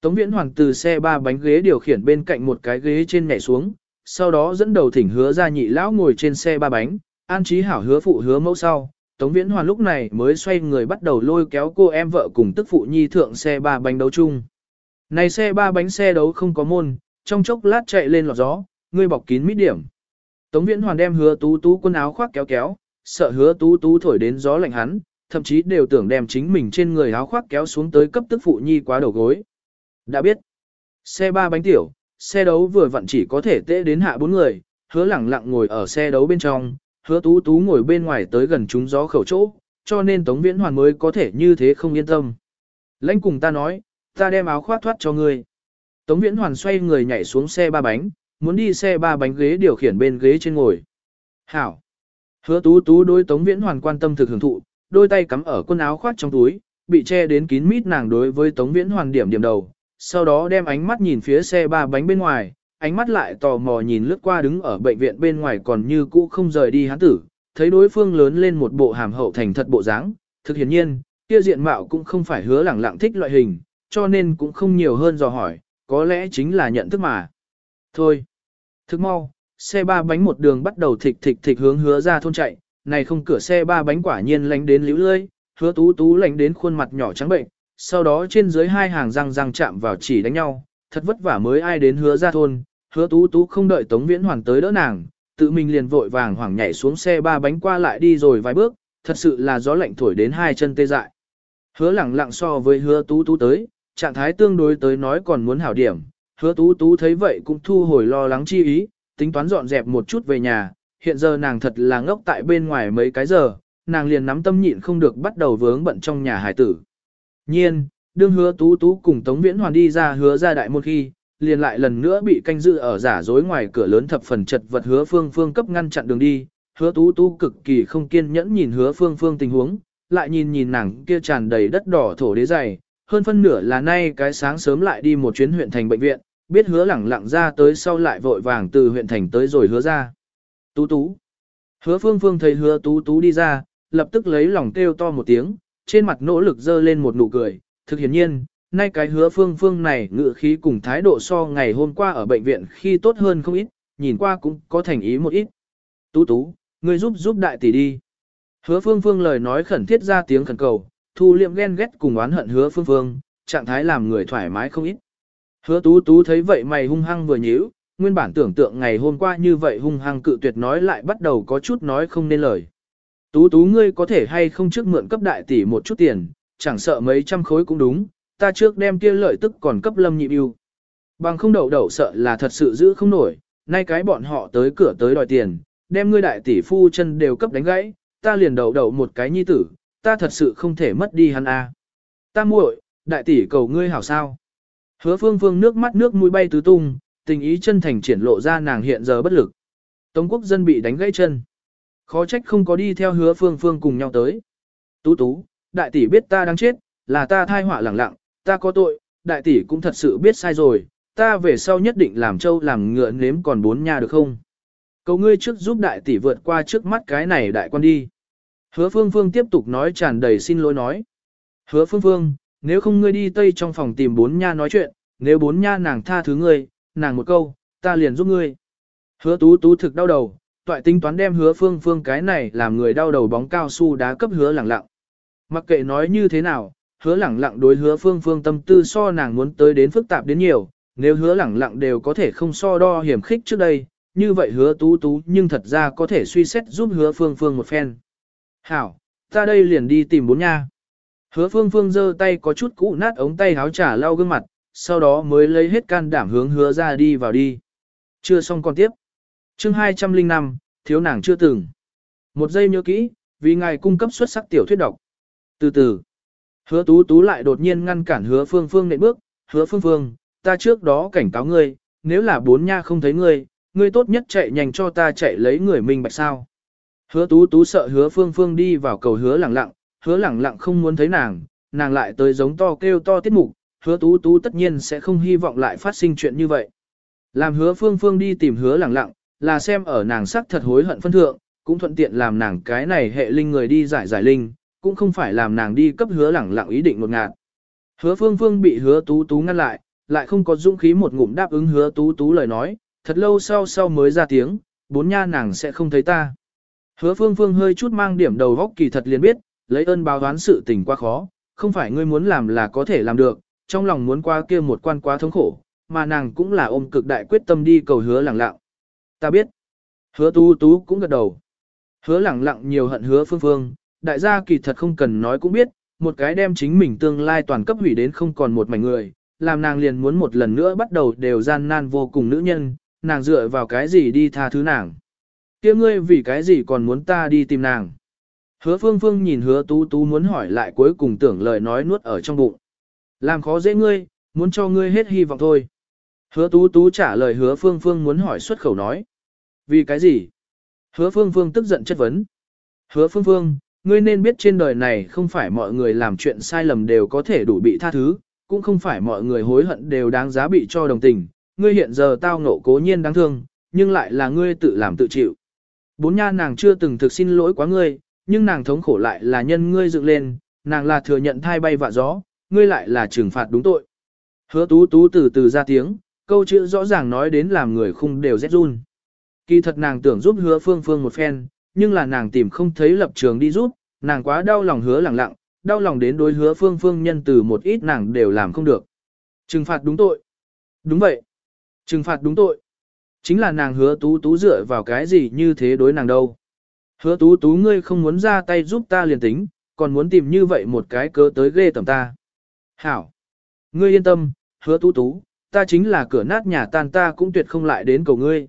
Tống Viễn Hoàn từ xe ba bánh ghế điều khiển bên cạnh một cái ghế trên nhảy xuống, sau đó dẫn đầu thỉnh hứa ra nhị lão ngồi trên xe ba bánh, an trí hảo hứa phụ hứa mẫu sau. Tống Viễn Hoàn lúc này mới xoay người bắt đầu lôi kéo cô em vợ cùng tức phụ nhi thượng xe ba bánh đấu chung. Này xe ba bánh xe đấu không có môn, trong chốc lát chạy lên lọt gió, ngươi bọc kín mít điểm. Tống Viễn Hoàn đem hứa tú tú quần áo khoác kéo kéo, sợ hứa tú tú thổi đến gió lạnh hắn, thậm chí đều tưởng đem chính mình trên người áo khoác kéo xuống tới cấp tức phụ nhi quá đầu gối. Đã biết, xe ba bánh tiểu, xe đấu vừa vặn chỉ có thể tễ đến hạ bốn người, hứa lẳng lặng ngồi ở xe đấu bên trong, hứa tú tú ngồi bên ngoài tới gần chúng gió khẩu chỗ, cho nên Tống Viễn Hoàn mới có thể như thế không yên tâm. Lãnh cùng ta nói, ta đem áo khoác thoát cho ngươi. Tống Viễn Hoàn xoay người nhảy xuống xe ba bánh, muốn đi xe ba bánh ghế điều khiển bên ghế trên ngồi. Hảo. Hứa tú tú đối Tống Viễn Hoàn quan tâm thực hưởng thụ, đôi tay cắm ở quần áo khoác trong túi, bị che đến kín mít nàng đối với Tống Viễn Hoàn điểm điểm đầu, sau đó đem ánh mắt nhìn phía xe ba bánh bên ngoài, ánh mắt lại tò mò nhìn lướt qua đứng ở bệnh viện bên ngoài còn như cũ không rời đi hắn tử, thấy đối phương lớn lên một bộ hàm hậu thành thật bộ dáng, thực hiển nhiên, kia diện mạo cũng không phải hứa lẳng lặng thích loại hình, cho nên cũng không nhiều hơn dò hỏi, có lẽ chính là nhận thức mà. Thôi, thức mau, xe ba bánh một đường bắt đầu thịch thịch thịch hướng hứa ra thôn chạy, này không cửa xe ba bánh quả nhiên lánh đến liễu lơi, hứa tú tú lánh đến khuôn mặt nhỏ trắng bệnh, sau đó trên dưới hai hàng răng răng chạm vào chỉ đánh nhau, thật vất vả mới ai đến hứa ra thôn, hứa tú tú không đợi Tống Viễn Hoàn tới đỡ nàng, tự mình liền vội vàng hoảng nhảy xuống xe ba bánh qua lại đi rồi vài bước, thật sự là gió lạnh thổi đến hai chân tê dại. Hứa lẳng lặng so với hứa tú tú tới, trạng thái tương đối tới nói còn muốn hảo điểm, hứa tú tú thấy vậy cũng thu hồi lo lắng chi ý, tính toán dọn dẹp một chút về nhà, hiện giờ nàng thật là ngốc tại bên ngoài mấy cái giờ, nàng liền nắm tâm nhịn không được bắt đầu vướng bận trong nhà hải tử. Nhiên, đương hứa tú tú cùng Tống Viễn Hoàn đi ra hứa ra đại môn khi, liền lại lần nữa bị canh giữ ở giả dối ngoài cửa lớn thập phần chật vật hứa phương phương cấp ngăn chặn đường đi, hứa tú tú cực kỳ không kiên nhẫn nhìn hứa phương phương tình huống, lại nhìn nhìn nàng kia tràn đầy đất đỏ thổ đế dày, hơn phân nửa là nay cái sáng sớm lại đi một chuyến huyện thành bệnh viện, biết hứa lẳng lặng ra tới sau lại vội vàng từ huyện thành tới rồi hứa ra. Tú tú. Hứa phương phương thấy hứa tú tú đi ra, lập tức lấy lòng kêu to một tiếng, trên mặt nỗ lực dơ lên một nụ cười, thực hiển nhiên, nay cái hứa phương phương này ngự khí cùng thái độ so ngày hôm qua ở bệnh viện khi tốt hơn không ít, nhìn qua cũng có thành ý một ít. Tú tú, ngươi giúp giúp đại tỷ đi. Hứa phương phương lời nói khẩn thiết ra tiếng khẩn cầu, thu liệm ghen ghét cùng oán hận hứa phương phương, trạng thái làm người thoải mái không ít. Hứa tú tú thấy vậy mày hung hăng vừa nhíu, nguyên bản tưởng tượng ngày hôm qua như vậy hung hăng cự tuyệt nói lại bắt đầu có chút nói không nên lời. Tú tú ngươi có thể hay không trước mượn cấp đại tỷ một chút tiền, chẳng sợ mấy trăm khối cũng đúng, ta trước đem kia lợi tức còn cấp lâm nhị yêu. Bằng không đậu đậu sợ là thật sự giữ không nổi, nay cái bọn họ tới cửa tới đòi tiền, đem ngươi đại tỷ phu chân đều cấp đánh gãy, ta liền đậu đậu một cái nhi tử, ta thật sự không thể mất đi hắn a. À. Ta muội, đại tỷ cầu ngươi hảo sao. Hứa phương phương nước mắt nước mũi bay tứ tung, tình ý chân thành triển lộ ra nàng hiện giờ bất lực. Tống quốc dân bị đánh gãy chân. Khó trách không có đi theo hứa phương phương cùng nhau tới. Tú tú, đại tỷ biết ta đang chết, là ta thai họa lẳng lặng, ta có tội, đại tỷ cũng thật sự biết sai rồi, ta về sau nhất định làm trâu làm ngựa nếm còn bốn nha được không? Cầu ngươi trước giúp đại tỷ vượt qua trước mắt cái này đại quan đi. Hứa phương phương tiếp tục nói tràn đầy xin lỗi nói. Hứa phương phương, nếu không ngươi đi tây trong phòng tìm bốn nha nói chuyện, nếu bốn nha nàng tha thứ ngươi, nàng một câu, ta liền giúp ngươi. Hứa tú tú thực đau đầu, toại tính toán đem hứa phương phương cái này làm người đau đầu bóng cao su đá cấp hứa lẳng lặng. Mặc kệ nói như thế nào, hứa lẳng lặng đối hứa phương phương tâm tư so nàng muốn tới đến phức tạp đến nhiều, nếu hứa lẳng lặng đều có thể không so đo hiểm khích trước đây, như vậy hứa tú tú nhưng thật ra có thể suy xét giúp hứa phương phương một phen. Hảo, ta đây liền đi tìm bốn nha. Hứa phương phương giơ tay có chút cũ nát ống tay háo trả lau gương mặt, sau đó mới lấy hết can đảm hướng hứa ra đi vào đi. Chưa xong còn tiếp. chương 205, thiếu nàng chưa từng. Một giây nhớ kỹ, vì ngài cung cấp xuất sắc tiểu thuyết độc. Từ từ, hứa tú tú lại đột nhiên ngăn cản hứa phương phương nệm bước, hứa phương phương, ta trước đó cảnh cáo ngươi, nếu là bốn nha không thấy ngươi, ngươi tốt nhất chạy nhanh cho ta chạy lấy người mình bạch sao. Hứa tú tú sợ hứa phương phương đi vào cầu hứa lẳng lặng, hứa lẳng lặng không muốn thấy nàng, nàng lại tới giống to kêu to tiết mục, hứa tú tú tất nhiên sẽ không hy vọng lại phát sinh chuyện như vậy. Làm hứa phương phương đi tìm hứa lẳng lặng, là xem ở nàng sắc thật hối hận phân thượng, cũng thuận tiện làm nàng cái này hệ linh người đi giải giải linh, cũng không phải làm nàng đi cấp hứa lẳng lặng ý định một ngạt. Hứa phương phương bị hứa tú tú ngăn lại, lại không có dũng khí một ngụm đáp ứng hứa tú tú lời nói, thật lâu sau sau mới ra tiếng, bốn nha nàng sẽ không thấy ta. Hứa phương phương hơi chút mang điểm đầu góc kỳ thật liền biết, lấy ơn báo đoán sự tình quá khó, không phải ngươi muốn làm là có thể làm được, trong lòng muốn qua kia một quan quá thống khổ, mà nàng cũng là ôm cực đại quyết tâm đi cầu hứa lẳng lặng. Ta biết. Hứa tú tú cũng gật đầu. Hứa lẳng lặng nhiều hận hứa phương phương, đại gia kỳ thật không cần nói cũng biết, một cái đem chính mình tương lai toàn cấp hủy đến không còn một mảnh người, làm nàng liền muốn một lần nữa bắt đầu đều gian nan vô cùng nữ nhân, nàng dựa vào cái gì đi tha thứ nàng. kia ngươi vì cái gì còn muốn ta đi tìm nàng. Hứa phương phương nhìn hứa tú tú muốn hỏi lại cuối cùng tưởng lời nói nuốt ở trong bụng. Làm khó dễ ngươi, muốn cho ngươi hết hy vọng thôi. Hứa tú tú trả lời hứa phương phương muốn hỏi xuất khẩu nói. Vì cái gì? Hứa phương phương tức giận chất vấn. Hứa phương phương, ngươi nên biết trên đời này không phải mọi người làm chuyện sai lầm đều có thể đủ bị tha thứ, cũng không phải mọi người hối hận đều đáng giá bị cho đồng tình. Ngươi hiện giờ tao ngộ cố nhiên đáng thương, nhưng lại là ngươi tự làm tự chịu. Bốn nha nàng chưa từng thực xin lỗi quá ngươi, nhưng nàng thống khổ lại là nhân ngươi dựng lên, nàng là thừa nhận thai bay vạ gió, ngươi lại là trừng phạt đúng tội. Hứa tú tú từ từ ra tiếng, câu chữ rõ ràng nói đến làm người khung đều rét run. Kỳ thật nàng tưởng giúp hứa phương phương một phen, nhưng là nàng tìm không thấy lập trường đi giúp, nàng quá đau lòng hứa lẳng lặng, đau lòng đến đối hứa phương phương nhân từ một ít nàng đều làm không được. Trừng phạt đúng tội. Đúng vậy. Trừng phạt đúng tội. Chính là nàng hứa tú tú dựa vào cái gì như thế đối nàng đâu. Hứa tú tú ngươi không muốn ra tay giúp ta liền tính, còn muốn tìm như vậy một cái cớ tới ghê tầm ta. Hảo! Ngươi yên tâm, hứa tú tú, ta chính là cửa nát nhà tan ta cũng tuyệt không lại đến cầu ngươi.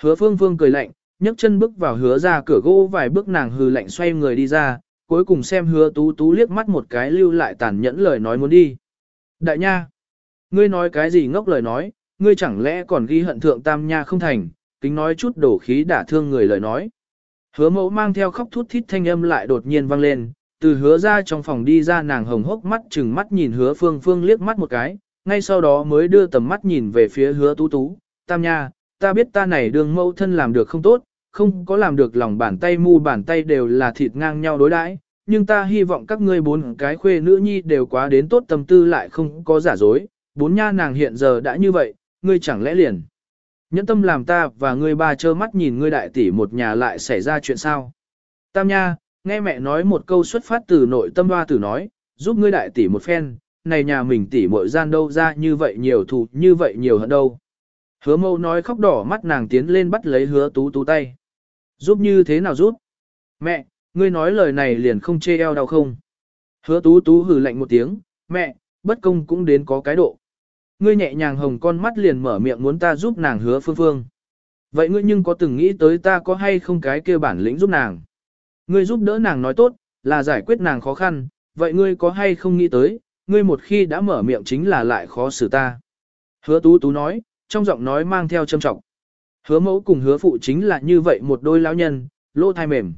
Hứa phương phương cười lạnh, nhấc chân bước vào hứa ra cửa gỗ vài bước nàng hừ lạnh xoay người đi ra, cuối cùng xem hứa tú tú liếc mắt một cái lưu lại tàn nhẫn lời nói muốn đi. Đại nha! Ngươi nói cái gì ngốc lời nói, ngươi chẳng lẽ còn ghi hận thượng tam nha không thành, kính nói chút đổ khí đả thương người lời nói. Hứa mẫu mang theo khóc thút thít thanh âm lại đột nhiên vang lên, từ hứa ra trong phòng đi ra nàng hồng hốc mắt chừng mắt nhìn hứa phương phương liếc mắt một cái, ngay sau đó mới đưa tầm mắt nhìn về phía hứa tú tú, tam nha, ta biết ta này đường mẫu thân làm được không tốt, không có làm được lòng bàn tay mu bàn tay đều là thịt ngang nhau đối đãi, nhưng ta hy vọng các ngươi bốn cái khuê nữ nhi đều quá đến tốt tâm tư lại không có giả dối, bốn nha nàng hiện giờ đã như vậy, ngươi chẳng lẽ liền. Nhẫn tâm làm ta và ngươi ba trơ mắt nhìn ngươi đại tỷ một nhà lại xảy ra chuyện sao. Tam nha, nghe mẹ nói một câu xuất phát từ nội tâm hoa tử nói, giúp ngươi đại tỷ một phen, này nhà mình tỷ muội gian đâu ra như vậy nhiều thù như vậy nhiều hơn đâu. Hứa mâu nói khóc đỏ mắt nàng tiến lên bắt lấy hứa tú tú tay. Giúp như thế nào giúp? Mẹ, ngươi nói lời này liền không chê eo đau không? Hứa tú tú hừ lạnh một tiếng, mẹ, bất công cũng đến có cái độ. Ngươi nhẹ nhàng hồng con mắt liền mở miệng muốn ta giúp nàng hứa phương phương. Vậy ngươi nhưng có từng nghĩ tới ta có hay không cái kia bản lĩnh giúp nàng? Ngươi giúp đỡ nàng nói tốt, là giải quyết nàng khó khăn, vậy ngươi có hay không nghĩ tới, ngươi một khi đã mở miệng chính là lại khó xử ta. Hứa tú tú nói, trong giọng nói mang theo châm trọng. Hứa mẫu cùng hứa phụ chính là như vậy một đôi lão nhân, lô thai mềm.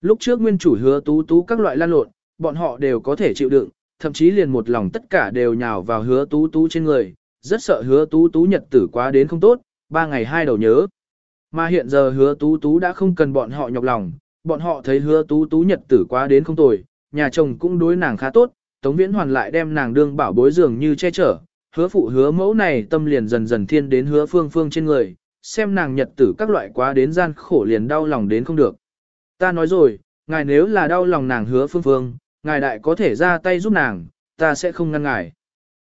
Lúc trước nguyên chủ hứa tú tú các loại lan lộn, bọn họ đều có thể chịu đựng, thậm chí liền một lòng tất cả đều nhào vào hứa tú tú trên người, rất sợ hứa tú tú nhật tử quá đến không tốt, ba ngày hai đầu nhớ. Mà hiện giờ hứa tú tú đã không cần bọn họ nhọc lòng, bọn họ thấy hứa tú tú nhật tử quá đến không tồi, nhà chồng cũng đối nàng khá tốt, Tống Viễn Hoàn lại đem nàng đương bảo bối dường như che chở, hứa phụ hứa mẫu này tâm liền dần dần thiên đến hứa phương phương trên người, xem nàng nhật tử các loại quá đến gian khổ liền đau lòng đến không được. Ta nói rồi, ngài nếu là đau lòng nàng hứa phương phương, ngài đại có thể ra tay giúp nàng, ta sẽ không ngăn ngài.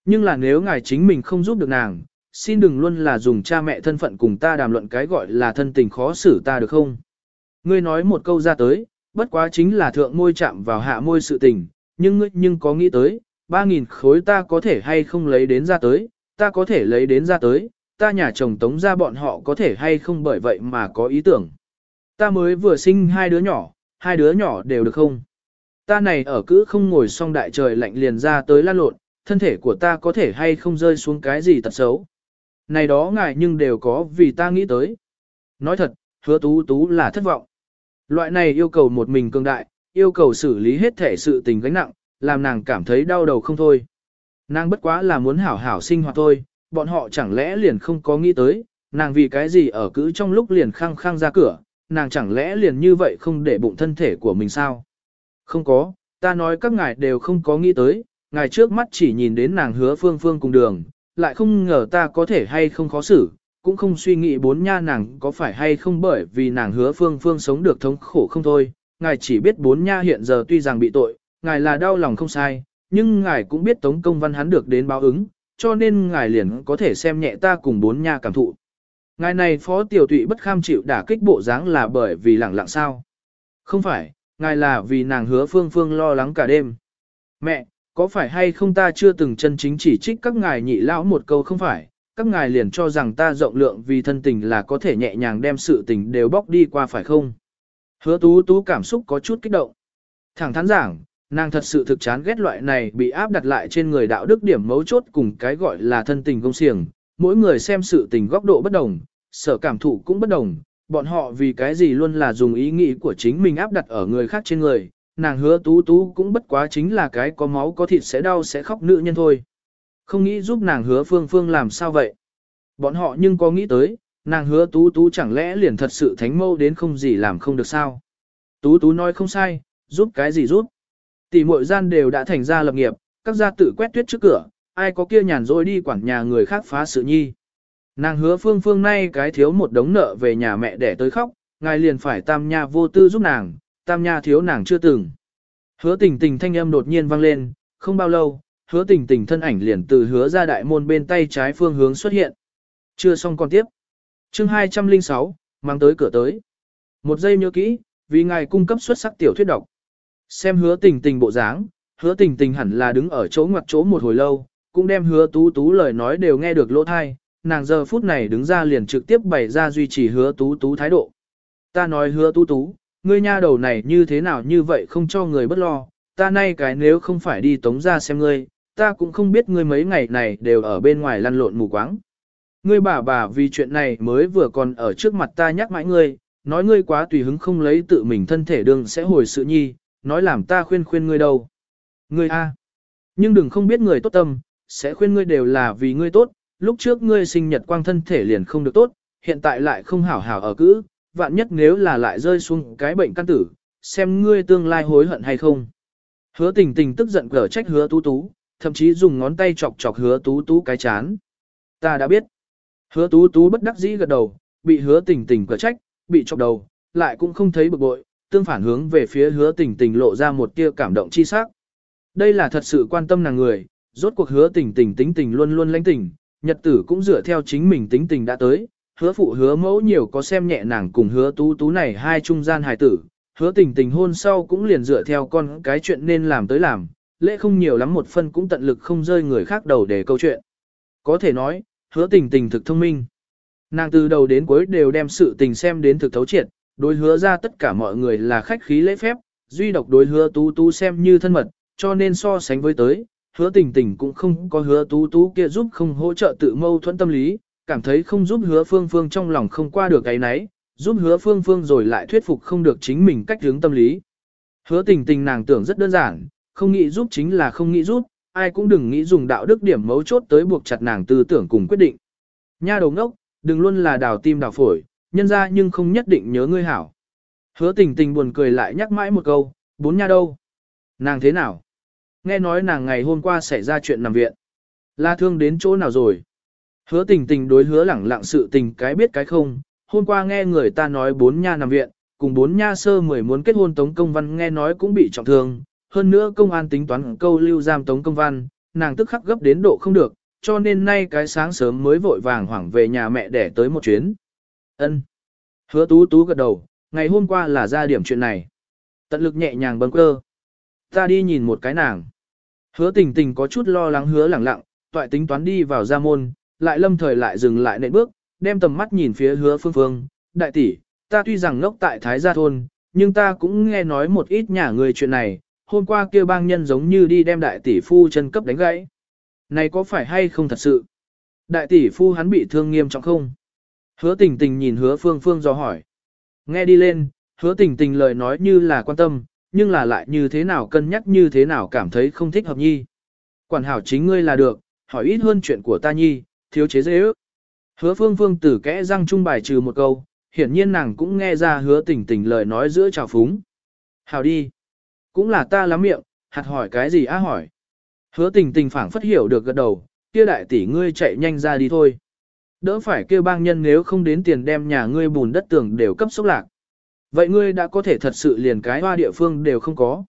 Nhưng là nếu ngài chính mình không giúp được nàng, xin đừng luôn là dùng cha mẹ thân phận cùng ta đàm luận cái gọi là thân tình khó xử ta được không? Ngươi nói một câu ra tới, bất quá chính là thượng môi chạm vào hạ môi sự tình, nhưng ngươi nhưng có nghĩ tới, 3.000 khối ta có thể hay không lấy đến ra tới, ta có thể lấy đến ra tới, ta nhà chồng tống ra bọn họ có thể hay không bởi vậy mà có ý tưởng. Ta mới vừa sinh hai đứa nhỏ, hai đứa nhỏ đều được không? Ta này ở cứ không ngồi xong đại trời lạnh liền ra tới lan lộn, thân thể của ta có thể hay không rơi xuống cái gì tật xấu. Này đó ngài nhưng đều có vì ta nghĩ tới. Nói thật, hứa tú tú là thất vọng. Loại này yêu cầu một mình cường đại, yêu cầu xử lý hết thể sự tình gánh nặng, làm nàng cảm thấy đau đầu không thôi. Nàng bất quá là muốn hảo hảo sinh hoạt thôi, bọn họ chẳng lẽ liền không có nghĩ tới, nàng vì cái gì ở cứ trong lúc liền khăng khăng ra cửa, nàng chẳng lẽ liền như vậy không để bụng thân thể của mình sao? Không có, ta nói các ngài đều không có nghĩ tới, ngài trước mắt chỉ nhìn đến nàng hứa phương phương cùng đường, lại không ngờ ta có thể hay không khó xử, cũng không suy nghĩ bốn nha nàng có phải hay không bởi vì nàng hứa phương phương sống được thống khổ không thôi, ngài chỉ biết bốn nha hiện giờ tuy rằng bị tội, ngài là đau lòng không sai, nhưng ngài cũng biết tống công văn hắn được đến báo ứng, cho nên ngài liền có thể xem nhẹ ta cùng bốn nha cảm thụ. Ngài này phó tiểu tụy bất kham chịu đả kích bộ dáng là bởi vì lẳng lặng sao? Không phải, ngài là vì nàng hứa phương phương lo lắng cả đêm. Mẹ, có phải hay không ta chưa từng chân chính chỉ trích các ngài nhị lão một câu không phải, các ngài liền cho rằng ta rộng lượng vì thân tình là có thể nhẹ nhàng đem sự tình đều bóc đi qua phải không? Hứa tú tú cảm xúc có chút kích động. Thẳng thắn giảng, nàng thật sự thực chán ghét loại này bị áp đặt lại trên người đạo đức điểm mấu chốt cùng cái gọi là thân tình công xiềng. Mỗi người xem sự tình góc độ bất đồng, sở cảm thụ cũng bất đồng, bọn họ vì cái gì luôn là dùng ý nghĩ của chính mình áp đặt ở người khác trên người, nàng hứa tú tú cũng bất quá chính là cái có máu có thịt sẽ đau sẽ khóc nữ nhân thôi. Không nghĩ giúp nàng hứa phương phương làm sao vậy. Bọn họ nhưng có nghĩ tới, nàng hứa tú tú chẳng lẽ liền thật sự thánh mâu đến không gì làm không được sao. Tú tú nói không sai, giúp cái gì giúp. Tỷ muội gian đều đã thành ra lập nghiệp, các gia tự quét tuyết trước cửa, ai có kia nhàn rỗi đi quản nhà người khác phá sự nhi. Nàng hứa phương phương nay cái thiếu một đống nợ về nhà mẹ để tới khóc, ngài liền phải tam nha vô tư giúp nàng, tam nha thiếu nàng chưa từng. Hứa tình tình thanh âm đột nhiên vang lên, không bao lâu, hứa tình tình thân ảnh liền từ hứa ra đại môn bên tay trái phương hướng xuất hiện. Chưa xong còn tiếp. chương 206, mang tới cửa tới. Một giây nhớ kỹ, vì ngài cung cấp xuất sắc tiểu thuyết độc. Xem hứa tình tình bộ dáng, hứa tình tình hẳn là đứng ở chỗ ngoặt chỗ một hồi lâu, cũng đem hứa tú tú lời nói đều nghe được lỗ thai, nàng giờ phút này đứng ra liền trực tiếp bày ra duy trì hứa tú tú thái độ. Ta nói hứa tú tú, ngươi nha đầu này như thế nào như vậy không cho người bất lo, ta nay cái nếu không phải đi tống ra xem ngươi, ta cũng không biết ngươi mấy ngày này đều ở bên ngoài lăn lộn mù quáng. Ngươi bà bà vì chuyện này mới vừa còn ở trước mặt ta nhắc mãi ngươi, nói ngươi quá tùy hứng không lấy tự mình thân thể đương sẽ hồi sự nhi, nói làm ta khuyên khuyên ngươi đâu. Ngươi a, nhưng đừng không biết người tốt tâm, sẽ khuyên ngươi đều là vì ngươi tốt, lúc trước ngươi sinh nhật quang thân thể liền không được tốt, hiện tại lại không hảo hảo ở cữ, vạn nhất nếu là lại rơi xuống cái bệnh căn tử, xem ngươi tương lai hối hận hay không. Hứa tình tình tức giận cở trách hứa tú tú, thậm chí dùng ngón tay chọc chọc hứa tú tú cái chán. Ta đã biết. Hứa tú tú bất đắc dĩ gật đầu, bị hứa tình tình cở trách, bị chọc đầu, lại cũng không thấy bực bội, tương phản hướng về phía hứa tình tình lộ ra một tia cảm động chi sắc. Đây là thật sự quan tâm nàng người, rốt cuộc hứa tình tình tính tình luôn luôn lãnh tình, nhật tử cũng dựa theo chính mình tính tình đã tới, hứa phụ hứa mẫu nhiều có xem nhẹ nàng cùng hứa tú tú này hai trung gian hài tử, hứa tình tình hôn sau cũng liền dựa theo con cái chuyện nên làm tới làm, lễ không nhiều lắm một phân cũng tận lực không rơi người khác đầu để câu chuyện. Có thể nói, hứa tình tình thực thông minh. Nàng từ đầu đến cuối đều đem sự tình xem đến thực thấu triệt, đối hứa ra tất cả mọi người là khách khí lễ phép, duy độc đối hứa tú tú xem như thân mật, cho nên so sánh với tới, hứa tình tình cũng không có hứa tú tú kia giúp không hỗ trợ tự mâu thuẫn tâm lý, cảm thấy không giúp hứa phương phương trong lòng không qua được cái nấy, giúp hứa phương phương rồi lại thuyết phục không được chính mình cách hướng tâm lý. Hứa tình tình nàng tưởng rất đơn giản, không nghĩ giúp chính là không nghĩ giúp, ai cũng đừng nghĩ dùng đạo đức điểm mấu chốt tới buộc chặt nàng tư tưởng cùng quyết định. Nha đầu ngốc, đừng luôn là đào tim đào phổi, nhân ra nhưng không nhất định nhớ ngươi hảo. Hứa tình tình buồn cười lại nhắc mãi một câu, bốn nha đâu? Nàng thế nào? Nghe nói nàng ngày hôm qua xảy ra chuyện nằm viện. La thương đến chỗ nào rồi? Hứa tình tình đối hứa lẳng lặng sự tình cái biết cái không. Hôm qua nghe người ta nói bốn nha nằm viện, cùng bốn nha sơ mười muốn kết hôn tống công văn nghe nói cũng bị trọng thương. Hơn nữa công an tính toán câu lưu giam tống công văn, nàng tức khắc gấp đến độ không được, cho nên nay cái sáng sớm mới vội vàng hoảng về nhà mẹ để tới một chuyến. Ân. Hứa tú tú gật đầu, ngày hôm qua là ra điểm chuyện này. Tận lực nhẹ nhàng bấm cơ. Ta đi nhìn một cái nàng. Hứa tình tình có chút lo lắng hứa lẳng lặng, toại tính toán đi vào gia môn, lại lâm thời lại dừng lại nệ bước, đem tầm mắt nhìn phía hứa phương phương. Đại tỷ, ta tuy rằng ngốc tại Thái Gia Thôn, nhưng ta cũng nghe nói một ít nhà người chuyện này, hôm qua kia bang nhân giống như đi đem đại tỷ phu chân cấp đánh gãy. Này có phải hay không thật sự? Đại tỷ phu hắn bị thương nghiêm trọng không? Hứa tình tình nhìn hứa phương phương do hỏi. Nghe đi lên, hứa tình tình lời nói như là quan tâm, nhưng là lại như thế nào cân nhắc như thế nào cảm thấy không thích hợp nhi. Quản hảo chính ngươi là được, hỏi ít hơn chuyện của ta nhi, thiếu chế dễ ước. Hứa phương phương tử kẽ răng trung bài trừ một câu, hiển nhiên nàng cũng nghe ra hứa tình tình lời nói giữa trào phúng. Hảo đi. Cũng là ta lắm miệng, hạt hỏi cái gì á hỏi. Hứa tình tình phảng phất hiểu được gật đầu, kia đại tỷ ngươi chạy nhanh ra đi thôi. Đỡ phải kêu bang nhân nếu không đến tiền đem nhà ngươi bùn đất tường đều cấp sốc lạc. Vậy ngươi đã có thể thật sự liền cái hoa địa phương đều không có.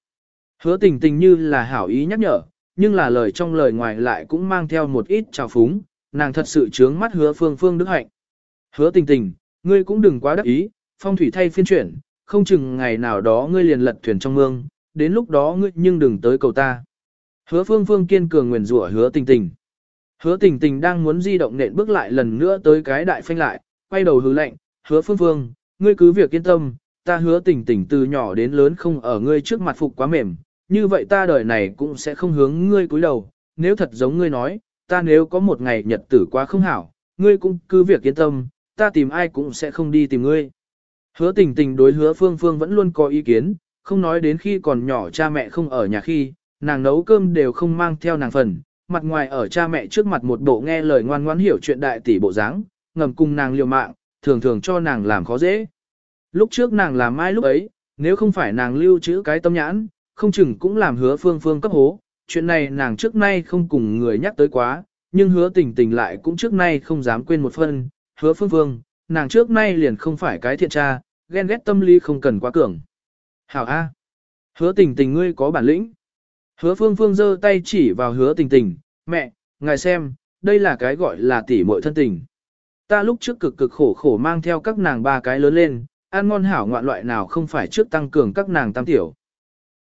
Hứa tình tình như là hảo ý nhắc nhở, nhưng là lời trong lời ngoài lại cũng mang theo một ít trào phúng, nàng thật sự trướng mắt hứa phương phương đức hạnh. Hứa tình tình, ngươi cũng đừng quá đắc ý, phong thủy thay phiên chuyển, không chừng ngày nào đó ngươi liền lật thuyền trong mương, đến lúc đó ngươi nhưng đừng tới cầu ta. Hứa phương phương kiên cường nguyền rủa hứa tình tình. Hứa tình tình đang muốn di động nện bước lại lần nữa tới cái đại phanh lại, quay đầu hứa lệnh, hứa phương phương, ngươi cứ việc yên tâm, ta hứa tình tình từ nhỏ đến lớn không ở ngươi trước mặt phục quá mềm, như vậy ta đời này cũng sẽ không hướng ngươi cúi đầu, nếu thật giống ngươi nói, ta nếu có một ngày nhật tử quá không hảo, ngươi cũng cứ việc yên tâm, ta tìm ai cũng sẽ không đi tìm ngươi. Hứa tình tình đối hứa phương phương vẫn luôn có ý kiến, không nói đến khi còn nhỏ cha mẹ không ở nhà khi, nàng nấu cơm đều không mang theo nàng phần, mặt ngoài ở cha mẹ trước mặt một bộ nghe lời ngoan ngoãn hiểu chuyện đại tỷ bộ dáng, ngầm cùng nàng liều mạng, thường thường cho nàng làm khó dễ. Lúc trước nàng làm mai lúc ấy, nếu không phải nàng lưu trữ cái tâm nhãn, không chừng cũng làm hứa phương phương cấp hố, chuyện này nàng trước nay không cùng người nhắc tới quá, nhưng hứa tình tình lại cũng trước nay không dám quên một phân, hứa phương phương, nàng trước nay liền không phải cái thiện tra, ghen ghét tâm lý không cần quá cường. Hảo A. Hứa tình tình ngươi có bản lĩnh. Hứa phương phương giơ tay chỉ vào hứa tình tình, mẹ, ngài xem, đây là cái gọi là tỷ muội thân tình. Ta lúc trước cực cực khổ khổ mang theo các nàng ba cái lớn lên, ăn ngon hảo ngoạn loại nào không phải trước tăng cường các nàng tam tiểu.